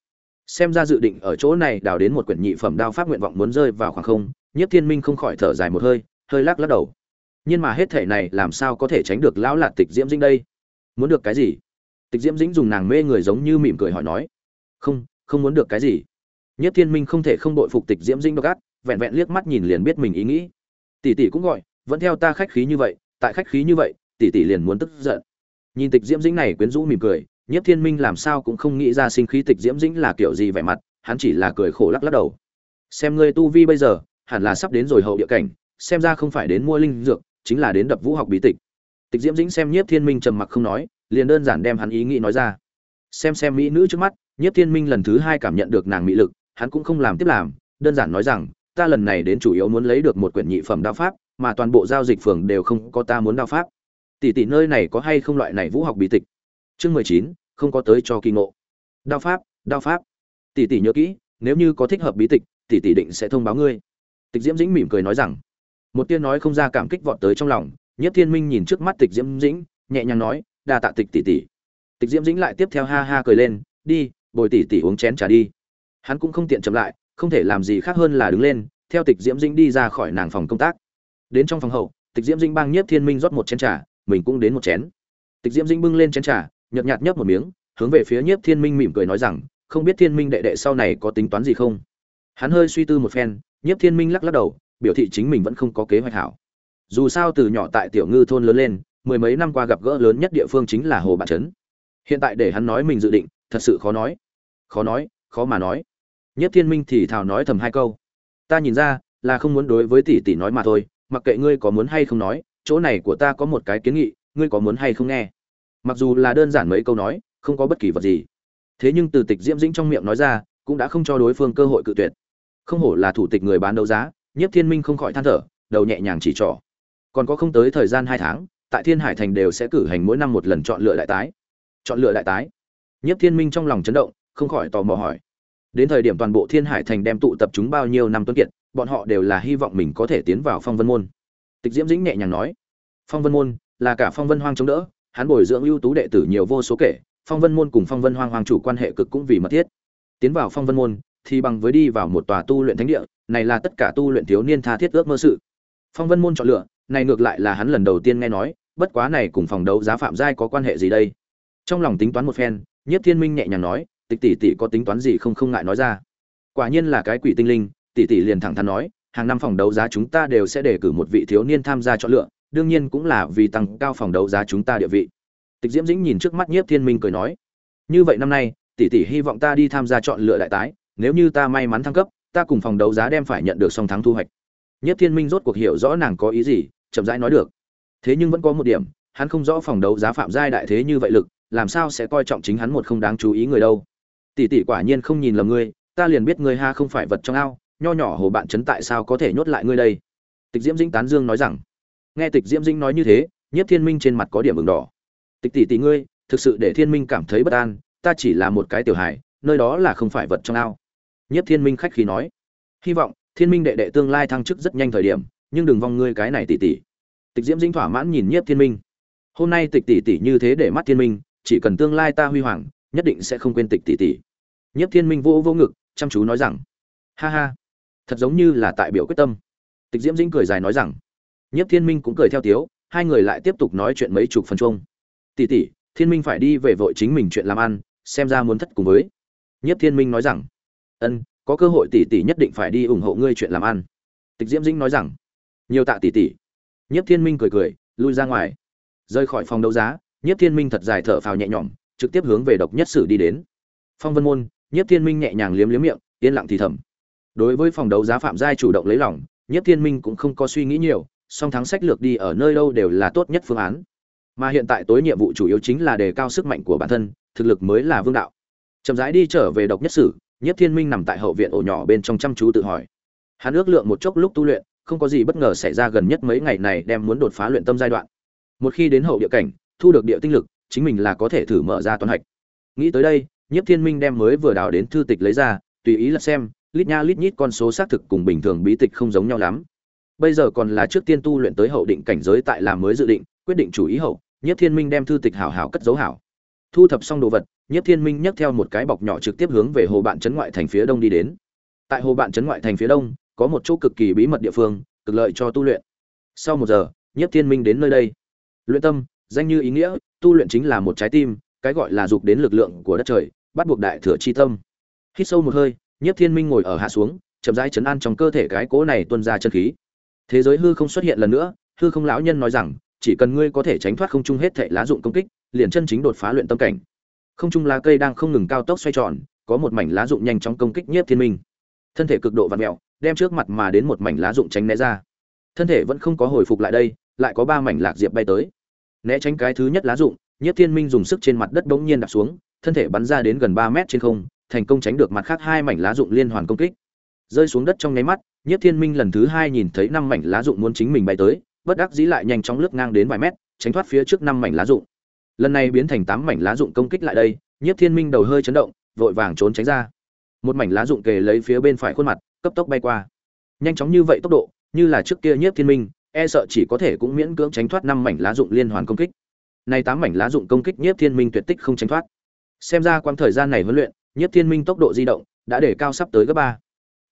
xem ra dự định ở chỗ này đào đến một quyển nhị phẩm đao pháp nguyện vọng muốn rơi vào khoảng không nhất thiên minh không khỏi thở dài một hơi hơi lắc lắc đầu. Nhưng mà hết thể này làm sao có thể tránh được lão lạt tịch diễm dĩnh đây? Muốn được cái gì? Tịch diễm dĩnh dùng nàng mê người giống như mỉm cười hỏi nói. Không không muốn được cái gì. Nhất thiên minh không thể không đội phục tịch diễm dĩnh độc ác, vẹn vẹn liếc mắt nhìn liền biết mình ý nghĩ. Tỷ tỷ cũng gọi, vẫn theo ta khách khí như vậy, tại khách khí như vậy, tỷ tỷ liền muốn tức giận. Nhìn tịch diễm dĩnh này quyến rũ mỉm cười Nhiếp thiên minh làm sao cũng không nghĩ ra sinh khí tịch diễm dĩnh là kiểu gì vẻ mặt, hắn chỉ là cười khổ lắc lắc đầu. Xem ngươi tu vi bây giờ, hẳn là sắp đến rồi hậu địa cảnh, xem ra không phải đến mua linh dược, chính là đến đập vũ học bí tịch. Tịch diễm dĩnh xem nhiếp thiên minh trầm mặc không nói, liền đơn giản đem hắn ý nghĩ nói ra. Xem xem mỹ nữ trước mắt, nhiếp thiên minh lần thứ hai cảm nhận được nàng mỹ lực, hắn cũng không làm tiếp làm, đơn giản nói rằng, ta lần này đến chủ yếu muốn lấy được một quyển nhị phẩm đao pháp, mà toàn bộ giao dịch phường đều không có ta muốn đao pháp. Tỷ tỷ nơi này có hay không loại này vũ học bí tịch? Chương mười chín không có tới cho kỳ ngộ đao pháp đao pháp tỷ tỷ nhớ kỹ nếu như có thích hợp bí tịch tỷ tỷ định sẽ thông báo ngươi tịch diễm dĩnh mỉm cười nói rằng một tiên nói không ra cảm kích vọt tới trong lòng nhất Thiên Minh nhìn trước mắt Tịch Diễm Dĩnh, nhẹ nhàng nói, "Đa tạ Tịch tỷ tỷ." Tịch Diễm Dĩnh lại tiếp theo ha ha cười lên, "Đi, bồi tỷ tỷ uống chén trà đi." Hắn cũng không tiện chậm lại, không thể làm gì khác hơn là đứng lên, theo Tịch Diễm Dĩnh đi ra khỏi nàng phòng công tác. Đến trong phòng hậu, Tịch Diễm Dĩnh bang Nhiếp Thiên Minh rót một chén trà, mình cũng đến một chén. Tịch Diễm Dĩnh bưng lên chén trà, nhợt nhạt nhấp một miếng, hướng về phía Nhiếp Thiên Minh mỉm cười nói rằng, "Không biết Thiên Minh đệ đệ sau này có tính toán gì không?" Hắn hơi suy tư một phen, Nhiếp Thiên Minh lắc lắc đầu, biểu thị chính mình vẫn không có kế hoạch hảo. Dù sao từ nhỏ tại Tiểu Ngư thôn lớn lên, mười mấy năm qua gặp gỡ lớn nhất địa phương chính là Hồ Bạn trấn. Hiện tại để hắn nói mình dự định, thật sự khó nói. Khó nói, khó mà nói. Nhất Thiên Minh thì thào nói thầm hai câu. Ta nhìn ra, là không muốn đối với tỷ tỷ nói mà thôi, mặc kệ ngươi có muốn hay không nói, chỗ này của ta có một cái kiến nghị, ngươi có muốn hay không nghe. Mặc dù là đơn giản mấy câu nói, không có bất kỳ vật gì. Thế nhưng từ Tịch Diễm Dĩnh trong miệng nói ra, cũng đã không cho đối phương cơ hội cự tuyệt. Không hổ là thủ tịch người bán đấu giá, Nhiếp Thiên Minh không khỏi than thở, đầu nhẹ nhàng chỉ trỏ. Còn có không tới thời gian hai tháng, tại Thiên Hải Thành đều sẽ cử hành mỗi năm một lần chọn lựa đại tái. Chọn lựa đại tái. Nhiếp Thiên Minh trong lòng chấn động, không khỏi tò mò hỏi. Đến thời điểm toàn bộ Thiên Hải Thành đem tụ tập chúng bao nhiêu năm tuấn kiệt, bọn họ đều là hy vọng mình có thể tiến vào Phong Vân môn. Tịch Diễm Dĩnh nhẹ nhàng nói, Phong Vân môn là cả Phong Vân Hoang chống đỡ, hắn bồi dưỡng ưu tú đệ tử nhiều vô số kể, Phong Vân môn cùng Phong Vân Hoang hoàng chủ quan hệ cực cũng vì mật thiết. Tiến vào Phong Vân môn thì bằng với đi vào một tòa tu luyện thánh địa, này là tất cả tu luyện thiếu niên tha thiết ước mơ sự. Phong Vân môn chọn lựa, này ngược lại là hắn lần đầu tiên nghe nói, bất quá này cùng phòng đấu giá phạm giai có quan hệ gì đây? Trong lòng tính toán một phen, Nhiếp Thiên Minh nhẹ nhàng nói, tịch tỷ tỷ có tính toán gì không không ngại nói ra. Quả nhiên là cái quỷ tinh linh, tỷ tỷ liền thẳng thắn nói, hàng năm phòng đấu giá chúng ta đều sẽ đề cử một vị thiếu niên tham gia chọn lựa, đương nhiên cũng là vì tăng cao phòng đấu giá chúng ta địa vị. Tịch Diễm Dĩnh nhìn trước mắt Nhiếp Thiên Minh cười nói, như vậy năm nay, tỷ tỷ hy vọng ta đi tham gia chọn lựa đại tái, nếu như ta may mắn thăng cấp, ta cùng phòng đấu giá đem phải nhận được song thắng thu hoạch. Nhiếp Thiên Minh rốt cuộc hiểu rõ nàng có ý gì, chậm rãi nói được. Thế nhưng vẫn có một điểm, hắn không rõ phòng đấu giá phạm giai đại thế như vậy lực, làm sao sẽ coi trọng chính hắn một không đáng chú ý người đâu. Tỷ tỷ quả nhiên không nhìn lầm ngươi, ta liền biết ngươi ha không phải vật trong ao, nho nhỏ hồ bạn chấn tại sao có thể nhốt lại ngươi đây. Tịch Diễm Dĩnh tán dương nói rằng. Nghe Tịch Diễm Dĩnh nói như thế, Nhiếp Thiên Minh trên mặt có điểm ửng đỏ. Tịch tỷ tỷ ngươi, thực sự để Thiên Minh cảm thấy bất an, ta chỉ là một cái tiểu hài, nơi đó là không phải vật trong ao. Nhiếp Thiên Minh khách khí nói, hy vọng Thiên Minh đệ đệ tương lai thăng chức rất nhanh thời điểm, nhưng đừng vong ngươi cái này tỷ tỷ. Tịch Diễm Dĩnh thỏa mãn nhìn Nhiếp Thiên Minh. Hôm nay Tịch tỷ tỷ như thế để mắt Thiên Minh, chỉ cần tương lai ta huy hoàng, nhất định sẽ không quên Tịch tỷ tỷ. Nhiếp Thiên Minh vô vô ngực, chăm chú nói rằng, ha ha, thật giống như là tại biểu quyết tâm. Tịch Diễm Dĩnh cười dài nói rằng, Nhiếp Thiên Minh cũng cười theo tiếu, hai người lại tiếp tục nói chuyện mấy chục phần chung. Tỷ tỷ, Thiên Minh phải đi về vội chính mình chuyện làm ăn, xem ra muốn thất cùng với. Nhiếp Thiên Minh nói rằng, ân, có cơ hội tỷ tỷ nhất định phải đi ủng hộ ngươi chuyện làm ăn. Tịch Diễm Dĩnh nói rằng, nhiều tạ tỷ tỷ. Nhiếp Thiên Minh cười cười, lui ra ngoài. Rời khỏi phòng đấu giá, Nhiếp Thiên Minh thật dài thở phào nhẹ nhõm, trực tiếp hướng về độc nhất sử đi đến. Phong Vân môn, Nhiếp Thiên Minh nhẹ nhàng liếm liếm miệng, yên lặng thì thầm. Đối với phòng đấu giá Phạm Giai chủ động lấy lòng, Nhiếp Thiên Minh cũng không có suy nghĩ nhiều, song thắng sách lược đi ở nơi đâu đều là tốt nhất phương án. Mà hiện tại tối nhiệm vụ chủ yếu chính là đề cao sức mạnh của bản thân, thực lực mới là vương đạo. Chậm rãi đi trở về độc nhất sử, Nhiếp Thiên Minh nằm tại hậu viện ổ nhỏ bên trong chăm chú tự hỏi. Hắn ước lượng một chốc lúc tu luyện, không có gì bất ngờ xảy ra gần nhất mấy ngày này đem muốn đột phá luyện tâm giai đoạn. Một khi đến hậu địa cảnh, thu được địa tinh lực, chính mình là có thể thử mở ra toán hạch. Nghĩ tới đây, Nhiếp Thiên Minh đem mới vừa đào đến thư tịch lấy ra, tùy ý là xem, lít nha lít nhít con số xác thực cùng bình thường bí tịch không giống nhau lắm. Bây giờ còn là trước tiên tu luyện tới hậu định cảnh giới tại làm mới dự định, quyết định chủ ý hậu, nhất Thiên Minh đem thư tịch hảo hảo cất dấu hảo. Thu thập xong đồ vật, nhất Thiên Minh nhấc theo một cái bọc nhỏ trực tiếp hướng về hồ bạn trấn ngoại thành phía đông đi đến. Tại hồ bạn trấn ngoại thành phía đông, có một chỗ cực kỳ bí mật địa phương, cực lợi cho tu luyện. Sau một giờ, nhất Thiên Minh đến nơi đây. Luyện tâm, danh như ý nghĩa, tu luyện chính là một trái tim, cái gọi là dục đến lực lượng của đất trời, bắt buộc đại thừa chi tâm. Hít sâu một hơi, nhất Thiên Minh ngồi ở hạ xuống, chậm rãi chấn an trong cơ thể cái cố này tuôn ra chân khí. Thế giới hư không xuất hiện lần nữa, hư không lão nhân nói rằng, chỉ cần ngươi có thể tránh thoát không trung hết thảy lá dụng công kích, liền chân chính đột phá luyện tâm cảnh. Không trung lá cây đang không ngừng cao tốc xoay tròn, có một mảnh lá dụng nhanh chóng công kích Nhiếp Thiên Minh. Thân thể cực độ vặn mèo, đem trước mặt mà đến một mảnh lá dụng tránh né ra. Thân thể vẫn không có hồi phục lại đây, lại có ba mảnh lạc diệp bay tới. Né tránh cái thứ nhất lá dụng, Nhiếp Thiên Minh dùng sức trên mặt đất bỗng nhiên đạp xuống, thân thể bắn ra đến gần ba mét trên không, thành công tránh được mặt khác hai mảnh lá dụng liên hoàn công kích. Rơi xuống đất trong nháy mắt, Nhất Thiên Minh lần thứ hai nhìn thấy năm mảnh lá rụng muốn chính mình bay tới, bất đắc dĩ lại nhanh chóng lướt ngang đến vài mét, tránh thoát phía trước năm mảnh lá rụng. Lần này biến thành tám mảnh lá rụng công kích lại đây, Nhất Thiên Minh đầu hơi chấn động, vội vàng trốn tránh ra. Một mảnh lá rụng kề lấy phía bên phải khuôn mặt, cấp tốc bay qua. Nhanh chóng như vậy tốc độ, như là trước kia Nhất Thiên Minh, e sợ chỉ có thể cũng miễn cưỡng tránh thoát năm mảnh lá rụng liên hoàn công kích này tám mảnh lá dụng công kích nhiếp thiên minh tuyệt tích không tránh thoát xem ra quãng thời gian này huấn luyện nhiếp thiên minh tốc độ di động đã để cao sắp tới gấp ba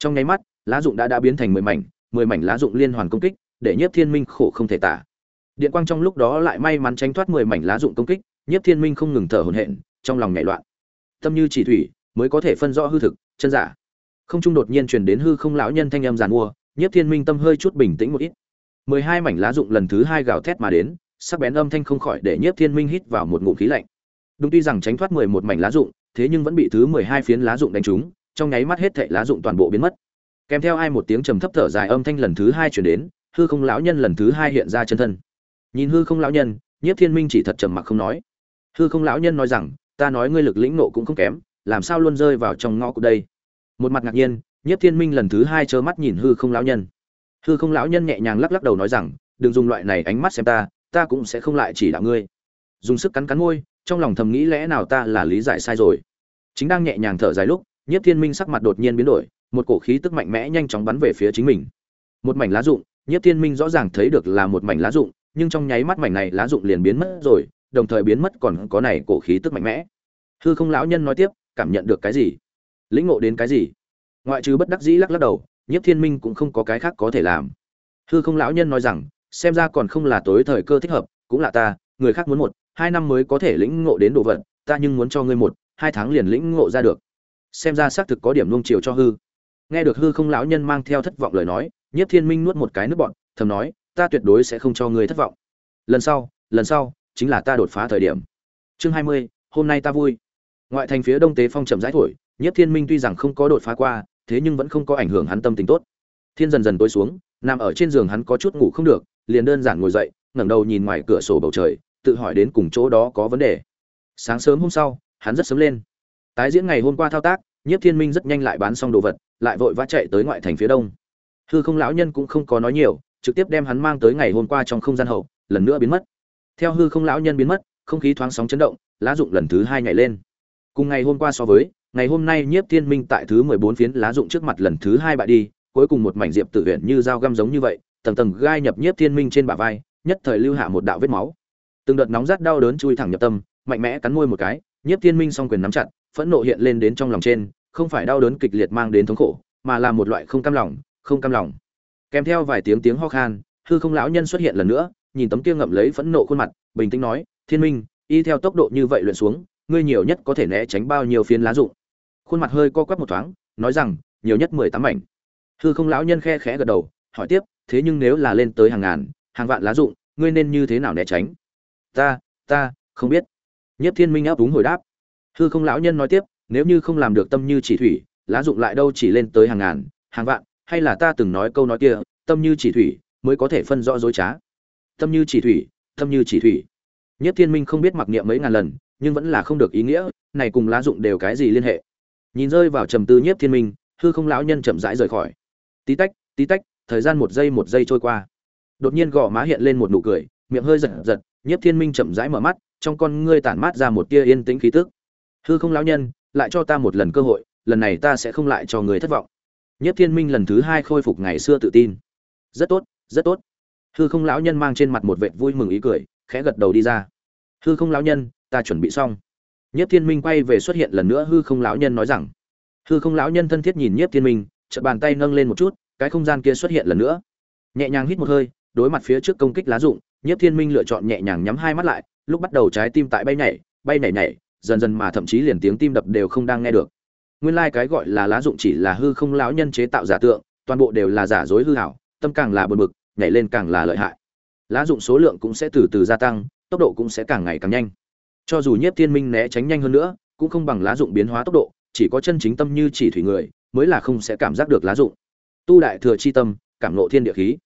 trong nháy mắt, lá dụng đã đã biến thành mười mảnh mười mảnh lá dụng liên hoàn công kích, để nhiếp thiên minh khổ không thể tả. Điện quang trong lúc đó lại may mắn tránh thoát mười mảnh lá dụng công kích, nhiếp thiên minh không ngừng thở hổn hển, trong lòng nhảy loạn. Tâm như chỉ thủy, mới có thể phân rõ hư thực, chân giả. Không trung đột nhiên truyền đến hư không lão nhân thanh âm giàn mua, nhiếp thiên minh tâm hơi chút bình tĩnh một ít. Mười hai mảnh lá dụng lần thứ hai gào thét mà đến, sắc bén âm thanh không khỏi để nhiếp thiên minh hít vào một ngụm khí lạnh. Đúng tuy rằng tránh thoát mười một mảnh lá dụng, thế nhưng vẫn bị thứ mười hai phiến lá dụng đánh trúng trong nháy mắt hết thảy lá dụng toàn bộ biến mất. Kèm theo ai một tiếng trầm thấp thở dài âm thanh lần thứ hai truyền đến, hư không lão nhân lần thứ hai hiện ra chân thân. Nhìn hư không lão nhân, nhiếp thiên minh chỉ thật trầm mặc không nói. Hư không lão nhân nói rằng, ta nói ngươi lực lĩnh nộ cũng không kém, làm sao luôn rơi vào trong ngõ của đây? Một mặt ngạc nhiên, nhiếp thiên minh lần thứ hai trơ mắt nhìn hư không lão nhân. Hư không lão nhân nhẹ nhàng lắc lắc đầu nói rằng, đừng dùng loại này ánh mắt xem ta ta cũng sẽ không lại chỉ đạo ngươi. Dùng sức cắn cắn môi, trong lòng thầm nghĩ lẽ nào ta là lý giải sai rồi. Chính đang nhẹ nhàng thở dài lúc nhiếp thiên minh sắc mặt đột nhiên biến đổi, một cổ khí tức mạnh mẽ nhanh chóng bắn về phía chính mình. Một mảnh lá rụng, nhiếp thiên minh rõ ràng thấy được là một mảnh lá rụng, nhưng trong nháy mắt mảnh này lá rụng liền biến mất rồi, đồng thời biến mất còn có này cổ khí tức mạnh mẽ. Hư không lão nhân nói tiếp, cảm nhận được cái gì? Lĩnh ngộ đến cái gì? Ngoại trừ bất đắc dĩ lắc lắc đầu, nhiếp thiên minh cũng không có cái khác có thể làm. Hư không lão nhân nói rằng, xem ra còn không là tối thời cơ thích hợp, cũng là ta, người khác muốn một, hai năm mới có thể lĩnh ngộ đến đồ vật, ta nhưng muốn cho ngươi một, hai tháng liền lĩnh ngộ ra được xem ra xác thực có điểm nung chiều cho hư. Nghe được hư không lão nhân mang theo thất vọng lời nói, nhiếp thiên minh nuốt một cái nước bọn thầm nói, ta tuyệt đối sẽ không cho ngươi thất vọng. Lần sau lần sau, chính là ta đột phá thời điểm. Chương hai mươi, hôm nay ta vui. Ngoại thành phía đông tế phong chậm rãi thổi, nhiếp thiên minh tuy rằng không có đột phá qua, thế nhưng vẫn không có ảnh hưởng hắn tâm tình tốt. Thiên dần dần tối xuống, nằm ở trên giường hắn có chút ngủ không được, liền đơn giản ngồi dậy, ngẩng đầu nhìn ngoài cửa sổ bầu trời, tự hỏi đến cùng chỗ đó có vấn đề. Sáng sớm hôm sau, hắn rất sớm lên tái diễn ngày hôm qua thao tác, nhiếp thiên minh rất nhanh lại bán xong đồ vật, lại vội vã chạy tới ngoại thành phía đông. Hư không lão nhân cũng không có nói nhiều, trực tiếp đem hắn mang tới ngày hôm qua trong không gian hậu, lần nữa biến mất. Theo hư không lão nhân biến mất, không khí thoáng sóng chấn động, lá dụng lần thứ hai nhảy lên. Cùng ngày hôm qua so với, ngày hôm nay nhiếp thiên minh tại thứ mười bốn phiến lá dụng trước mặt lần thứ hai bại đi, cuối cùng một mảnh diệp tự huyện như dao găm giống như vậy, tầng tầng gai nhập nhiếp thiên minh trên bả vai, nhất thời lưu hạ một đạo vết máu. Từng đợt nóng rát đau đớn chui thẳng nhập tâm, mạnh mẽ cắn môi một cái, nhiếp thiên minh song quyền nắm chặt phẫn nộ hiện lên đến trong lòng trên, không phải đau đớn kịch liệt mang đến thống khổ, mà là một loại không cam lòng, không cam lòng. Kèm theo vài tiếng tiếng ho khan, hư không lão nhân xuất hiện lần nữa, nhìn tấm kia ngậm lấy phẫn nộ khuôn mặt, bình tĩnh nói, thiên minh, y theo tốc độ như vậy luyện xuống, ngươi nhiều nhất có thể né tránh bao nhiêu phiến lá rụng? Khuôn mặt hơi co quắp một thoáng, nói rằng, nhiều nhất mười tám mảnh. Hư không lão nhân khe khẽ gật đầu, hỏi tiếp, thế nhưng nếu là lên tới hàng ngàn, hàng vạn lá rụng, ngươi nên như thế nào né tránh? Ta ta, không biết. Nhất thiên minh áp đúng hồi đáp hư không lão nhân nói tiếp, nếu như không làm được tâm như chỉ thủy, lá dụng lại đâu chỉ lên tới hàng ngàn, hàng vạn, hay là ta từng nói câu nói kia, tâm như chỉ thủy, mới có thể phân rõ dối trá. Tâm như chỉ thủy, tâm như chỉ thủy. Nhất thiên minh không biết mặc niệm mấy ngàn lần, nhưng vẫn là không được ý nghĩa, này cùng lá dụng đều cái gì liên hệ. Nhìn rơi vào trầm tư nhiếp thiên minh, hư không lão nhân chậm rãi rời khỏi. Tí tách tí tách, thời gian một giây một giây trôi qua. Đột nhiên gò má hiện lên một nụ cười, miệng hơi giật giật nhiếp thiên minh chậm rãi mở mắt, trong con ngươi tản mát ra một tia yên tĩnh khí tức hư không lão nhân, lại cho ta một lần cơ hội, lần này ta sẽ không lại cho người thất vọng. Nhất thiên minh lần thứ hai khôi phục ngày xưa tự tin. Rất tốt rất tốt. Hư không lão nhân mang trên mặt một vệ vui mừng ý cười, khẽ gật đầu đi ra. Hư không lão nhân, ta chuẩn bị xong. Nhất thiên minh quay về xuất hiện lần nữa, hư không lão nhân nói rằng. Hư không lão nhân thân thiết nhìn nhất thiên minh, chợt bàn tay nâng lên một chút, cái không gian kia xuất hiện lần nữa. Nhẹ nhàng hít một hơi, đối mặt phía trước công kích lá dụng, nhất thiên minh lựa chọn nhẹ nhàng nhắm hai mắt lại, lúc bắt đầu trái tim tại bay nhảy bay nhảy nhảy dần dần mà thậm chí liền tiếng tim đập đều không đang nghe được. Nguyên lai like cái gọi là lá dụng chỉ là hư không lão nhân chế tạo giả tượng, toàn bộ đều là giả dối hư hảo, tâm càng là bực bực, nhảy lên càng là lợi hại. Lá dụng số lượng cũng sẽ từ từ gia tăng, tốc độ cũng sẽ càng ngày càng nhanh. Cho dù nhiếp thiên minh né tránh nhanh hơn nữa, cũng không bằng lá dụng biến hóa tốc độ, chỉ có chân chính tâm như chỉ thủy người, mới là không sẽ cảm giác được lá dụng. Tu đại thừa chi tâm, cảm nộ thiên địa khí.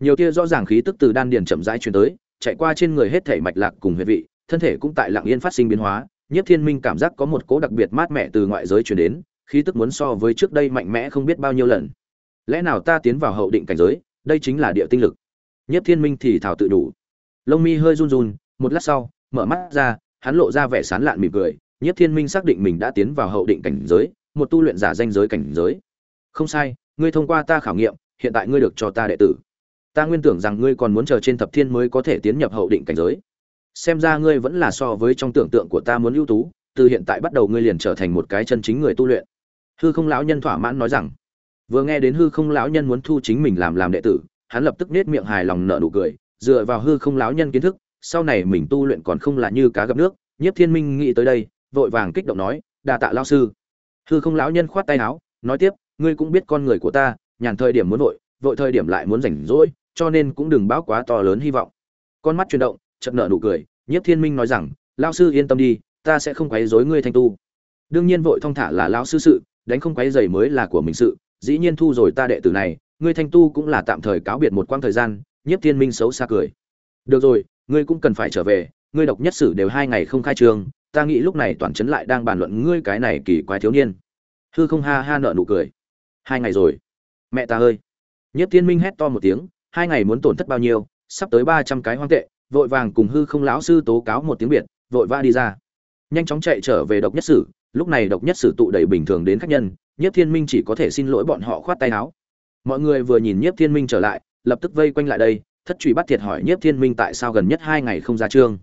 Nhiều tia rõ ràng khí tức từ đan điền chậm rãi truyền tới, chạy qua trên người hết thể mạch lạc cùng huyệt vị, thân thể cũng tại lặng yên phát sinh biến hóa nhiếp thiên minh cảm giác có một cỗ đặc biệt mát mẻ từ ngoại giới truyền đến, khí tức muốn so với trước đây mạnh mẽ không biết bao nhiêu lần. Lẽ nào ta tiến vào hậu định cảnh giới, đây chính là địa tinh lực? Nhiếp thiên minh thì thảo tự đủ. Lông mi hơi run run, một lát sau, mở mắt ra, hắn lộ ra vẻ sán lạn mỉm cười. Nhất thiên minh xác định mình đã tiến vào hậu định cảnh giới, một tu luyện giả danh giới cảnh giới. Không sai, ngươi thông qua ta khảo nghiệm, hiện tại ngươi được cho ta đệ tử. Ta nguyên tưởng rằng ngươi còn muốn chờ trên thập thiên mới có thể tiến nhập hậu định cảnh giới xem ra ngươi vẫn là so với trong tưởng tượng của ta muốn ưu tú, từ hiện tại bắt đầu ngươi liền trở thành một cái chân chính người tu luyện. Hư không lão nhân thỏa mãn nói rằng. Vừa nghe đến hư không lão nhân muốn thu chính mình làm làm đệ tử, hắn lập tức nết miệng hài lòng nở nụ cười, dựa vào hư không lão nhân kiến thức, sau này mình tu luyện còn không là như cá gặp nước, nhiếp thiên minh nghĩ tới đây, vội vàng kích động nói đà tạ lao sư. Hư không lão nhân khoát tay áo, nói tiếp, ngươi cũng biết con người của ta, nhàn thời điểm muốn vội vội thời điểm lại muốn rảnh rỗi, cho nên cũng đừng báo quá to lớn hy vọng. Con mắt chuyển động chợt nở nụ cười, nhiếp thiên minh nói rằng, lão sư yên tâm đi, ta sẽ không quấy rối ngươi thanh tu. Đương nhiên vội thong thả là lão sư sự, đánh không quấy rầy mới là của mình sự, dĩ nhiên thu rồi ta đệ tử này, ngươi thanh tu cũng là tạm thời cáo biệt một quãng thời gian, nhiếp thiên minh xấu xa cười. Được rồi, ngươi cũng cần phải trở về, ngươi độc nhất sử đều hai ngày không khai trường, ta nghĩ lúc này toàn trấn lại đang bàn luận ngươi cái này kỳ quái thiếu niên. Hư không ha ha nợ nụ cười. Hai ngày rồi? Mẹ ta ơi. Nhất thiên minh hét to một tiếng, hai ngày muốn tổn thất bao nhiêu? Sắp tới ba trăm cái hoang tệ vội vàng cùng hư không lão sư tố cáo một tiếng biệt, vội vã đi ra. Nhanh chóng chạy trở về độc nhất sử, lúc này độc nhất sử tụ đầy bình thường đến khách nhân, nhiếp thiên minh chỉ có thể xin lỗi bọn họ khoát tay áo. Mọi người vừa nhìn nhiếp thiên minh trở lại, lập tức vây quanh lại đây, thất truy bắt thiệt hỏi nhiếp thiên minh tại sao gần nhất hai ngày không ra trường.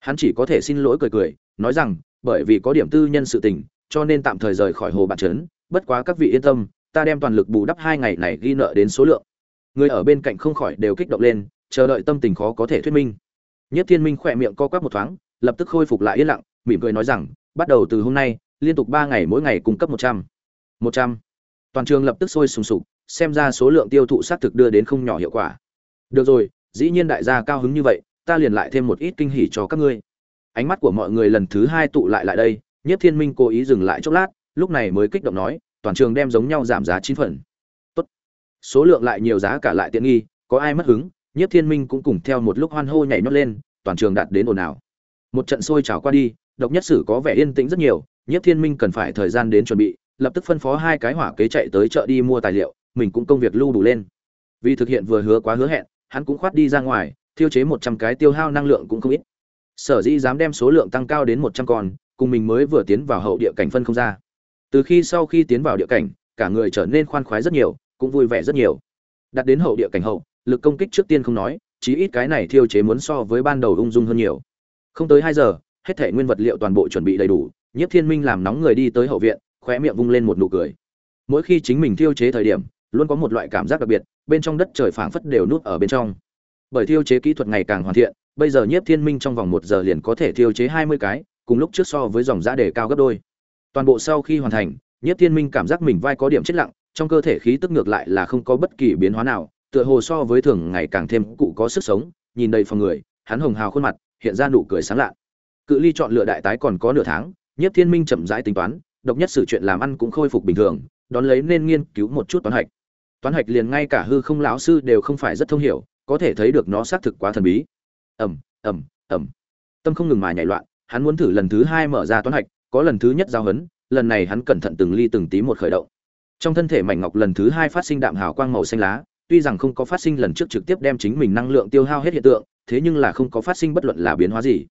hắn chỉ có thể xin lỗi cười cười, nói rằng, bởi vì có điểm tư nhân sự tình, cho nên tạm thời rời khỏi hồ bạc trấn, bất quá các vị yên tâm, ta đem toàn lực bù đắp hai ngày này ghi nợ đến số lượng. Người ở bên cạnh không khỏi đều kích động lên, chờ đợi tâm tình khó có thể thuyết minh nhất thiên minh khỏe miệng co quắp một thoáng, lập tức khôi phục lại yên lặng, mỉm cười nói rằng, bắt đầu từ hôm nay, liên tục ba ngày mỗi ngày cung cấp một trăm. Một trăm. Toàn trường lập tức sôi sùng sục, xem ra số lượng tiêu thụ xác thực đưa đến không nhỏ hiệu quả. Được rồi, dĩ nhiên đại gia cao hứng như vậy, ta liền lại thêm một ít kinh hỉ cho các ngươi. Ánh mắt của mọi người lần thứ hai tụ lại lại đây, nhất thiên minh cố ý dừng lại chốc lát, lúc này mới kích động nói, toàn trường đem giống nhau giảm giá chín phần. Tốt. Số lượng lại nhiều giá cả lại tiện nghi, có ai mất hứng? Nhất thiên minh cũng cùng theo một lúc hoan hô nhảy nhót lên, toàn trường đạt đến ồn ào. Một trận sôi trào qua đi, độc nhất sử có vẻ yên tĩnh rất nhiều nhất thiên minh cần phải thời gian đến chuẩn bị, lập tức phân phó hai cái hỏa kế chạy tới chợ đi mua tài liệu, mình cũng công việc lưu đủ lên. Vì thực hiện vừa hứa quá hứa hẹn, hắn cũng khoát đi ra ngoài, thiêu chế một trăm cái tiêu hao năng lượng cũng không ít. Sở dĩ dám đem số lượng tăng cao đến một trăm con, cùng mình mới vừa tiến vào hậu địa cảnh phân không ra. Từ khi sau khi tiến vào địa cảnh, cả người trở nên khoan khoái rất nhiều, cũng vui vẻ rất nhiều. Đặt đến hậu địa cảnh hậu lực công kích trước tiên không nói, chí ít cái này thiêu chế muốn so với ban đầu ung dung hơn nhiều. Không tới hai giờ, hết thể nguyên vật liệu toàn bộ chuẩn bị đầy đủ, nhiếp thiên minh làm nóng người đi tới hậu viện, khóe miệng vung lên một nụ cười. Mỗi khi chính mình thiêu chế thời điểm, luôn có một loại cảm giác đặc biệt, bên trong đất trời phảng phất đều nuốt ở bên trong. Bởi thiêu chế kỹ thuật ngày càng hoàn thiện, bây giờ nhiếp thiên minh trong vòng một giờ liền có thể thiêu chế hai mươi cái, cùng lúc trước so với dòng giá đề cao gấp đôi. Toàn bộ sau khi hoàn thành, nhiếp thiên minh cảm giác mình vai có điểm chết lặng, trong cơ thể khí tức ngược lại là không có bất kỳ biến hóa nào tựa hồ so với thường ngày càng thêm cụ có sức sống, nhìn đầy phòng người, hắn hồng hào khuôn mặt, hiện ra nụ cười sáng lạ. Cự ly chọn lựa đại tái còn có nửa tháng, nhiếp thiên minh chậm rãi tính toán, độc nhất sự chuyện làm ăn cũng khôi phục bình thường, đón lấy nên nghiên cứu một chút toán hạch. Toán hạch liền ngay cả hư không lão sư đều không phải rất thông hiểu, có thể thấy được nó xác thực quá thần bí. Ẩm ẩm ẩm tâm không ngừng mà nhảy loạn, hắn muốn thử lần thứ hai mở ra toán hạch, có lần thứ nhất giao hấn, lần này hắn cẩn thận từng ly từng tí một khởi động. Trong thân thể mảnh ngọc lần thứ hai phát sinh đạm hào quang màu xanh lá tuy rằng không có phát sinh lần trước trực tiếp đem chính mình năng lượng tiêu hao hết hiện tượng thế nhưng là không có phát sinh bất luận là biến hóa gì.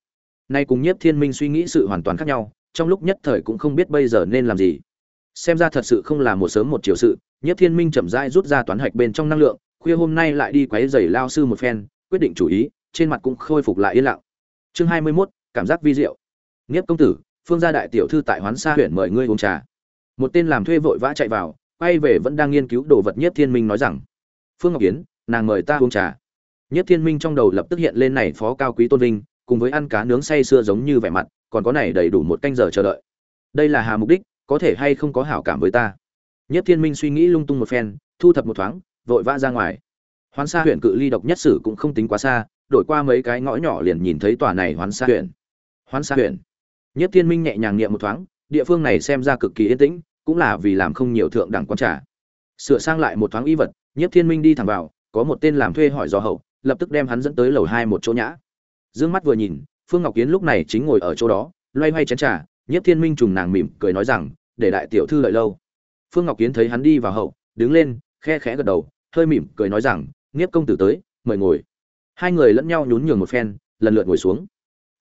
Nay cùng nhiếp thiên minh suy nghĩ sự hoàn toàn khác nhau trong lúc nhất thời cũng không biết bây giờ nên làm gì. Xem ra thật sự không là một sớm một chiều sự nhiếp thiên minh chậm rãi rút ra toán hạch bên trong năng lượng khuya hôm nay lại đi quấy giày lao sư một phen quyết định chủ ý trên mặt cũng khôi phục lại yên lặng. Chương hai mươi 21, cảm giác vi diệu. Nhiếp công tử phương gia đại tiểu thư tại hoán Sa huyện mời ngươi uống trà. Một tên làm thuê vội vã chạy vào quay về vẫn đang nghiên cứu đồ vật nhiếp thiên minh nói rằng phương ngọc yến, nàng mời ta uống trà. Nhất thiên minh trong đầu lập tức hiện lên này phó cao quý tôn vinh, cùng với ăn cá nướng say sưa giống như vẻ mặt, còn có này đầy đủ một canh giờ chờ đợi. Đây là hà mục đích, có thể hay không có hảo cảm với ta? Nhất thiên minh suy nghĩ lung tung một phen, thu thập một thoáng, vội vã ra ngoài. Hoán xa huyện cự ly độc nhất sử cũng không tính quá xa, đổi qua mấy cái ngõ nhỏ liền nhìn thấy tòa này hoán xa huyện. Hoán xa huyện. Nhất thiên minh nhẹ nhàng niệm một thoáng, địa phương này xem ra cực kỳ yên tĩnh, cũng là vì làm không nhiều thượng đẳng quan trả sửa sang lại một thoáng y vật Nhiếp thiên minh đi thẳng vào, có một tên làm thuê hỏi dò hậu, lập tức đem hắn dẫn tới lầu hai một chỗ nhã. Dương mắt vừa nhìn, phương ngọc kiến lúc này chính ngồi ở chỗ đó, loay hoay chén trà, Nhiếp thiên minh trùng nàng mỉm cười nói rằng, để đại tiểu thư lợi lâu. Phương ngọc kiến thấy hắn đi vào hậu, đứng lên, khe khẽ gật đầu, hơi mỉm cười nói rằng, Nhiếp công tử tới, mời ngồi. Hai người lẫn nhau nhún nhường một phen, lần lượt ngồi xuống.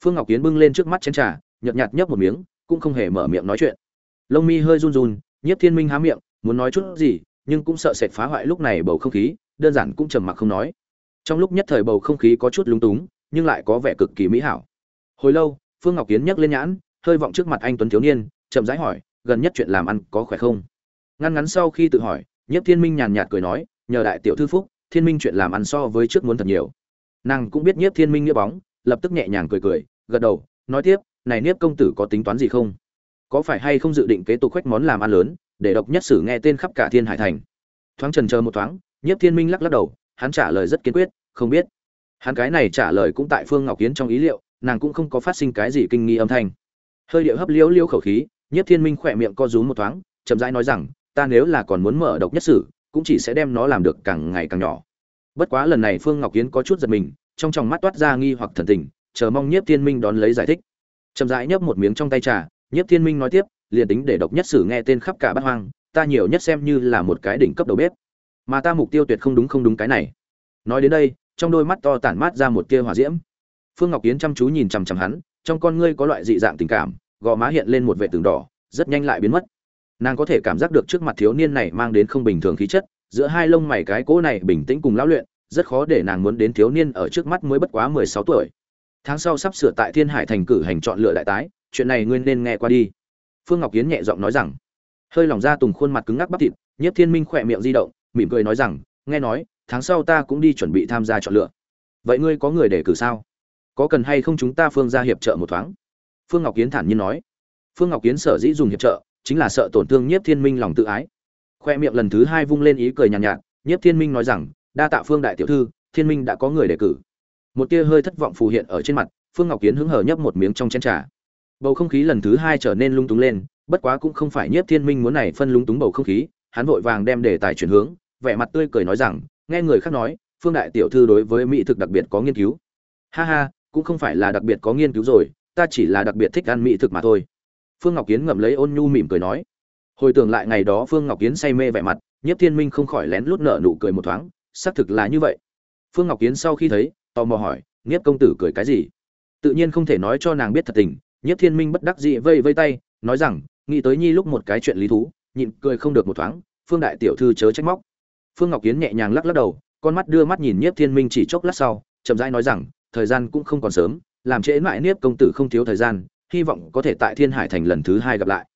Phương ngọc kiến bưng lên trước mắt chén trà, nhợt nhạt nhấp một miếng, cũng không hề mở miệng nói chuyện. Lông mi hơi run run, nhiếp thiên minh há miệng, muốn nói chút gì nhưng cũng sợ sệt phá hoại lúc này bầu không khí, đơn giản cũng trầm mặc không nói. Trong lúc nhất thời bầu không khí có chút lúng túng, nhưng lại có vẻ cực kỳ mỹ hảo. Hồi lâu, phương ngọc kiến nhấc lên nhãn, hơi vọng trước mặt anh tuấn thiếu niên, chậm rãi hỏi, gần nhất chuyện làm ăn có khỏe không? Ngăn ngắn sau khi tự hỏi, nhiếp thiên minh nhàn nhạt cười nói, nhờ đại tiểu thư phúc, thiên minh chuyện làm ăn so với trước muốn thật nhiều. Nàng cũng biết nhiếp thiên minh nghĩa bóng, lập tức nhẹ nhàng cười cười, gật đầu, nói tiếp, này niếp công tử có tính toán gì không? Có phải hay không dự định kế tục khoách món làm ăn lớn, để độc nhất sử nghe tên khắp cả thiên hải thành? Thoáng trần chờ một thoáng, nhiếp thiên minh lắc lắc đầu, hắn trả lời rất kiên quyết, không biết. Hắn cái này trả lời cũng tại phương ngọc kiến trong ý liệu, nàng cũng không có phát sinh cái gì kinh nghi âm thanh. Hơi điệu hấp liễu liễu khẩu khí, nhiếp thiên minh khỏe miệng co rúm một thoáng, chậm rãi nói rằng, ta nếu là còn muốn mở độc nhất sử, cũng chỉ sẽ đem nó làm được càng ngày càng nhỏ. Bất quá lần này phương ngọc kiến có chút giật mình, trong tròng mắt toát ra nghi hoặc thần tình, chờ mong nhiếp thiên minh đón lấy giải thích. Chậm rãi nhấp một miếng trong tay trà nhiếp thiên minh nói tiếp, liền tính để độc nhất sử nghe tên khắp cả bát hoang, ta nhiều nhất xem như là một cái đỉnh cấp đầu bếp. Mà ta mục tiêu tuyệt không đúng không đúng cái này. Nói đến đây, trong đôi mắt to tản mát ra một tia hỏa diễm. Phương ngọc Yến chăm chú nhìn chằm chằm hắn, trong con ngươi có loại dị dạng tình cảm, gò má hiện lên một vệ tường đỏ, rất nhanh lại biến mất. Nàng có thể cảm giác được trước mặt thiếu niên này mang đến không bình thường khí chất, giữa hai lông mày cái cỗ này bình tĩnh cùng lão luyện, rất khó để nàng muốn đến thiếu niên ở trước mắt mới bất quá mười sáu tuổi. Tháng sau sắp sửa tại thiên hải thành cử hành chọn lựa đại tái chuyện này ngươi nên nghe qua đi. Phương ngọc kiến nhẹ giọng nói rằng hơi lỏng ra tùng khuôn mặt cứng ngắc bắp thịt nhất thiên minh khỏe miệng di động mỉm cười nói rằng nghe nói tháng sau ta cũng đi chuẩn bị tham gia chọn lựa. Vậy ngươi có người để cử sao? Có cần hay không chúng ta phương ra hiệp trợ một thoáng? Phương ngọc kiến thản nhiên nói. Phương ngọc kiến sở dĩ dùng hiệp trợ chính là sợ tổn thương nhiếp thiên minh lòng tự ái. Khoe miệng lần thứ hai vung lên ý cười nhàn nhạt, nhạt nhiếp thiên minh nói rằng đa tạ phương đại tiểu thư thiên minh đã có người đề cử. Một tia hơi thất vọng phù hiện ở trên mặt phương ngọc kiến hứng hở nhấp một miếng trong chén trà bầu không khí lần thứ hai trở nên lung túng lên, bất quá cũng không phải nhiếp thiên minh muốn này phân lung túng bầu không khí, hắn vội vàng đem đề tài chuyển hướng, vẻ mặt tươi cười nói rằng, nghe người khác nói, phương đại tiểu thư đối với mỹ thực đặc biệt có nghiên cứu. Ha ha, cũng không phải là đặc biệt có nghiên cứu rồi, ta chỉ là đặc biệt thích ăn mỹ thực mà thôi. Phương ngọc kiến ngậm lấy ôn nhu mỉm cười nói. Hồi tưởng lại ngày đó phương ngọc kiến say mê vẻ mặt, nhiếp thiên minh không khỏi lén lút nở nụ cười một thoáng, xác thực là như vậy. Phương ngọc kiến sau khi thấy, tò mò hỏi, nhiếp công tử cười cái gì? Tự nhiên không thể nói cho nàng biết thật tình Nhất thiên minh bất đắc dĩ vây vây tay, nói rằng, nghĩ tới nhi lúc một cái chuyện lý thú, nhịn cười không được một thoáng, phương đại tiểu thư chớ trách móc. Phương ngọc kiến nhẹ nhàng lắc lắc đầu, con mắt đưa mắt nhìn nhiếp thiên minh chỉ chốc lát sau, chậm rãi nói rằng, thời gian cũng không còn sớm, làm trễ mãi niếp công tử không thiếu thời gian, hy vọng có thể tại thiên hải thành lần thứ hai gặp lại.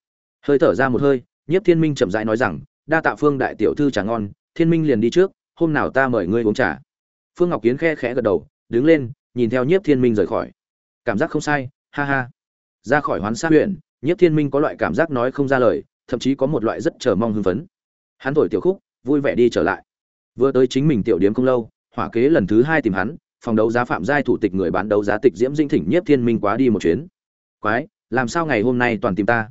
Hơi thở ra một hơi, nhiếp thiên minh chậm rãi nói rằng, đa tạ phương đại tiểu thư trà ngon, thiên minh liền đi trước, hôm nào ta mời ngươi uống trà. Phương ngọc kiến khe khẽ gật đầu, đứng lên, nhìn theo nhiếp thiên minh rời khỏi. Cảm giác không sai, ha ha ra khỏi hoán sát huyện, nhiếp thiên minh có loại cảm giác nói không ra lời, thậm chí có một loại rất chờ mong hưng phấn. Hắn thổi tiểu khúc, vui vẻ đi trở lại. Vừa tới chính mình tiểu điếm không lâu, hỏa kế lần thứ hai tìm hắn, phòng đấu giá phạm giai thủ tịch người bán đấu giá tịch diễm dinh thỉnh nhiếp thiên minh quá đi một chuyến. Quái, làm sao ngày hôm nay toàn tìm ta?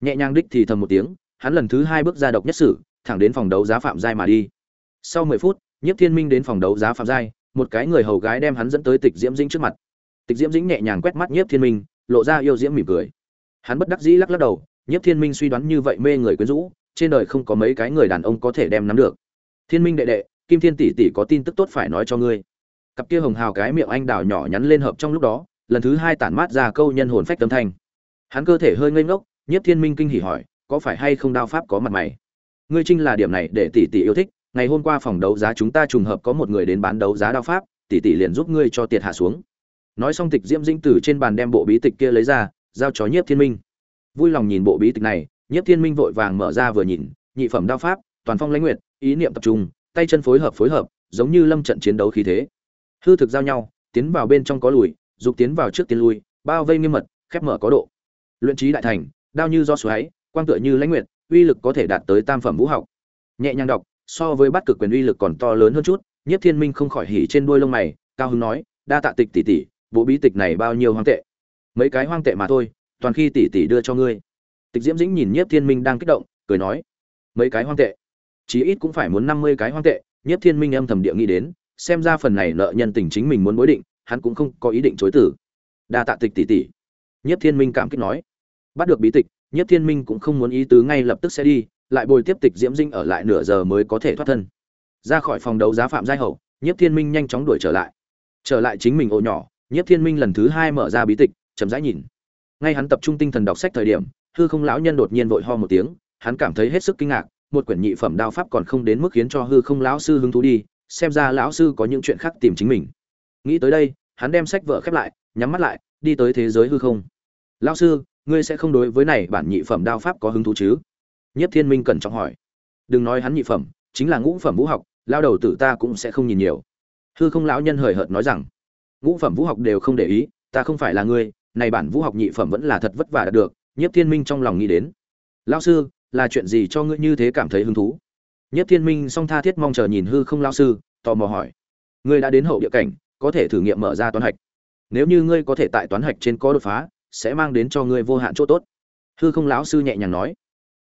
Nhẹ nhàng đích thì thầm một tiếng, hắn lần thứ hai bước ra độc nhất sử, thẳng đến phòng đấu giá phạm giai mà đi. Sau mười phút, nhiếp thiên minh đến phòng đấu giá phạm giai, một cái người hầu gái đem hắn dẫn tới tịch diễm dĩnh trước mặt. Tịch diễm dĩnh nhẹ nhàng quét mắt nhiếp thiên minh lộ ra yêu diễm mỉm cười. Hắn bất đắc dĩ lắc lắc đầu nhất thiên minh suy đoán như vậy mê người quyến rũ, trên đời không có mấy cái người đàn ông có thể đem nắm được. Thiên minh đệ đệ, kim thiên tỷ tỷ có tin tức tốt phải nói cho ngươi. Cặp kia hồng hào cái miệng anh đào nhỏ nhắn lên hợp trong lúc đó, lần thứ hai tản mát ra câu nhân hồn phách tâm thanh. Hắn cơ thể hơi ngây ngốc nhất thiên minh kinh hỉ hỏi, có phải hay không đao pháp có mặt mày? Ngươi trinh là điểm này để tỷ tỷ yêu thích, ngày hôm qua phòng đấu giá chúng ta trùng hợp có một người đến bán đấu giá đao pháp, tỷ tỷ liền giúp ngươi cho tiệt hạ xuống nói xong tịch diễm dĩnh từ trên bàn đem bộ bí tịch kia lấy ra, giao cho nhiếp thiên minh. Vui lòng nhìn bộ bí tịch này, nhiếp thiên minh vội vàng mở ra vừa nhìn, nhị phẩm đao pháp, toàn phong lãnh nguyệt, ý niệm tập trung, tay chân phối hợp phối hợp, giống như lâm trận chiến đấu khí thế. Hư thực giao nhau, tiến vào bên trong có lùi, dục tiến vào trước tiến lui, bao vây nghiêm mật, khép mở có độ. Luyện trí đại thành, đao như do xoáy, quang tựa như lãnh nguyệt, uy lực có thể đạt tới tam phẩm vũ học. Nhẹ nhàng đọc, so với bắt cực quyền uy lực còn to lớn hơn chút, nhiếp thiên minh không khỏi hỉ trên đuôi lông mày, cao hứng nói, đa tạ tịch tỷ tỷ bộ bí tịch này bao nhiêu hoang tệ. Mấy cái hoang tệ mà thôi, toàn khi tỷ tỷ đưa cho ngươi. Tịch diễm dĩnh nhìn nhiếp thiên minh đang kích động, cười nói, mấy cái hoang tệ? Chí ít cũng phải muốn năm mươi cái hoang tệ. Nhiếp thiên minh âm thầm địa nghĩ đến, xem ra phần này nợ nhân tình chính mình muốn bối định, hắn cũng không có ý định chối tử đa tạ tịch tỷ tỷ. Nhiếp thiên minh cảm kích nói. Bắt được bí tịch, nhiếp thiên minh cũng không muốn ý tứ ngay lập tức sẽ đi, lại bồi tiếp tịch diễm dinh ở lại nửa giờ mới có thể thoát thân. Ra khỏi phòng đấu giá phạm giai hậu, nhiếp thiên minh nhanh chóng đuổi trở lại. Trở lại chính mình ổ nhỏ nhiếp thiên minh lần thứ hai mở ra bí tịch, chậm rãi nhìn. Ngay hắn tập trung tinh thần đọc sách thời điểm, hư không lão nhân đột nhiên vội ho một tiếng, hắn cảm thấy hết sức kinh ngạc, một quyển nhị phẩm đao pháp còn không đến mức khiến cho hư không lão sư hứng thú đi, xem ra lão sư có những chuyện khác tìm chính mình. Nghĩ tới đây, hắn đem sách vợ khép lại, nhắm mắt lại, đi tới thế giới hư không. Lão sư, ngươi sẽ không đối với này bản nhị phẩm đao pháp có hứng thú chứ? Nhất thiên minh cẩn trọng hỏi. Đừng nói hắn nhị phẩm, chính là ngũ phẩm vũ học lao đầu tử ta cũng sẽ không nhìn nhiều. Hư không lão nhân hời hợt nói rằng ngũ phẩm vũ học đều không để ý, ta không phải là ngươi, này bản vũ học nhị phẩm vẫn là thật vất vả đạt được nhất thiên minh trong lòng nghĩ đến. Lão sư, là chuyện gì cho ngươi như thế cảm thấy hứng thú? Nhất thiên minh song tha thiết mong chờ nhìn hư không lão sư, tò mò hỏi. Ngươi đã đến hậu địa cảnh, có thể thử nghiệm mở ra toán hạch. Nếu như ngươi có thể tại toán hạch trên có đột phá, sẽ mang đến cho ngươi vô hạn chỗ tốt. Hư không lão sư nhẹ nhàng nói.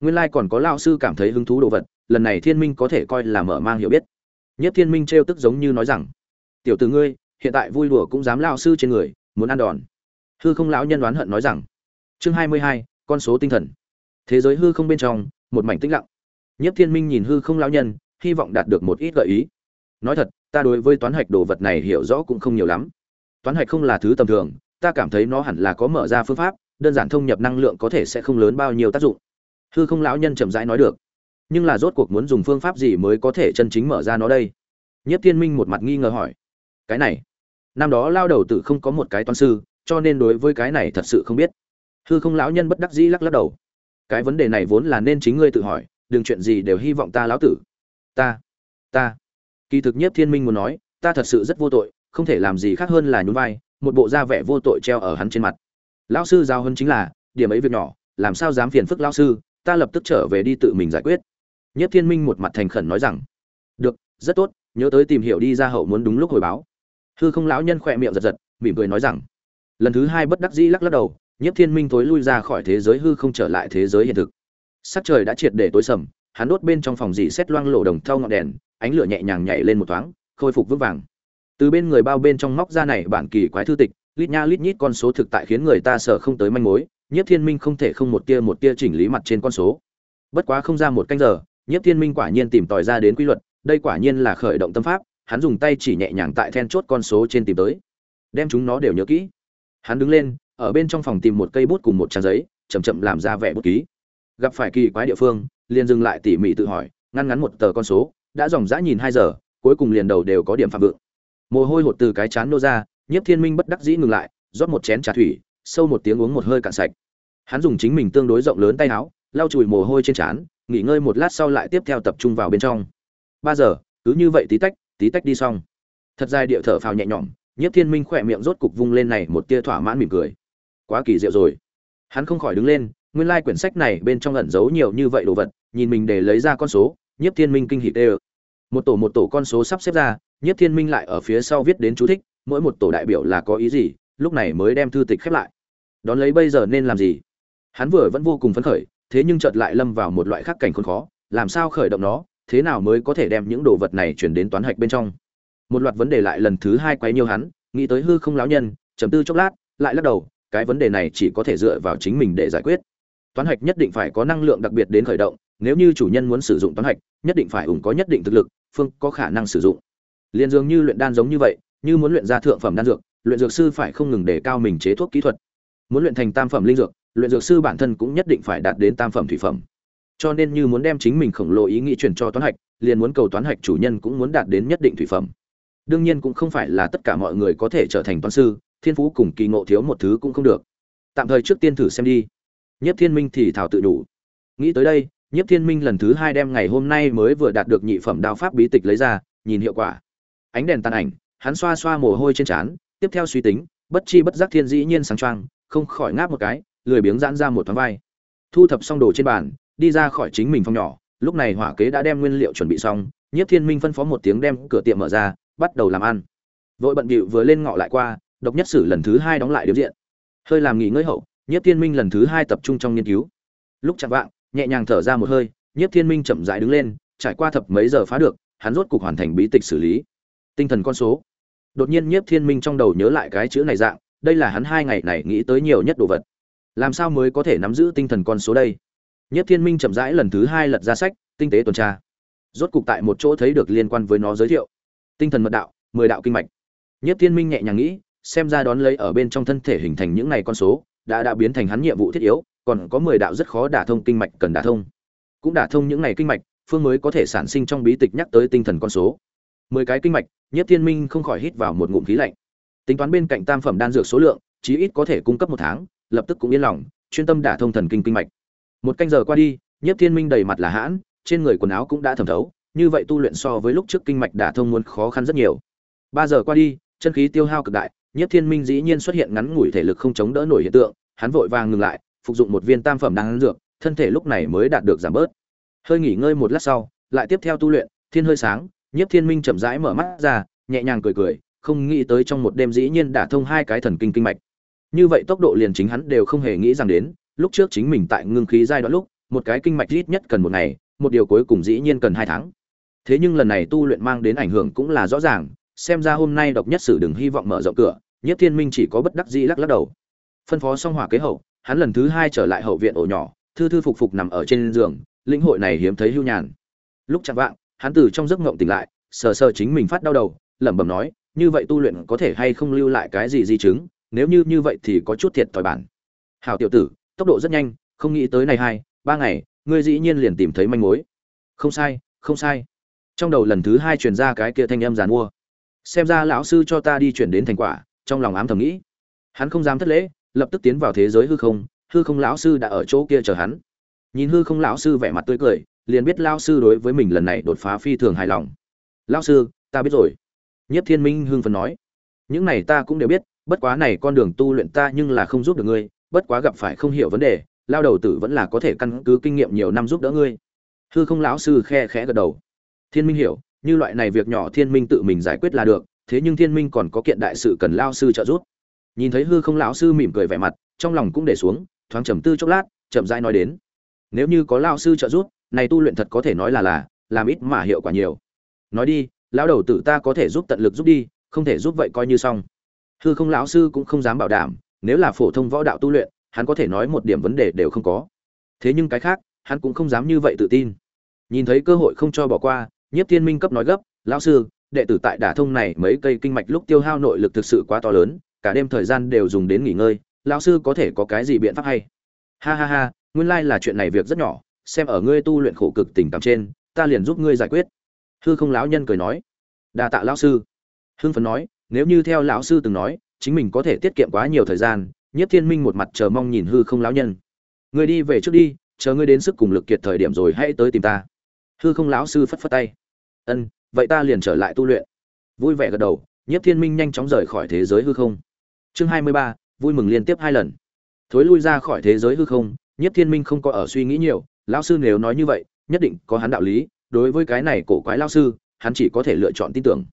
Nguyên lai còn có lão sư cảm thấy hứng thú đồ vật, lần này thiên minh có thể coi là mở mang hiểu biết. Nhất thiên minh trêu tức giống như nói rằng, tiểu tử ngươi hiện tại vui đùa cũng dám lão sư trên người, muốn ăn đòn. Hư không lão nhân đoán hận nói rằng, chương hai mươi hai, con số tinh thần. Thế giới hư không bên trong, một mảnh tĩnh lặng. Nhất thiên minh nhìn hư không lão nhân, hy vọng đạt được một ít gợi ý. Nói thật, ta đối với toán hạch đồ vật này hiểu rõ cũng không nhiều lắm. Toán hạch không là thứ tầm thường, ta cảm thấy nó hẳn là có mở ra phương pháp, đơn giản thông nhập năng lượng có thể sẽ không lớn bao nhiêu tác dụng. Hư không lão nhân chậm rãi nói được. Nhưng là rốt cuộc muốn dùng phương pháp gì mới có thể chân chính mở ra nó đây? Nhất thiên minh một mặt nghi ngờ hỏi. Cái này năm đó lao đầu tử không có một cái toán sư, cho nên đối với cái này thật sự không biết. Hư không lão nhân bất đắc dĩ lắc lắc đầu. Cái vấn đề này vốn là nên chính ngươi tự hỏi, đừng chuyện gì đều hy vọng ta lão tử. Ta ta. Kỳ thực nhất thiên minh muốn nói, ta thật sự rất vô tội, không thể làm gì khác hơn là nhún vai, một bộ da vẻ vô tội treo ở hắn trên mặt. Lão sư giao hơn chính là, điểm ấy việc nhỏ, làm sao dám phiền phức lão sư, ta lập tức trở về đi tự mình giải quyết. Nhất thiên minh một mặt thành khẩn nói rằng, được, rất tốt, nhớ tới tìm hiểu đi ra hậu muốn đúng lúc hồi báo hư không lão nhân khỏe miệng giật giật, mỉm cười nói rằng, lần thứ hai bất đắc dĩ lắc lắc đầu nhất thiên minh tối lui ra khỏi thế giới hư không trở lại thế giới hiện thực. Sắc trời đã triệt để tối sầm, hắn đốt bên trong phòng dì xét loang lộ đồng thau ngọn đèn, ánh lửa nhẹ nhàng nhảy lên một thoáng, khôi phục vững vàng. Từ bên người bao bên trong móc ra này bản kỳ quái thư tịch, lít nha lít nhít con số thực tại khiến người ta sợ không tới manh mối nhất thiên minh không thể không một tia một tia chỉnh lý mặt trên con số. Bất quá không ra một canh giờ nhất thiên minh quả nhiên tìm tòi ra đến quy luật, đây quả nhiên là khởi động tâm pháp hắn dùng tay chỉ nhẹ nhàng tại then chốt con số trên tìm tới. Đem chúng nó đều nhớ kỹ. Hắn đứng lên, ở bên trong phòng tìm một cây bút cùng một trang giấy, chậm chậm làm ra vẻ bút ký. Gặp phải kỳ quái địa phương, liền dừng lại tỉ mỉ tự hỏi, ngăn ngắn một tờ con số, đã dòng dã nhìn hai giờ, cuối cùng liền đầu đều có điểm phạm vượng. Mồ hôi hột từ cái chán nô ra, nhiếp thiên minh bất đắc dĩ ngừng lại, rót một chén trà thủy, sâu một tiếng uống một hơi cạn sạch. Hắn dùng chính mình tương đối rộng lớn tay áo, lau chùi mồ hôi trên trán, nghỉ ngơi một lát sau lại tiếp theo tập trung vào bên trong. Ba giờ, cứ như vậy tí tách tí tách đi xong. Thật dài điệu thở phào nhẹ nhõm, nhiếp thiên minh khỏe miệng rốt cục vung lên này một tia thỏa mãn mỉm cười. Quá kỳ diệu rồi. Hắn không khỏi đứng lên, nguyên lai quyển sách này bên trong ẩn giấu nhiều như vậy đồ vật, nhìn mình để lấy ra con số, nhiếp thiên minh kinh hỉ tê một tổ một tổ con số sắp xếp ra, nhiếp thiên minh lại ở phía sau viết đến chú thích, mỗi một tổ đại biểu là có ý gì, lúc này mới đem thư tịch khép lại. Đón lấy bây giờ nên làm gì? Hắn vừa vẫn vô cùng phấn khởi, thế nhưng chợt lại lâm vào một loại khắc cảnh khốn khó, làm sao khởi động nó? Thế nào mới có thể đem những đồ vật này chuyển đến toán hạch bên trong? Một loạt vấn đề lại lần thứ hai quấy nhiều hắn, nghĩ tới hư không lão nhân chấm tư chốc lát, lại lắc đầu, cái vấn đề này chỉ có thể dựa vào chính mình để giải quyết. Toán hạch nhất định phải có năng lượng đặc biệt đến khởi động, nếu như chủ nhân muốn sử dụng toán hạch, nhất định phải ủng có nhất định thực lực, phương có khả năng sử dụng. Liền dường như luyện đan giống như vậy, như muốn luyện ra thượng phẩm đan dược, luyện dược sư phải không ngừng đề cao mình chế thuốc kỹ thuật. Muốn luyện thành tam phẩm linh dược, luyện dược sư bản thân cũng nhất định phải đạt đến tam phẩm thủy phẩm cho nên như muốn đem chính mình khổng lồ ý nghĩ truyền cho toán hạch, liền muốn cầu toán hạch chủ nhân cũng muốn đạt đến nhất định thủy phẩm. Đương nhiên cũng không phải là tất cả mọi người có thể trở thành toán sư, thiên phú cùng kỳ ngộ thiếu một thứ cũng không được. Tạm thời trước tiên thử xem đi. Nhất thiên minh thì thảo tự đủ. Nghĩ tới đây nhất thiên minh lần thứ hai đem ngày hôm nay mới vừa đạt được nhị phẩm đao pháp bí tịch lấy ra, nhìn hiệu quả. Ánh đèn tàn ảnh, hắn xoa xoa mồ hôi trên trán, tiếp theo suy tính, bất chi bất giác thiên dĩ nhiên sáng choang, không khỏi ngáp một cái, lười biếng giãn ra một thoáng vai. Thu thập xong đồ trên bàn đi ra khỏi chính mình phòng nhỏ, lúc này hỏa kế đã đem nguyên liệu chuẩn bị xong nhất thiên minh phân phó một tiếng đem cửa tiệm mở ra, bắt đầu làm ăn. Vội bận bịu vừa lên ngọ lại qua, độc nhất sử lần thứ hai đóng lại điếm diện. Hơi làm nghỉ ngơi hậu nhất thiên minh lần thứ hai tập trung trong nghiên cứu. Lúc chạm vạng, nhẹ nhàng thở ra một hơi nhất thiên minh chậm rãi đứng lên, trải qua thập mấy giờ phá được, hắn rốt cục hoàn thành bí tịch xử lý. Tinh thần con số. Đột nhiên nhiếp thiên minh trong đầu nhớ lại cái chữ này dạng, đây là hắn hai ngày này nghĩ tới nhiều nhất đồ vật. Làm sao mới có thể nắm giữ tinh thần con số đây? Nhiếp thiên minh chậm rãi lần thứ hai lật ra sách, tinh tế tuần tra. Rốt cục tại một chỗ thấy được liên quan với nó giới thiệu. Tinh thần mật đạo, mười đạo kinh mạch. Nhiếp thiên minh nhẹ nhàng nghĩ, xem ra đón lấy ở bên trong thân thể hình thành những này con số, đã đã biến thành hắn nhiệm vụ thiết yếu, còn có mười đạo rất khó đả thông kinh mạch cần đả thông. Cũng đả thông những này kinh mạch, phương mới có thể sản sinh trong bí tịch nhắc tới tinh thần con số. Mười cái kinh mạch nhất thiên minh không khỏi hít vào một ngụm khí lạnh. Tính toán bên cạnh tam phẩm đan dược số lượng, chí ít có thể cung cấp một tháng, lập tức cũng yên lòng, chuyên tâm đả thông thần kinh kinh mạch một canh giờ qua đi nhất thiên minh đầy mặt là hãn, trên người quần áo cũng đã thẩm thấu, như vậy tu luyện so với lúc trước kinh mạch đả thông muốn khó khăn rất nhiều. Ba giờ qua đi, chân khí tiêu hao cực đại nhất thiên minh dĩ nhiên xuất hiện ngắn ngủi thể lực không chống đỡ nổi hiện tượng, hắn vội vàng ngừng lại, phục dụng một viên tam phẩm đang ăn dược, thân thể lúc này mới đạt được giảm bớt. Hơi nghỉ ngơi một lát sau, lại tiếp theo tu luyện, thiên hơi sáng, nhiếp thiên minh chậm rãi mở mắt ra, nhẹ nhàng cười cười, không nghĩ tới trong một đêm dĩ nhiên đả thông hai cái thần kinh kinh mạch. Như vậy tốc độ liền chính hắn đều không hề nghĩ rằng đến lúc trước chính mình tại ngưng khí giai đoạn lúc, một cái kinh mạch ít nhất cần một ngày, một điều cuối cùng dĩ nhiên cần hai tháng. Thế nhưng lần này tu luyện mang đến ảnh hưởng cũng là rõ ràng, xem ra hôm nay độc nhất sử đừng hy vọng mở rộng cửa, nhất thiên minh chỉ có bất đắc dĩ lắc lắc đầu. Phân phó xong hỏa kế hậu, hắn lần thứ hai trở lại hậu viện ổ nhỏ, thư thư phục phục nằm ở trên giường, lĩnh hội này hiếm thấy hưu nhàn. Lúc chạm vạng, hắn từ trong giấc ngộng tỉnh lại, sờ sờ chính mình phát đau đầu, lẩm bẩm nói, như vậy tu luyện có thể hay không lưu lại cái gì di chứng? Nếu như như vậy thì có chút thiệt thòi bản. Hào tiểu tử tốc độ rất nhanh, không nghĩ tới này hai, ba ngày, ngươi dĩ nhiên liền tìm thấy manh mối. Không sai không sai. Trong đầu lần thứ hai truyền ra cái kia thanh âm giàn mua. Xem ra lão sư cho ta đi chuyển đến thành quả, trong lòng ám thầm nghĩ. Hắn không dám thất lễ, lập tức tiến vào thế giới hư không hư không lão sư đã ở chỗ kia chờ hắn. Nhìn hư không lão sư vẻ mặt tươi cười, liền biết lão sư đối với mình lần này đột phá phi thường hài lòng. Lão sư, ta biết rồi. Nhất thiên minh hưng phấn nói. Những này ta cũng đều biết, bất quá này con đường tu luyện ta nhưng là không giúp được ngươi bất quá gặp phải không hiểu vấn đề, lao đầu tử vẫn là có thể căn cứ kinh nghiệm nhiều năm giúp đỡ ngươi. Hư không lão sư khe khẽ gật đầu. Thiên minh hiểu, như loại này việc nhỏ thiên minh tự mình giải quyết là được, thế nhưng thiên minh còn có kiện đại sự cần lao sư trợ giúp. Nhìn thấy hư không lão sư mỉm cười vẻ mặt, trong lòng cũng để xuống, thoáng trầm tư chốc lát, chậm rãi nói đến. Nếu như có lao sư trợ giúp, này tu luyện thật có thể nói là là, làm ít mà hiệu quả nhiều. Nói đi, lão đầu tử ta có thể giúp tận lực giúp đi, không thể giúp vậy coi như xong. Hư không lão sư cũng không dám bảo đảm nếu là phổ thông võ đạo tu luyện, hắn có thể nói một điểm vấn đề đều không có. Thế nhưng cái khác, hắn cũng không dám như vậy tự tin. Nhìn thấy cơ hội không cho bỏ qua, nhiếp thiên minh cấp nói gấp, lão sư, đệ tử tại đả thông này mấy cây kinh mạch lúc tiêu hao nội lực thực sự quá to lớn, cả đêm thời gian đều dùng đến nghỉ ngơi, lão sư có thể có cái gì biện pháp hay? Ha ha ha, nguyên lai là chuyện này việc rất nhỏ, xem ở ngươi tu luyện khổ cực tình cảm trên, ta liền giúp ngươi giải quyết. Hư không lão nhân cười nói. Đa tạ lão sư. Hưng phấn nói, nếu như theo lão sư từng nói chính mình có thể tiết kiệm quá nhiều thời gian nhất thiên minh một mặt chờ mong nhìn hư không lão nhân. Người đi về trước đi, chờ ngươi đến sức cùng lực kiệt thời điểm rồi hãy tới tìm ta. Hư không lão sư phất phất tay. Ân, vậy ta liền trở lại tu luyện. Vui vẻ gật đầu nhất thiên minh nhanh chóng rời khỏi thế giới hư không. Chương hai mươi ba, vui mừng liên tiếp hai lần. Thối lui ra khỏi thế giới hư không nhất thiên minh không có ở suy nghĩ nhiều, lão sư nếu nói như vậy, nhất định có hắn đạo lý, đối với cái này cổ quái lão sư, hắn chỉ có thể lựa chọn tin tưởng.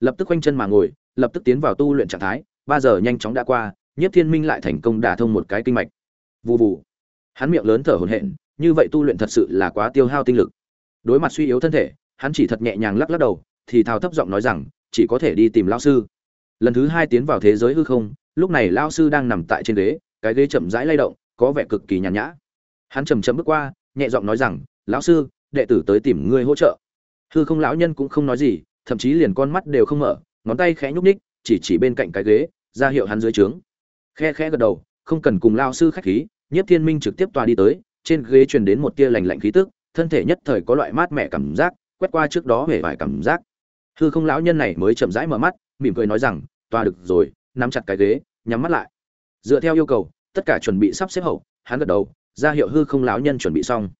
Lập tức quanh chân mà ngồi, lập tức tiến vào tu luyện trạng thái ba giờ nhanh chóng đã qua nhất thiên minh lại thành công đả thông một cái kinh mạch. Vụ vụ hắn miệng lớn thở hổn hển, như vậy tu luyện thật sự là quá tiêu hao tinh lực. Đối mặt suy yếu thân thể, hắn chỉ thật nhẹ nhàng lắc lắc đầu, thì thào thấp giọng nói rằng, chỉ có thể đi tìm lão sư. Lần thứ hai tiến vào thế giới hư không, lúc này lão sư đang nằm tại trên ghế, cái ghế chậm rãi lay động, có vẻ cực kỳ nhàn nhã. Hắn chầm chậm bước qua, nhẹ giọng nói rằng, lão sư, đệ tử tới tìm ngươi hỗ trợ. Hư không lão nhân cũng không nói gì, thậm chí liền con mắt đều không mở, ngón tay khẽ nhúc ních chỉ chỉ bên cạnh cái ghế ra hiệu hắn dưới trướng. Khe khẽ gật đầu, không cần cùng lao sư khách khí, nhiếp thiên minh trực tiếp tòa đi tới, trên ghế truyền đến một tia lành lạnh khí tức, thân thể nhất thời có loại mát mẻ cảm giác, quét qua trước đó hề vài cảm giác. Hư không lão nhân này mới chậm rãi mở mắt, mỉm cười nói rằng, tòa được rồi, nắm chặt cái ghế, nhắm mắt lại. Dựa theo yêu cầu, tất cả chuẩn bị sắp xếp hậu, hắn gật đầu, ra hiệu hư không lão nhân chuẩn bị xong.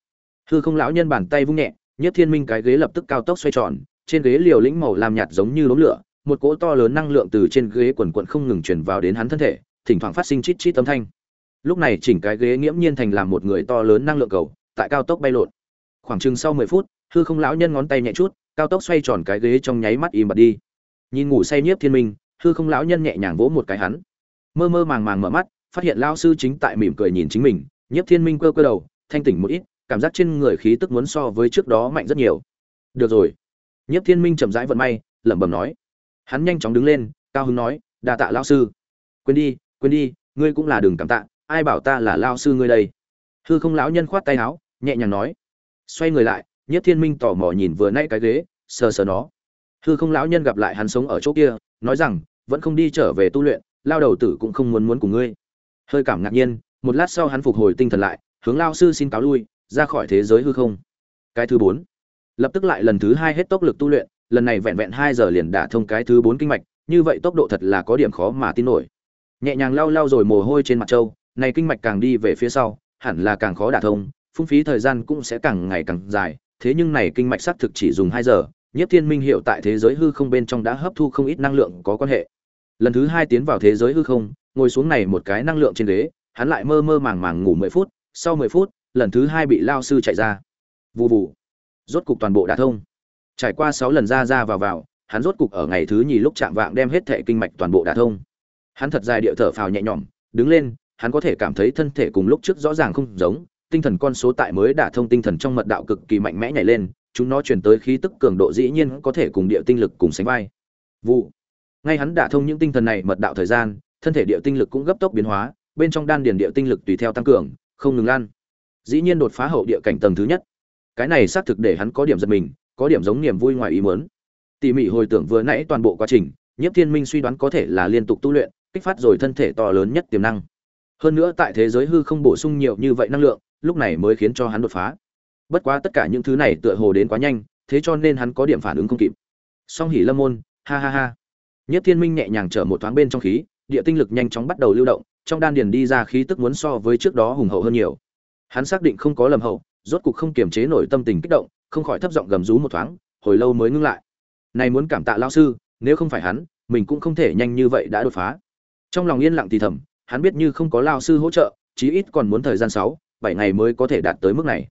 Hư không lão nhân bàn tay vung nhẹ nhất thiên minh cái ghế lập tức cao tốc xoay tròn, trên ghế liều lĩnh màu làm nhạt giống như đốm lửa một cỗ to lớn năng lượng từ trên ghế quần quận không ngừng truyền vào đến hắn thân thể, thỉnh thoảng phát sinh chít chít âm thanh. Lúc này chỉnh cái ghế nghiễm nhiên thành làm một người to lớn năng lượng cầu, tại cao tốc bay lộn. Khoảng chừng sau mười phút, hư không lão nhân ngón tay nhẹ chút, cao tốc xoay tròn cái ghế trong nháy mắt im bặt đi. Nhìn ngủ say nhiếp thiên minh, hư không lão nhân nhẹ nhàng vỗ một cái hắn. Mơ mơ màng màng mở mắt, phát hiện lão sư chính tại mỉm cười nhìn chính mình, nhiếp thiên minh quơ cơ đầu, thanh tỉnh một ít, cảm giác trên người khí tức muốn so với trước đó mạnh rất nhiều. Được rồi. Nhiếp thiên minh chậm rãi vận may, lẩm bẩm nói hắn nhanh chóng đứng lên, cao hứng nói, đa tạ lão sư. Quên đi quên đi, ngươi cũng là đường cảm tạ, ai bảo ta là lao sư ngươi đây? Hư không lão nhân khoát tay áo, nhẹ nhàng nói. Xoay người lại nhất thiên minh tò mò nhìn vừa nãy cái ghế, sờ sờ nó. Hư không lão nhân gặp lại hắn sống ở chỗ kia, nói rằng, vẫn không đi trở về tu luyện, lao đầu tử cũng không muốn muốn cùng ngươi. Hơi cảm ngạc nhiên, một lát sau hắn phục hồi tinh thần lại, hướng lao sư xin cáo lui, ra khỏi thế giới hư không. Cái thứ bốn. Lập tức lại lần thứ hai hết tốc lực tu luyện lần này vẹn vẹn hai giờ liền đả thông cái thứ bốn kinh mạch, như vậy tốc độ thật là có điểm khó mà tin nổi. Nhẹ nhàng lau lau rồi mồ hôi trên mặt châu này kinh mạch càng đi về phía sau, hẳn là càng khó đả thông, phung phí thời gian cũng sẽ càng ngày càng dài, thế nhưng này kinh mạch xác thực chỉ dùng hai giờ nhất thiên minh hiệu tại thế giới hư không bên trong đã hấp thu không ít năng lượng có quan hệ. Lần thứ hai tiến vào thế giới hư không, ngồi xuống này một cái năng lượng trên ghế, hắn lại mơ mơ màng màng ngủ mười phút, sau mười phút, lần thứ hai bị lao sư chạy ra. Vù vù. Rốt cục toàn bộ đã thông trải qua sáu lần ra ra vào vào, hắn rốt cục ở ngày thứ nhì lúc chạm vạng đem hết thệ kinh mạch toàn bộ đả thông. Hắn thật dài địa thở phào nhẹ nhõm, đứng lên, hắn có thể cảm thấy thân thể cùng lúc trước rõ ràng không giống, tinh thần con số tại mới đả thông tinh thần trong mật đạo cực kỳ mạnh mẽ nhảy lên, chúng nó truyền tới khí tức cường độ dĩ nhiên có thể cùng địa tinh lực cùng sánh vai. Vụ. Ngay hắn đả thông những tinh thần này mật đạo thời gian, thân thể địa tinh lực cũng gấp tốc biến hóa, bên trong đan điền địa tinh lực tùy theo tăng cường, không ngừng lan. Dĩ nhiên đột phá hậu địa cảnh tầng thứ nhất. Cái này xác thực để hắn có điểm giật mình có điểm giống niềm vui ngoài ý muốn. Tỉ mỉ hồi tưởng vừa nãy toàn bộ quá trình, nhiếp thiên minh suy đoán có thể là liên tục tu luyện, kích phát rồi thân thể to lớn nhất tiềm năng. Hơn nữa tại thế giới hư không bổ sung nhiều như vậy năng lượng, lúc này mới khiến cho hắn đột phá. Bất quá tất cả những thứ này tựa hồ đến quá nhanh, thế cho nên hắn có điểm phản ứng không kịp. Song hỉ lâm môn, ha ha ha. Nhất thiên minh nhẹ nhàng trở một thoáng bên trong khí, địa tinh lực nhanh chóng bắt đầu lưu động, trong đan điền đi ra khí tức muốn so với trước đó hùng hậu hơn nhiều. Hắn xác định không có lầm hậu, rốt cục không kiềm chế nổi tâm tình kích động không khỏi thấp giọng gầm rú một thoáng, hồi lâu mới ngưng lại. Này muốn cảm tạ lão sư, nếu không phải hắn, mình cũng không thể nhanh như vậy đã đột phá. Trong lòng yên lặng thì thầm, hắn biết như không có lao sư hỗ trợ, chí ít còn muốn thời gian sáu, bảy ngày mới có thể đạt tới mức này.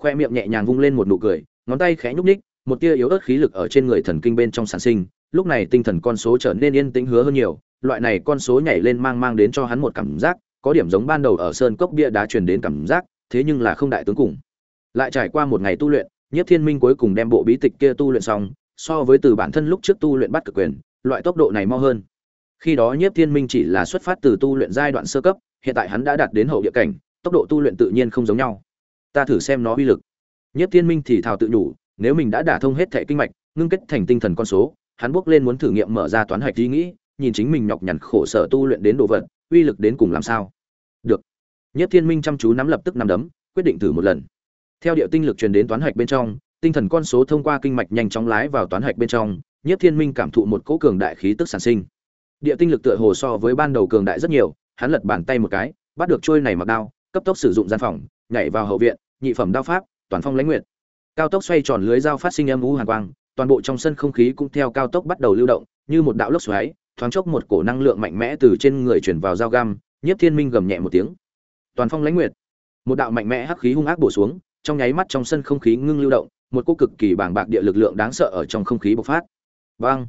Khoe miệng nhẹ nhàng vung lên một nụ cười, ngón tay khẽ nhúc ních một tia yếu ớt khí lực ở trên người thần kinh bên trong sản sinh, lúc này tinh thần con số trở nên yên tĩnh hứa hơn nhiều, loại này con số nhảy lên mang mang đến cho hắn một cảm giác, có điểm giống ban đầu ở sơn cốc bia đá truyền đến cảm giác, thế nhưng là không đại tướng cùng. Lại trải qua một ngày tu luyện nhất thiên minh cuối cùng đem bộ bí tịch kia tu luyện xong so với từ bản thân lúc trước tu luyện bắt cực quyền loại tốc độ này mau hơn. Khi đó nhiếp thiên minh chỉ là xuất phát từ tu luyện giai đoạn sơ cấp hiện tại hắn đã đạt đến hậu địa cảnh tốc độ tu luyện tự nhiên không giống nhau. Ta thử xem nó uy lực. Nhiếp thiên minh thì thào tự nhủ, nếu mình đã đả thông hết thệ kinh mạch ngưng kết thành tinh thần con số hắn bước lên muốn thử nghiệm mở ra toán hạch ý nghĩ nhìn chính mình nhọc nhằn khổ sở tu luyện đến đồ vật uy lực đến cùng làm sao. Được. Nhất thiên minh chăm chú nắm lập tức nắm đấm quyết định thử một lần theo địa tinh lực truyền đến toán hạch bên trong, tinh thần con số thông qua kinh mạch nhanh chóng lái vào toán hạch bên trong nhất thiên minh cảm thụ một cỗ cường đại khí tức sản sinh. Địa tinh lực tựa hồ so với ban đầu cường đại rất nhiều, hắn lật bàn tay một cái, bắt được trôi này mặc đao, cấp tốc sử dụng gian phòng, nhảy vào hậu viện, nhị phẩm đao pháp, toàn phong lãnh nguyệt. Cao tốc xoay tròn lưới dao phát sinh âm u hàn quang, toàn bộ trong sân không khí cũng theo cao tốc bắt đầu lưu động, như một đạo lốc xoáy, thoáng chốc một cổ năng lượng mạnh mẽ từ trên người chuyển vào dao găm, nhiếp thiên minh gầm nhẹ một tiếng. Toàn phong lãnh nguyệt. Một đạo mạnh mẽ hắc khí hung ác bổ xuống trong nháy mắt trong sân không khí ngưng lưu động, một cô cực kỳ bàng bạc địa lực lượng đáng sợ ở trong không khí bộc phát. Vang!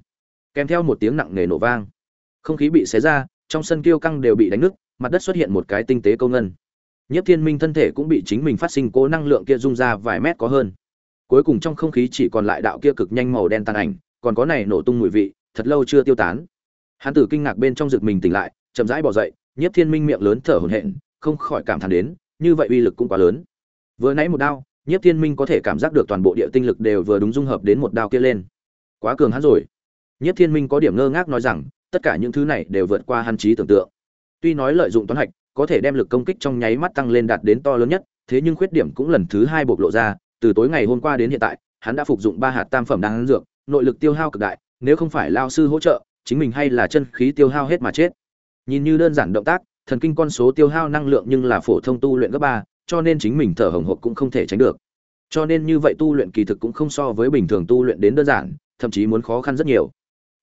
Kèm theo một tiếng nặng nề nổ vang. Không khí bị xé ra, trong sân kiêu căng đều bị đánh nứt, mặt đất xuất hiện một cái tinh tế câu ngân. Nhất thiên minh thân thể cũng bị chính mình phát sinh cố năng lượng kia rung ra vài mét có hơn. Cuối cùng trong không khí chỉ còn lại đạo kia cực nhanh màu đen tàn ảnh, còn có này nổ tung mùi vị, thật lâu chưa tiêu tán. Hắn tử kinh ngạc bên trong rực mình tỉnh lại, chậm rãi bỏ dậy nhất thiên minh miệng lớn thở hổn hển, không khỏi cảm thán đến, như vậy uy lực cũng quá lớn vừa nãy một đao nhất thiên minh có thể cảm giác được toàn bộ địa tinh lực đều vừa đúng dung hợp đến một đao kia lên. Quá cường hắn rồi. Nhất thiên minh có điểm ngơ ngác nói rằng, tất cả những thứ này đều vượt qua hắn trí tưởng tượng. Tuy nói lợi dụng toán hạch, có thể đem lực công kích trong nháy mắt tăng lên đạt đến to lớn nhất, thế nhưng khuyết điểm cũng lần thứ hai bộc lộ ra, từ tối ngày hôm qua đến hiện tại, hắn đã phục dụng ba hạt tam phẩm đan dược, nội lực tiêu hao cực đại, nếu không phải lao sư hỗ trợ, chính mình hay là chân khí tiêu hao hết mà chết. Nhìn như đơn giản động tác, thần kinh con số tiêu hao năng lượng nhưng là phổ thông tu luyện cấp ba cho nên chính mình thở hồng hộc cũng không thể tránh được. Cho nên như vậy tu luyện kỳ thực cũng không so với bình thường tu luyện đến đơn giản, thậm chí muốn khó khăn rất nhiều.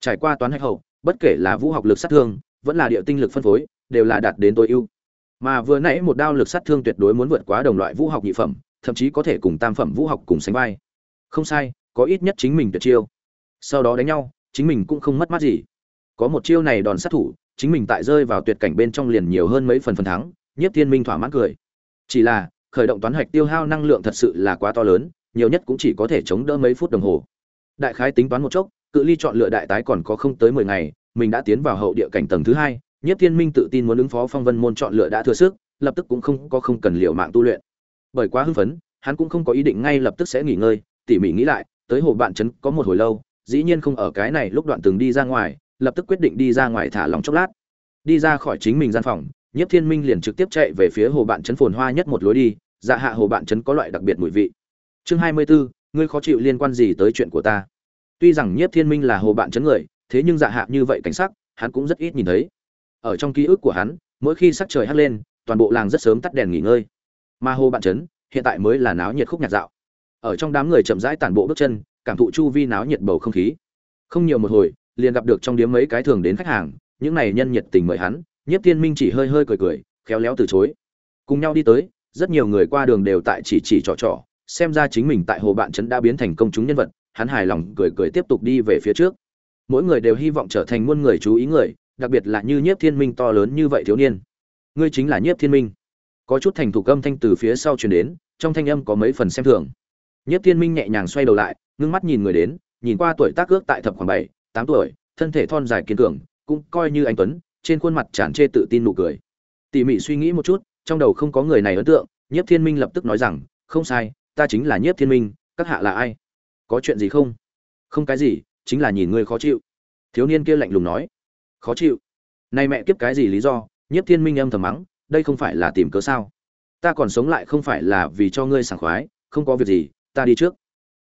Trải qua toán hạch hậu, bất kể là vũ học lực sát thương, vẫn là địa tinh lực phân phối, đều là đạt đến tối ưu. Mà vừa nãy một đao lực sát thương tuyệt đối muốn vượt quá đồng loại vũ học nhị phẩm, thậm chí có thể cùng tam phẩm vũ học cùng sánh vai. Không sai, có ít nhất chính mình tuyệt chiêu. Sau đó đánh nhau, chính mình cũng không mất mát gì. Có một chiêu này đòn sát thủ, chính mình tại rơi vào tuyệt cảnh bên trong liền nhiều hơn mấy phần phần thắng, nhiếp thiên minh thỏa mãn cười chỉ là, khởi động toán hạch tiêu hao năng lượng thật sự là quá to lớn, nhiều nhất cũng chỉ có thể chống đỡ mấy phút đồng hồ. Đại khái tính toán một chốc, cự ly chọn lựa đại tái còn có không tới mười ngày, mình đã tiến vào hậu địa cảnh tầng thứ hai nhất thiên minh tự tin muốn ứng phó phong vân môn chọn lựa đã thừa sức, lập tức cũng không có không cần liệu mạng tu luyện. Bởi quá hưng phấn, hắn cũng không có ý định ngay lập tức sẽ nghỉ ngơi, tỉ mỉ nghĩ lại, tới hồ bạn trấn có một hồi lâu, dĩ nhiên không ở cái này lúc đoạn từng đi ra ngoài, lập tức quyết định đi ra ngoài thả lòng chốc lát. Đi ra khỏi chính mình gian phòng nhất thiên minh liền trực tiếp chạy về phía hồ bạn trấn phồn hoa nhất một lối đi dạ hạ hồ bạn trấn có loại đặc biệt mùi vị. Chương hai mươi bốn ngươi khó chịu liên quan gì tới chuyện của ta? Tuy rằng nhiếp thiên minh là hồ bạn chấn người, thế nhưng dạ hạ như vậy cảnh sắc, hắn cũng rất ít nhìn thấy. Ở trong ký ức của hắn, mỗi khi sắc trời hắt lên, toàn bộ làng rất sớm tắt đèn nghỉ ngơi. Mà hồ bạn chấn, hiện tại mới là náo nhiệt khúc nhạc dạo. Ở trong đám người chậm rãi tản bộ bước chân, cảm thụ chu vi náo nhiệt bầu không khí. Không nhiều một hồi, liền gặp được trong điếm mấy cái thường đến khách hàng, những này nhân nhiệt tình mời hắn nhiếp thiên minh chỉ hơi hơi cười cười, khéo léo từ chối. Cùng nhau đi tới, rất nhiều người qua đường đều tại chỉ chỉ trò trò, xem ra chính mình tại hồ bạn trấn đã biến thành công chúng nhân vật, hắn hài lòng cười cười tiếp tục đi về phía trước. Mỗi người đều hy vọng trở thành muôn người chú ý người, đặc biệt là như nhiếp thiên minh to lớn như vậy thiếu niên. Ngươi chính là nhiếp thiên minh. Có chút thành thủ âm thanh từ phía sau truyền đến, trong thanh âm có mấy phần xem thường. Nhiếp thiên minh nhẹ nhàng xoay đầu lại, ngưng mắt nhìn người đến, nhìn qua tuổi tác ước tại thập khoảng bảy, tám tuổi, thân thể thon dài kiên cường, cũng coi như anh tuấn trên khuôn mặt tràn trê tự tin nụ cười. Tỉ mỉ suy nghĩ một chút, trong đầu không có người này ấn tượng, nhiếp thiên minh lập tức nói rằng, không sai, ta chính là nhiếp thiên minh, các hạ là ai? Có chuyện gì không? Không cái gì, chính là nhìn ngươi khó chịu. Thiếu niên kia lạnh lùng nói. Khó chịu? Nay mẹ kiếp cái gì lý do? Nhiếp thiên minh âm thầm mắng, đây không phải là tìm cớ sao? Ta còn sống lại không phải là vì cho ngươi sảng khoái, không có việc gì, ta đi trước.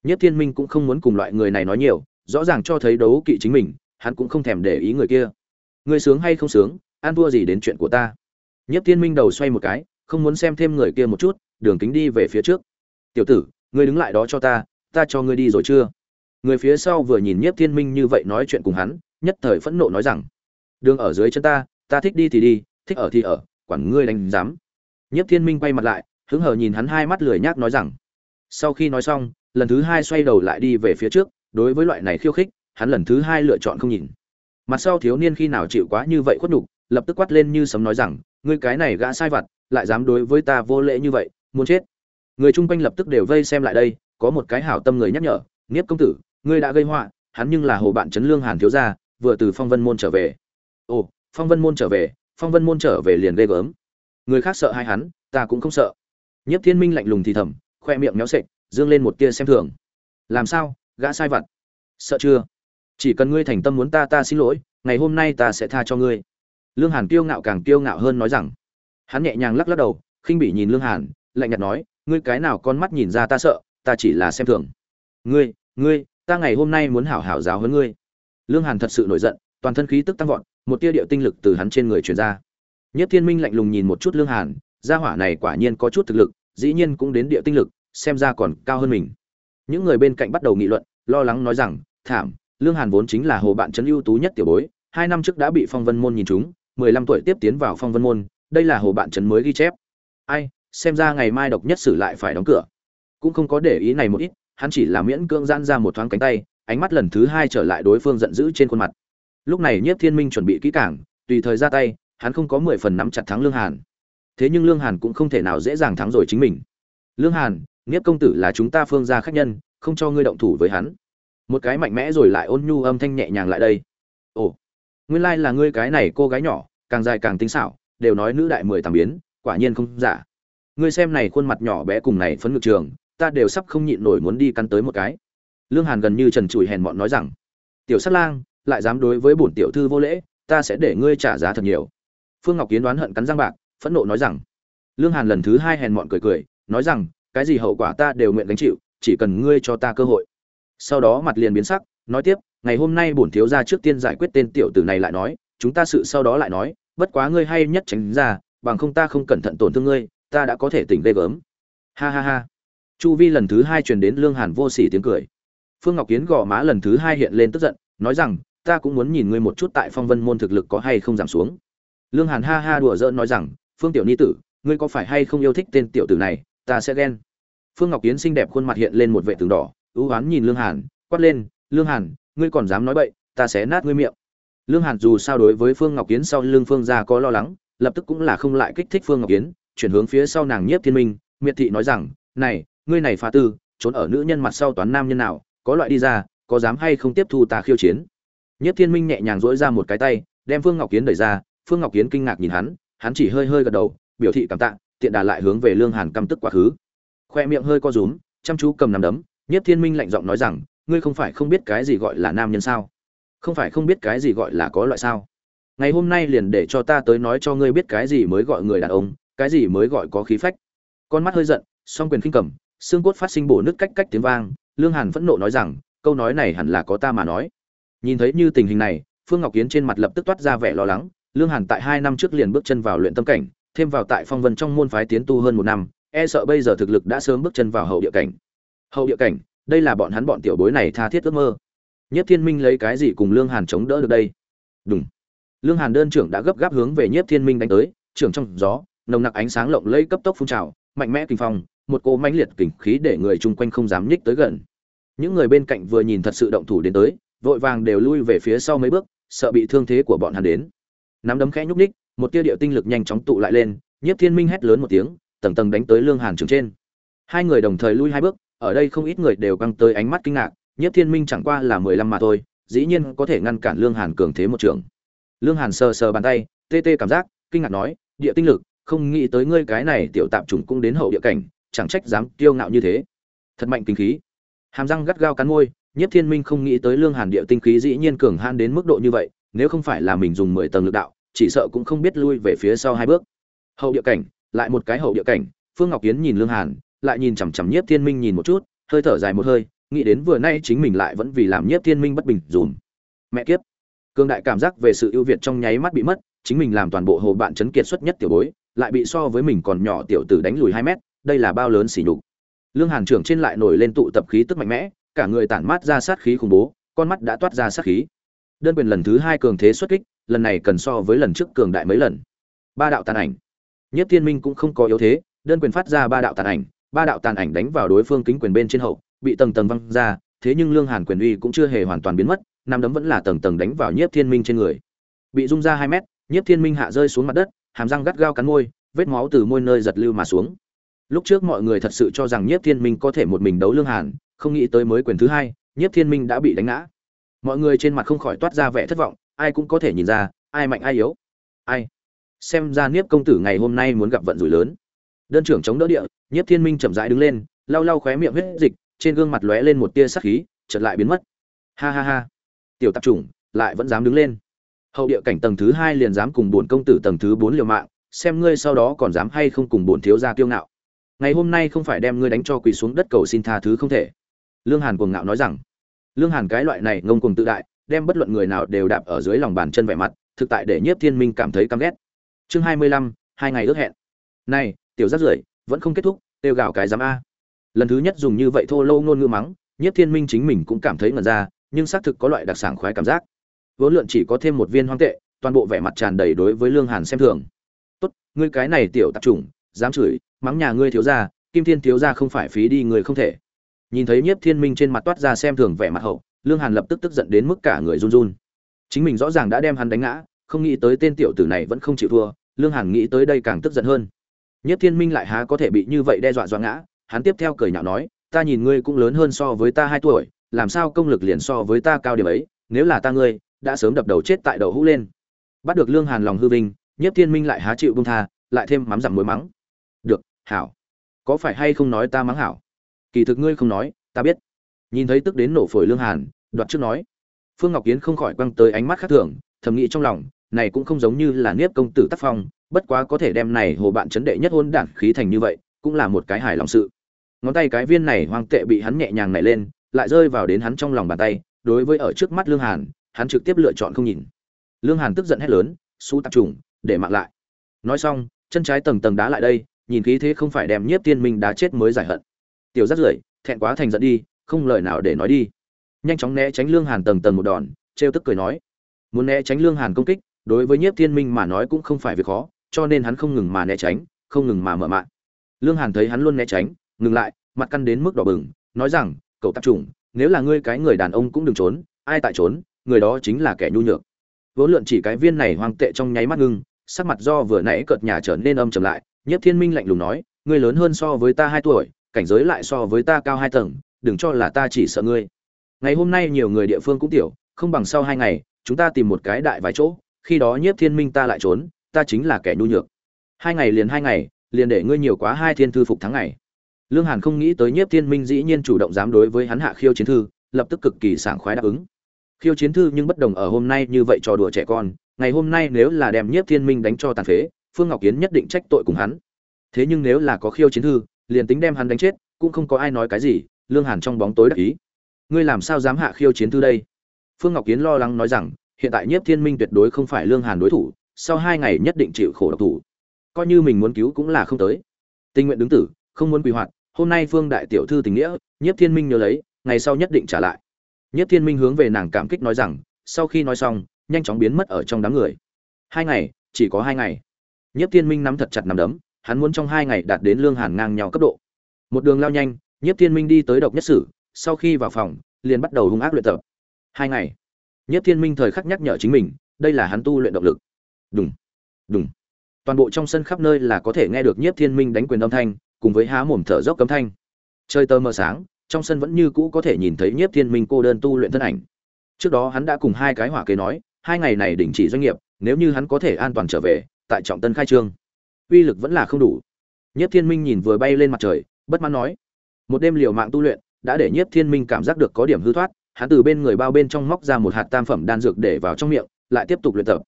Nhiếp thiên minh cũng không muốn cùng loại người này nói nhiều, rõ ràng cho thấy đấu kỵ chính mình, hắn cũng không thèm để ý người kia ngươi sướng hay không sướng an thua gì đến chuyện của ta. Nhiếp thiên minh đầu xoay một cái, không muốn xem thêm người kia một chút, đường kính đi về phía trước. Tiểu tử, ngươi đứng lại đó cho ta ta cho ngươi đi rồi chưa? Người phía sau vừa nhìn nhiếp thiên minh như vậy nói chuyện cùng hắn, nhất thời phẫn nộ nói rằng, đường ở dưới chân ta ta thích đi thì đi, thích ở thì ở, quản ngươi đánh dám. nhiếp thiên minh quay mặt lại, hứng hờ nhìn hắn hai mắt lười nhác nói rằng, sau khi nói xong, lần thứ hai xoay đầu lại đi về phía trước, đối với loại này khiêu khích, hắn lần thứ hai lựa chọn không nhìn mặt sau thiếu niên khi nào chịu quá như vậy khuất nhục, lập tức quát lên như sấm nói rằng, ngươi cái này gã sai vặt, lại dám đối với ta vô lễ như vậy, muốn chết. Người chung quanh lập tức đều vây xem lại đây, có một cái hảo tâm người nhắc nhở, nghiếp công tử, ngươi đã gây họa, hắn nhưng là hồ bạn trấn lương hàn thiếu gia, vừa từ phong vân môn trở về. Ồ, phong vân môn trở về, phong vân môn trở về liền ghê gớm. Người khác sợ hai hắn, ta cũng không sợ. Nhiếp thiên minh lạnh lùng thì thầm, khoe miệng méo sệch, dương lên một tia xem thường. Làm sao, gã sai vặt? Sợ chưa? Chỉ cần ngươi thành tâm muốn ta ta xin lỗi, ngày hôm nay ta sẽ tha cho ngươi. Lương hàn kiêu ngạo càng kiêu ngạo hơn nói rằng. Hắn nhẹ nhàng lắc lắc đầu, khinh bỉ nhìn lương hàn, lạnh nhạt nói, ngươi cái nào con mắt nhìn ra ta sợ, ta chỉ là xem thường. Ngươi ngươi, ta ngày hôm nay muốn hảo hảo giáo hơn ngươi. Lương hàn thật sự nổi giận, toàn thân khí tức tăng vọt, một tia điệu tinh lực từ hắn trên người truyền ra. Nhất thiên minh lạnh lùng nhìn một chút lương hàn, gia hỏa này quả nhiên có chút thực lực, dĩ nhiên cũng đến địa tinh lực, xem ra còn cao hơn mình. Những người bên cạnh bắt đầu nghị luận, lo lắng nói rằng, thảm lương hàn vốn chính là hồ bạn trấn ưu tú nhất tiểu bối hai năm trước đã bị phong vân môn nhìn trúng, mười lăm tuổi tiếp tiến vào phong vân môn đây là hồ bạn trấn mới ghi chép. Ai xem ra ngày mai độc nhất sử lại phải đóng cửa. Cũng không có để ý này một ít hắn chỉ là miễn cưỡng giãn ra một thoáng cánh tay ánh mắt lần thứ hai trở lại đối phương giận dữ trên khuôn mặt. Lúc này nhiếp thiên minh chuẩn bị kỹ càng, tùy thời ra tay hắn không có mười phần nắm chặt thắng lương hàn. Thế nhưng lương hàn cũng không thể nào dễ dàng thắng rồi chính mình. Lương hàn Nhiếp công tử là chúng ta phương gia khách nhân không cho ngươi động thủ với hắn một cái mạnh mẽ rồi lại ôn nhu âm thanh nhẹ nhàng lại đây. Ồ, nguyên lai là ngươi cái này cô gái nhỏ, càng dài càng tinh xảo, đều nói nữ đại mười tàng biến, quả nhiên không giả. Ngươi xem này khuôn mặt nhỏ bé cùng này phấn ngực trường, ta đều sắp không nhịn nổi muốn đi cắn tới một cái. Lương hàn gần như trần trụi hèn mọn nói rằng, tiểu sát lang, lại dám đối với bổn tiểu thư vô lễ, ta sẽ để ngươi trả giá thật nhiều. Phương ngọc kiến đoán hận cắn răng bạc, phẫn nộ nói rằng, lương hàn lần thứ hai hèn mọn cười cười, nói rằng, cái gì hậu quả ta đều nguyện gánh chịu, chỉ cần ngươi cho ta cơ hội sau đó mặt liền biến sắc, nói tiếp, ngày hôm nay bổn thiếu gia trước tiên giải quyết tên tiểu tử này lại nói, chúng ta sự sau đó lại nói, bất quá ngươi hay nhất tránh ra, bằng không ta không cẩn thận tổn thương ngươi, ta đã có thể tỉnh ghê gớm. Ha ha ha. Chu vi lần thứ hai truyền đến lương hàn vô sỉ tiếng cười. Phương ngọc kiến gò má lần thứ hai hiện lên tức giận, nói rằng, ta cũng muốn nhìn ngươi một chút tại phong vân môn thực lực có hay không giảm xuống. Lương hàn ha ha đùa giỡn nói rằng, phương tiểu ni tử, ngươi có phải hay không yêu thích tên tiểu tử này, ta sẽ ghen. Phương ngọc kiến xinh đẹp khuôn mặt hiện lên một vệ tường đỏ ưu oán nhìn lương hàn, quát lên, lương hàn, ngươi còn dám nói bậy, ta sẽ nát ngươi miệng. Lương hàn dù sao đối với phương ngọc kiến sau lưng phương gia có lo lắng, lập tức cũng là không lại kích thích phương ngọc kiến, chuyển hướng phía sau nàng nhiếp thiên minh, miệt thị nói rằng, này, ngươi này phá tư, trốn ở nữ nhân mặt sau toán nam nhân nào, có loại đi ra, có dám hay không tiếp thu ta khiêu chiến? Nhiếp thiên minh nhẹ nhàng dỗi ra một cái tay, đem phương ngọc kiến đẩy ra, phương ngọc kiến kinh ngạc nhìn hắn hắn chỉ hơi hơi gật đầu, biểu thị cảm tạ, tiện đà lại hướng về lương hàn căm tức quá khứ. Khoe miệng hơi co rúm, chăm chú cầm nắm đấm nhất thiên minh lạnh giọng nói rằng, ngươi không phải không biết cái gì gọi là nam nhân sao? Không phải không biết cái gì gọi là có loại sao? Ngày hôm nay liền để cho ta tới nói cho ngươi biết cái gì mới gọi người đàn ông, cái gì mới gọi có khí phách. Con mắt hơi giận, song quyền khinh cầm, xương cốt phát sinh bổ nứt cách cách tiếng vang, lương hàn phẫn nộ nói rằng, câu nói này hẳn là có ta mà nói. Nhìn thấy như tình hình này, phương ngọc Yến trên mặt lập tức toát ra vẻ lo lắng, lương hàn tại hai năm trước liền bước chân vào luyện tâm cảnh, thêm vào tại phong vân trong môn phái tiến tu hơn một năm e sợ bây giờ thực lực đã sớm bước chân vào hậu địa cảnh hậu địa cảnh, đây là bọn hắn bọn tiểu bối này tha thiết ước mơ. Nhất thiên minh lấy cái gì cùng lương hàn chống đỡ được đây? Đúng lương hàn đơn trưởng đã gấp gáp hướng về nhất thiên minh đánh tới, trưởng trong gió, nồng nặc ánh sáng lộng lẫy cấp tốc phun trào, mạnh mẽ kinh phong, một cỗ mãnh liệt kình khí để người chung quanh không dám nhích tới gần. Những người bên cạnh vừa nhìn thật sự động thủ đến tới, vội vàng đều lui về phía sau mấy bước, sợ bị thương thế của bọn hắn đến. Nắm đấm khẽ nhúc ních một tia điệu tinh lực nhanh chóng tụ lại lên, nhiếp thiên minh hét lớn một tiếng, tầng tầng đánh tới lương hàn trường trên. Hai người đồng thời lui hai bước ở đây không ít người đều căng tới ánh mắt kinh ngạc nhiếp thiên minh chẳng qua là mười lăm mà thôi dĩ nhiên có thể ngăn cản lương hàn cường thế một trường. Lương hàn sờ sờ bàn tay tê tê cảm giác kinh ngạc nói địa tinh lực không nghĩ tới ngươi cái này tiểu tạm trùng cũng đến hậu địa cảnh chẳng trách dám kiêu ngạo như thế. Thật mạnh kinh khí. Hàm răng gắt gao cắn môi Nhiếp Thiên Minh không nghĩ tới Lương Hàn địa tinh khí dĩ nhiên cường han đến mức độ như vậy, nếu không phải là mình dùng 10 tầng lực đạo, chỉ sợ cũng không biết lui về phía sau hai bước. Hậu địa cảnh, lại một cái hậu địa cảnh, Phương Ngọc Kiến nhìn Lương Hàn, lại nhìn chằm chằm Nhiếp Thiên Minh nhìn một chút, hơi thở dài một hơi, nghĩ đến vừa nay chính mình lại vẫn vì làm Nhiếp Thiên Minh bất bình dùm. Mẹ kiếp. Cương đại cảm giác về sự ưu việt trong nháy mắt bị mất, chính mình làm toàn bộ hồ bạn chấn kiệt xuất nhất tiểu bối, lại bị so với mình còn nhỏ tiểu tử đánh lùi hai mét, đây là bao lớn xỉ nhục. Lương Hàn trưởng trên lại nổi lên tụ tập khí tức mạnh mẽ, cả người tản mát ra sát khí khủng bố, con mắt đã toát ra sát khí. Đơn quyền lần thứ hai cường thế xuất kích, lần này cần so với lần trước cường đại mấy lần. Ba đạo tàn ảnh. Nhất Thiên Minh cũng không có yếu thế, đơn quyền phát ra ba đạo tàn ảnh, ba đạo tàn ảnh đánh vào đối phương kính quyền bên trên hậu, bị tầng tầng văng ra, thế nhưng Lương Hàn quyền uy cũng chưa hề hoàn toàn biến mất, năm đấm vẫn là tầng tầng đánh vào Nhiếp Thiên Minh trên người. Bị rung ra 2 mét, Nhiếp Thiên Minh hạ rơi xuống mặt đất, hàm răng gắt gao cắn môi, vết máu từ môi nơi giật lưu mà xuống. Lúc trước mọi người thật sự cho rằng Nhiếp Thiên Minh có thể một mình đấu Lương Hàn, không nghĩ tới mới quyền thứ hai nhiếp thiên minh đã bị đánh ngã mọi người trên mặt không khỏi toát ra vẻ thất vọng ai cũng có thể nhìn ra ai mạnh ai yếu ai xem ra niếp công tử ngày hôm nay muốn gặp vận rủi lớn đơn trưởng chống đỡ địa, nhiếp thiên minh chậm rãi đứng lên, lau lau khóe miệng huyết dịch, trên gương mặt lóe lên một tia sắc khí, chợt lại biến mất. Ha ha ha. Tiểu tạp chủng, lại vẫn dám đứng lên. Hậu địa cảnh tầng thứ hai liền dám cùng bổn công tử tầng thứ bốn liều mạng, xem ngươi sau đó còn dám hay không cùng bổn thiếu gia kiêu ngạo. Ngày hôm nay không phải đem ngươi đánh cho quỳ xuống đất cầu xin tha thứ không thể. Lương hàn cuồng ngạo nói rằng. Lương hàn cái loại này ngông cuồng tự đại, đem bất luận người nào đều đạp ở dưới lòng bàn chân vẻ mặt, thực tại để nhiếp thiên minh cảm thấy căm ghét. Chương hai mươi lăm, hai ngày ước hẹn. Này tiểu rất rưởi vẫn không kết thúc, tiêu gạo cái giám a. Lần thứ nhất dùng như vậy thô lô ngôn ngữ mắng, nhiếp thiên minh chính mình cũng cảm thấy ngẩn ra, nhưng xác thực có loại đặc sản khoái cảm giác. Vốn lượn chỉ có thêm một viên hoang tệ, toàn bộ vẻ mặt tràn đầy đối với lương hàn xem thường. Tốt, ngươi cái này tiểu tạp chủng, dám chửi, mắng nhà ngươi thiếu gia, kim thiên thiếu gia không phải phí đi người không thể. Nhìn thấy nhiếp thiên minh trên mặt toát ra xem thường vẻ mặt hậu, lương hàn lập tức tức giận đến mức cả người run run. Chính mình rõ ràng đã đem hắn đánh ngã, không nghĩ tới tên tiểu tử này vẫn không chịu thua, lương hàn nghĩ tới đây càng tức giận hơn. Nhất thiên minh lại há có thể bị như vậy đe dọa dọa ngã, hắn tiếp theo cười nhạo nói, ta nhìn ngươi cũng lớn hơn so với ta hai tuổi, làm sao công lực liền so với ta cao điểm ấy, nếu là ta ngươi, đã sớm đập đầu chết tại đầu hũ lên. Bắt được lương hàn lòng hư vinh, Nhất thiên minh lại há chịu buông tha, lại thêm mắm dặm muối mắng. Được, hảo. Có phải hay không nói ta mắng hảo? Kỳ thực ngươi không nói, ta biết. Nhìn thấy tức đến nổ phổi lương hàn, đoạt trước nói. Phương ngọc Yến không khỏi quăng tới ánh mắt khác thường, thầm nghĩ trong lòng, này cũng không giống như là niếp công tử tác phong bất quá có thể đem này hồ bạn chấn đệ nhất hôn đản khí thành như vậy, cũng là một cái hài lòng sự. Ngón tay cái viên này hoang tệ bị hắn nhẹ nhàng nảy lên, lại rơi vào đến hắn trong lòng bàn tay, đối với ở trước mắt lương hàn, hắn trực tiếp lựa chọn không nhìn. Lương hàn tức giận hét lớn su tạp trùng để mạng lại. Nói xong, chân trái tầng tầng đá lại đây, nhìn khí thế không phải đem nhiếp tiên minh đá chết mới giải hận. Tiểu rất rưởi, thẹn quá thành giận đi, không lời nào để nói đi. Nhanh chóng né tránh lương hàn tầng tầng một đòn, trêu tức cười nói. Muốn né tránh lương hàn công kích, đối với nhiếp thiên minh mà nói cũng không phải việc khó cho nên hắn không ngừng mà né tránh không ngừng mà mở mạng. Lương hàn thấy hắn luôn né tránh ngừng lại mặt căn đến mức đỏ bừng nói rằng cậu tập trùng, nếu là ngươi cái người đàn ông cũng đừng trốn ai tại trốn người đó chính là kẻ nhu nhược. Vốn lượn chỉ cái viên này hoang tệ trong nháy mắt ngưng sắc mặt do vừa nãy cợt nhà trở nên âm trầm lại nhiếp thiên minh lạnh lùng nói ngươi lớn hơn so với ta hai tuổi cảnh giới lại so với ta cao hai tầng đừng cho là ta chỉ sợ ngươi. Ngày hôm nay nhiều người địa phương cũng tiểu không bằng sau hai ngày chúng ta tìm một cái đại vài chỗ khi đó nhiếp thiên minh ta lại trốn ta chính là kẻ nhu nhược. Hai ngày liền hai ngày, liền để ngươi nhiều quá hai thiên thư phục tháng ngày. Lương hàn không nghĩ tới nhiếp thiên minh dĩ nhiên chủ động dám đối với hắn hạ khiêu chiến thư, lập tức cực kỳ sảng khoái đáp ứng. Khiêu chiến thư nhưng bất đồng ở hôm nay như vậy trò đùa trẻ con, ngày hôm nay nếu là đem nhiếp thiên minh đánh cho tàn phế, phương ngọc kiến nhất định trách tội cùng hắn. Thế nhưng nếu là có khiêu chiến thư, liền tính đem hắn đánh chết, cũng không có ai nói cái gì, lương hàn trong bóng tối đắc ý. Ngươi làm sao dám hạ khiêu chiến thư đây? Phương ngọc kiến lo lắng nói rằng, hiện tại nhiếp thiên minh tuyệt đối không phải lương hàn đối thủ sau hai ngày nhất định chịu khổ độc thủ. Coi như mình muốn cứu cũng là không tới. Tình nguyện đứng tử, không muốn quy hoạch hôm nay phương đại tiểu thư tình nghĩa, nhiếp thiên minh nhớ lấy, ngày sau nhất định trả lại. Nhiếp thiên minh hướng về nàng cảm kích nói rằng, sau khi nói xong, nhanh chóng biến mất ở trong đám người. Hai ngày, chỉ có hai ngày. Nhiếp thiên minh nắm thật chặt nắm đấm, hắn muốn trong hai ngày đạt đến lương hàn ngang nhau cấp độ. Một đường lao nhanh, nhiếp thiên minh đi tới độc nhất sử, sau khi vào phòng, liền bắt đầu hung ác luyện tập. Hai ngày, nhiếp thiên minh thời khắc nhắc nhở chính mình, đây là hắn tu luyện động lực đúng đúng toàn bộ trong sân khắp nơi là có thể nghe được nhiếp thiên minh đánh quyền âm thanh, cùng với há mồm thở dốc cấm thanh. Chơi tơ mờ sáng, trong sân vẫn như cũ có thể nhìn thấy nhiếp thiên minh cô đơn tu luyện thân ảnh. Trước đó hắn đã cùng hai cái hỏa kế nói, hai ngày này đình chỉ doanh nghiệp, nếu như hắn có thể an toàn trở về, tại trọng tân khai trương, uy lực vẫn là không đủ. Nhiếp thiên minh nhìn vừa bay lên mặt trời, bất mãn nói, một đêm liều mạng tu luyện, đã để nhiếp thiên minh cảm giác được có điểm hư thoát, hắn từ bên người bao bên trong móc ra một hạt tam phẩm đan dược để vào trong miệng, lại tiếp tục luyện tập.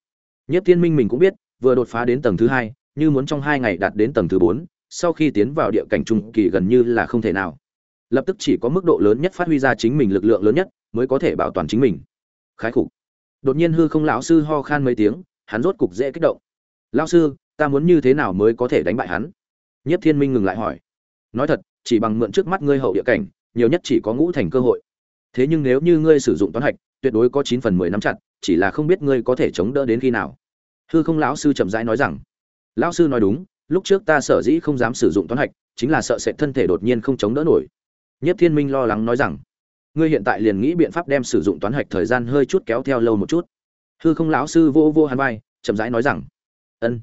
Nhất thiên minh mình cũng biết, vừa đột phá đến tầng thứ hai, như muốn trong hai ngày đạt đến tầng thứ bốn, sau khi tiến vào địa cảnh trung kỳ gần như là không thể nào. Lập tức chỉ có mức độ lớn nhất phát huy ra chính mình lực lượng lớn nhất, mới có thể bảo toàn chính mình. Khái khủng. đột nhiên hư không lão sư ho khan mấy tiếng, hắn rốt cục dễ kích động. Lão sư, ta muốn như thế nào mới có thể đánh bại hắn? Nhất thiên minh ngừng lại hỏi. Nói thật, chỉ bằng mượn trước mắt ngươi hậu địa cảnh, nhiều nhất chỉ có ngũ thành cơ hội. Thế nhưng nếu như ngươi sử dụng toán hạch, tuyệt đối có chín phần mười nắm chặt, chỉ là không biết ngươi có thể chống đỡ đến khi nào hư không lão sư chậm rãi nói rằng, lão sư nói đúng, lúc trước ta sở dĩ không dám sử dụng toán hạch, chính là sợ sẽ thân thể đột nhiên không chống đỡ nổi. Nhất thiên minh lo lắng nói rằng, ngươi hiện tại liền nghĩ biện pháp đem sử dụng toán hạch thời gian hơi chút kéo theo lâu một chút. Hư không lão sư vô vô hàn vai, chậm rãi nói rằng, ân.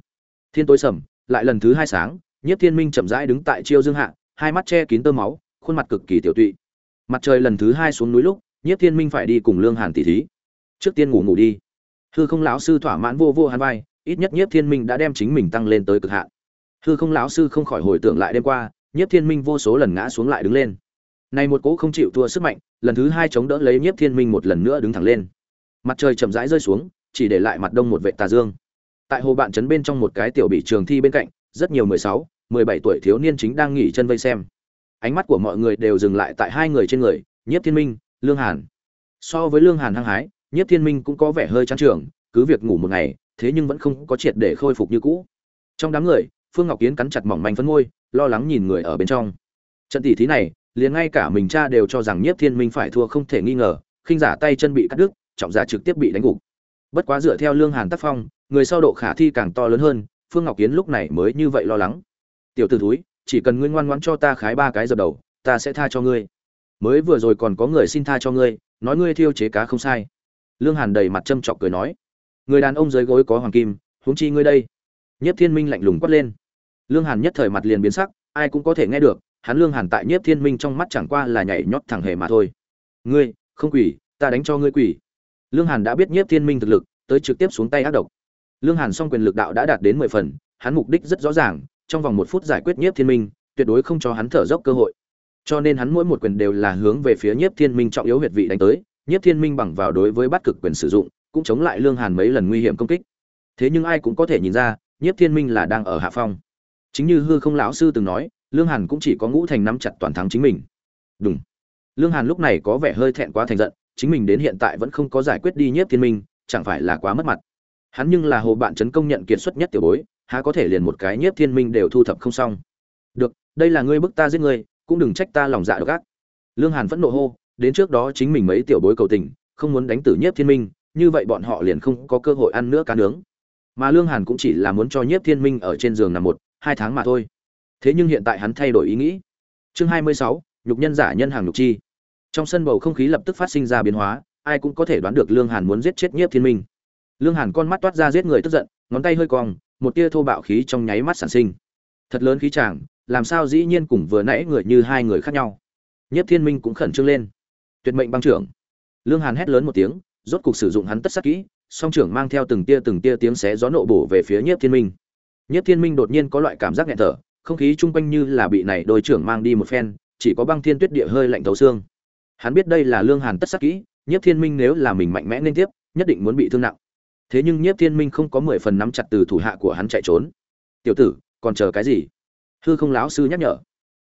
Thiên tối sầm, lại lần thứ hai sáng nhất thiên minh chậm rãi đứng tại chiêu dương hạ, hai mắt che kín tơ máu, khuôn mặt cực kỳ tiểu tụy. Mặt trời lần thứ hai xuống núi lúc nhất thiên minh phải đi cùng lương hàn tỷ thí. Trước tiên ngủ ngủ đi hư không lão sư thỏa mãn vô vô hắn vai, ít nhất nhiếp thiên minh đã đem chính mình tăng lên tới cực hạn. Hư không lão sư không khỏi hồi tưởng lại đêm qua, nhiếp thiên minh vô số lần ngã xuống lại đứng lên. Này một cỗ không chịu thua sức mạnh, lần thứ hai chống đỡ lấy nhiếp thiên minh một lần nữa đứng thẳng lên. Mặt trời chậm rãi rơi xuống, chỉ để lại mặt đông một vệ tà dương. Tại hồ bạn trấn bên trong một cái tiểu bị trường thi bên cạnh, rất nhiều mười sáu, mười bảy tuổi thiếu niên chính đang nghỉ chân vây xem. Ánh mắt của mọi người đều dừng lại tại hai người trên người, nhiếp thiên minh, lương hàn. So với lương hàn hăng hái nhiếp thiên minh cũng có vẻ hơi chán trường, cứ việc ngủ một ngày, thế nhưng vẫn không có triệt để khôi phục như cũ. Trong đám người, phương ngọc kiến cắn chặt mỏng manh phấn môi, lo lắng nhìn người ở bên trong. Trận tỷ thí này, liền ngay cả mình cha đều cho rằng nhiếp thiên minh phải thua không thể nghi ngờ, khinh giả tay chân bị cắt đứt, trọng giả trực tiếp bị đánh gục. Bất quá dựa theo lương hàn tác phong, người sau độ khả thi càng to lớn hơn, phương ngọc kiến lúc này mới như vậy lo lắng. Tiểu tử thúi, chỉ cần ngươi ngoan ngoãn cho ta khái ba cái dập đầu, ta sẽ tha cho ngươi. Mới vừa rồi còn có người xin tha cho ngươi, nói ngươi thiêu chế cá không sai lương hàn đầy mặt châm chọc cười nói, người đàn ông dưới gối có hoàng kim, huống chi ngươi đây. Nhất thiên minh lạnh lùng quát lên. Lương hàn nhất thời mặt liền biến sắc, ai cũng có thể nghe được, hắn lương hàn tại nhất thiên minh trong mắt chẳng qua là nhảy nhót thẳng hề mà thôi. Ngươi, không quỷ, ta đánh cho ngươi quỷ. Lương hàn đã biết nhất thiên minh thực lực, tới trực tiếp xuống tay ác độc. Lương hàn song quyền lực đạo đã đạt đến mười phần, hắn mục đích rất rõ ràng, trong vòng một phút giải quyết nhiếp thiên minh, tuyệt đối không cho hắn thở dốc cơ hội. Cho nên hắn mỗi một quyền đều là hướng về phía nhiếp thiên minh trọng yếu huyệt vị đánh tới Nhất thiên minh bằng vào đối với bắt cực quyền sử dụng, cũng chống lại lương hàn mấy lần nguy hiểm công kích. Thế nhưng ai cũng có thể nhìn ra Nhất thiên minh là đang ở hạ phong. Chính như hư không lão sư từng nói, lương hàn cũng chỉ có ngũ thành nắm chặt toàn thắng chính mình. Đúng lương hàn lúc này có vẻ hơi thẹn quá thành giận, chính mình đến hiện tại vẫn không có giải quyết đi nhiếp thiên minh, chẳng phải là quá mất mặt. Hắn nhưng là hồ bạn trấn công nhận kiệt xuất nhất tiểu bối, há có thể liền một cái nhiếp thiên minh đều thu thập không xong. Được, đây là ngươi bức ta giết ngươi, cũng đừng trách ta lòng dạ độc ác. Lương hàn vẫn nộ hô đến trước đó chính mình mấy tiểu bối cầu tình, không muốn đánh tử nhiếp thiên minh, như vậy bọn họ liền không có cơ hội ăn nữa cá nướng. Mà lương hàn cũng chỉ là muốn cho nhiếp thiên minh ở trên giường nằm một, hai tháng mà thôi. Thế nhưng hiện tại hắn thay đổi ý nghĩ. Chương hai mươi sáu, nhục nhân giả nhân hàng nhục chi. Trong sân bầu không khí lập tức phát sinh ra biến hóa, ai cũng có thể đoán được lương hàn muốn giết chết nhiếp thiên minh. Lương hàn con mắt toát ra giết người tức giận, ngón tay hơi cong, một tia thô bạo khí trong nháy mắt sản sinh. Thật lớn khí chàng, làm sao dĩ nhiên cùng vừa nãy người như hai người khác nhau. Nhất thiên minh cũng khẩn trương lên tuyệt mệnh băng trưởng. Lương hàn hét lớn một tiếng, rốt cục sử dụng hắn tất sắc kỹ, song trưởng mang theo từng tia từng tia tiếng xé gió nộ bổ về phía nhiếp thiên minh. Nhiếp thiên minh đột nhiên có loại cảm giác nghẹn thở, không khí chung quanh như là bị này đôi trưởng mang đi một phen, chỉ có băng thiên tuyết địa hơi lạnh thấu xương. Hắn biết đây là lương hàn tất sắc kỹ, nhiếp thiên minh nếu là mình mạnh mẽ nên tiếp, nhất định muốn bị thương nặng. Thế nhưng nhiếp thiên minh không có mười phần nắm chặt từ thủ hạ của hắn chạy trốn. Tiểu tử, còn chờ cái gì? Hư không láo sư nhắc nhở.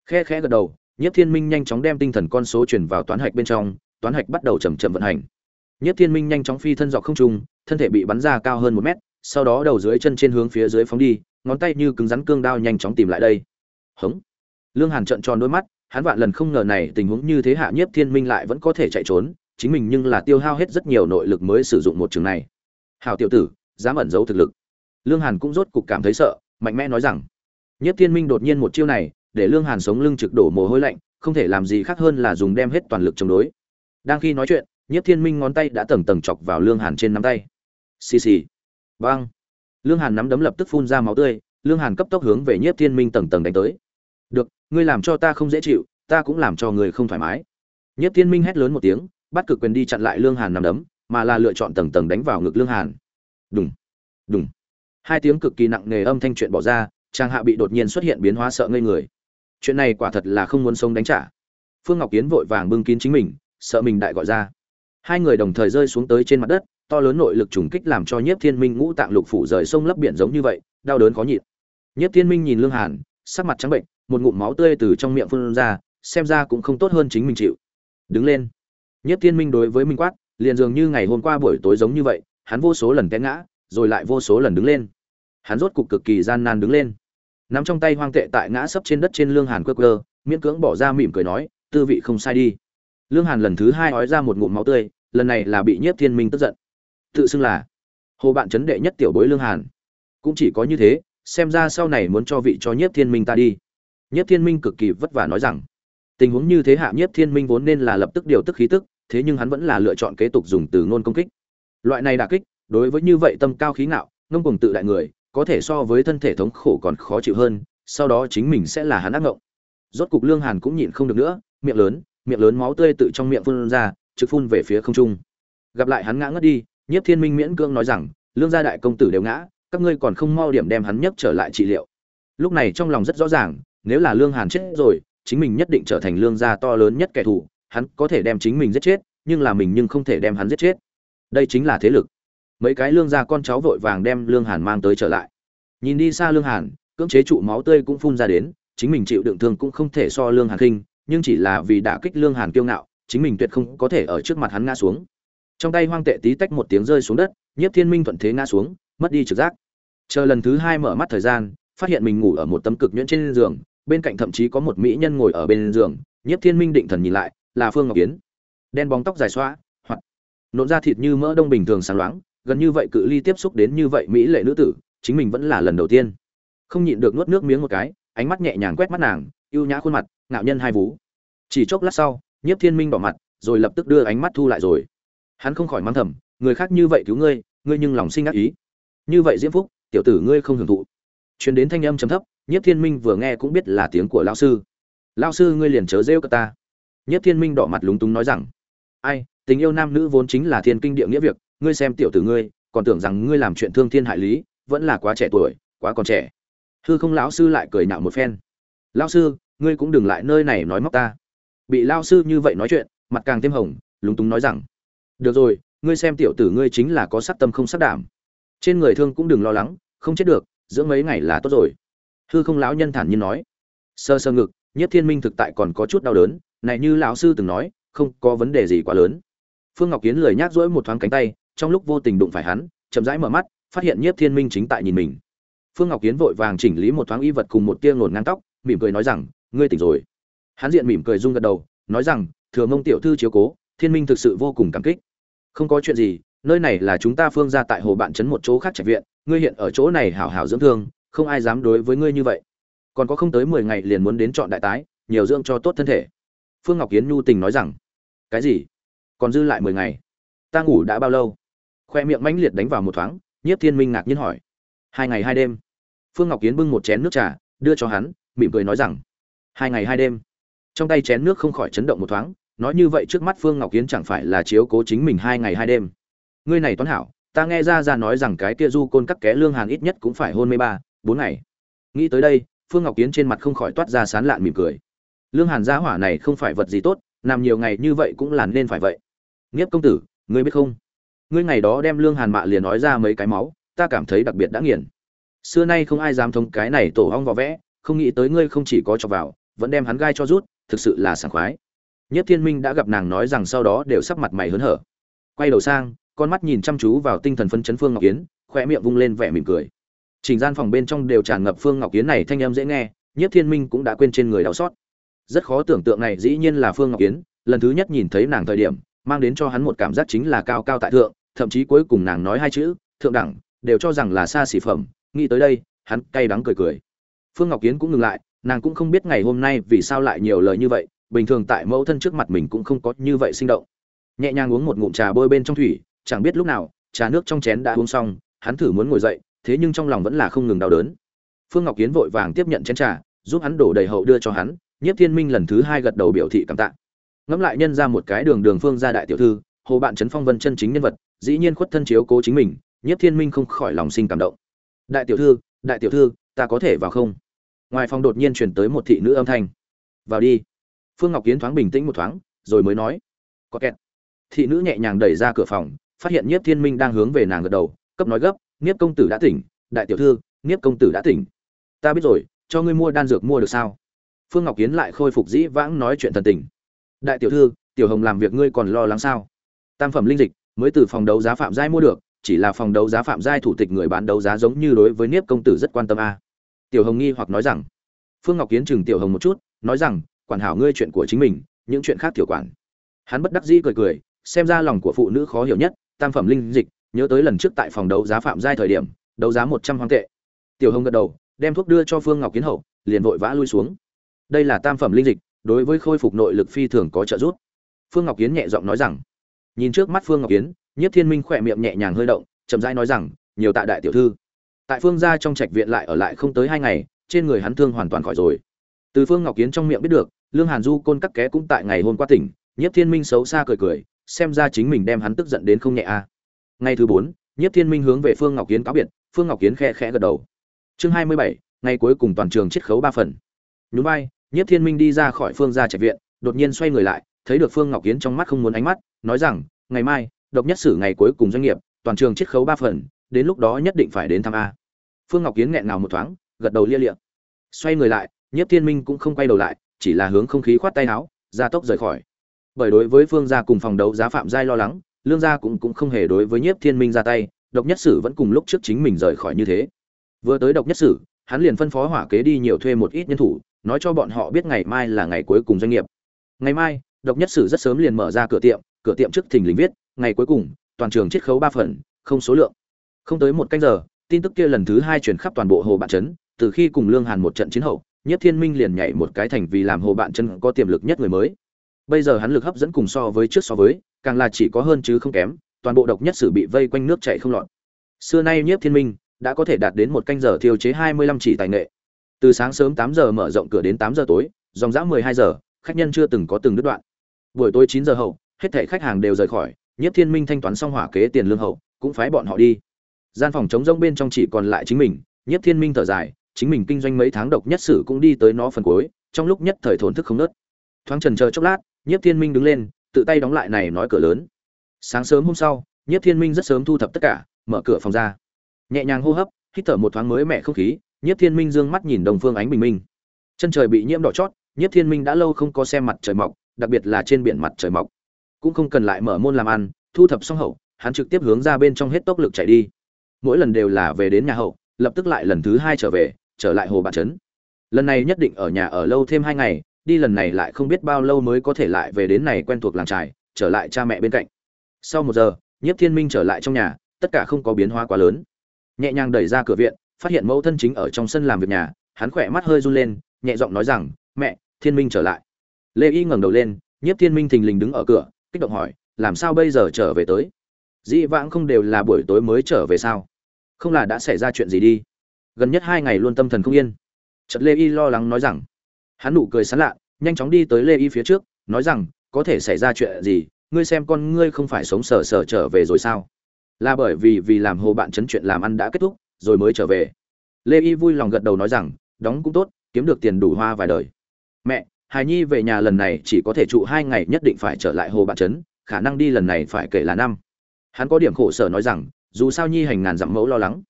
Khe khẽ gật đầu nhiếp thiên minh nhanh chóng đem tinh thần con số truyền vào toán hạch bên trong, toán hạch bắt đầu chậm chậm vận hành. Nhất thiên minh nhanh chóng phi thân dọc không trung, thân thể bị bắn ra cao hơn một mét, sau đó đầu dưới chân trên hướng phía dưới phóng đi, ngón tay như cứng rắn cương đao nhanh chóng tìm lại đây. Hững. lương hàn trợn tròn đôi mắt, hắn vạn lần không ngờ này tình huống như thế hạ nhiếp thiên minh lại vẫn có thể chạy trốn, chính mình nhưng là tiêu hao hết rất nhiều nội lực mới sử dụng một trường này. Hảo tiểu tử, dám ẩn giấu thực lực. Lương hàn cũng rốt cục cảm thấy sợ, mạnh mẽ nói rằng. Nhiếp thiên minh đột nhiên một chiêu này để lương hàn sống lưng trực đổ mồ hôi lạnh, không thể làm gì khác hơn là dùng đem hết toàn lực chống đối. Đang khi nói chuyện, nhiếp thiên minh ngón tay đã tầng tầng chọc vào lương hàn trên nắm tay. Xì xì. Băng lương hàn nắm đấm lập tức phun ra máu tươi, lương hàn cấp tốc hướng về nhiếp thiên minh tầng tầng đánh tới. Được, ngươi làm cho ta không dễ chịu, ta cũng làm cho người không thoải mái. Nhiếp thiên minh hét lớn một tiếng, bắt cực quyền đi chặn lại lương hàn nắm đấm, mà là lựa chọn tầng tầng đánh vào ngực lương hàn. Đùng. Đùng. Hai tiếng cực kỳ nặng nề âm thanh chuyện bỏ ra, trang hạ bị đột nhiên xuất hiện biến hóa sợ ngây người chuyện này quả thật là không muốn sống đánh trả. Phương ngọc kiến vội vàng bưng kín chính mình, sợ mình đại gọi ra. Hai người đồng thời rơi xuống tới trên mặt đất, to lớn nội lực trùng kích làm cho nhiếp thiên minh ngũ tạng lục phủ rời sông lấp biển giống như vậy, đau đớn khó nhịn. Nhiếp thiên minh nhìn lương hàn, sắc mặt trắng bệnh, một ngụm máu tươi từ trong miệng phun ra, xem ra cũng không tốt hơn chính mình chịu. Đứng lên. Nhiếp thiên minh đối với minh quát, liền dường như ngày hôm qua buổi tối giống như vậy, hắn vô số lần té ngã, rồi lại vô số lần đứng lên. Hắn rốt cục cực kỳ gian nan đứng lên nắm trong tay hoang tệ tại ngã sấp trên đất trên lương hàn quơ quơ, miễn cưỡng bỏ ra mỉm cười nói, tư vị không sai đi. Lương hàn lần thứ hai ói ra một ngụm máu tươi, lần này là bị nhiếp thiên minh tức giận. Tự xưng là hồ bạn chấn đệ nhất tiểu bối lương hàn. Cũng chỉ có như thế, xem ra sau này muốn cho vị cho nhiếp thiên minh ta đi. Nhiếp thiên minh cực kỳ vất vả nói rằng, tình huống như thế hạ nhiếp thiên minh vốn nên là lập tức điều tức khí tức, thế nhưng hắn vẫn là lựa chọn kế tục dùng từ ngôn công kích. Loại này đà kích, đối với như vậy tâm cao khí ngạo, ngông cùng tự đại người có thể so với thân thể thống khổ còn khó chịu hơn, sau đó chính mình sẽ là hắn ác ngộng. Rốt cục lương hàn cũng nhịn không được nữa, miệng lớn miệng lớn máu tươi tự trong miệng phun ra, trực phun về phía không trung. Gặp lại hắn ngã ngất đi, nhiếp thiên minh miễn cưỡng nói rằng, lương gia đại công tử đều ngã, các ngươi còn không mau điểm đem hắn nhấc trở lại trị liệu. Lúc này trong lòng rất rõ ràng, nếu là lương hàn chết rồi, chính mình nhất định trở thành lương gia to lớn nhất kẻ thù, hắn có thể đem chính mình giết chết, nhưng là mình nhưng không thể đem hắn giết chết. Đây chính là thế lực mấy cái lương gia con cháu vội vàng đem lương hàn mang tới trở lại. Nhìn đi xa lương hàn, cưỡng chế trụ máu tươi cũng phun ra đến, chính mình chịu đựng thương cũng không thể so lương hàn khinh, nhưng chỉ là vì đã kích lương hàn kiêu ngạo, chính mình tuyệt không có thể ở trước mặt hắn ngã xuống. Trong tay hoang tệ tí tách một tiếng rơi xuống đất, nhiếp thiên minh thuận thế ngã xuống, mất đi trực giác. Chờ lần thứ hai mở mắt thời gian, phát hiện mình ngủ ở một tấm cực nhuyễn trên giường, bên cạnh thậm chí có một mỹ nhân ngồi ở bên giường, nhiếp thiên minh định thần nhìn lại, là phương ngọc kiến đen bóng tóc dài xóa hoặc nộn da thịt như mỡ đông bình thường sáng loáng gần như vậy cự ly tiếp xúc đến như vậy mỹ lệ nữ tử, chính mình vẫn là lần đầu tiên. Không nhịn được nuốt nước miếng một cái, ánh mắt nhẹ nhàng quét mắt nàng ưu nhã khuôn mặt, ngạo nhân hai vú. Chỉ chốc lát sau, nhiếp thiên minh bỏ mặt, rồi lập tức đưa ánh mắt thu lại rồi. Hắn không khỏi mang thầm, người khác như vậy cứu ngươi ngươi nhưng lòng sinh ác ý. Như vậy diễm phúc, tiểu tử ngươi không hưởng thụ. Chuyến đến thanh âm chấm thấp, nhiếp thiên minh vừa nghe cũng biết là tiếng của lao sư. Lao sư ngươi liền chớ rêu cơ ta. Nhiếp thiên minh đỏ mặt lúng túng nói rằng, ai, tình yêu nam nữ vốn chính là thiên kinh địa nghĩa việc ngươi xem tiểu tử ngươi, còn tưởng rằng ngươi làm chuyện thương thiên hại lý, vẫn là quá trẻ tuổi, quá còn trẻ. Hư không lão sư lại cười nhạo một phen. Lão sư, ngươi cũng đừng lại nơi này nói móc ta. Bị lao sư như vậy nói chuyện, mặt càng thêm hồng, lúng túng nói rằng, được rồi, ngươi xem tiểu tử ngươi chính là có sắc tâm không sắc đảm. Trên người thương cũng đừng lo lắng, không chết được dưỡng mấy ngày là tốt rồi. Hư không lão nhân thản nhiên nói. Sơ sơ ngực, nhất thiên minh thực tại còn có chút đau đớn, này như lão sư từng nói, không có vấn đề gì quá lớn. Phương ngọc kiến lười nhác rỗi một thoáng cánh tay trong lúc vô tình đụng phải hắn, chậm rãi mở mắt, phát hiện nhiếp thiên minh chính tại nhìn mình. Phương ngọc kiến vội vàng chỉnh lý một thoáng y vật cùng một tia ngổn ngang tóc, mỉm cười nói rằng, ngươi tỉnh rồi. Hắn diện mỉm cười rung gật đầu, nói rằng, thừa mông tiểu thư chiếu cố, thiên minh thực sự vô cùng cảm kích. Không có chuyện gì, nơi này là chúng ta phương ra tại hồ bạn trấn một chỗ khác trạch viện, ngươi hiện ở chỗ này hảo hảo dưỡng thương, không ai dám đối với ngươi như vậy. Còn có không tới mười ngày liền muốn đến chọn đại tái, nhiều dưỡng cho tốt thân thể. Phương ngọc kiến nhu tình nói rằng, cái gì? Còn dư lại mười ngày? Ta ngủ đã bao lâu? Khoe miệng mãnh liệt đánh vào một thoáng, nhiếp thiên minh ngạc nhiên hỏi, hai ngày hai đêm? Phương ngọc kiến bưng một chén nước trà, đưa cho hắn, mỉm cười nói rằng, hai ngày hai đêm. Trong tay chén nước không khỏi chấn động một thoáng, nói như vậy trước mắt phương ngọc kiến chẳng phải là chiếu cố chính mình hai ngày hai đêm. Ngươi này toán hảo, ta nghe ra ra nói rằng cái kia du côn cắt ké lương hàn ít nhất cũng phải hôn mê ba, bốn ngày. Nghĩ tới đây, phương ngọc kiến trên mặt không khỏi toát ra sán lạn mỉm cười. Lương hàn gia hỏa này không phải vật gì tốt làm nhiều ngày như vậy cũng là nên phải vậy. Nghiếp công tử, ngươi biết không? Ngươi ngày đó đem lương hàn mạ liền nói ra mấy cái máu ta cảm thấy đặc biệt đã nghiền. Xưa nay không ai dám thống cái này tổ hong vỏ vẽ không nghĩ tới ngươi không chỉ có cho vào vẫn đem hắn gai cho rút thực sự là sảng khoái. Nhất thiên minh đã gặp nàng nói rằng sau đó đều sắc mặt mày hớn hở. Quay đầu sang con mắt nhìn chăm chú vào tinh thần phấn chấn phương ngọc Yến, khoe miệng vung lên vẻ mỉm cười. Trình gian phòng bên trong đều tràn ngập phương ngọc Yến này thanh âm dễ nghe nhất thiên minh cũng đã quên trên người đau xót. Rất khó tưởng tượng này dĩ nhiên là phương ngọc Yến. lần thứ nhất nhìn thấy nàng thời điểm mang đến cho hắn một cảm giác chính là cao cao tại thượng, thậm chí cuối cùng nàng nói hai chữ, thượng đẳng, đều cho rằng là xa xỉ phẩm. Nghĩ tới đây, hắn cay đắng cười cười. Phương ngọc kiến cũng ngừng lại, nàng cũng không biết ngày hôm nay vì sao lại nhiều lời như vậy, bình thường tại mẫu thân trước mặt mình cũng không có như vậy sinh động. Nhẹ nhàng uống một ngụm trà bôi bên trong thủy, chẳng biết lúc nào, trà nước trong chén đã uống xong, hắn thử muốn ngồi dậy, thế nhưng trong lòng vẫn là không ngừng đau đớn. Phương ngọc kiến vội vàng tiếp nhận chén trà, giúp hắn đổ đầy hậu đưa cho hắn, nhiếp thiên minh lần thứ hai gật đầu biểu thị cảm tạ ngẫm lại nhân ra một cái đường đường phương gia đại tiểu thư, hồ bạn trấn phong vân chân chính nhân vật, dĩ nhiên khuất thân chiếu cố chính mình nhất thiên minh không khỏi lòng sinh cảm động. Đại tiểu thư, đại tiểu thư, ta có thể vào không? Ngoài phòng đột nhiên chuyển tới một thị nữ âm thanh. Vào đi. Phương ngọc kiến thoáng bình tĩnh một thoáng, rồi mới nói. Có kẹt. Thị nữ nhẹ nhàng đẩy ra cửa phòng, phát hiện nhiếp thiên minh đang hướng về nàng gật đầu, cấp nói gấp, nhiếp công tử đã tỉnh, đại tiểu thư, nhiếp công tử đã tỉnh. Ta biết rồi, cho ngươi mua đan dược mua được sao? Phương ngọc kiến lại khôi phục dĩ vãng nói chuyện thần tình đại tiểu thư, tiểu hồng làm việc ngươi còn lo lắng sao? Tam phẩm linh dịch mới từ phòng đấu giá phạm giai mua được, chỉ là phòng đấu giá phạm giai thủ tịch người bán đấu giá giống như đối với niếp công tử rất quan tâm a. Tiểu hồng nghi hoặc nói rằng, phương ngọc kiến chừng tiểu hồng một chút, nói rằng, quản hảo ngươi chuyện của chính mình, những chuyện khác tiểu quản. Hắn bất đắc dĩ cười cười, xem ra lòng của phụ nữ khó hiểu nhất, tam phẩm linh dịch, nhớ tới lần trước tại phòng đấu giá phạm giai thời điểm, đấu giá một trăm hoang tệ. Tiểu hồng gật đầu, đem thuốc đưa cho phương ngọc kiến hậu, liền vội vã lui xuống. Đây là tam phẩm linh dịch đối với khôi phục nội lực phi thường có trợ giúp. Phương ngọc kiến nhẹ giọng nói rằng, nhìn trước mắt phương ngọc kiến nhất thiên minh khỏe miệng nhẹ nhàng hơi động, chậm rãi nói rằng, nhiều tạ đại tiểu thư. Tại phương gia trong trạch viện lại ở lại không tới hai ngày, trên người hắn thương hoàn toàn khỏi rồi. Từ phương ngọc kiến trong miệng biết được, lương hàn du, côn cắt ké cũng tại ngày hôm qua tỉnh nhất thiên minh xấu xa cười cười, xem ra chính mình đem hắn tức giận đến không nhẹ a. À. ngày thứ bốn nhất thiên minh hướng về phương ngọc kiến cáo biệt, phương ngọc kiến khe khẽ gật đầu. Chương hai mươi bảy, ngày cuối cùng toàn trường chiết khấu ba phần. Nhún vai Nhiếp thiên minh đi ra khỏi phương gia trạch viện, đột nhiên xoay người lại, thấy được phương ngọc kiến trong mắt không muốn ánh mắt, nói rằng, ngày mai, độc nhất sử ngày cuối cùng doanh nghiệp, toàn trường chiết khấu ba phần, đến lúc đó nhất định phải đến thăm a. Phương ngọc kiến nghẹn ngào một thoáng, gật đầu lia lịa. xoay người lại, Nhiếp thiên minh cũng không quay đầu lại, chỉ là hướng không khí khoát tay áo, ra tốc rời khỏi. Bởi đối với phương gia cùng phòng đấu giá phạm giai lo lắng, lương gia cũng cũng không hề đối với nhiếp thiên minh ra tay, độc nhất sử vẫn cùng lúc trước chính mình rời khỏi như thế. Vừa tới độc nhất sử, hắn liền phân phó hỏa kế đi nhiều thuê một ít nhân thủ nói cho bọn họ biết ngày mai là ngày cuối cùng doanh nghiệp. Ngày mai, độc nhất sử rất sớm liền mở ra cửa tiệm cửa tiệm trước thình lình viết, ngày cuối cùng, toàn trường chiết khấu ba phần, không số lượng. Không tới một canh giờ, tin tức kia lần thứ hai truyền khắp toàn bộ hồ bạn trấn, từ khi cùng lương hàn một trận chiến hậu, nhất thiên minh liền nhảy một cái thành vì làm hồ bạn trấn có tiềm lực nhất người mới. Bây giờ hắn lực hấp dẫn cùng so với trước so với, càng là chỉ có hơn chứ không kém, toàn bộ độc nhất sử bị vây quanh nước chảy không lọt. Xưa nay nhiếp thiên minh đã có thể đạt đến một canh giờ thiêu chế hai mươi lăm chỉ tài nghệ từ sáng sớm tám giờ mở rộng cửa đến tám giờ tối, dòng dã mười hai giờ, khách nhân chưa từng có từng đứt đoạn. Buổi tối chín giờ hậu, hết thảy khách hàng đều rời khỏi Nhất thiên minh thanh toán xong hỏa kế tiền lương hậu, cũng phái bọn họ đi. Gian phòng chống rông bên trong chỉ còn lại chính mình Nhất thiên minh thở dài, chính mình kinh doanh mấy tháng độc nhất sử cũng đi tới nó phần cuối, trong lúc nhất thời thổn thức không nớt. Thoáng trần chờ chốc lát Nhất thiên minh đứng lên, tự tay đóng lại này nói cửa lớn. Sáng sớm hôm sau Nhất thiên minh rất sớm thu thập tất cả, mở cửa phòng ra. Nhẹ nhàng hô hấp, hít thở một thoáng mới mẻ không khí nhiếp thiên minh dương mắt nhìn đồng phương ánh bình minh. Chân trời bị nhiễm đỏ chót, nhiếp thiên minh đã lâu không có xem mặt trời mọc, đặc biệt là trên biển mặt trời mọc. Cũng không cần lại mở môn làm ăn, thu thập xong hậu, hắn trực tiếp hướng ra bên trong hết tốc lực chạy đi. Mỗi lần đều là về đến nhà hậu, lập tức lại lần thứ hai trở về, trở lại hồ bản trấn. Lần này nhất định ở nhà ở lâu thêm hai ngày, đi lần này lại không biết bao lâu mới có thể lại về đến này quen thuộc làng trài, trở lại cha mẹ bên cạnh. Sau một giờ, nhiếp thiên minh trở lại trong nhà, tất cả không có biến hóa quá lớn. Nhẹ nhàng đẩy ra cửa viện phát hiện mẫu thân chính ở trong sân làm việc nhà, hắn khỏe mắt hơi run lên, nhẹ giọng nói rằng, mẹ, thiên minh trở lại. Lê y ngẩng đầu lên, nhiếp thiên minh thình lình đứng ở cửa, kích động hỏi, làm sao bây giờ trở về tới? Dĩ vãng không đều là buổi tối mới trở về sao? Không là đã xảy ra chuyện gì đi? Gần nhất hai ngày luôn tâm thần không yên. Chợt lê y lo lắng nói rằng, hắn nụ cười sán lạ, nhanh chóng đi tới lê y phía trước, nói rằng, có thể xảy ra chuyện gì? Ngươi xem con ngươi không phải sống sờ sờ trở về rồi sao? Là bởi vì vì làm hồ bạn chấn chuyện làm ăn đã kết thúc rồi mới trở về. Lê y vui lòng gật đầu nói rằng, đóng cũng tốt, kiếm được tiền đủ hoa vài đời. Mẹ, hài nhi về nhà lần này chỉ có thể trụ hai ngày, nhất định phải trở lại hồ bạn trấn, khả năng đi lần này phải kể là năm. Hắn có điểm khổ sở nói rằng, dù sao nhi hành ngàn dặm mẫu lo lắng.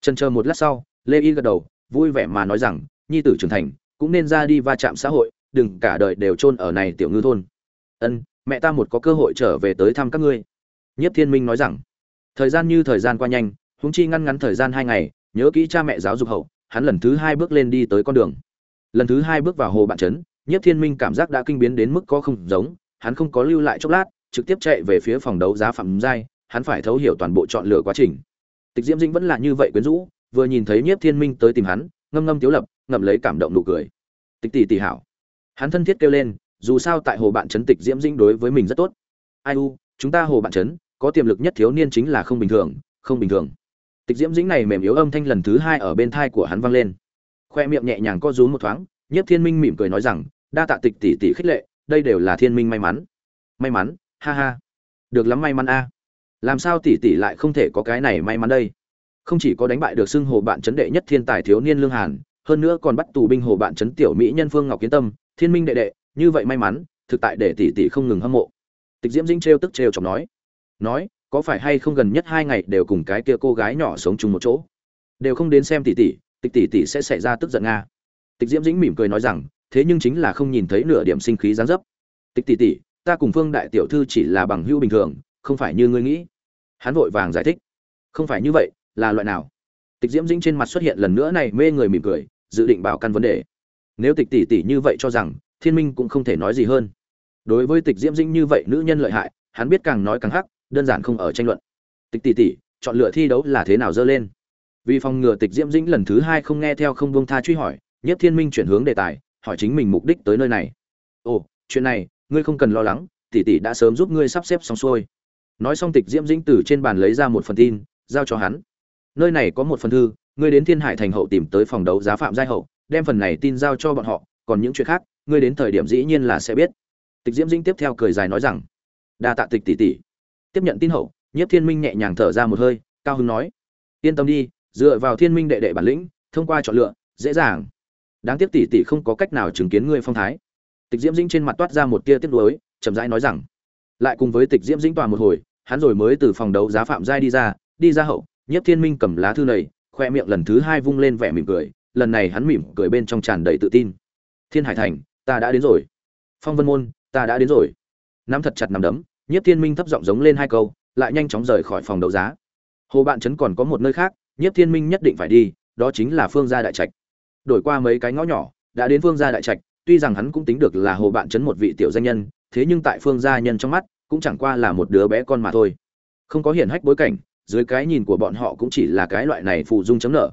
Trần chờ một lát sau, lê y gật đầu, vui vẻ mà nói rằng, nhi tử trưởng thành, cũng nên ra đi va chạm xã hội, đừng cả đời đều chôn ở này tiểu ngư thôn. Ân, mẹ ta một có cơ hội trở về tới thăm các ngươi. Nhiếp thiên minh nói rằng, thời gian như thời gian qua nhanh huống chi ngăn ngắn thời gian hai ngày, nhớ kỹ cha mẹ giáo dục hậu, hắn lần thứ hai bước lên đi tới con đường. Lần thứ hai bước vào hồ bạn trấn, nhiếp thiên minh cảm giác đã kinh biến đến mức có không giống, hắn không có lưu lại chốc lát, trực tiếp chạy về phía phòng đấu giá phạm giai, hắn phải thấu hiểu toàn bộ chọn lựa quá trình. Tịch diễm dĩnh vẫn là như vậy quyến rũ, vừa nhìn thấy nhiếp thiên minh tới tìm hắn, ngâm ngâm tiếu lập, ngậm lấy cảm động nụ cười. Tịch tỷ tỷ hảo. Hắn thân thiết kêu lên, dù sao tại hồ bạn trấn tịch diễm dĩnh đối với mình rất tốt. Ai u, chúng ta hồ bạn trấn, có tiềm lực nhất thiếu niên chính là không bình thường, không bình thường tịch diễm dĩnh này mềm yếu âm thanh lần thứ hai ở bên thai của hắn vang lên. Khoe miệng nhẹ nhàng co rúm một thoáng, nhiếp thiên minh mỉm cười nói rằng, đa tạ tịch tỷ tỷ khích lệ, đây đều là thiên minh may mắn. May mắn? Ha ha. Được lắm may mắn a. Làm sao tỷ tỷ lại không thể có cái này may mắn đây? Không chỉ có đánh bại được xưng hồ bạn chấn đệ nhất thiên tài thiếu niên lương hàn, hơn nữa còn bắt tù binh hồ bạn chấn tiểu mỹ nhân phương ngọc kiến tâm, thiên minh đệ đệ, như vậy may mắn, thực tại để tỷ tỷ không ngừng hâm mộ. Tịch diễm dĩnh trêu tức trêu chọc nói. Nói có phải hay không gần nhất hai ngày đều cùng cái kia cô gái nhỏ sống chung một chỗ? Đều không đến xem tỷ tỷ, tịch tỷ tỷ sẽ xảy ra tức giận nga. Tịch diễm dĩnh mỉm cười nói rằng, thế nhưng chính là không nhìn thấy nửa điểm sinh khí gián dấp. Tịch tỷ tỷ, ta cùng phương đại tiểu thư chỉ là bằng hữu bình thường, không phải như ngươi nghĩ. Hắn vội vàng giải thích. Không phải như vậy, là loại nào? Tịch diễm dĩnh trên mặt xuất hiện lần nữa này mê người mỉm cười, dự định bảo căn vấn đề. Nếu tịch tỷ tỷ như vậy cho rằng, thiên minh cũng không thể nói gì hơn. Đối với tịch diễm dĩnh như vậy nữ nhân lợi hại, hắn biết càng nói càng hắc đơn giản không ở tranh luận. Tịch tỷ tỷ, chọn lựa thi đấu là thế nào dơ lên? Vì phòng ngừa tịch diễm dĩnh lần thứ hai không nghe theo không buông tha truy hỏi nhất thiên minh chuyển hướng đề tài, hỏi chính mình mục đích tới nơi này. Ồ, chuyện này, ngươi không cần lo lắng, tỷ tỷ đã sớm giúp ngươi sắp xếp xong xuôi. Nói xong tịch diễm dĩnh từ trên bàn lấy ra một phần tin, giao cho hắn. Nơi này có một phần thư, ngươi đến thiên hải thành hậu tìm tới phòng đấu giá phạm giai hậu, đem phần này tin giao cho bọn họ, còn những chuyện khác, ngươi đến thời điểm dĩ nhiên là sẽ biết. Tịch diễm dĩnh tiếp theo cười dài nói rằng, đa tạ tịch tỷ tỷ tiếp nhận tin hậu, nhiếp thiên minh nhẹ nhàng thở ra một hơi, cao hứng nói, yên tâm đi, dựa vào thiên minh đệ đệ bản lĩnh, thông qua chọn lựa, dễ dàng. Đáng tiếc tỷ tỷ không có cách nào chứng kiến ngươi phong thái. Tịch diễm dĩnh trên mặt toát ra một tia tiếc nuối, chậm rãi nói rằng, lại cùng với tịch diễm dĩnh tòa một hồi, hắn rồi mới từ phòng đấu giá phạm giai đi ra đi ra hậu, nhiếp thiên minh cầm lá thư này, khoe miệng lần thứ hai vung lên vẻ mỉm cười, lần này hắn mỉm cười bên trong tràn đầy tự tin. Thiên hải thành, ta đã đến rồi. Phong vân môn, ta đã đến rồi. Nắm thật chặt nằm đấm nhiếp thiên minh thấp giọng giống lên hai câu, lại nhanh chóng rời khỏi phòng đấu giá. Hồ bạn trấn còn có một nơi khác, nhiếp thiên minh nhất định phải đi, đó chính là phương gia đại trạch. Đổi qua mấy cái ngõ nhỏ, đã đến phương gia đại trạch, tuy rằng hắn cũng tính được là hồ bạn trấn một vị tiểu danh nhân, thế nhưng tại phương gia nhân trong mắt, cũng chẳng qua là một đứa bé con mà thôi. Không có hiển hách bối cảnh, dưới cái nhìn của bọn họ cũng chỉ là cái loại này phụ dung chấm nợ.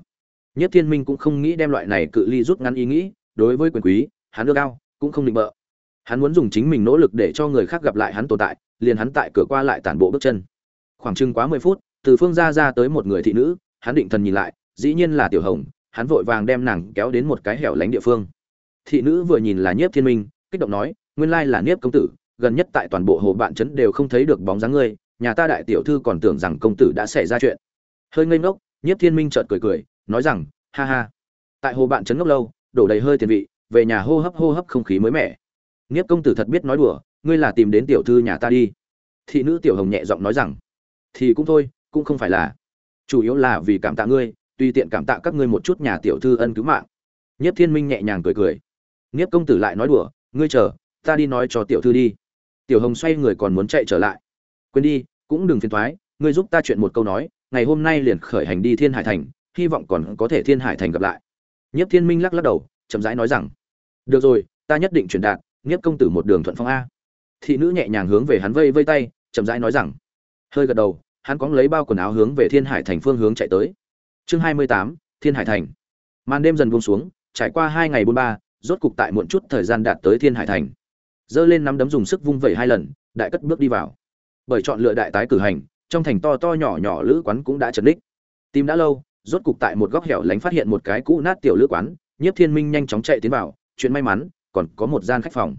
Nhất thiên minh cũng không nghĩ đem loại này cự ly rút ngắn ý nghĩ, đối với quyền quý, hắn đưa cao cũng không định bợ. Hắn muốn dùng chính mình nỗ lực để cho người khác gặp lại hắn tồn tại liền hắn tại cửa qua lại tản bộ bước chân. Khoảng chừng quá mười phút, từ phương ra ra tới một người thị nữ, hắn định thần nhìn lại, dĩ nhiên là tiểu hồng, hắn vội vàng đem nàng kéo đến một cái hẻo lánh địa phương. Thị nữ vừa nhìn là nhiếp thiên minh, kích động nói, nguyên lai là nhiếp công tử, gần nhất tại toàn bộ hồ bạn trấn đều không thấy được bóng dáng ngươi, nhà ta đại tiểu thư còn tưởng rằng công tử đã xảy ra chuyện. Hơi ngây ngốc, nhiếp thiên minh chợt cười cười, nói rằng, ha ha, tại hồ bạn trấn ngốc lâu, đổ đầy hơi tiền vị, về nhà hô hấp hô hấp không khí mới mẻ. Nhiếp công tử thật biết nói đùa ngươi là tìm đến tiểu thư nhà ta đi. Thị nữ tiểu hồng nhẹ giọng nói rằng, thì cũng thôi, cũng không phải là. Chủ yếu là vì cảm tạ ngươi, tùy tiện cảm tạ các ngươi một chút nhà tiểu thư ân cứu mạng. Nhất thiên minh nhẹ nhàng cười cười. Nhất công tử lại nói đùa, ngươi chờ, ta đi nói cho tiểu thư đi. Tiểu hồng xoay người còn muốn chạy trở lại. Quên đi, cũng đừng phiền thoái, ngươi giúp ta chuyện một câu nói, ngày hôm nay liền khởi hành đi thiên hải thành, hy vọng còn có thể thiên hải thành gặp lại. Nhất thiên minh lắc lắc đầu, chậm rãi nói rằng, được rồi, ta nhất định truyền đạt nhất công tử một đường thuận phong a thị nữ nhẹ nhàng hướng về hắn vây vây tay, chậm rãi nói rằng, hơi gật đầu, hắn cóng lấy bao quần áo hướng về thiên hải thành phương hướng chạy tới. Chương hai mươi tám, thiên hải thành. Màn đêm dần buông xuống, trải qua hai ngày buôn ba, rốt cục tại muộn chút thời gian đạt tới thiên hải thành. Giơ lên nắm đấm dùng sức vung vẩy hai lần, đại cất bước đi vào. Bởi chọn lựa đại tái cử hành, trong thành to to nhỏ nhỏ lữ quán cũng đã trật đích tìm đã lâu, rốt cục tại một góc hẻo lánh phát hiện một cái cũ nát tiểu lữ quán, nhiếp thiên minh nhanh chóng chạy tiến vào, chuyện may mắn, còn có một gian khách phòng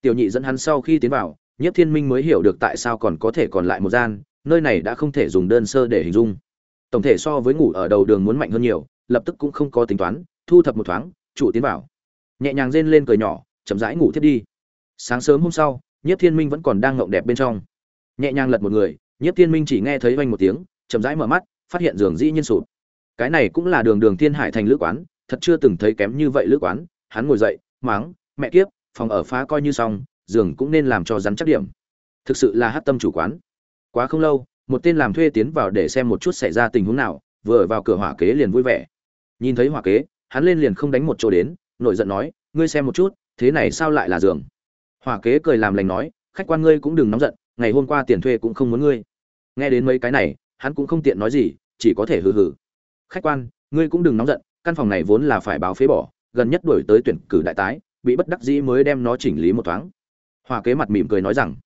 tiểu nhị dẫn hắn sau khi tiến vào Nhất thiên minh mới hiểu được tại sao còn có thể còn lại một gian, nơi này đã không thể dùng đơn sơ để hình dung. Tổng thể so với ngủ ở đầu đường muốn mạnh hơn nhiều, lập tức cũng không có tính toán, thu thập một thoáng, chủ tiến vào. Nhẹ nhàng rên lên cười nhỏ, chậm rãi ngủ thiết đi. Sáng sớm hôm sau Nhất thiên minh vẫn còn đang ngộng đẹp bên trong. Nhẹ nhàng lật một người Nhất thiên minh chỉ nghe thấy vanh một tiếng, chậm rãi mở mắt, phát hiện giường dĩ nhiên sụp. Cái này cũng là đường đường thiên hải thành lữ quán, thật chưa từng thấy kém như vậy lữ quán. Hắn ngồi dậy máng mẹ kiếp phòng ở phá coi như xong, giường cũng nên làm cho rắn chắc điểm. Thực sự là hát tâm chủ quán. Quá không lâu, một tên làm thuê tiến vào để xem một chút xảy ra tình huống nào, vừa vào cửa hỏa kế liền vui vẻ. Nhìn thấy hỏa kế, hắn lên liền không đánh một chỗ đến, nổi giận nói, ngươi xem một chút, thế này sao lại là giường? Hỏa kế cười làm lành nói, khách quan ngươi cũng đừng nóng giận, ngày hôm qua tiền thuê cũng không muốn ngươi. Nghe đến mấy cái này, hắn cũng không tiện nói gì, chỉ có thể hừ hừ. Khách quan, ngươi cũng đừng nóng giận, căn phòng này vốn là phải báo phế bỏ, gần nhất đổi tới tuyển cử đại tái bị bất đắc dĩ mới đem nó chỉnh lý một thoáng. Hòa kế mặt mỉm cười nói rằng,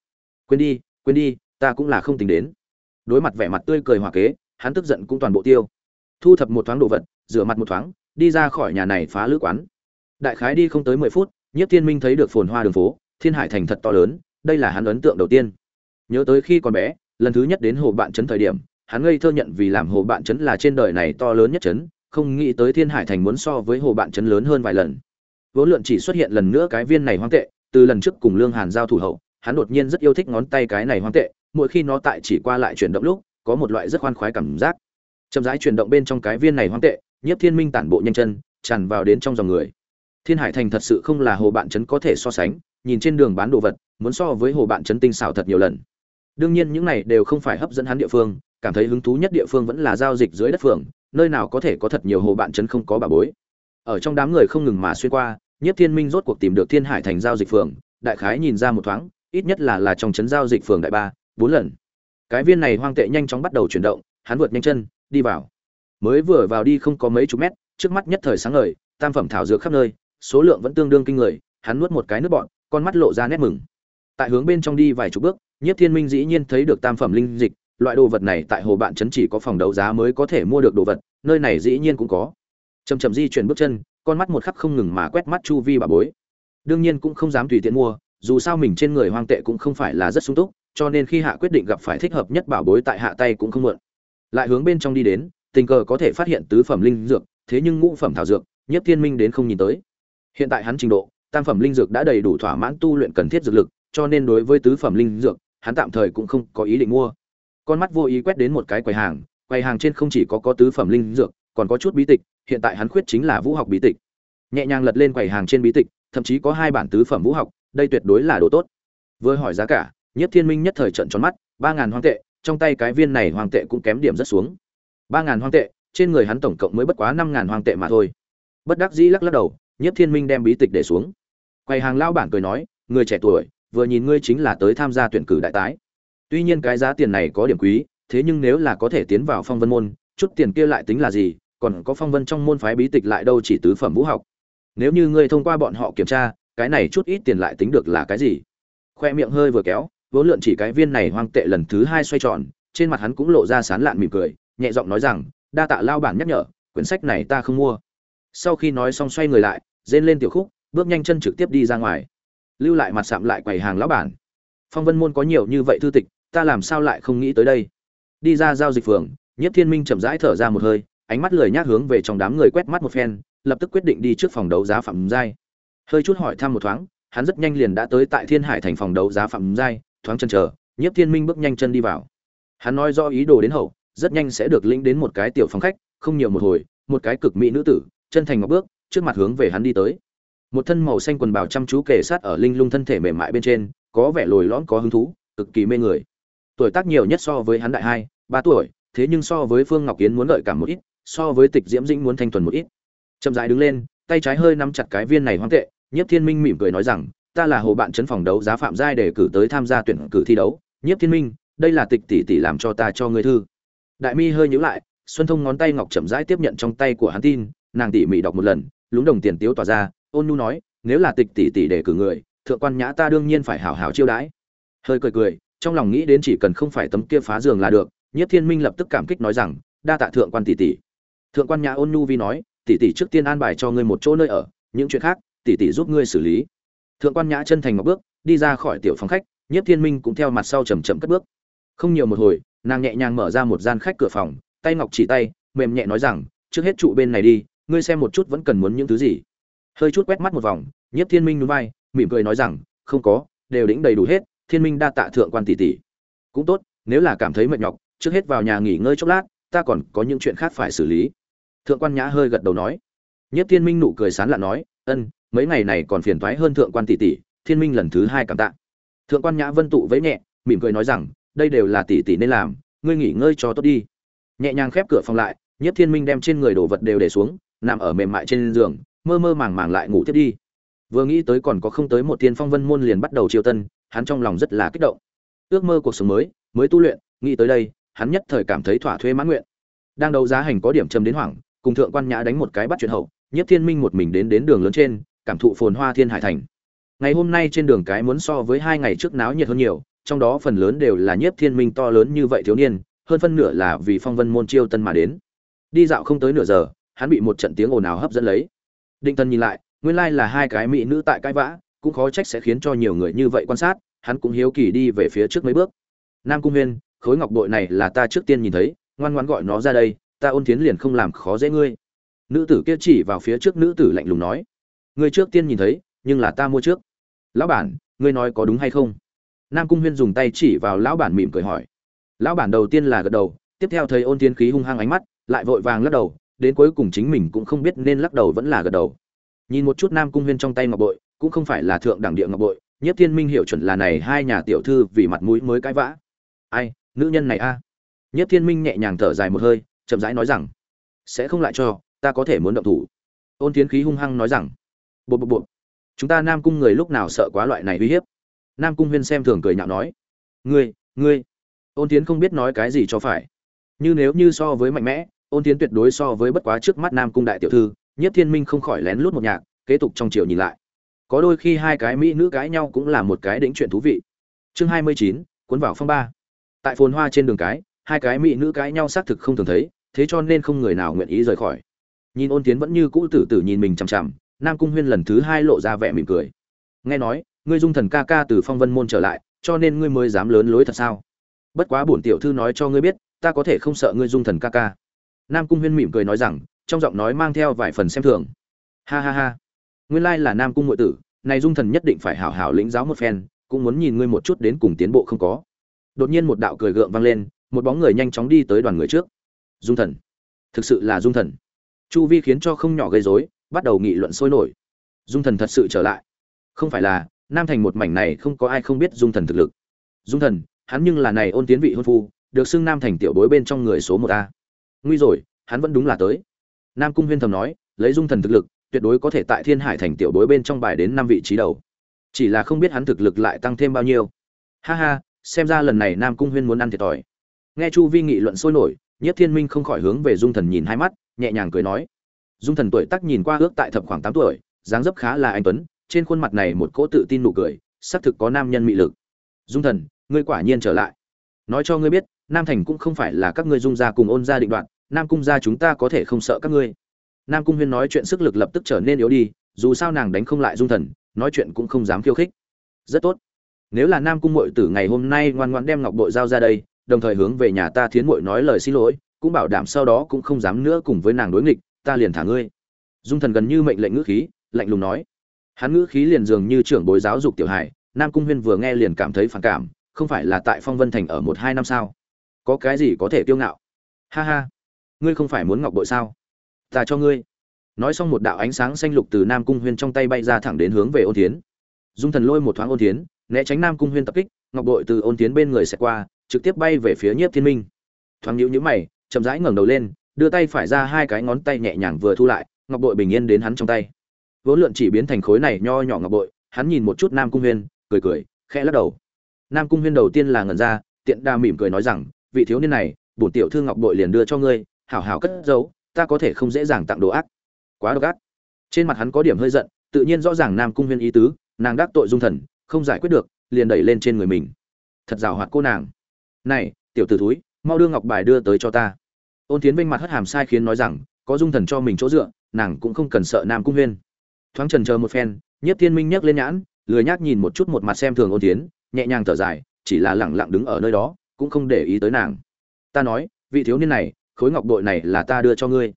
quên đi quên đi, ta cũng là không tính đến. Đối mặt vẻ mặt tươi cười hòa kế, hắn tức giận cũng toàn bộ tiêu. Thu thập một thoáng đồ vật, rửa mặt một thoáng, đi ra khỏi nhà này phá lữ quán. Đại khái đi không tới mười phút nhất thiên minh thấy được phồn hoa đường phố, thiên hải thành thật to lớn, đây là hắn ấn tượng đầu tiên. Nhớ tới khi còn bé, lần thứ nhất đến hồ bạn trấn thời điểm, hắn ngây thơ nhận vì làm hồ bạn trấn là trên đời này to lớn nhất trấn, không nghĩ tới thiên hải thành muốn so với hồ bạn trấn lớn hơn vài lần vốn lượn chỉ xuất hiện lần nữa cái viên này hoang tệ, từ lần trước cùng lương hàn giao thủ hậu, hắn đột nhiên rất yêu thích ngón tay cái này hoang tệ, mỗi khi nó tại chỉ qua lại chuyển động lúc, có một loại rất khoan khoái cảm giác. Chậm rãi chuyển động bên trong cái viên này hoang tệ, nhiếp thiên minh tản bộ nhanh chân, tràn vào đến trong dòng người. Thiên hải thành thật sự không là hồ bạn trấn có thể so sánh, nhìn trên đường bán đồ vật, muốn so với hồ bạn trấn tinh xảo thật nhiều lần. Đương nhiên những này đều không phải hấp dẫn hắn địa phương, cảm thấy hứng thú nhất địa phương vẫn là giao dịch dưới đất phường, nơi nào có thể có thật nhiều hồ bạn trấn không có bà bối. Ở trong đám người không ngừng mà xuyên qua nhất thiên minh rốt cuộc tìm được thiên hải thành giao dịch phường đại khái nhìn ra một thoáng ít nhất là là trong trấn giao dịch phường đại ba bốn lần. Cái viên này hoang tệ nhanh chóng bắt đầu chuyển động hắn vượt nhanh chân đi vào. Mới vừa vào đi không có mấy chục mét trước mắt nhất thời sáng ngời tam phẩm thảo dược khắp nơi số lượng vẫn tương đương kinh người hắn nuốt một cái nước bọn con mắt lộ ra nét mừng. Tại hướng bên trong đi vài chục bước Nhiếp Thiên Minh dĩ nhiên thấy được tam phẩm linh dịch, loại đồ vật này tại hồ bạn trấn chỉ có phòng đấu giá mới có thể mua được đồ vật, nơi này dĩ nhiên cũng có. Chậm chậm di chuyển bước chân, con mắt một khắc không ngừng mà quét mắt chu vi bà bối. Đương nhiên cũng không dám tùy tiện mua, dù sao mình trên người hoang tệ cũng không phải là rất sung túc, cho nên khi hạ quyết định gặp phải thích hợp nhất bảo bối tại hạ tay cũng không muộn. Lại hướng bên trong đi đến, tình cờ có thể phát hiện tứ phẩm linh dược, thế nhưng ngũ phẩm thảo dược, nhất Thiên Minh đến không nhìn tới. Hiện tại hắn trình độ, tam phẩm linh dược đã đầy đủ thỏa mãn tu luyện cần thiết dược lực, cho nên đối với tứ phẩm linh dược, hắn tạm thời cũng không có ý định mua con mắt vô ý quét đến một cái quầy hàng quầy hàng trên không chỉ có có tứ phẩm linh dược còn có chút bí tịch, hiện tại hắn khuyết chính là vũ học bí tịch. Nhẹ nhàng lật lên quầy hàng trên bí tịch, thậm chí có hai bản tứ phẩm vũ học, đây tuyệt đối là đồ tốt. Vừa hỏi giá cả nhất thiên minh nhất thời trận tròn mắt, ba ngàn hoang tệ, trong tay cái viên này hoang tệ cũng kém điểm rất xuống. Ba ngàn hoang tệ, trên người hắn tổng cộng mới bất quá năm ngàn hoang tệ mà thôi. Bất đắc dĩ lắc lắc đầu nhất thiên minh đem bí tịch để xuống. Quầy hàng lao bản cười nói, người trẻ tuổi, vừa nhìn ngươi chính là tới tham gia tuyển cử đại tái. Tuy nhiên cái giá tiền này có điểm quý, thế nhưng nếu là có thể tiến vào phong vân môn, chút tiền kia lại tính là gì còn có phong vân trong môn phái bí tịch lại đâu chỉ tứ phẩm vũ học. Nếu như ngươi thông qua bọn họ kiểm tra, cái này chút ít tiền lại tính được là cái gì? Khoe miệng hơi vừa kéo vốn lượn chỉ cái viên này hoang tệ lần thứ hai xoay tròn, trên mặt hắn cũng lộ ra sán lạn mỉm cười, nhẹ giọng nói rằng, đa tạ lao bản nhắc nhở, quyển sách này ta không mua. Sau khi nói xong xoay người lại, rên lên tiểu khúc, bước nhanh chân trực tiếp đi ra ngoài. Lưu lại mặt sạm lại quầy hàng lão bản. Phong vân môn có nhiều như vậy thư tịch, ta làm sao lại không nghĩ tới đây? Đi ra giao dịch phường nhất thiên minh chậm rãi thở ra một hơi ánh mắt lười nhác hướng về trong đám người quét mắt một phen, lập tức quyết định đi trước phòng đấu giá phạm giai. Hơi chút hỏi thăm một thoáng, hắn rất nhanh liền đã tới tại thiên hải thành phòng đấu giá phạm giai, thoáng chân chờ nhất thiên minh bước nhanh chân đi vào. Hắn nói do ý đồ đến hậu, rất nhanh sẽ được lĩnh đến một cái tiểu phòng khách, không nhiều một hồi, một cái cực mỹ nữ tử, chân thành ngọc bước, trước mặt hướng về hắn đi tới. Một thân màu xanh quần bào chăm chú kề sát ở linh lung thân thể mềm mại bên trên, có vẻ lồi lõn có hứng thú, cực kỳ mê người. Tuổi tác nhiều nhất so với hắn đại hai, ba tuổi, thế nhưng so với phương ngọc kiến muốn đợi cảm một ít so với tịch diễm dĩnh muốn thanh thuần một ít. Chậm rãi đứng lên, tay trái hơi nắm chặt cái viên này hoang tệ, nhiếp thiên minh mỉm cười nói rằng, ta là hồ bạn chấn phòng đấu giá phạm giai để cử tới tham gia tuyển cử thi đấu. Nhiếp thiên minh, đây là tịch tỷ tỷ làm cho ta cho ngươi thư. Đại mi hơi nhíu lại, xuân thông ngón tay ngọc chậm rãi tiếp nhận trong tay của hắn tin, nàng tỉ mỉ đọc một lần, lúng đồng tiền tiếu tỏa ra, ôn nu nói, nếu là tịch tỷ tỷ để cử người, thượng quan nhã ta đương nhiên phải hảo hảo chiêu đãi. Hơi cười cười, trong lòng nghĩ đến chỉ cần không phải tấm kia phá giường là được nhất thiên minh lập tức cảm kích nói rằng, đa tạ thượng quan tỷ tỷ thượng quan nhã ôn nhu vi nói, tỷ tỷ trước tiên an bài cho ngươi một chỗ nơi ở, những chuyện khác, tỷ tỷ giúp ngươi xử lý. Thượng quan nhã chân thành một bước, đi ra khỏi tiểu phòng khách nhất thiên minh cũng theo mặt sau chầm chậm cất bước. Không nhiều một hồi, nàng nhẹ nhàng mở ra một gian khách cửa phòng, tay ngọc chỉ tay, mềm nhẹ nói rằng, trước hết trụ bên này đi, ngươi xem một chút vẫn cần muốn những thứ gì. Hơi chút quét mắt một vòng nhất thiên minh núi vai, mỉm cười nói rằng, không có, đều đĩnh đầy đủ hết, thiên minh đa tạ thượng quan tỷ tỷ. Cũng tốt, nếu là cảm thấy mệt nhọc, trước hết vào nhà nghỉ ngơi chốc lát, ta còn có những chuyện khác phải xử lý thượng quan nhã hơi gật đầu nói. Nhất thiên minh nụ cười sán lạ nói, ân, mấy ngày này còn phiền thoái hơn thượng quan tỷ tỷ, thiên minh lần thứ hai cảm tạ. Thượng quan nhã vân tụ với nhẹ, mỉm cười nói rằng, đây đều là tỷ tỷ nên làm, ngươi nghỉ ngơi cho tốt đi. Nhẹ nhàng khép cửa phòng lại nhất thiên minh đem trên người đồ vật đều để xuống, nằm ở mềm mại trên giường, mơ mơ màng màng lại ngủ tiếp đi. Vừa nghĩ tới còn có không tới một thiên phong vân môn liền bắt đầu chiêu tân, hắn trong lòng rất là kích động. Ước mơ cuộc sống mới mới tu luyện, nghĩ tới đây, hắn nhất thời cảm thấy thỏa thuê mãn nguyện. Đang đấu giá hành có điểm châm đến hoảng cùng thượng quan nhã đánh một cái bắt chuyện hậu nhất thiên minh một mình đến đến đường lớn trên, cảm thụ phồn hoa thiên hải thành. Ngày hôm nay trên đường cái muốn so với hai ngày trước náo nhiệt hơn nhiều, trong đó phần lớn đều là nhiếp thiên minh to lớn như vậy thiếu niên, hơn phân nửa là vì phong vân môn chiêu tân mà đến. Đi dạo không tới nửa giờ, hắn bị một trận tiếng ồn ào hấp dẫn lấy. Định tân nhìn lại, nguyên lai là hai cái mỹ nữ tại cãi vã, cũng khó trách sẽ khiến cho nhiều người như vậy quan sát, hắn cũng hiếu kỳ đi về phía trước mấy bước. Nam cung huyên, khối ngọc bội này là ta trước tiên nhìn thấy, ngoan ngoãn gọi nó ra đây ta ôn Thiến liền không làm khó dễ ngươi. Nữ tử kia chỉ vào phía trước nữ tử lạnh lùng nói, ngươi trước tiên nhìn thấy, nhưng là ta mua trước. Lão bản, ngươi nói có đúng hay không? Nam cung huyên dùng tay chỉ vào lão bản mỉm cười hỏi. Lão bản đầu tiên là gật đầu, tiếp theo thấy ôn Thiến khí hung hăng ánh mắt, lại vội vàng lắc đầu, đến cuối cùng chính mình cũng không biết nên lắc đầu vẫn là gật đầu. Nhìn một chút nam cung huyên trong tay ngọc bội, cũng không phải là thượng đẳng địa ngọc bội nhất thiên minh hiểu chuẩn là này hai nhà tiểu thư vì mặt mũi mới cãi vã. Ai, nữ nhân này a? Nhất thiên minh nhẹ nhàng thở dài một hơi chậm rãi nói rằng, sẽ không lại cho, ta có thể muốn động thủ. Ôn tiến khí hung hăng nói rằng bộ bộ bộ chúng ta nam cung người lúc nào sợ quá loại này uy hiếp? Nam cung huyên xem thường cười nhạo nói, ngươi ngươi. Ôn tiến không biết nói cái gì cho phải. Như nếu như so với mạnh mẽ, ôn tiến tuyệt đối so với bất quá trước mắt nam cung đại tiểu thư nhất thiên minh không khỏi lén lút một nhạc, kế tục trong chiều nhìn lại. Có đôi khi hai cái mỹ nữ cãi nhau cũng là một cái đỉnh chuyện thú vị. Chương hai mươi chín, cuốn vào phong ba. Tại phồn hoa trên đường cái, hai cái mỹ nữ cãi nhau xác thực không thường thấy thế cho nên không người nào nguyện ý rời khỏi. Nhìn ôn tiến vẫn như cũ tử tử nhìn mình chằm chằm, nam cung huyên lần thứ hai lộ ra vẻ mỉm cười. Nghe nói, ngươi dung thần ca ca từ phong vân môn trở lại, cho nên ngươi mới dám lớn lối thật sao? Bất quá bổn tiểu thư nói cho ngươi biết, ta có thể không sợ ngươi dung thần ca ca. Nam cung huyên mỉm cười nói rằng, trong giọng nói mang theo vài phần xem thường. Ha ha ha. Nguyên lai là nam cung ngụy tử, này dung thần nhất định phải hảo hảo lĩnh giáo một phen, cũng muốn nhìn ngươi một chút đến cùng tiến bộ không có. Đột nhiên một đạo cười gượng vang lên, một bóng người nhanh chóng đi tới đoàn người trước dung thần. Thực sự là dung thần. Chu vi khiến cho không nhỏ gây rối, bắt đầu nghị luận sôi nổi. Dung thần thật sự trở lại. Không phải là, nam thành một mảnh này không có ai không biết dung thần thực lực. Dung thần, hắn nhưng là này ôn tiến vị hôn phu, được xưng nam thành tiểu bối bên trong người số một a. Nguy rồi, hắn vẫn đúng là tới. Nam cung huyên thầm nói, lấy dung thần thực lực, tuyệt đối có thể tại thiên hải thành tiểu bối bên trong bài đến năm vị trí đầu. Chỉ là không biết hắn thực lực lại tăng thêm bao nhiêu. Ha ha, xem ra lần này nam cung huyên muốn ăn thiệt thòi. Nghe chu vi nghị luận sôi nổi nhất thiên minh không khỏi hướng về dung thần nhìn hai mắt, nhẹ nhàng cười nói. Dung thần tuổi tác nhìn qua ước tại thập khoảng tám tuổi, dáng dấp khá là anh tuấn, trên khuôn mặt này một cỗ tự tin nụ cười, xác thực có nam nhân mị lực. Dung thần, ngươi quả nhiên trở lại. Nói cho ngươi biết, nam thành cũng không phải là các ngươi dung gia cùng ôn gia định đoạn nam cung gia chúng ta có thể không sợ các ngươi. Nam cung huyên nói chuyện sức lực lập tức trở nên yếu đi, dù sao nàng đánh không lại dung thần, nói chuyện cũng không dám khiêu khích. Rất tốt. Nếu là nam cung mội tử ngày hôm nay ngoan ngoan đem ngọc bội giao ra đây đồng thời hướng về nhà ta thiến muội nói lời xin lỗi, cũng bảo đảm sau đó cũng không dám nữa cùng với nàng đối nghịch, ta liền thả ngươi. Dung thần gần như mệnh lệnh ngữ khí, lạnh lùng nói. Hắn ngữ khí liền dường như trưởng bối giáo dục tiểu hải nam cung huyên vừa nghe liền cảm thấy phản cảm, không phải là tại phong vân thành ở một hai năm sao? Có cái gì có thể kiêu ngạo? Ha ha, ngươi không phải muốn ngọc bội sao? Ta cho ngươi. Nói xong một đạo ánh sáng xanh lục từ nam cung huyên trong tay bay ra thẳng đến hướng về ôn tiến dung thần lôi một thoáng ôn tiến né tránh nam cung huyên tập kích, ngọc bội từ ôn tiến bên người xẹt qua trực tiếp bay về phía nhiếp thiên minh. Thoáng nhũ nhũ mày, chậm rãi ngẩng đầu lên, đưa tay phải ra hai cái ngón tay nhẹ nhàng vừa thu lại, ngọc bội bình yên đến hắn trong tay. Vốn lượn chỉ biến thành khối này nho nhỏ ngọc bội, hắn nhìn một chút nam cung huyên, cười cười, khẽ lắc đầu. Nam cung huyên đầu tiên là ngẩn ra, tiện đa mỉm cười nói rằng, vị thiếu niên này, bổn tiểu thư ngọc bội liền đưa cho ngươi, hảo hảo cất giấu, ta có thể không dễ dàng tặng đồ ác. Quá độc ác. Trên mặt hắn có điểm hơi giận, tự nhiên rõ ràng nam cung huyên ý tứ, nàng đắc tội dung thần, không giải quyết được, liền đẩy lên trên người mình. Thật rào hoạt cô nàng này, tiểu tử thúi, mau đưa ngọc bài đưa tới cho ta. Ôn tiến vinh mặt hất hàm sai khiến nói rằng, có dung thần cho mình chỗ dựa, nàng cũng không cần sợ nam cung huyên. Thoáng trần chờ một phen nhất thiên minh nhấc lên nhãn, lười nhác nhìn một chút một mặt xem thường ôn tiến nhẹ nhàng thở dài, chỉ là lẳng lặng đứng ở nơi đó, cũng không để ý tới nàng. Ta nói, vị thiếu niên này, khối ngọc bội này là ta đưa cho ngươi.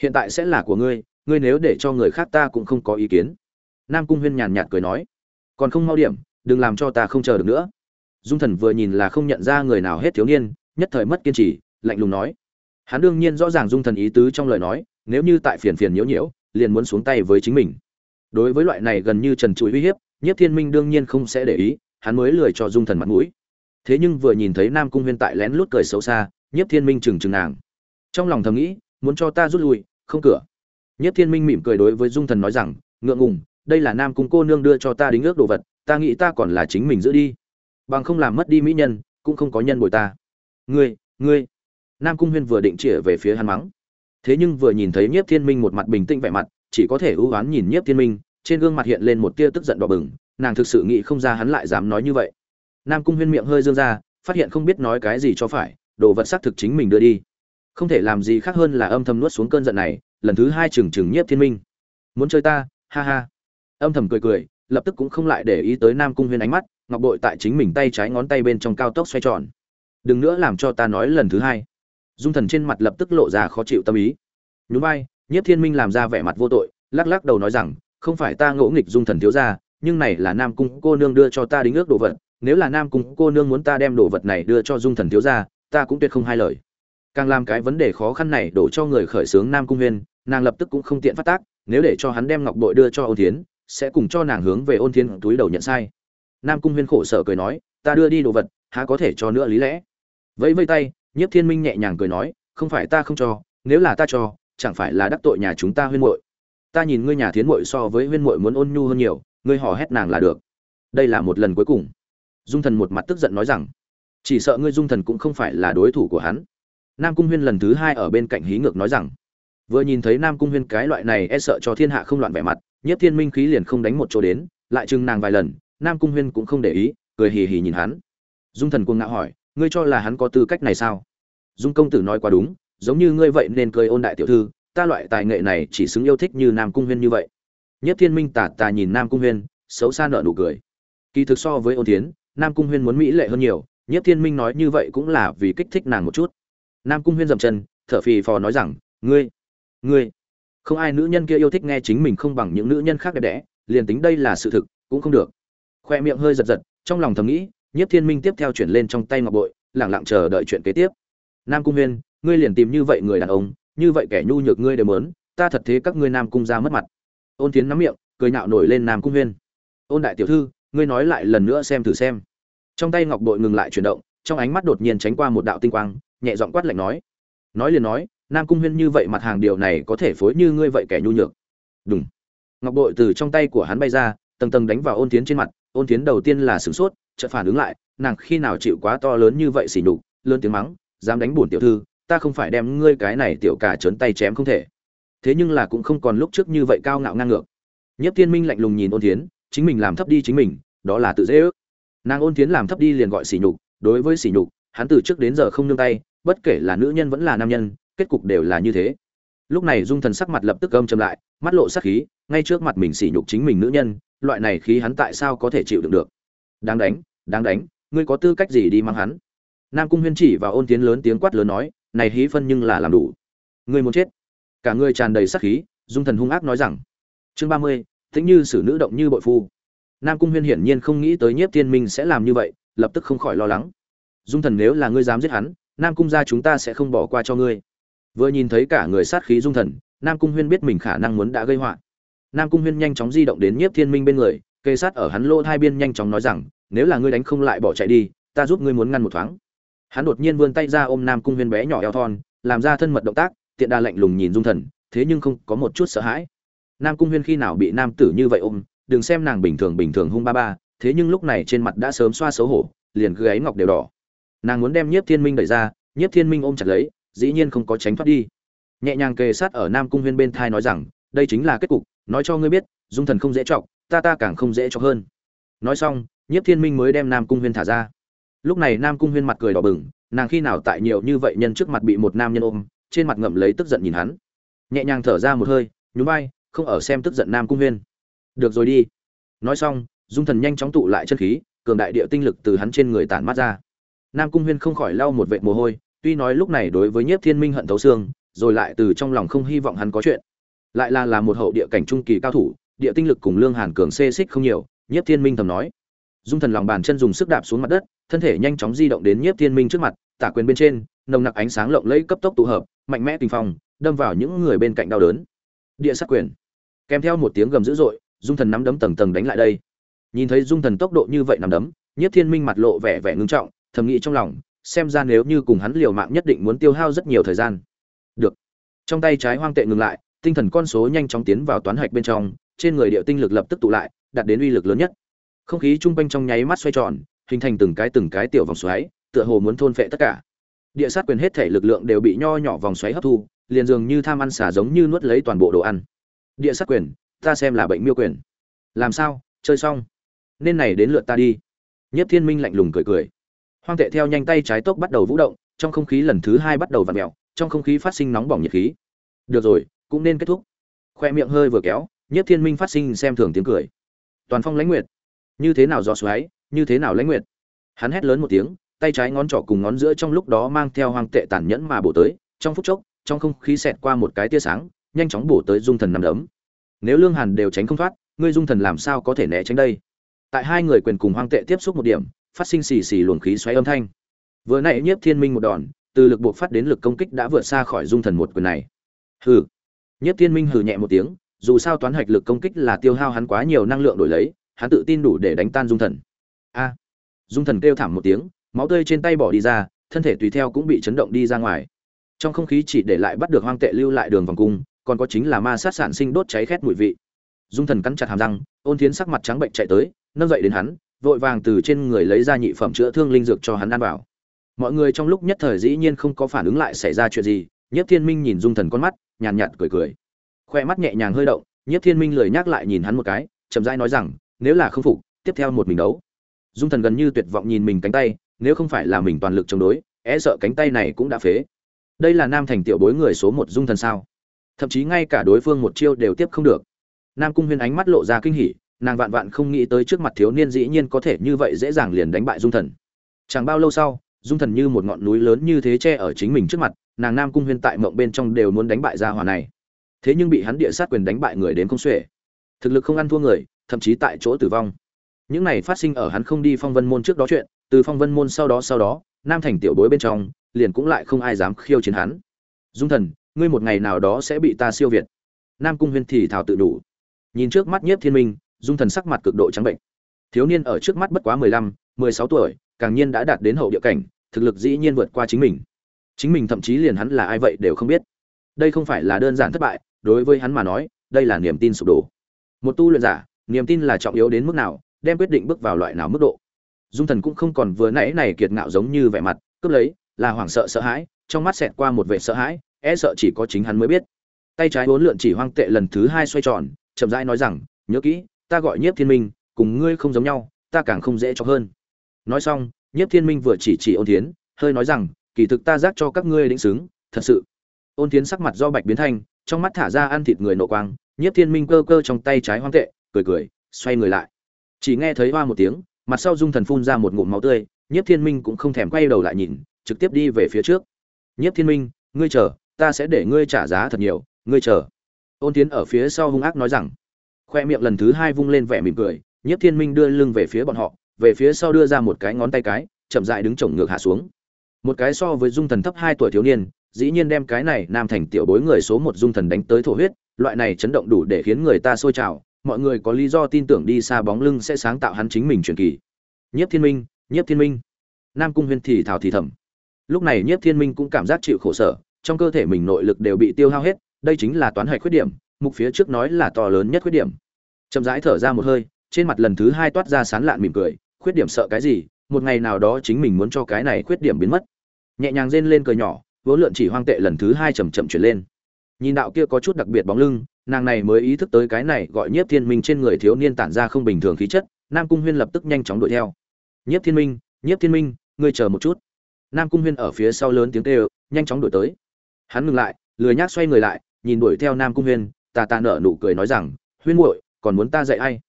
Hiện tại sẽ là của ngươi ngươi nếu để cho người khác ta cũng không có ý kiến. Nam cung huyên nhàn nhạt cười nói, còn không mau điểm, đừng làm cho ta không chờ được nữa dung thần vừa nhìn là không nhận ra người nào hết thiếu niên nhất thời mất kiên trì lạnh lùng nói hắn đương nhiên rõ ràng dung thần ý tứ trong lời nói nếu như tại phiền phiền nhiễu nhiễu liền muốn xuống tay với chính mình đối với loại này gần như trần trụi uy hiếp Nhất Thiên Minh đương nhiên không sẽ để ý, hắn mới lười cho Dung Thần mặt mũi. Thế nhưng vừa nhìn thấy Nam Cung Huyên tại lén lút cười xấu xa, Nhất Thiên Minh chừng chừng nàng. Trong lòng thầm nghĩ, muốn cho ta rút lui, không cửa. Nhất Thiên Minh mỉm cười đối với Dung Thần nói rằng, ngượng ngùng, đây là Nam Cung cô nương đưa cho ta đính ước đồ vật, ta nghĩ ta còn là chính mình giữ đi. Bằng không làm mất đi mỹ nhân, cũng không có nhân bồi ta. Ngươi, ngươi. Nam Cung Huyên vừa định chĩa về phía hắn mắng. Thế nhưng vừa nhìn thấy Nhiếp Thiên Minh một mặt bình tĩnh vẻ mặt, chỉ có thể ưu oán nhìn Nhiếp Thiên Minh, trên gương mặt hiện lên một tia tức giận đỏ bừng, nàng thực sự nghĩ không ra hắn lại dám nói như vậy. Nam Cung Huyên miệng hơi dương ra, phát hiện không biết nói cái gì cho phải, đồ vật xác thực chính mình đưa đi. Không thể làm gì khác hơn là âm thầm nuốt xuống cơn giận này, lần thứ hai trừng trừng Nhiếp Thiên Minh. Muốn chơi ta, ha ha. Âm thầm cười cười, lập tức cũng không lại để ý tới Nam Cung Huyên ánh mắt, ngọc bội tại chính mình tay trái ngón tay bên trong cao tốc xoay tròn. Đừng nữa làm cho ta nói lần thứ hai. Dung Thần trên mặt lập tức lộ ra khó chịu tâm ý. Nhún vai, Nhiếp Thiên Minh làm ra vẻ mặt vô tội, lắc lắc đầu nói rằng, không phải ta ngỗ nghịch Dung Thần thiếu gia, nhưng này là Nam cung cô nương đưa cho ta đính ước đồ vật, nếu là Nam cung cô nương muốn ta đem đồ vật này đưa cho Dung Thần thiếu gia, ta cũng tuyệt không hai lời. Càng làm cái vấn đề khó khăn này đổ cho người khởi sướng Nam cung Huyên, nàng lập tức cũng không tiện phát tác, nếu để cho hắn đem ngọc bội đưa cho Ôn Thiến, sẽ cùng cho nàng hướng về Ôn Thiến túi đầu nhận sai. Nam cung Huyên khổ sở cười nói, ta đưa đi đồ vật, há có thể cho nữa lý lẽ. Vẫy vẫy tay, Nhiếp Thiên Minh nhẹ nhàng cười nói, không phải ta không cho, nếu là ta cho, chẳng phải là đắc tội nhà chúng ta huyên muội. Ta nhìn ngươi nhà thiến muội so với huyên muội muốn ôn nhu hơn nhiều, ngươi hò hét nàng là được. Đây là một lần cuối cùng. Dung Thần một mặt tức giận nói rằng, chỉ sợ ngươi Dung Thần cũng không phải là đối thủ của hắn. Nam Cung Huyên lần thứ hai ở bên cạnh hí ngược nói rằng, vừa nhìn thấy Nam Cung Huyên cái loại này e sợ cho thiên hạ không loạn vẻ mặt, Nhất Thiên Minh khí liền không đánh một chỗ đến, lại chừng nàng vài lần, Nam Cung Huyên cũng không để ý, cười hì hì nhìn hắn. Dung Thần cuồng ngạo hỏi, ngươi cho là hắn có tư cách này sao? Dung công tử nói quá đúng, giống như ngươi vậy nên cười ôn đại tiểu thư, ta loại tài nghệ này chỉ xứng yêu thích như Nam Cung Huyên như vậy. Nhất Thiên Minh tà tà nhìn Nam Cung Huyên, xấu xa nở nụ cười. Kỳ thực so với Ôn Thiến, Nam Cung Huyên muốn mỹ lệ hơn nhiều, Nhất Thiên Minh nói như vậy cũng là vì kích thích nàng một chút. Nam Cung Huyên dậm chân, thở phì phò nói rằng, ngươi, ngươi, không ai nữ nhân kia yêu thích nghe chính mình không bằng những nữ nhân khác đẹp đẽ, liền tính đây là sự thực, cũng không được. Khoe miệng hơi giật giật, trong lòng thầm nghĩ, Nhất Thiên Minh tiếp theo chuyển lên trong tay ngọc bội, lặng lặng chờ đợi chuyện kế tiếp. Nam Cung Huyên, ngươi liền tìm như vậy người đàn ông, như vậy kẻ nhu nhược ngươi đều mớn ta thật thế các ngươi Nam Cung ra mất mặt. Ôn tiến nắm miệng, cười nhạo nổi lên Nam Cung Huyên. Ôn đại tiểu thư, ngươi nói lại lần nữa xem thử xem. Trong tay ngọc bội ngừng lại chuyển động, trong ánh mắt đột nhiên tránh qua một đạo tinh quang, nhẹ giọng quát lạnh nói. Nói liền nói, Nam Cung Huyên như vậy mặt hàng điều này có thể phối như ngươi vậy kẻ nhu nhược. Đúng. Ngọc bội từ trong tay của hắn bay ra, tầng tầng đánh vào Ôn tiến trên mặt, Ôn Thiến đầu tiên là sửng sốt, chợt phản ứng lại, nàng khi nào chịu quá to lớn như vậy xỉ nhục, lớn tiếng mắng, dám đánh bổn tiểu thư, ta không phải đem ngươi cái này tiểu cả trớn tay chém không thể. Thế nhưng là cũng không còn lúc trước như vậy cao ngạo ngang ngược. Nhất Thiên Minh lạnh lùng nhìn Ôn Thiến, chính mình làm thấp đi chính mình, đó là tự dễ ước. Nàng Ôn Thiến làm thấp đi liền gọi xỉ nhục, đối với xỉ nhục, hắn từ trước đến giờ không nương tay, bất kể là nữ nhân vẫn là nam nhân, kết cục đều là như thế. Lúc này Dung Thần sắc mặt lập tức âm trầm lại, mắt lộ sát khí, ngay trước mặt mình sỉ nhục chính mình nữ nhân, loại này khí hắn tại sao có thể chịu đựng được? Đáng đánh, đáng đánh, ngươi có tư cách gì đi mang hắn? Nam Cung Huyên chỉ vào Ôn Tiến lớn tiếng quát lớn nói, này hí phân nhưng là làm đủ. Ngươi muốn chết. Cả người tràn đầy sát khí, Dung Thần hung ác nói rằng. Chương ba mươi, tính như xử nữ động như bội phu. Nam Cung Huyên hiển nhiên không nghĩ tới Nhiếp Tiên Minh sẽ làm như vậy, lập tức không khỏi lo lắng. Dung Thần nếu là ngươi dám giết hắn, Nam Cung gia chúng ta sẽ không bỏ qua cho ngươi. Vừa nhìn thấy cả người sát khí Dung Thần, Nam Cung Huyên biết mình khả năng muốn đã gây họa. Nam Cung Huyên nhanh chóng di động đến Nhiếp Thiên Minh bên người, kề sát ở hắn lỗ hai biên nhanh chóng nói rằng, nếu là ngươi đánh không lại bỏ chạy đi, ta giúp ngươi muốn ngăn một thoáng. Hắn đột nhiên vươn tay ra ôm Nam Cung Huyên bé nhỏ eo thon, làm ra thân mật động tác, tiện đa lạnh lùng nhìn Dung Thần, thế nhưng không có một chút sợ hãi. Nam Cung Huyên khi nào bị nam tử như vậy ôm, đừng xem nàng bình thường bình thường hung ba ba, thế nhưng lúc này trên mặt đã sớm xoa xấu hổ, liền gáy ngọc đều đỏ. Nàng muốn đem Nhiếp Thiên Minh đẩy ra, Nhiếp Thiên Minh ôm chặt lấy, dĩ nhiên không có tránh thoát đi. Nhẹ nhàng kề sát ở Nam Cung Huyên bên thai nói rằng, đây chính là kết cục, nói cho ngươi biết, Dung Thần không dễ chọc ta ta càng không dễ chọc hơn. Nói xong, Nhiếp Thiên Minh mới đem Nam Cung Huyên thả ra. Lúc này Nam Cung Huyên mặt cười đỏ bừng, nàng khi nào tại nhiều như vậy nhân trước mặt bị một nam nhân ôm, trên mặt ngậm lấy tức giận nhìn hắn. Nhẹ nhàng thở ra một hơi, nhún vai, không ở xem tức giận Nam Cung Huyên. Được rồi đi. Nói xong, Dung Thần nhanh chóng tụ lại chân khí, cường đại địa tinh lực từ hắn trên người tản mát ra. Nam Cung Huyên không khỏi lau một vệt mồ hôi, tuy nói lúc này đối với Nhiếp Thiên Minh hận thấu xương, rồi lại từ trong lòng không hy vọng hắn có chuyện. Lại là là một hậu địa cảnh trung kỳ cao thủ, địa tinh lực cùng Lương Hàn cường xê xích không nhiều, Nhiếp Thiên Minh thầm nói. Dung Thần lòng bàn chân dùng sức đạp xuống mặt đất, thân thể nhanh chóng di động đến Nhiếp Thiên Minh trước mặt, tả quyền bên trên, nồng nặc ánh sáng lộng lẫy cấp tốc tụ hợp, mạnh mẽ tình phong, đâm vào những người bên cạnh đau đớn. Địa sát quyền. Kèm theo một tiếng gầm dữ dội, Dung Thần nắm đấm tầng tầng đánh lại đây. nhìn thấy dung thần tốc độ như vậy nắm đấm nhiếp thiên minh mặt lộ vẻ vẻ ngưng trọng thầm nghĩ trong lòng xem ra nếu như cùng hắn liều mạng nhất định muốn tiêu hao rất nhiều thời gian được trong tay trái hoang tệ ngừng lại tinh thần con số nhanh chóng tiến vào toán hạch bên trong, trên người địa tinh lực lập tức tụ lại, đạt đến uy lực lớn nhất. Không khí chung quanh trong nháy mắt xoay tròn, hình thành từng cái từng cái tiểu vòng xoáy, tựa hồ muốn thôn phệ tất cả. Địa sát quyền hết thể lực lượng đều bị nho nhỏ vòng xoáy hấp thu, liền dường như tham ăn xả giống như nuốt lấy toàn bộ đồ ăn. Địa sát quyền, ta xem là bệnh miêu quyền. Làm sao? Chơi xong. Nên này đến lượt ta đi. Nhất thiên minh lạnh lùng cười cười. Hoang tệ theo nhanh tay trái tốc bắt đầu vũ động, trong không khí lần thứ hai bắt đầu v ặ mẹo trong không khí phát sinh nóng bỏng nhiệt khí. Được rồi cũng nên kết thúc. Khoe miệng hơi vừa kéo nhất thiên minh phát sinh xem thường tiếng cười. Toàn phong lãnh nguyệt. Như thế nào gió xoáy, như thế nào lãnh nguyệt? Hắn hét lớn một tiếng, tay trái ngón trỏ cùng ngón giữa trong lúc đó mang theo hoang tệ tàn nhẫn mà bổ tới, trong phút chốc, trong không khí xẹt qua một cái tia sáng, nhanh chóng bổ tới dung thần nằm đấm. Nếu lương hàn đều tránh không thoát, ngươi dung thần làm sao có thể né tránh đây? Tại hai người quyền cùng hoang tệ tiếp xúc một điểm, phát sinh xì xì luồng khí xoáy âm thanh. Vừa nãy nhiếp thiên minh một đòn, từ lực buộc phát đến lực công kích đã vượt xa khỏi dung thần một quyền này. Hừ nhiếp thiên minh hừ nhẹ một tiếng, dù sao toán hạch lực công kích là tiêu hao hắn quá nhiều năng lượng đổi lấy, hắn tự tin đủ để đánh tan dung thần. A. Dung thần kêu thảm một tiếng, máu tươi trên tay bỏ đi ra, thân thể tùy theo cũng bị chấn động đi ra ngoài. Trong không khí chỉ để lại bắt được hoang tệ lưu lại đường vòng cung, còn có chính là ma sát sản sinh đốt cháy khét mùi vị. Dung thần cắn chặt hàm răng, ôn thiến sắc mặt trắng bệnh chạy tới, nâng dậy đến hắn, vội vàng từ trên người lấy ra nhị phẩm chữa thương linh dược cho hắn ăn vào. Mọi người trong lúc nhất thời dĩ nhiên không có phản ứng lại xảy ra chuyện gì Nhiếp thiên minh nhìn dung thần con mắt nhàn nhạt, nhạt cười cười. Khoe mắt nhẹ nhàng hơi động Nhiếp thiên minh lười nhắc lại nhìn hắn một cái chậm rãi nói rằng nếu là không phục tiếp theo một mình đấu. Dung thần gần như tuyệt vọng nhìn mình cánh tay nếu không phải là mình toàn lực chống đối e sợ cánh tay này cũng đã phế. Đây là nam thành tiểu bối người số một dung thần sao? Thậm chí ngay cả đối phương một chiêu đều tiếp không được. Nam cung huyên ánh mắt lộ ra kinh hỉ nàng vạn vạn không nghĩ tới trước mặt thiếu niên dĩ nhiên có thể như vậy dễ dàng liền đánh bại dung thần. Chẳng bao lâu sau dung thần như một ngọn núi lớn như thế che ở chính mình trước mặt nàng nam cung huyên tại mộng bên trong đều muốn đánh bại gia hòa này. Thế nhưng bị hắn địa sát quyền đánh bại người đến không xuể. Thực lực không ăn thua người, thậm chí tại chỗ tử vong. Những này phát sinh ở hắn không đi phong vân môn trước đó chuyện, từ phong vân môn sau đó sau đó, nam thành tiểu bối bên trong, liền cũng lại không ai dám khiêu chiến hắn. Dung thần, ngươi một ngày nào đó sẽ bị ta siêu việt. Nam cung huyên thì thảo tự đủ. Nhìn trước mắt nhiếp thiên minh, dung thần sắc mặt cực độ trắng bệnh. Thiếu niên ở trước mắt bất quá mười lăm, mười sáu tuổi, càng nhiên đã đạt đến hậu địa cảnh, thực lực dĩ nhiên vượt qua chính mình chính mình thậm chí liền hắn là ai vậy đều không biết. Đây không phải là đơn giản thất bại, đối với hắn mà nói, đây là niềm tin sụp đổ. Một tu luyện giả, niềm tin là trọng yếu đến mức nào, đem quyết định bước vào loại nào mức độ. Dung thần cũng không còn vừa nãy này kiệt ngạo giống như vẻ mặt, cướp lấy, là hoảng sợ sợ hãi, trong mắt xẹt qua một vẻ sợ hãi e sợ chỉ có chính hắn mới biết. Tay trái bốn lượn chỉ hoang tệ lần thứ hai xoay tròn, chậm rãi nói rằng, nhớ kỹ, ta gọi nhiếp thiên minh, cùng ngươi không giống nhau, ta càng không dễ cho hơn. Nói xong, nhiếp thiên minh vừa chỉ chỉ ôn thiến, hơi nói rằng kỳ thực ta giác cho các ngươi đĩnh xứng, thật sự. Ôn thiến sắc mặt do bạch biến thanh trong mắt thả ra ăn thịt người nộ quang, nhiếp thiên minh cơ cơ trong tay trái hoang tệ, cười cười, xoay người lại. Chỉ nghe thấy hoa một tiếng, mặt sau dung thần phun ra một ngụm máu tươi, nhiếp thiên minh cũng không thèm quay đầu lại nhìn, trực tiếp đi về phía trước. Nhiếp thiên minh, ngươi chờ, ta sẽ để ngươi trả giá thật nhiều, ngươi chờ. Ôn tiến ở phía sau hung ác nói rằng. Khoe miệng lần thứ hai vung lên vẻ mỉm cười, nhiếp thiên minh đưa lưng về phía bọn họ, về phía sau đưa ra một cái ngón tay cái, chậm dại đứng chồng ngược hạ xuống một cái so với dung thần thấp hai tuổi thiếu niên, dĩ nhiên đem cái này nam thành tiểu bối người số một dung thần đánh tới thổ huyết, loại này chấn động đủ để khiến người ta sôi trào, mọi người có lý do tin tưởng đi xa bóng lưng sẽ sáng tạo hắn chính mình truyền kỳ. Nhiếp thiên minh, nhiếp thiên minh. Nam cung huyên thì thào thì thầm. Lúc này nhiếp thiên minh cũng cảm giác chịu khổ sở, trong cơ thể mình nội lực đều bị tiêu hao hết, đây chính là toán hạch khuyết điểm, mục phía trước nói là to lớn nhất khuyết điểm. Chậm rãi thở ra một hơi, trên mặt lần thứ hai toát ra sán lạn mỉm cười, khuyết điểm sợ cái gì một ngày nào đó chính mình muốn cho cái này khuyết điểm biến mất. Nhẹ nhàng rên lên cười nhỏ, vỗ lượn chỉ hoang tệ lần thứ hai chầm chậm chuyển lên. Nhìn đạo kia có chút đặc biệt bóng lưng, nàng này mới ý thức tới cái này gọi nhiếp thiên minh trên người thiếu niên tản ra không bình thường khí chất, nam cung huyên lập tức nhanh chóng đuổi theo. Nhiếp thiên minh, nhiếp thiên minh, ngươi chờ một chút. Nam cung huyên ở phía sau lớn tiếng kêu, nhanh chóng đuổi tới. Hắn ngừng lại, lười nhác xoay người lại, nhìn đuổi theo nam cung huyên, tà tà nở nụ cười nói rằng, huyên muội, còn muốn ta dạy ai?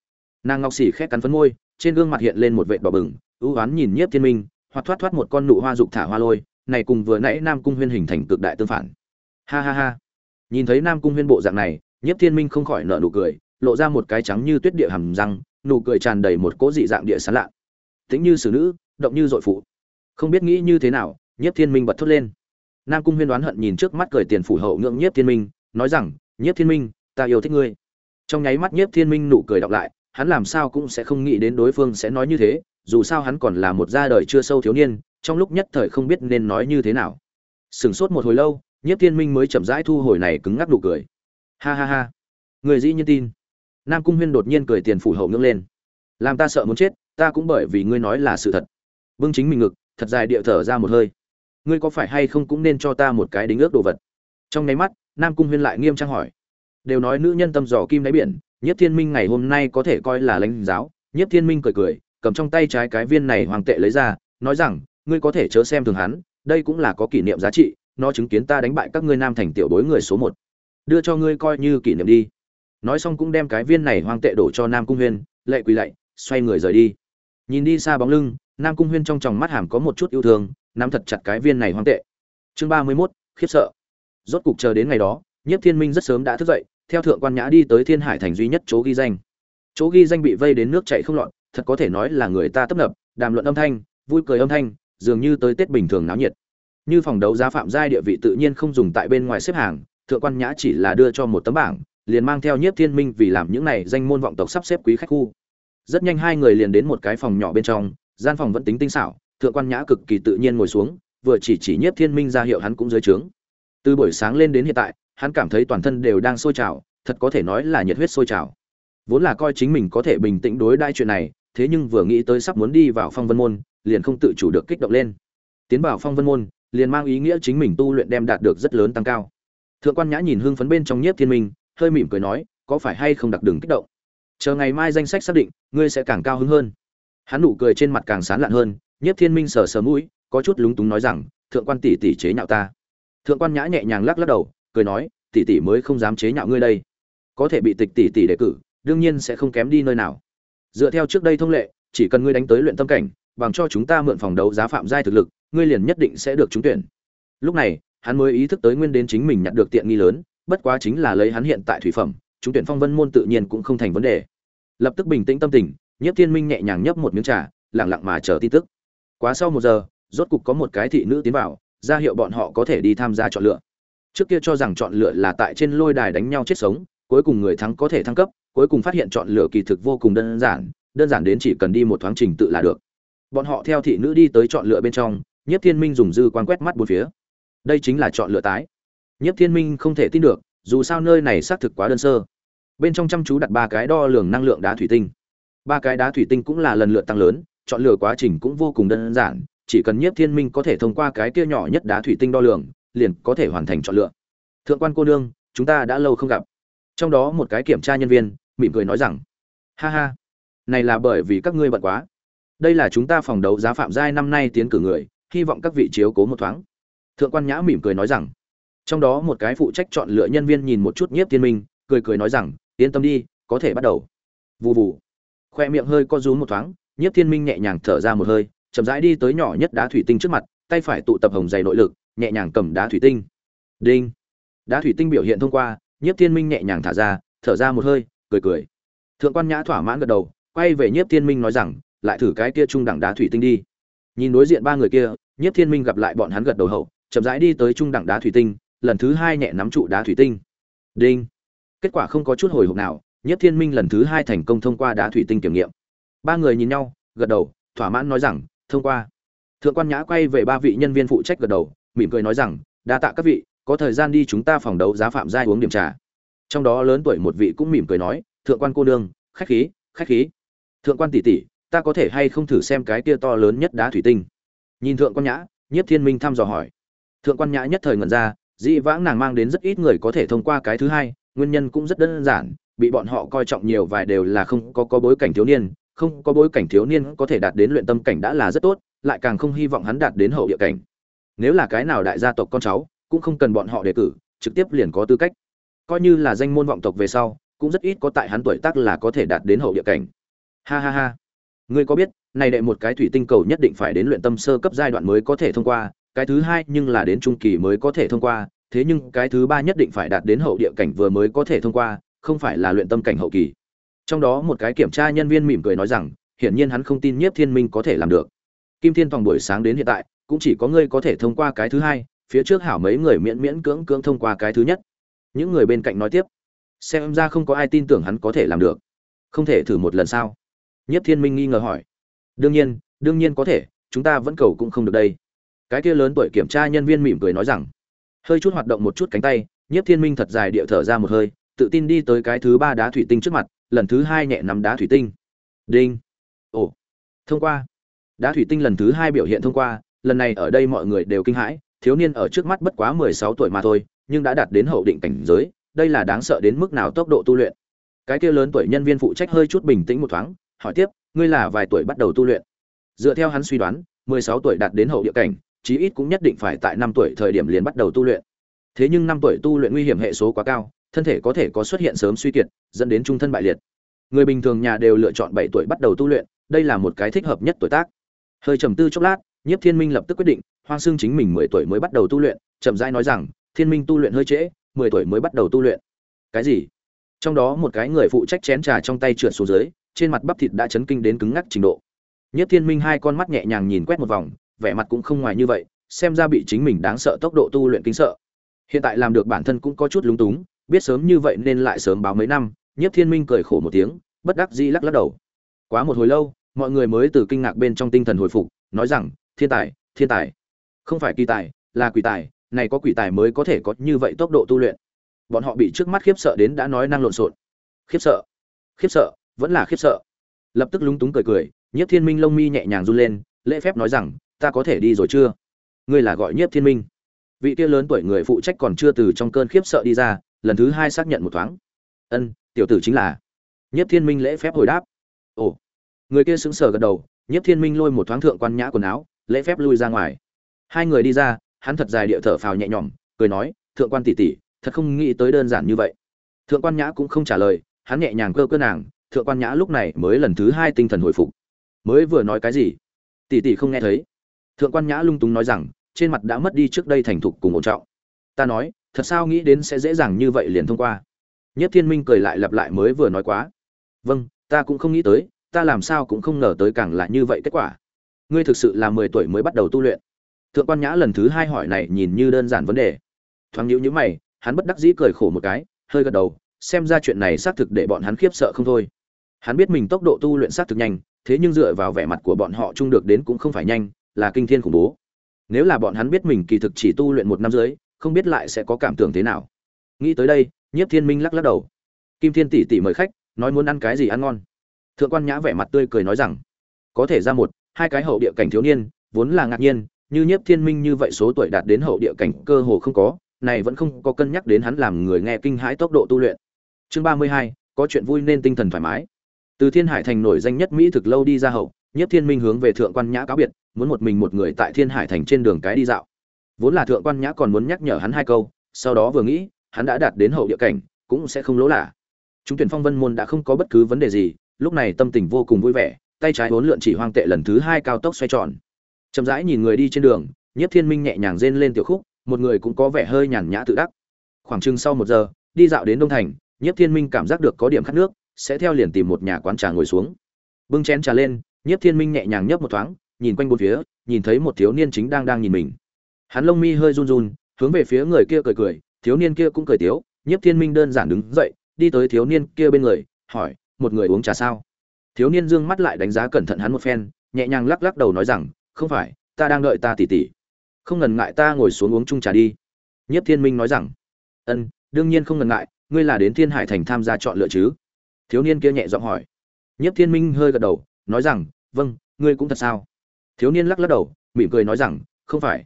Nàng ngọc xỉ khét cắn phấn môi trên gương mặt hiện lên một vệt đỏ bừng, ưu oán nhìn nhiếp thiên minh hoạt thoát thoát một con nụ hoa dục thả hoa lôi, này cùng vừa nãy nam cung huyên hình thành cực đại tương phản. Ha ha ha. Nhìn thấy nam cung huyên bộ dạng này, nhiếp thiên minh không khỏi nở nụ cười, lộ ra một cái trắng như tuyết địa hầm răng, nụ cười tràn đầy một cỗ dị dạng địa sán lạ. Tính như xử nữ, động như dội phụ. Không biết nghĩ như thế nào, nhiếp thiên minh bật thốt lên. Nam cung huyên đoán hận nhìn trước mắt cười tiền phủ hậu ngưỡng nhiếp thiên minh, nói rằng, nhiếp thiên minh, ta yêu thích ngươi. Trong nháy mắt nhiếp thiên minh nụ cười đọc lại hắn làm sao cũng sẽ không nghĩ đến đối phương sẽ nói như thế, dù sao hắn còn là một gia đời chưa sâu thiếu niên, trong lúc nhất thời không biết nên nói như thế nào. Sửng sốt một hồi lâu, nhiếp thiên minh mới chậm rãi thu hồi này cứng ngắc nụ cười. Ha ha ha. Người dĩ nhiên tin. Nam cung huyên đột nhiên cười tiền phủ hậu ngưỡng lên. Làm ta sợ muốn chết, ta cũng bởi vì ngươi nói là sự thật. Bưng chính mình ngực, thật dài địa thở ra một hơi. Ngươi có phải hay không cũng nên cho ta một cái đính ước đồ vật? Trong nháy mắt, nam cung huyên lại nghiêm trang hỏi. Đều nói nữ nhân tâm dò kim đáy biển nhất thiên minh ngày hôm nay có thể coi là lãnh giáo. Nhất thiên minh cười cười, cầm trong tay trái cái viên này hoàng tệ lấy ra, nói rằng, ngươi có thể chớ xem thường hắn, đây cũng là có kỷ niệm giá trị, nó chứng kiến ta đánh bại các ngươi nam thành tiểu bối người số một. Đưa cho ngươi coi như kỷ niệm đi. Nói xong cũng đem cái viên này hoàng tệ đổ cho nam cung huyên, lệ quỳ lạy, xoay người rời đi. Nhìn đi xa bóng lưng, nam cung huyên trong tròng mắt hàm có một chút yêu thương, nắm thật chặt cái viên này hoàng tệ. Chương ba mươi mốt, khiếp sợ. Rốt cục chờ đến ngày đó nhiếp thiên minh rất sớm đã thức dậy theo thượng quan nhã đi tới thiên hải thành duy nhất chỗ ghi danh. Chỗ ghi danh bị vây đến nước chảy không lọt, thật có thể nói là người ta tấp nập, đàm luận âm thanh, vui cười âm thanh, dường như tới tết bình thường náo nhiệt. Như phòng đấu giá phạm giai địa vị tự nhiên không dùng tại bên ngoài xếp hàng, thượng quan nhã chỉ là đưa cho một tấm bảng, liền mang theo nhiếp thiên minh vì làm những này danh môn vọng tộc sắp xếp quý khách khu. Rất nhanh hai người liền đến một cái phòng nhỏ bên trong, gian phòng vẫn tính tinh xảo, thượng quan nhã cực kỳ tự nhiên ngồi xuống, vừa chỉ chỉ nhiếp thiên minh ra hiệu hắn cũng dưới trướng. Từ buổi sáng lên đến hiện tại hắn cảm thấy toàn thân đều đang sôi trào, thật có thể nói là nhiệt huyết sôi trào. Vốn là coi chính mình có thể bình tĩnh đối đãi chuyện này, thế nhưng vừa nghĩ tới sắp muốn đi vào phong vân môn, liền không tự chủ được kích động lên. Tiến vào phong vân môn, liền mang ý nghĩa chính mình tu luyện đem đạt được rất lớn tăng cao. Thượng quan nhã nhìn hưng phấn bên trong nhiếp thiên minh, hơi mỉm cười nói, có phải hay không đặc đường kích động? Chờ ngày mai danh sách xác định, ngươi sẽ càng cao hứng hơn. Hắn nụ cười trên mặt càng sán lạn hơn, nhiếp thiên minh sờ sờ mũi, có chút lúng túng nói rằng, thượng quan tỷ tỷ chế nhạo ta. Thượng quan nhã nhẹ nhàng lắc lắc đầu cười nói, tỷ tỷ mới không dám chế nhạo ngươi đây. Có thể bị tịch tỷ tỷ đề cử, đương nhiên sẽ không kém đi nơi nào. Dựa theo trước đây thông lệ, chỉ cần ngươi đánh tới luyện tâm cảnh, bằng cho chúng ta mượn phòng đấu giá phạm giai thực lực, ngươi liền nhất định sẽ được trúng tuyển. Lúc này, hắn mới ý thức tới nguyên đến chính mình nhận được tiện nghi lớn, bất quá chính là lấy hắn hiện tại thủy phẩm, trúng tuyển phong vân môn tự nhiên cũng không thành vấn đề. Lập tức bình tĩnh tâm tình nhất thiên minh nhẹ nhàng nhấp một miếng trà, lặng lặng mà chờ tin tức. Quá sau một giờ, rốt cục có một cái thị nữ tiến vào, ra hiệu bọn họ có thể đi tham gia chọn lựa trước kia cho rằng chọn lựa là tại trên lôi đài đánh nhau chết sống, cuối cùng người thắng có thể thăng cấp, cuối cùng phát hiện chọn lựa kỳ thực vô cùng đơn giản đơn giản đến chỉ cần đi một thoáng trình tự là được. Bọn họ theo thị nữ đi tới chọn lựa bên trong nhất thiên minh dùng dư quan quét mắt bốn phía. Đây chính là chọn lựa tái. Nhất thiên minh không thể tin được, dù sao nơi này xác thực quá đơn sơ. Bên trong chăm chú đặt ba cái đo lường năng lượng đá thủy tinh. Ba cái đá thủy tinh cũng là lần lượt tăng lớn, chọn lựa quá trình cũng vô cùng đơn giản, chỉ cần nhiếp thiên minh có thể thông qua cái kia nhỏ nhất đá thủy tinh đo lường liền có thể hoàn thành chọn lựa. Thượng quan cô nương, chúng ta đã lâu không gặp. Trong đó một cái kiểm tra nhân viên, mỉm cười nói rằng, ha ha, này là bởi vì các ngươi bận quá. Đây là chúng ta phòng đấu giá phạm giai năm nay tiến cử người, hy vọng các vị chiếu cố một thoáng. Thượng quan nhã mỉm cười nói rằng, trong đó một cái phụ trách chọn lựa nhân viên nhìn một chút nhiếp thiên minh, cười cười nói rằng, yên tâm đi, có thể bắt đầu. Vù vù. Khoe miệng hơi co rúm một thoáng, nhiếp thiên minh nhẹ nhàng thở ra một hơi, chậm rãi đi tới nhỏ nhất đá thủy tinh trước mặt, tay phải tụ tập hồng dày nội lực nhẹ nhàng cầm đá thủy tinh. Đinh. Đá thủy tinh biểu hiện thông qua, nhiếp thiên minh nhẹ nhàng thả ra, thở ra một hơi, cười cười. Thượng quan nhã thỏa mãn gật đầu, quay về nhiếp thiên minh nói rằng, lại thử cái kia trung đẳng đá thủy tinh đi. Nhìn đối diện ba người kia, nhiếp thiên minh gặp lại bọn hắn gật đầu hậu, chậm rãi đi tới trung đẳng đá thủy tinh, lần thứ hai nhẹ nắm trụ đá thủy tinh. Đinh. Kết quả không có chút hồi hộp nào, nhiếp thiên minh lần thứ hai thành công thông qua đá thủy tinh kiểm nghiệm. Ba người nhìn nhau, gật đầu, thỏa mãn nói rằng, thông qua. Thượng quan nhã quay về ba vị nhân viên phụ trách gật đầu mỉm cười nói rằng, đa tạ các vị, có thời gian đi chúng ta phòng đấu giá phạm giai uống điểm trà. Trong đó lớn tuổi một vị cũng mỉm cười nói, thượng quan cô nương, khách khí khách khí. Thượng quan tỷ tỷ, ta có thể hay không thử xem cái kia to lớn nhất đá thủy tinh? Nhìn thượng quan nhã, nhiếp thiên minh thăm dò hỏi. Thượng quan nhã nhất thời ngẩn ra, dĩ vãng nàng mang đến rất ít người có thể thông qua cái thứ hai, nguyên nhân cũng rất đơn giản, bị bọn họ coi trọng nhiều vài đều là không có có bối cảnh thiếu niên, không có bối cảnh thiếu niên có thể đạt đến luyện tâm cảnh đã là rất tốt, lại càng không hy vọng hắn đạt đến hậu địa cảnh nếu là cái nào đại gia tộc con cháu, cũng không cần bọn họ đề cử, trực tiếp liền có tư cách. Coi như là danh môn vọng tộc về sau, cũng rất ít có tại hắn tuổi tác là có thể đạt đến hậu địa cảnh. Ha ha ha. Ngươi có biết, này đệ một cái thủy tinh cầu nhất định phải đến luyện tâm sơ cấp giai đoạn mới có thể thông qua, cái thứ hai nhưng là đến trung kỳ mới có thể thông qua, thế nhưng cái thứ ba nhất định phải đạt đến hậu địa cảnh vừa mới có thể thông qua, không phải là luyện tâm cảnh hậu kỳ. Trong đó một cái kiểm tra nhân viên mỉm cười nói rằng, hiển nhiên hắn không tin nhiếp thiên minh có thể làm được. Kim thiên tòng buổi sáng đến hiện tại cũng chỉ có ngươi có thể thông qua cái thứ hai, phía trước hảo mấy người miễn miễn cưỡng cưỡng thông qua cái thứ nhất. Những người bên cạnh nói tiếp, xem ra không có ai tin tưởng hắn có thể làm được. Không thể thử một lần sao? Nhất thiên minh nghi ngờ hỏi. Đương nhiên đương nhiên có thể, chúng ta vẫn cầu cũng không được đây. Cái kia lớn tuổi kiểm tra nhân viên mỉm cười nói rằng, hơi chút hoạt động một chút cánh tay nhất thiên minh thật dài địa thở ra một hơi, tự tin đi tới cái thứ ba đá thủy tinh trước mặt, lần thứ hai nhẹ nắm đá thủy tinh. Đinh. Ồ. Thông qua. Đá thủy tinh lần thứ hai biểu hiện thông qua lần này ở đây mọi người đều kinh hãi, thiếu niên ở trước mắt bất quá mười sáu tuổi mà thôi, nhưng đã đạt đến hậu định cảnh giới, đây là đáng sợ đến mức nào tốc độ tu luyện. Cái kia lớn tuổi nhân viên phụ trách hơi chút bình tĩnh một thoáng, hỏi tiếp, ngươi là vài tuổi bắt đầu tu luyện? Dựa theo hắn suy đoán, mười sáu tuổi đạt đến hậu địa cảnh, chí ít cũng nhất định phải tại năm tuổi thời điểm liền bắt đầu tu luyện. Thế nhưng năm tuổi tu luyện nguy hiểm hệ số quá cao, thân thể có thể có xuất hiện sớm suy kiệt, dẫn đến trung thân bại liệt. Người bình thường nhà đều lựa chọn bảy tuổi bắt đầu tu luyện, đây là một cái thích hợp nhất tuổi tác. Hơi trầm tư chốc lát nhiếp thiên minh lập tức quyết định, hoang xương chính mình mười tuổi mới bắt đầu tu luyện, chậm rãi nói rằng, thiên minh tu luyện hơi trễ, mười tuổi mới bắt đầu tu luyện. Cái gì? Trong đó một cái người phụ trách chén trà trong tay trượt xuống dưới, trên mặt bắp thịt đã chấn kinh đến cứng ngắc trình độ. Nhiếp thiên minh hai con mắt nhẹ nhàng nhìn quét một vòng, vẻ mặt cũng không ngoài như vậy, xem ra bị chính mình đáng sợ tốc độ tu luyện kinh sợ. Hiện tại làm được bản thân cũng có chút lúng túng, biết sớm như vậy nên lại sớm báo mấy năm, Nhiếp thiên minh cười khổ một tiếng, bất đắc dĩ lắc lắc đầu. Quá một hồi lâu, mọi người mới từ kinh ngạc bên trong tinh thần hồi phục, nói rằng thiên tài thiên tài. Không phải kỳ tài, là quỷ tài, này có quỷ tài mới có thể có như vậy tốc độ tu luyện. Bọn họ bị trước mắt khiếp sợ đến đã nói năng lộn xộn. Khiếp sợ khiếp sợ, vẫn là khiếp sợ. Lập tức lúng túng cười cười, nhiếp thiên minh lông mi nhẹ nhàng run lên, lễ phép nói rằng, ta có thể đi rồi chưa? Ngươi là gọi nhiếp thiên minh. Vị kia lớn tuổi người phụ trách còn chưa từ trong cơn khiếp sợ đi ra, lần thứ hai xác nhận một thoáng. Ân, tiểu tử chính là nhiếp thiên minh lễ phép hồi đáp. Ồ. Người kia sững sờ gật đầu, nhiếp thiên minh lôi một thoáng thượng quan nhã quần áo lễ phép lui ra ngoài. Hai người đi ra, hắn thật dài địa thở phào nhẹ nhõm, cười nói, thượng quan tỷ tỷ, thật không nghĩ tới đơn giản như vậy. Thượng quan nhã cũng không trả lời, hắn nhẹ nhàng cơ cơ nàng, thượng quan nhã lúc này mới lần thứ hai tinh thần hồi phục. Mới vừa nói cái gì? Tỷ tỷ không nghe thấy. Thượng quan nhã lung túng nói rằng, trên mặt đã mất đi trước đây thành thục cùng ổn trọng. Ta nói, thật sao nghĩ đến sẽ dễ dàng như vậy liền thông qua? Nhất thiên minh cười lại lặp lại mới vừa nói quá. Vâng ta cũng không nghĩ tới, ta làm sao cũng không ngờ tới càng là như vậy kết quả ngươi thực sự là mười tuổi mới bắt đầu tu luyện. Thượng quan nhã lần thứ hai hỏi này nhìn như đơn giản vấn đề. Thoáng nhíu nhíu mày, hắn bất đắc dĩ cười khổ một cái, hơi gật đầu, xem ra chuyện này xác thực để bọn hắn khiếp sợ không thôi. Hắn biết mình tốc độ tu luyện xác thực nhanh, thế nhưng dựa vào vẻ mặt của bọn họ chung được đến cũng không phải nhanh, là kinh thiên khủng bố. Nếu là bọn hắn biết mình kỳ thực chỉ tu luyện một năm dưới không biết lại sẽ có cảm tưởng thế nào. Nghĩ tới đây, nhiếp thiên minh lắc lắc đầu. Kim thiên tỷ tỷ mời khách, nói muốn ăn cái gì ăn ngon. Thượng quan nhã vẻ mặt tươi cười nói rằng, có thể ra một hai cái hậu địa cảnh thiếu niên, vốn là ngạc nhiên, như nhiếp thiên minh như vậy số tuổi đạt đến hậu địa cảnh cơ hồ không có, này vẫn không có cân nhắc đến hắn làm người nghe kinh hãi tốc độ tu luyện. Chương ba mươi hai, có chuyện vui nên tinh thần thoải mái. Từ thiên hải thành nổi danh nhất mỹ thực lâu đi ra hậu, nhiếp thiên minh hướng về thượng quan nhã cáo biệt, muốn một mình một người tại thiên hải thành trên đường cái đi dạo. Vốn là thượng quan nhã còn muốn nhắc nhở hắn hai câu, sau đó vừa nghĩ, hắn đã đạt đến hậu địa cảnh, cũng sẽ không lỗ lạ. Chúng tuyển phong vân môn đã không có bất cứ vấn đề gì, lúc này tâm tình vô cùng vui vẻ tay trái hốn lượn chỉ hoang tệ lần thứ hai cao tốc xoay tròn. Chậm rãi nhìn người đi trên đường nhất thiên minh nhẹ nhàng rên lên tiểu khúc, một người cũng có vẻ hơi nhàn nhã tự đắc. Khoảng chừng sau một giờ, đi dạo đến đông thành nhất thiên minh cảm giác được có điểm khát nước, sẽ theo liền tìm một nhà quán trà ngồi xuống. Bưng chén trà lên nhất thiên minh nhẹ nhàng nhấp một thoáng, nhìn quanh bốn phía, nhìn thấy một thiếu niên chính đang đang nhìn mình. Hắn lông mi hơi run run, hướng về phía người kia cười cười, thiếu niên kia cũng cười tiếu. Nhất thiên minh đơn giản đứng dậy, đi tới thiếu niên kia bên người, hỏi, một người uống trà sao? Thiếu niên dương mắt lại đánh giá cẩn thận hắn một phen, nhẹ nhàng lắc lắc đầu nói rằng, không phải, ta đang đợi ta tỉ tỉ. Không ngần ngại ta ngồi xuống uống chung trà đi. Nhất thiên minh nói rằng, ân, đương nhiên không ngần ngại, ngươi là đến thiên hải thành tham gia chọn lựa chứ? Thiếu niên kia nhẹ giọng hỏi. Nhất thiên minh hơi gật đầu, nói rằng vâng ngươi cũng thật sao? Thiếu niên lắc lắc đầu, mỉm cười nói rằng, không phải.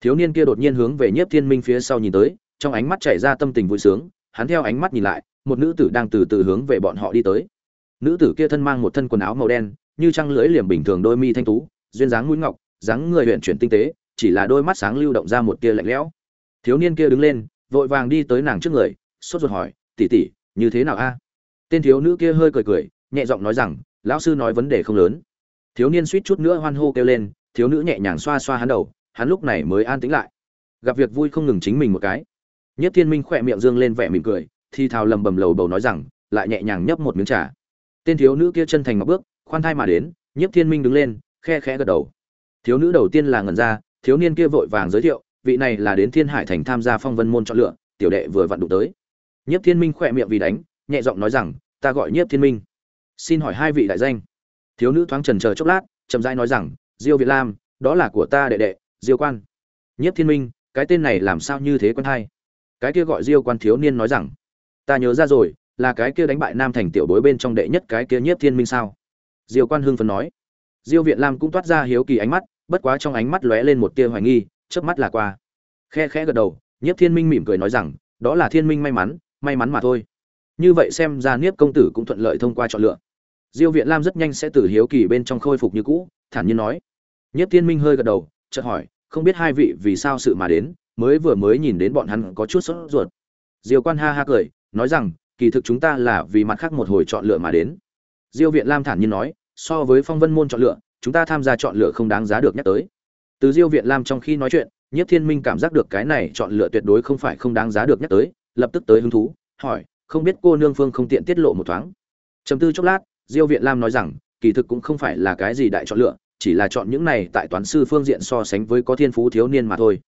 Thiếu niên kia đột nhiên hướng về nhất thiên minh phía sau nhìn tới, trong ánh mắt chảy ra tâm tình vui sướng, hắn theo ánh mắt nhìn lại, một nữ tử đang từ từ hướng về bọn họ đi tới nữ tử kia thân mang một thân quần áo màu đen, như trăng lưỡi liềm bình thường đôi mi thanh tú, duyên dáng mũi ngọc, dáng người huyện chuyển tinh tế, chỉ là đôi mắt sáng lưu động ra một tia lạnh lẽo. Thiếu niên kia đứng lên, vội vàng đi tới nàng trước người, sốt ruột hỏi, tỷ tỷ, như thế nào a? Tên thiếu nữ kia hơi cười cười, nhẹ giọng nói rằng, lão sư nói vấn đề không lớn. Thiếu niên suýt chút nữa hoan hô kêu lên, thiếu nữ nhẹ nhàng xoa xoa hắn đầu, hắn lúc này mới an tĩnh lại. Gặp việc vui không ngừng chính mình một cái. Nhất thiên minh khỏe miệng dương lên vẻ mỉm cười, thì thào lầm bầm lầu bầu nói rằng, lại nhẹ nhàng nhấp một miếng trà tên thiếu nữ kia chân thành ngọc bước, khoan thai mà đến, nhiếp thiên minh đứng lên, khe khẽ gật đầu. Thiếu nữ đầu tiên là ngần ra, thiếu niên kia vội vàng giới thiệu, vị này là đến thiên hải thành tham gia phong vân môn chọn lựa, tiểu đệ vừa vặn đụng tới. Nhiếp thiên minh khỏe miệng vì đánh, nhẹ giọng nói rằng, ta gọi nhiếp thiên minh. Xin hỏi hai vị đại danh. Thiếu nữ thoáng trần chờ chốc lát, chậm rãi nói rằng, diêu việt lam, đó là của ta đệ đệ, diêu quan. Nhất thiên minh, cái tên này làm sao như thế quân hai? Cái kia gọi diêu quan thiếu niên nói rằng, ta nhớ ra rồi là cái kia đánh bại nam thành tiểu bối bên trong đệ nhất cái kia nhiếp thiên minh sao? Diêu quan hưng phấn nói. Diêu viện lam cũng toát ra hiếu kỳ ánh mắt, bất quá trong ánh mắt lóe lên một tia hoài nghi, chớp mắt là qua. Khe khẽ gật đầu, nhiếp thiên minh mỉm cười nói rằng, đó là thiên minh may mắn may mắn mà thôi. Như vậy xem ra niếp công tử cũng thuận lợi thông qua chọn lựa. Diêu viện lam rất nhanh sẽ từ hiếu kỳ bên trong khôi phục như cũ, thản nhiên nói. Nhiếp thiên minh hơi gật đầu, chợt hỏi, không biết hai vị vì sao sự mà đến, mới vừa mới nhìn đến bọn hắn có chút sốt ruột. Diêu quan ha ha cười, nói rằng kỳ thực chúng ta là vì mặt khác một hồi chọn lựa mà đến. Diêu viện lam thản nhiên nói, so với phong vân môn chọn lựa, chúng ta tham gia chọn lựa không đáng giá được nhắc tới. Từ diêu viện lam trong khi nói chuyện nhất thiên minh cảm giác được cái này chọn lựa tuyệt đối không phải không đáng giá được nhắc tới, lập tức tới hứng thú, hỏi, không biết cô nương phương không tiện tiết lộ một thoáng. Chấm tư chốc lát, diêu viện lam nói rằng, kỳ thực cũng không phải là cái gì đại chọn lựa, chỉ là chọn những này tại toán sư phương diện so sánh với có thiên phú thiếu niên mà thôi.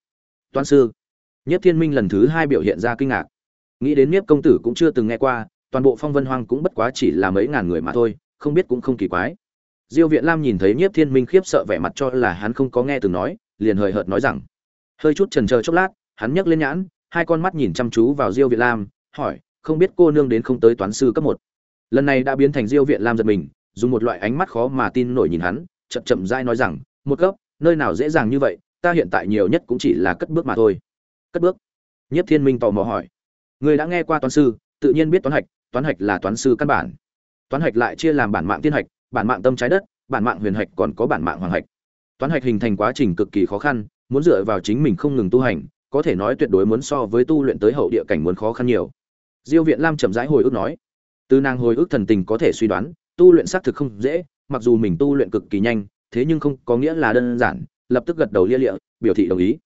Toán sư nhất thiên minh lần thứ hai biểu hiện ra kinh ngạc nghĩ đến Niếp công tử cũng chưa từng nghe qua, toàn bộ Phong Vân Hoang cũng bất quá chỉ là mấy ngàn người mà thôi, không biết cũng không kỳ quái. Diêu Viện Lam nhìn thấy Nhiếp Thiên Minh khiếp sợ vẻ mặt cho là hắn không có nghe từng nói, liền hời hợt nói rằng, hơi chút trần chờ chốc lát, hắn nhấc lên nhãn, hai con mắt nhìn chăm chú vào Diêu Viện Lam, hỏi, không biết cô nương đến không tới toán sư cấp một. Lần này đã biến thành Diêu Viện Lam giật mình, dùng một loại ánh mắt khó mà tin nổi nhìn hắn, chậm chậm dai nói rằng, một cấp, nơi nào dễ dàng như vậy, ta hiện tại nhiều nhất cũng chỉ là cất bước mà thôi. Cất bước? nhất Thiên Minh tò mò hỏi người đã nghe qua toán sư, tự nhiên biết toán hạch toán hạch là toán sư căn bản. Toán hạch lại chia làm bản mạng tiên hạch, bản mạng tâm trái đất, bản mạng huyền hạch còn có bản mạng hoàng hạch. Toán hạch hình thành quá trình cực kỳ khó khăn, muốn dựa vào chính mình không ngừng tu hành, có thể nói tuyệt đối muốn so với tu luyện tới hậu địa cảnh muốn khó khăn nhiều. Diêu viện lam chậm rãi hồi ức nói, từ nàng hồi ức thần tình có thể suy đoán, tu luyện xác thực không dễ, mặc dù mình tu luyện cực kỳ nhanh, thế nhưng không có nghĩa là đơn giản, lập tức gật đầu lia lịa, biểu thị đồng ý.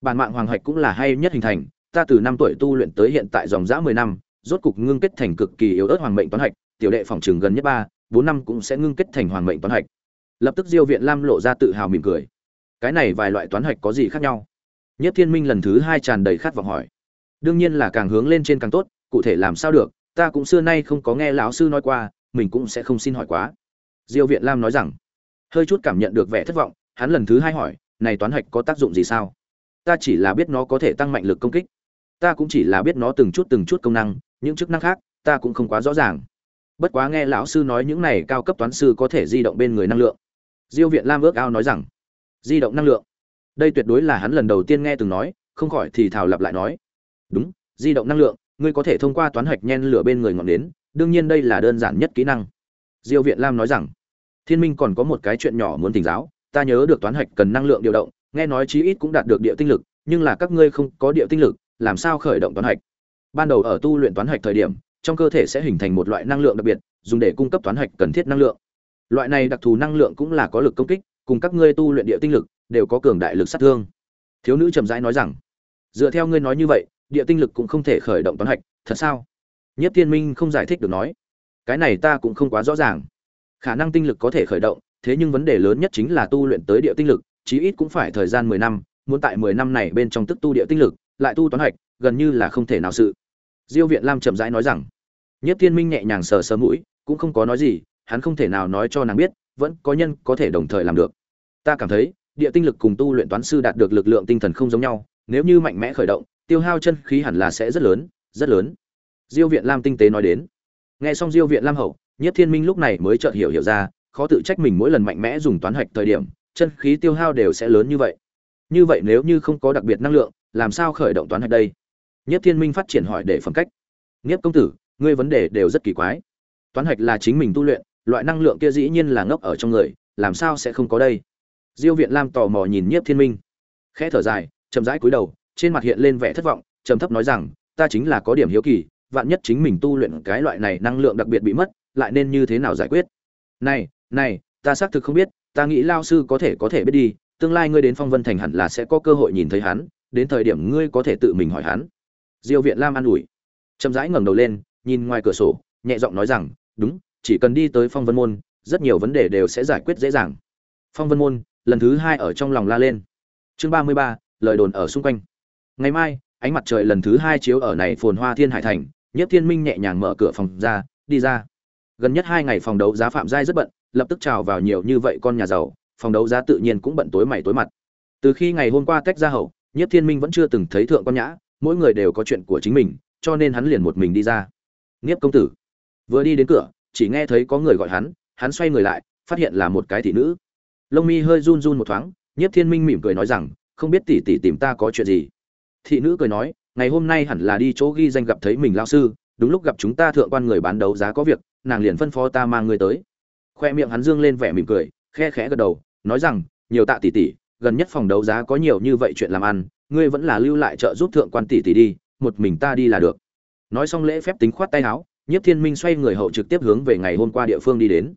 Bản mạng hoàng hạch cũng là hay nhất hình thành ta từ năm tuổi tu luyện tới hiện tại dòng dã mười năm, rốt cục ngưng kết thành cực kỳ yếu ớt hoàng mệnh toán hạch, tiểu đệ phòng trường gần nhất ba, bốn năm cũng sẽ ngưng kết thành hoàng mệnh toán hạch. Lập tức Diêu Viện Lam lộ ra tự hào mỉm cười. Cái này vài loại toán hạch có gì khác nhau? Nhất Thiên Minh lần thứ hai tràn đầy khát vọng hỏi. Đương nhiên là càng hướng lên trên càng tốt, cụ thể làm sao được, ta cũng xưa nay không có nghe lão sư nói qua, mình cũng sẽ không xin hỏi quá. Diêu Viện Lam nói rằng, hơi chút cảm nhận được vẻ thất vọng, hắn lần thứ hai hỏi, này toán hạch có tác dụng gì sao? Ta chỉ là biết nó có thể tăng mạnh lực công kích ta cũng chỉ là biết nó từng chút từng chút công năng, những chức năng khác, ta cũng không quá rõ ràng. Bất quá nghe lão sư nói những này cao cấp toán sư có thể di động bên người năng lượng. Diêu viện lam ước ao nói rằng, di động năng lượng? Đây tuyệt đối là hắn lần đầu tiên nghe từng nói, không khỏi thì thảo lặp lại nói. Đúng, di động năng lượng, ngươi có thể thông qua toán hạch nhen lửa bên người ngọn đến đương nhiên đây là đơn giản nhất kỹ năng. Diêu viện lam nói rằng, thiên minh còn có một cái chuyện nhỏ muốn tỉnh giáo, ta nhớ được toán hạch cần năng lượng điều động, nghe nói chí ít cũng đạt được địa tinh lực, nhưng là các ngươi không có địa tinh lực làm sao khởi động toán hạch? Ban đầu ở tu luyện toán hạch thời điểm, trong cơ thể sẽ hình thành một loại năng lượng đặc biệt, dùng để cung cấp toán hạch cần thiết năng lượng. Loại này đặc thù năng lượng cũng là có lực công kích, cùng các ngươi tu luyện địa tinh lực đều có cường đại lực sát thương. Thiếu nữ trầm rãi nói rằng, dựa theo ngươi nói như vậy, địa tinh lực cũng không thể khởi động toán hạch, thật sao? Nhất thiên minh không giải thích được nói, cái này ta cũng không quá rõ ràng. Khả năng tinh lực có thể khởi động, thế nhưng vấn đề lớn nhất chính là tu luyện tới địa tinh lực, chí ít cũng phải thời gian mười năm, muốn tại mười năm này bên trong tức tu địa tinh lực lại tu toán hạch, gần như là không thể nào sự. Diêu viện lam chậm rãi nói rằng nhất thiên minh nhẹ nhàng sờ sờ mũi, cũng không có nói gì, hắn không thể nào nói cho nàng biết, vẫn có nhân có thể đồng thời làm được. Ta cảm thấy, địa tinh lực cùng tu luyện toán sư đạt được lực lượng tinh thần không giống nhau, nếu như mạnh mẽ khởi động, tiêu hao chân khí hẳn là sẽ rất lớn rất lớn. Diêu viện lam tinh tế nói đến. Nghe xong diêu viện lam hậu nhất thiên minh lúc này mới chợt hiểu hiểu ra, khó tự trách mình mỗi lần mạnh mẽ dùng toán hạch thời điểm, chân khí tiêu hao đều sẽ lớn như vậy. Như vậy nếu như không có đặc biệt năng lượng làm sao khởi động toán hạch đây? Nhất thiên minh phát triển hỏi để phẩm cách. Nghiếp công tử, ngươi vấn đề đều rất kỳ quái. Toán hạch là chính mình tu luyện, loại năng lượng kia dĩ nhiên là ngốc ở trong người, làm sao sẽ không có đây? Diêu viện lam tò mò nhìn nhiếp thiên minh, khẽ thở dài, chậm rãi cúi đầu, trên mặt hiện lên vẻ thất vọng, trầm thấp nói rằng, ta chính là có điểm hiếu kỳ, vạn nhất chính mình tu luyện cái loại này năng lượng đặc biệt bị mất, lại nên như thế nào giải quyết? Này này, ta xác thực không biết, ta nghĩ lao sư có thể có thể biết đi, tương lai ngươi đến phong vân thành hẳn là sẽ có cơ hội nhìn thấy hắn đến thời điểm ngươi có thể tự mình hỏi hắn. Diêu viện lam an ủi. Chậm rãi ngẩng đầu lên, nhìn ngoài cửa sổ, nhẹ giọng nói rằng, đúng, chỉ cần đi tới phong vân môn, rất nhiều vấn đề đều sẽ giải quyết dễ dàng. Phong vân môn, lần thứ hai ở trong lòng la lên. Chương ba mươi ba, lời đồn ở xung quanh. Ngày mai, ánh mặt trời lần thứ hai chiếu ở này phồn hoa thiên hải thành nhất thiên minh nhẹ nhàng mở cửa phòng ra, đi ra. Gần nhất hai ngày phòng đấu giá phạm giai rất bận, lập tức trào vào nhiều như vậy con nhà giàu, phòng đấu giá tự nhiên cũng bận tối mày tối mặt. Từ khi ngày hôm qua tách ra hậu Nhiếp thiên minh vẫn chưa từng thấy thượng quan nhã, mỗi người đều có chuyện của chính mình, cho nên hắn liền một mình đi ra. Nhiếp công tử, vừa đi đến cửa, chỉ nghe thấy có người gọi hắn hắn xoay người lại, phát hiện là một cái thị nữ. Lông mi hơi run run một thoáng nhiếp thiên minh mỉm cười nói rằng, không biết tỷ tỷ tìm ta có chuyện gì? Thị nữ cười nói, ngày hôm nay hẳn là đi chỗ ghi danh gặp thấy mình lao sư, đúng lúc gặp chúng ta thượng quan người bán đấu giá có việc, nàng liền phân phó ta mang người tới. Khoe miệng hắn dương lên vẻ mỉm cười, khe khẽ gật đầu, nói rằng, nhiều tạ tỷ tỷ gần nhất phòng đấu giá có nhiều như vậy chuyện làm ăn, ngươi vẫn là lưu lại trợ giúp thượng quan tỷ tỷ đi, một mình ta đi là được. Nói xong lễ phép tính khoát tay áo, nhiếp thiên minh xoay người hậu trực tiếp hướng về ngày hôm qua địa phương đi đến.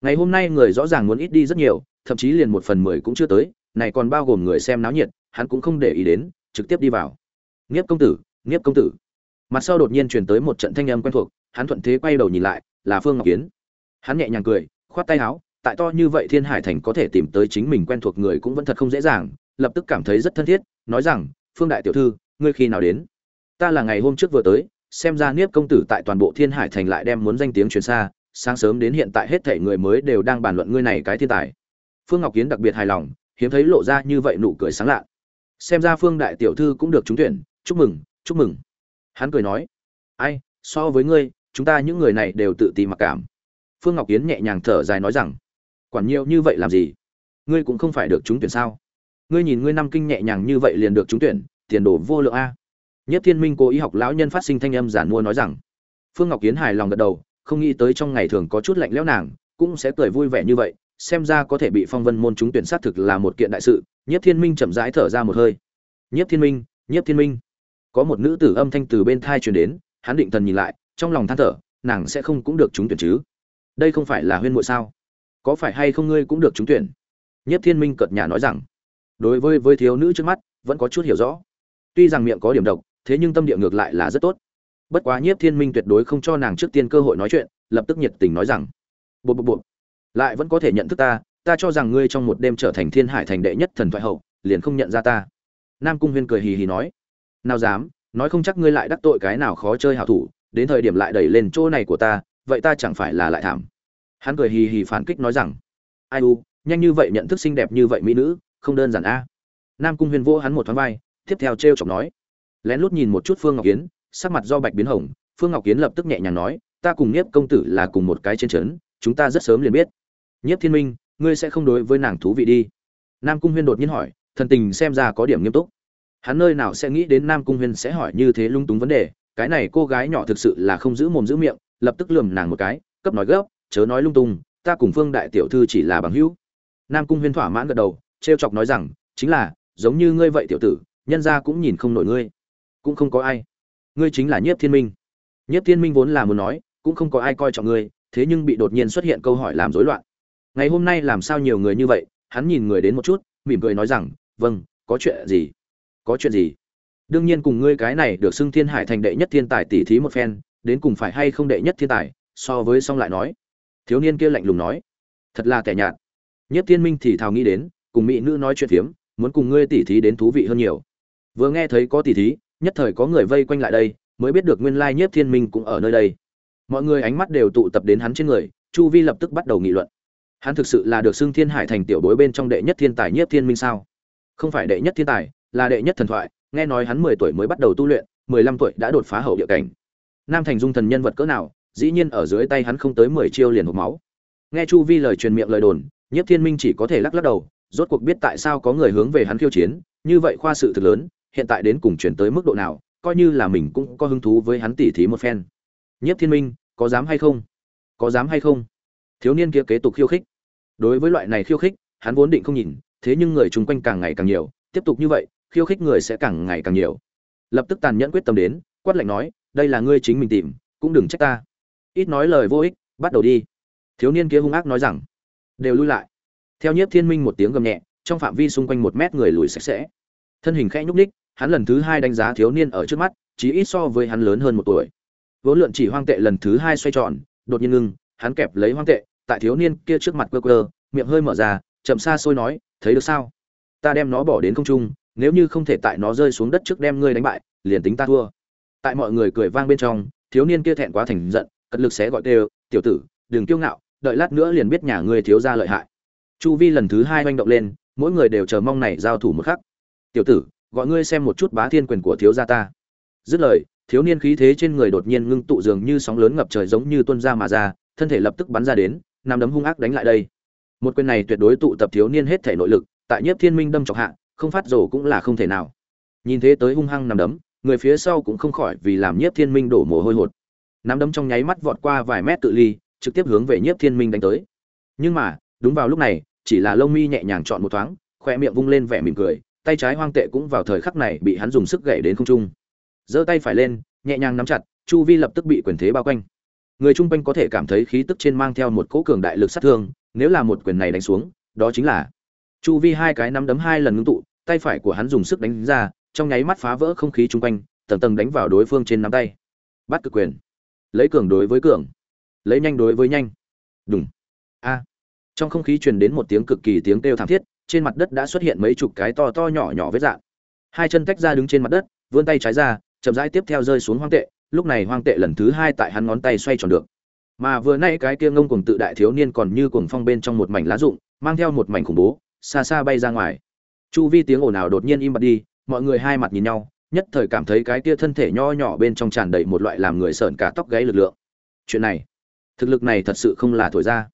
Ngày hôm nay người rõ ràng muốn ít đi rất nhiều, thậm chí liền một phần mười cũng chưa tới, này còn bao gồm người xem náo nhiệt, hắn cũng không để ý đến, trực tiếp đi vào. Nghiếp công tử nghiếp công tử. Mặt sau đột nhiên truyền tới một trận thanh âm quen thuộc, hắn thuận thế quay đầu nhìn lại, là phương ngọc kiến. Hắn nhẹ nhàng cười, khoát tay áo tại to như vậy thiên hải thành có thể tìm tới chính mình quen thuộc người cũng vẫn thật không dễ dàng, lập tức cảm thấy rất thân thiết, nói rằng, phương đại tiểu thư, ngươi khi nào đến? Ta là ngày hôm trước vừa tới, xem ra niếp công tử tại toàn bộ thiên hải thành lại đem muốn danh tiếng truyền xa, sáng sớm đến hiện tại hết thảy người mới đều đang bàn luận ngươi này cái thiên tài. Phương ngọc kiến đặc biệt hài lòng, hiếm thấy lộ ra như vậy nụ cười sáng lạ. Xem ra phương đại tiểu thư cũng được trúng tuyển, chúc mừng chúc mừng. Hắn cười nói, ai, so với ngươi, chúng ta những người này đều tự ti mặc cảm. Phương ngọc kiến nhẹ nhàng thở dài nói rằng quản nhiều như vậy làm gì? Ngươi cũng không phải được trúng tuyển sao? Ngươi nhìn ngươi năm kinh nhẹ nhàng như vậy liền được trúng tuyển, tiền đồ vô lượng a. Nhất thiên minh cố ý học lão nhân phát sinh thanh âm giản mua nói rằng, phương ngọc kiến hài lòng gật đầu, không nghĩ tới trong ngày thường có chút lạnh lẽo nàng, cũng sẽ cười vui vẻ như vậy, xem ra có thể bị phong vân môn trúng tuyển sát thực là một kiện đại sự. Nhất thiên minh chậm rãi thở ra một hơi. Nhất thiên minh, nhất thiên minh. Có một nữ tử âm thanh từ bên thai truyền đến, hắn định thần nhìn lại, trong lòng than thở, nàng sẽ không cũng được trúng tuyển chứ? Đây không phải là huyên muội sao? Có phải hay không ngươi cũng được trúng tuyển? Nhất thiên minh cợt nhà nói rằng đối với với thiếu nữ trước mắt vẫn có chút hiểu rõ. Tuy rằng miệng có điểm độc thế nhưng tâm địa ngược lại là rất tốt. Bất quá nhiếp thiên minh tuyệt đối không cho nàng trước tiên cơ hội nói chuyện lập tức nhiệt tình nói rằng bộ bộ bộ, lại vẫn có thể nhận thức ta ta cho rằng ngươi trong một đêm trở thành thiên hải thành đệ nhất thần thoại hậu liền không nhận ra ta. Nam cung huyên cười hì hì nói nào dám nói không chắc ngươi lại đắc tội cái nào khó chơi hảo thủ đến thời điểm lại đẩy lên chỗ này của ta vậy ta chẳng phải là lại thảm hắn cười hì hì phản kích nói rằng, ai u, nhanh như vậy nhận thức xinh đẹp như vậy mỹ nữ, không đơn giản a. Nam cung huyền vô hắn một thoáng vai, tiếp theo t r e o chọc nói, lén lút nhìn một chút phương ngọc kiến sắc mặt do bạch biến hồng. Phương ngọc kiến lập tức nhẹ nhàng nói, ta cùng nhiếp công tử là cùng một cái trên trấn, chúng ta rất sớm liền biết. Nhiếp thiên minh, ngươi sẽ không đối với nàng thú vị đi. Nam cung huyên đột nhiên hỏi, thần tình xem ra có điểm nghiêm túc. Hắn nơi nào sẽ nghĩ đến nam cung huyên sẽ hỏi như thế lung túng vấn đề, cái này cô gái nhỏ thực sự là không giữ mồm giữ miệng, lập tức lườm nàng một cái, cấp nói gấp chớ nói lung tung, ta cùng phương đại tiểu thư chỉ là bằng hữu. Nam cung huyên thỏa mãn gật đầu, trêu chọc nói rằng, chính là, giống như ngươi vậy tiểu tử, nhân gia cũng nhìn không nổi ngươi. Cũng không có ai. Ngươi chính là nhiếp thiên minh. Nhiếp thiên minh vốn là muốn nói, cũng không có ai coi trọng ngươi, thế nhưng bị đột nhiên xuất hiện câu hỏi làm rối loạn. Ngày hôm nay làm sao nhiều người như vậy, hắn nhìn người đến một chút, mỉm cười nói rằng vâng có chuyện gì? Có chuyện gì? Đương nhiên cùng ngươi cái này được xưng thiên hải thành đệ nhất thiên tài tỷ thí một phen, đến cùng phải hay không đệ nhất thiên tài, so với xong lại nói thiếu niên kia lạnh lùng nói, thật là kẻ nhạt. Nhất thiên minh thì thào nghĩ đến, cùng mỹ nữ nói chuyện phiếm, muốn cùng ngươi tỉ thí đến thú vị hơn nhiều. Vừa nghe thấy có tỉ thí, nhất thời có người vây quanh lại đây, mới biết được nguyên lai nhất thiên minh cũng ở nơi đây. Mọi người ánh mắt đều tụ tập đến hắn trên người, chu vi lập tức bắt đầu nghị luận. Hắn thực sự là được xưng thiên hải thành tiểu bối bên trong đệ nhất thiên tài nhất thiên minh sao? Không phải đệ nhất thiên tài, là đệ nhất thần thoại, nghe nói hắn mười tuổi mới bắt đầu tu luyện, mười lăm tuổi đã đột phá hậu địa cảnh. Nam thành dung thần nhân vật cỡ nào dĩ nhiên ở dưới tay hắn không tới mười chiêu liền hộc máu. Nghe chu vi lời truyền miệng lời đồn, nhiếp thiên minh chỉ có thể lắc lắc đầu, rốt cuộc biết tại sao có người hướng về hắn khiêu chiến, như vậy khoa sự thực lớn, hiện tại đến cùng chuyển tới mức độ nào, coi như là mình cũng có hứng thú với hắn tỉ thí một phen. Nhiếp thiên minh, có dám hay không? Có dám hay không? Thiếu niên kia kế tục khiêu khích. Đối với loại này khiêu khích, hắn vốn định không nhìn, thế nhưng người chung quanh càng ngày càng nhiều, tiếp tục như vậy, khiêu khích người sẽ càng ngày càng nhiều. Lập tức tàn nhẫn quyết tâm đến, quát lạnh nói, đây là ngươi chính mình tìm, cũng đừng trách ta ít nói lời vô ích, bắt đầu đi. Thiếu niên kia hung ác nói rằng, đều lui lại. Theo nhiếp thiên minh một tiếng gầm nhẹ, trong phạm vi xung quanh một mét người lùi sạch sẽ. Thân hình khẽ nhúc ních hắn lần thứ hai đánh giá thiếu niên ở trước mắt chỉ ít so với hắn lớn hơn một tuổi. Vốn lượn chỉ hoang tệ lần thứ hai xoay tròn, đột nhiên ngưng, hắn kẹp lấy hoang tệ, tại thiếu niên kia trước mặt quơ quơ, miệng hơi mở ra, chậm xa xôi nói, thấy được sao? Ta đem nó bỏ đến không trung, nếu như không thể tại nó rơi xuống đất trước đem ngươi đánh bại, liền tính ta thua. Tại mọi người cười vang bên trong, thiếu niên kia thẹn quá thành giận cật lực xé gọi đều, tiểu tử, đừng kiêu ngạo, đợi lát nữa liền biết nhà ngươi thiếu gia lợi hại. Chu vi lần thứ hai oanh động lên, mỗi người đều chờ mong này giao thủ một khắc. Tiểu tử, gọi ngươi xem một chút bá thiên quyền của thiếu gia ta. Dứt lời, thiếu niên khí thế trên người đột nhiên ngưng tụ dường như sóng lớn ngập trời giống như tuôn ra mà ra, thân thể lập tức bắn ra đến nằm đấm hung ác đánh lại đây. Một quyền này tuyệt đối tụ tập thiếu niên hết thể nội lực, tại nhiếp thiên minh đâm chọc hạ, không phát rổ cũng là không thể nào. Nhìn thế tới hung hăng nằm đấm, người phía sau cũng không khỏi vì làm nhiếp thiên minh đổ mồ hôi hột nắm đấm trong nháy mắt vọt qua vài mét tự ly, trực tiếp hướng về nhiếp thiên minh đánh tới. Nhưng mà, đúng vào lúc này, chỉ là lông mi nhẹ nhàng chọn một thoáng khoe miệng vung lên vẻ mỉm cười, tay trái hoang tệ cũng vào thời khắc này bị hắn dùng sức gậy đến không trung. Giơ tay phải lên, nhẹ nhàng nắm chặt, chu vi lập tức bị quyền thế bao quanh. Người chung quanh có thể cảm thấy khí tức trên mang theo một cỗ cường đại lực sát thương, nếu là một quyền này đánh xuống, đó chính là chu vi hai cái nắm đấm hai lần ngưng tụ, tay phải của hắn dùng sức đánh ra, trong nháy mắt phá vỡ không khí chung quanh, tầng tầng đánh vào đối phương trên nắm tay. Bắt cực quyền lấy cường đối với cường, lấy nhanh đối với nhanh. Đúng a. Trong không khí truyền đến một tiếng cực kỳ tiếng kêu thảm thiết, trên mặt đất đã xuất hiện mấy chục cái to to nhỏ nhỏ vết dạn hai chân tách ra đứng trên mặt đất, vươn tay trái ra, chậm rãi tiếp theo rơi xuống hoang tệ, lúc này hoang tệ lần thứ hai tại hắn ngón tay xoay tròn được. Mà vừa nay cái kia ngông cuồng tự đại thiếu niên còn như cuồng phong bên trong một mảnh lá rụng, mang theo một mảnh khủng bố, xa xa bay ra ngoài. Chu vi tiếng ồn ào đột nhiên im bặt đi, mọi người hai mặt nhìn nhau nhất thời cảm thấy cái kia thân thể nho nhỏ bên trong tràn đầy một loại làm người sợn cả tóc gáy lực lượng. Chuyện này thực lực này thật sự không là thổi ra.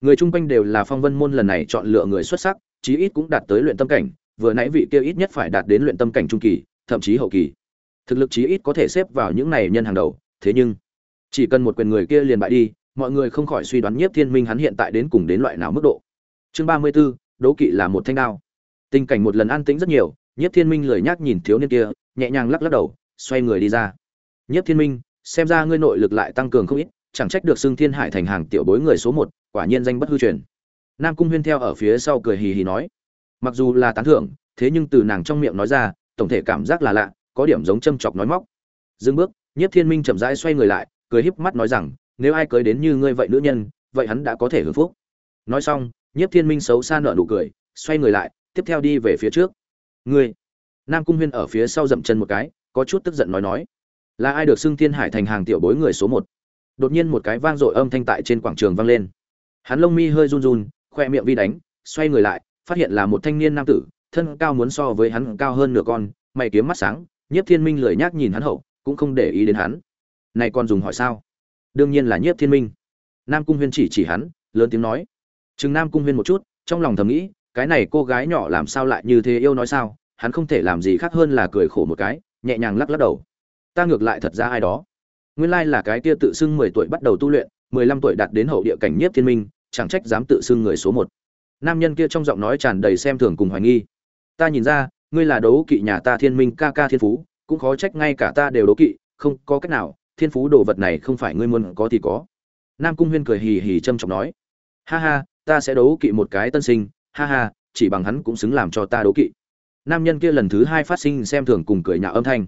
Người chung quanh đều là phong vân môn lần này chọn lựa người xuất sắc chí ít cũng đạt tới luyện tâm cảnh vừa nãy vị kia ít nhất phải đạt đến luyện tâm cảnh trung kỳ thậm chí hậu kỳ. Thực lực chí ít có thể xếp vào những này nhân hàng đầu thế nhưng chỉ cần một quyền người kia liền bại đi mọi người không khỏi suy đoán nhiếp thiên minh hắn hiện tại đến cùng đến loại nào mức độ. Chương ba mươi 34, đố kỵ là một thanh đao. Tình cảnh một lần an tĩnh rất nhiều nhiếp thiên minh lười nhác nhìn thiếu niên kia, nhẹ nhàng lắc lắc đầu, xoay người đi ra. Nhiếp thiên minh, xem ra ngươi nội lực lại tăng cường không ít, chẳng trách được xưng thiên hải thành hàng tiểu bối người số một, quả nhiên danh bất hư truyền. Nam cung huyên theo ở phía sau cười hì hì nói. Mặc dù là tán thưởng, thế nhưng từ nàng trong miệng nói ra, tổng thể cảm giác là lạ, có điểm giống châm chọc nói móc. Dừng bước, nhiếp thiên minh chậm rãi xoay người lại, cười híp mắt nói rằng, nếu ai cưới đến như ngươi vậy nữ nhân, vậy hắn đã có thể hưởng phúc. Nói xong, nhiếp thiên minh xấu xa nở nụ cười, xoay người lại, tiếp theo đi về phía trước ngươi. Nam cung huyên ở phía sau dậm chân một cái, có chút tức giận nói nói. Là ai được xưng thiên hải thành hàng tiểu bối người số một? Đột nhiên một cái vang dội âm thanh tại trên quảng trường vang lên. Hắn lông mi hơi run run, khoe miệng vi đánh, xoay người lại, phát hiện là một thanh niên nam tử, thân cao muốn so với hắn cao hơn nửa con, mày kiếm mắt sáng, nhiếp thiên minh lười nhác nhìn hắn hậu, cũng không để ý đến hắn. Này còn dùng hỏi sao? Đương nhiên là nhiếp thiên minh. Nam cung huyên chỉ chỉ hắn, lớn tiếng nói. Chừng nam cung huyên một chút, trong lòng thầm nghĩ cái này cô gái nhỏ làm sao lại như thế yêu nói sao, hắn không thể làm gì khác hơn là cười khổ một cái, nhẹ nhàng lắc lắc đầu. Ta ngược lại thật ra ai đó. Nguyên lai là cái kia tự xưng mười tuổi bắt đầu tu luyện, mười lăm tuổi đạt đến hậu địa cảnh nhiếp thiên minh, chẳng trách dám tự xưng người số một. Nam nhân kia trong giọng nói tràn đầy xem thường cùng hoài nghi. Ta nhìn ra, ngươi là đấu kỵ nhà ta thiên minh ca ca thiên phú, cũng khó trách ngay cả ta đều đấu kỵ, không có cách nào, thiên phú đồ vật này không phải ngươi muốn có thì có. Nam cung huyên cười hì hì trâm trọng nói. Ha ha, ta sẽ đấu kỵ một cái tân sinh ha ha, chỉ bằng hắn cũng xứng làm cho ta đấu kỵ. Nam nhân kia lần thứ hai phát sinh xem thường cùng cười nhạo âm thanh.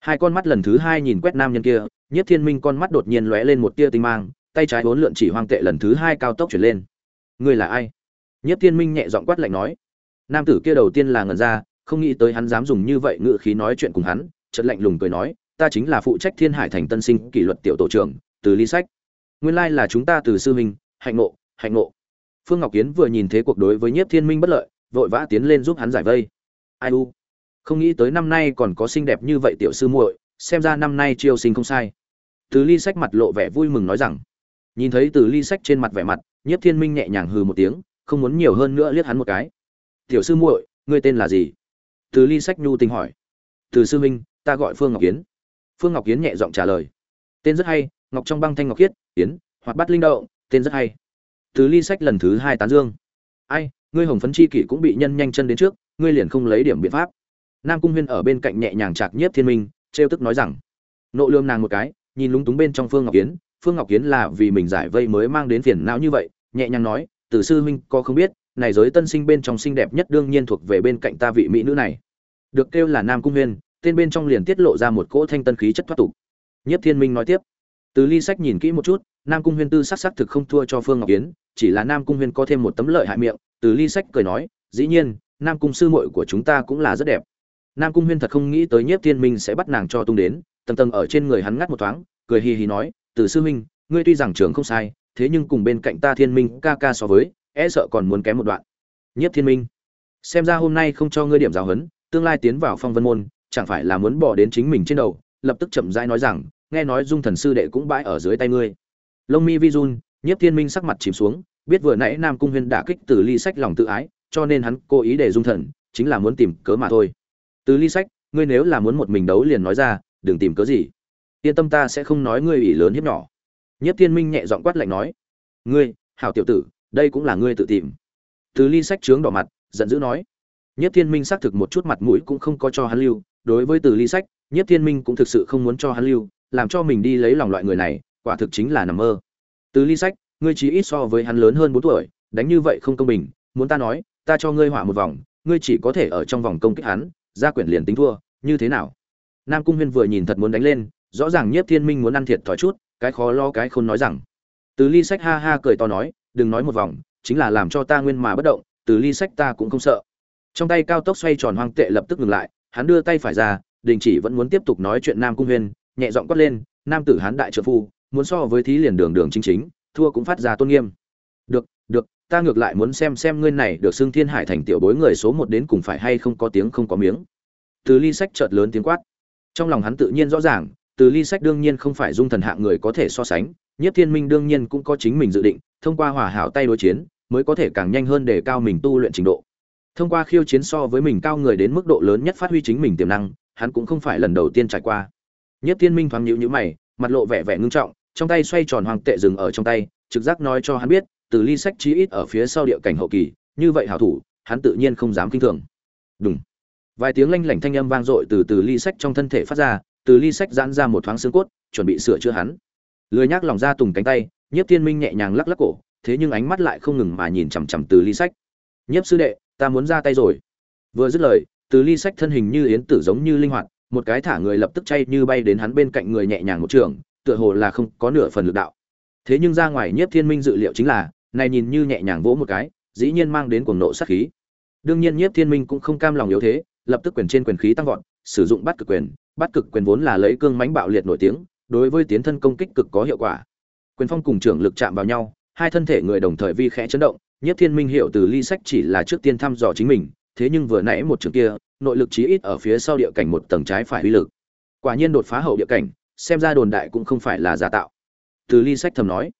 Hai con mắt lần thứ hai nhìn quét nam nhân kia nhất thiên minh con mắt đột nhiên lóe lên một tia tinh mang, tay trái bốn lượn chỉ hoang tệ lần thứ hai cao tốc chuyển lên. Ngươi là ai? Nhất thiên minh nhẹ giọng quát lạnh nói. Nam tử kia đầu tiên là ngần ra, không nghĩ tới hắn dám dùng như vậy ngự khí nói chuyện cùng hắn trận lạnh lùng cười nói, ta chính là phụ trách thiên hải thành tân sinh kỷ luật tiểu tổ trưởng, từ ly sách. Nguyên lai là chúng ta từ sư minh, hạnh ngộ hạnh ngộ phương ngọc kiến vừa nhìn thế cuộc đối với nhiếp thiên minh bất lợi, vội vã tiến lên giúp hắn giải vây. Ai u? Không nghĩ tới năm nay còn có xinh đẹp như vậy tiểu sư muội, xem ra năm nay chiêu sinh không sai. Từ ly sách mặt lộ vẻ vui mừng nói rằng, nhìn thấy từ ly sách trên mặt vẻ mặt, nhiếp thiên minh nhẹ nhàng hừ một tiếng, không muốn nhiều hơn nữa liếc hắn một cái. Tiểu sư muội, ngươi tên là gì? Từ ly sách nhu tình hỏi. Từ sư minh ta gọi phương ngọc kiến phương ngọc kiến nhẹ giọng trả lời. Tên rất hay, ngọc trong băng thanh ngọc khiết kiến hoạt bát linh đậu tên rất hay từ ly sách lần thứ hai tán dương. Ai, ngươi hồng phấn chi kỷ cũng bị nhân nhanh chân đến trước, ngươi liền không lấy điểm biện pháp. Nam cung huyên ở bên cạnh nhẹ nhàng chạc nhiếp thiên minh, trêu tức nói rằng, nộ lương nàng một cái, nhìn lúng túng bên trong phương ngọc kiến phương ngọc kiến là vì mình giải vây mới mang đến phiền não như vậy, nhẹ nhàng nói từ sư huynh, có không biết, này giới tân sinh bên trong xinh đẹp nhất đương nhiên thuộc về bên cạnh ta vị mỹ nữ này. Được kêu là nam cung huyên, tên bên trong liền tiết lộ ra một cỗ thanh tân khí chất thoát tục. Nhiếp thiên minh nói tiếp từ ly sách nhìn kỹ một chút, nam cung huyên tư sắc sắc thực không thua cho phương ngọc yến, chỉ là nam cung huyên có thêm một tấm lợi hại miệng, từ ly sách cười nói, dĩ nhiên, nam cung sư muội của chúng ta cũng là rất đẹp. Nam cung huyên thật không nghĩ tới nhiếp thiên minh sẽ bắt nàng cho tung đến, tầng tầng ở trên người hắn ngắt một thoáng, cười hì hì nói, từ sư huynh, ngươi tuy rằng trường không sai, thế nhưng cùng bên cạnh ta thiên minh ca ca so với e sợ còn muốn kém một đoạn. Nhất thiên minh, xem ra hôm nay không cho ngươi điểm giáo huấn, tương lai tiến vào phong vân môn, chẳng phải là muốn bỏ đến chính mình trên đầu? Lập tức chậm rãi nói rằng nghe nói dung thần sư đệ cũng bãi ở dưới tay ngươi. Lông mi vi run nhất thiên minh sắc mặt chìm xuống, biết vừa nãy nam cung huyên đả kích từ ly sách lòng tự ái, cho nên hắn cố ý để dung thần, chính là muốn tìm cớ mà thôi. Từ ly sách, ngươi nếu là muốn một mình đấu liền nói ra, đừng tìm cớ gì. Yên tâm ta sẽ không nói ngươi ủy lớn hiếp nhỏ. Nhất thiên minh nhẹ giọng quát lạnh nói, ngươi, hảo tiểu tử, đây cũng là ngươi tự tìm. Từ ly sách trướng đỏ mặt, giận dữ nói nhất thiên minh xác thực một chút mặt mũi cũng không có cho hắn lưu, đối với từ ly sách nhất thiên minh cũng thực sự không muốn cho hắn lưu làm cho mình đi lấy lòng loại người này, quả thực chính là nằm mơ. Từ ly sách, ngươi chỉ ít so với hắn lớn hơn bốn tuổi, đánh như vậy không công bình, muốn ta nói, ta cho ngươi hỏa một vòng, ngươi chỉ có thể ở trong vòng công kích hắn ra quyển liền tính thua, như thế nào? Nam cung huyên vừa nhìn thật muốn đánh lên, rõ ràng nhiếp thiên minh muốn ăn thiệt thòi chút, cái khó lo cái khôn nói rằng. Từ ly sách ha ha cười to nói, đừng nói một vòng, chính là làm cho ta nguyên mà bất động, từ ly sách ta cũng không sợ. Trong tay cao tốc xoay tròn hoang tệ lập tức ngừng lại, hắn đưa tay phải ra, đình chỉ vẫn muốn tiếp tục nói chuyện nam cung huyên nhẹ giọng quát lên, nam tử hán đại trợ phu, muốn so với thí liền đường đường chính chính, thua cũng phát ra tôn nghiêm. Được được, ta ngược lại muốn xem xem ngươi này được xưng thiên hải thành tiểu bối người số một đến cùng phải hay không có tiếng không có miếng. Từ ly sách chợt lớn tiếng quát. Trong lòng hắn tự nhiên rõ ràng, từ ly sách đương nhiên không phải dung thần hạng người có thể so sánh nhất thiên minh đương nhiên cũng có chính mình dự định, thông qua hòa hảo tay đối chiến, mới có thể càng nhanh hơn để cao mình tu luyện trình độ. Thông qua khiêu chiến so với mình cao người đến mức độ lớn nhất phát huy chính mình tiềm năng, hắn cũng không phải lần đầu tiên trải qua nhất thiên minh thoáng nhíu nhíu mày, mặt lộ vẻ vẻ ngưng trọng, trong tay xoay tròn hoàng tệ dừng ở trong tay, trực giác nói cho hắn biết, từ ly sách chí ít ở phía sau địa cảnh hậu kỳ, như vậy hảo thủ, hắn tự nhiên không dám kinh thường. Đùng. vài tiếng lanh lảnh thanh âm vang dội từ từ ly sách trong thân thể phát ra, từ ly sách giãn ra một thoáng xương cốt, chuẩn bị sửa chữa hắn. Lười nhác lòng ra tùng cánh tay, nhiếp thiên minh nhẹ nhàng lắc lắc cổ, thế nhưng ánh mắt lại không ngừng mà nhìn chằm chằm từ ly sách. Nhiếp sư đệ, ta muốn ra tay rồi. Vừa dứt lời, từ ly sách thân hình như yến tử giống như linh hoạt một cái thả người lập tức chay như bay đến hắn bên cạnh người nhẹ nhàng một trường, tựa hồ là không có nửa phần lực đạo. Thế nhưng ra ngoài nhiếp thiên minh dự liệu chính là, này nhìn như nhẹ nhàng vỗ một cái, dĩ nhiên mang đến cuồng nộ sát khí. Đương nhiên nhiếp thiên minh cũng không cam lòng yếu thế, lập tức quyền trên quyền khí tăng vọt, sử dụng bắt cực quyền, bắt cực quyền vốn là lấy cương mãnh bạo liệt nổi tiếng, đối với tiến thân công kích cực có hiệu quả. Quyền phong cùng trưởng lực chạm vào nhau, hai thân thể người đồng thời vi khẽ chấn động nhất thiên minh hiệu từ ly sách chỉ là trước tiên thăm dò chính mình, thế nhưng vừa nãy một trường kia nội lực chí ít ở phía sau địa cảnh một tầng trái phải uy lực. Quả nhiên đột phá hậu địa cảnh, xem ra đồn đại cũng không phải là giả tạo. Từ ly sách thầm nói.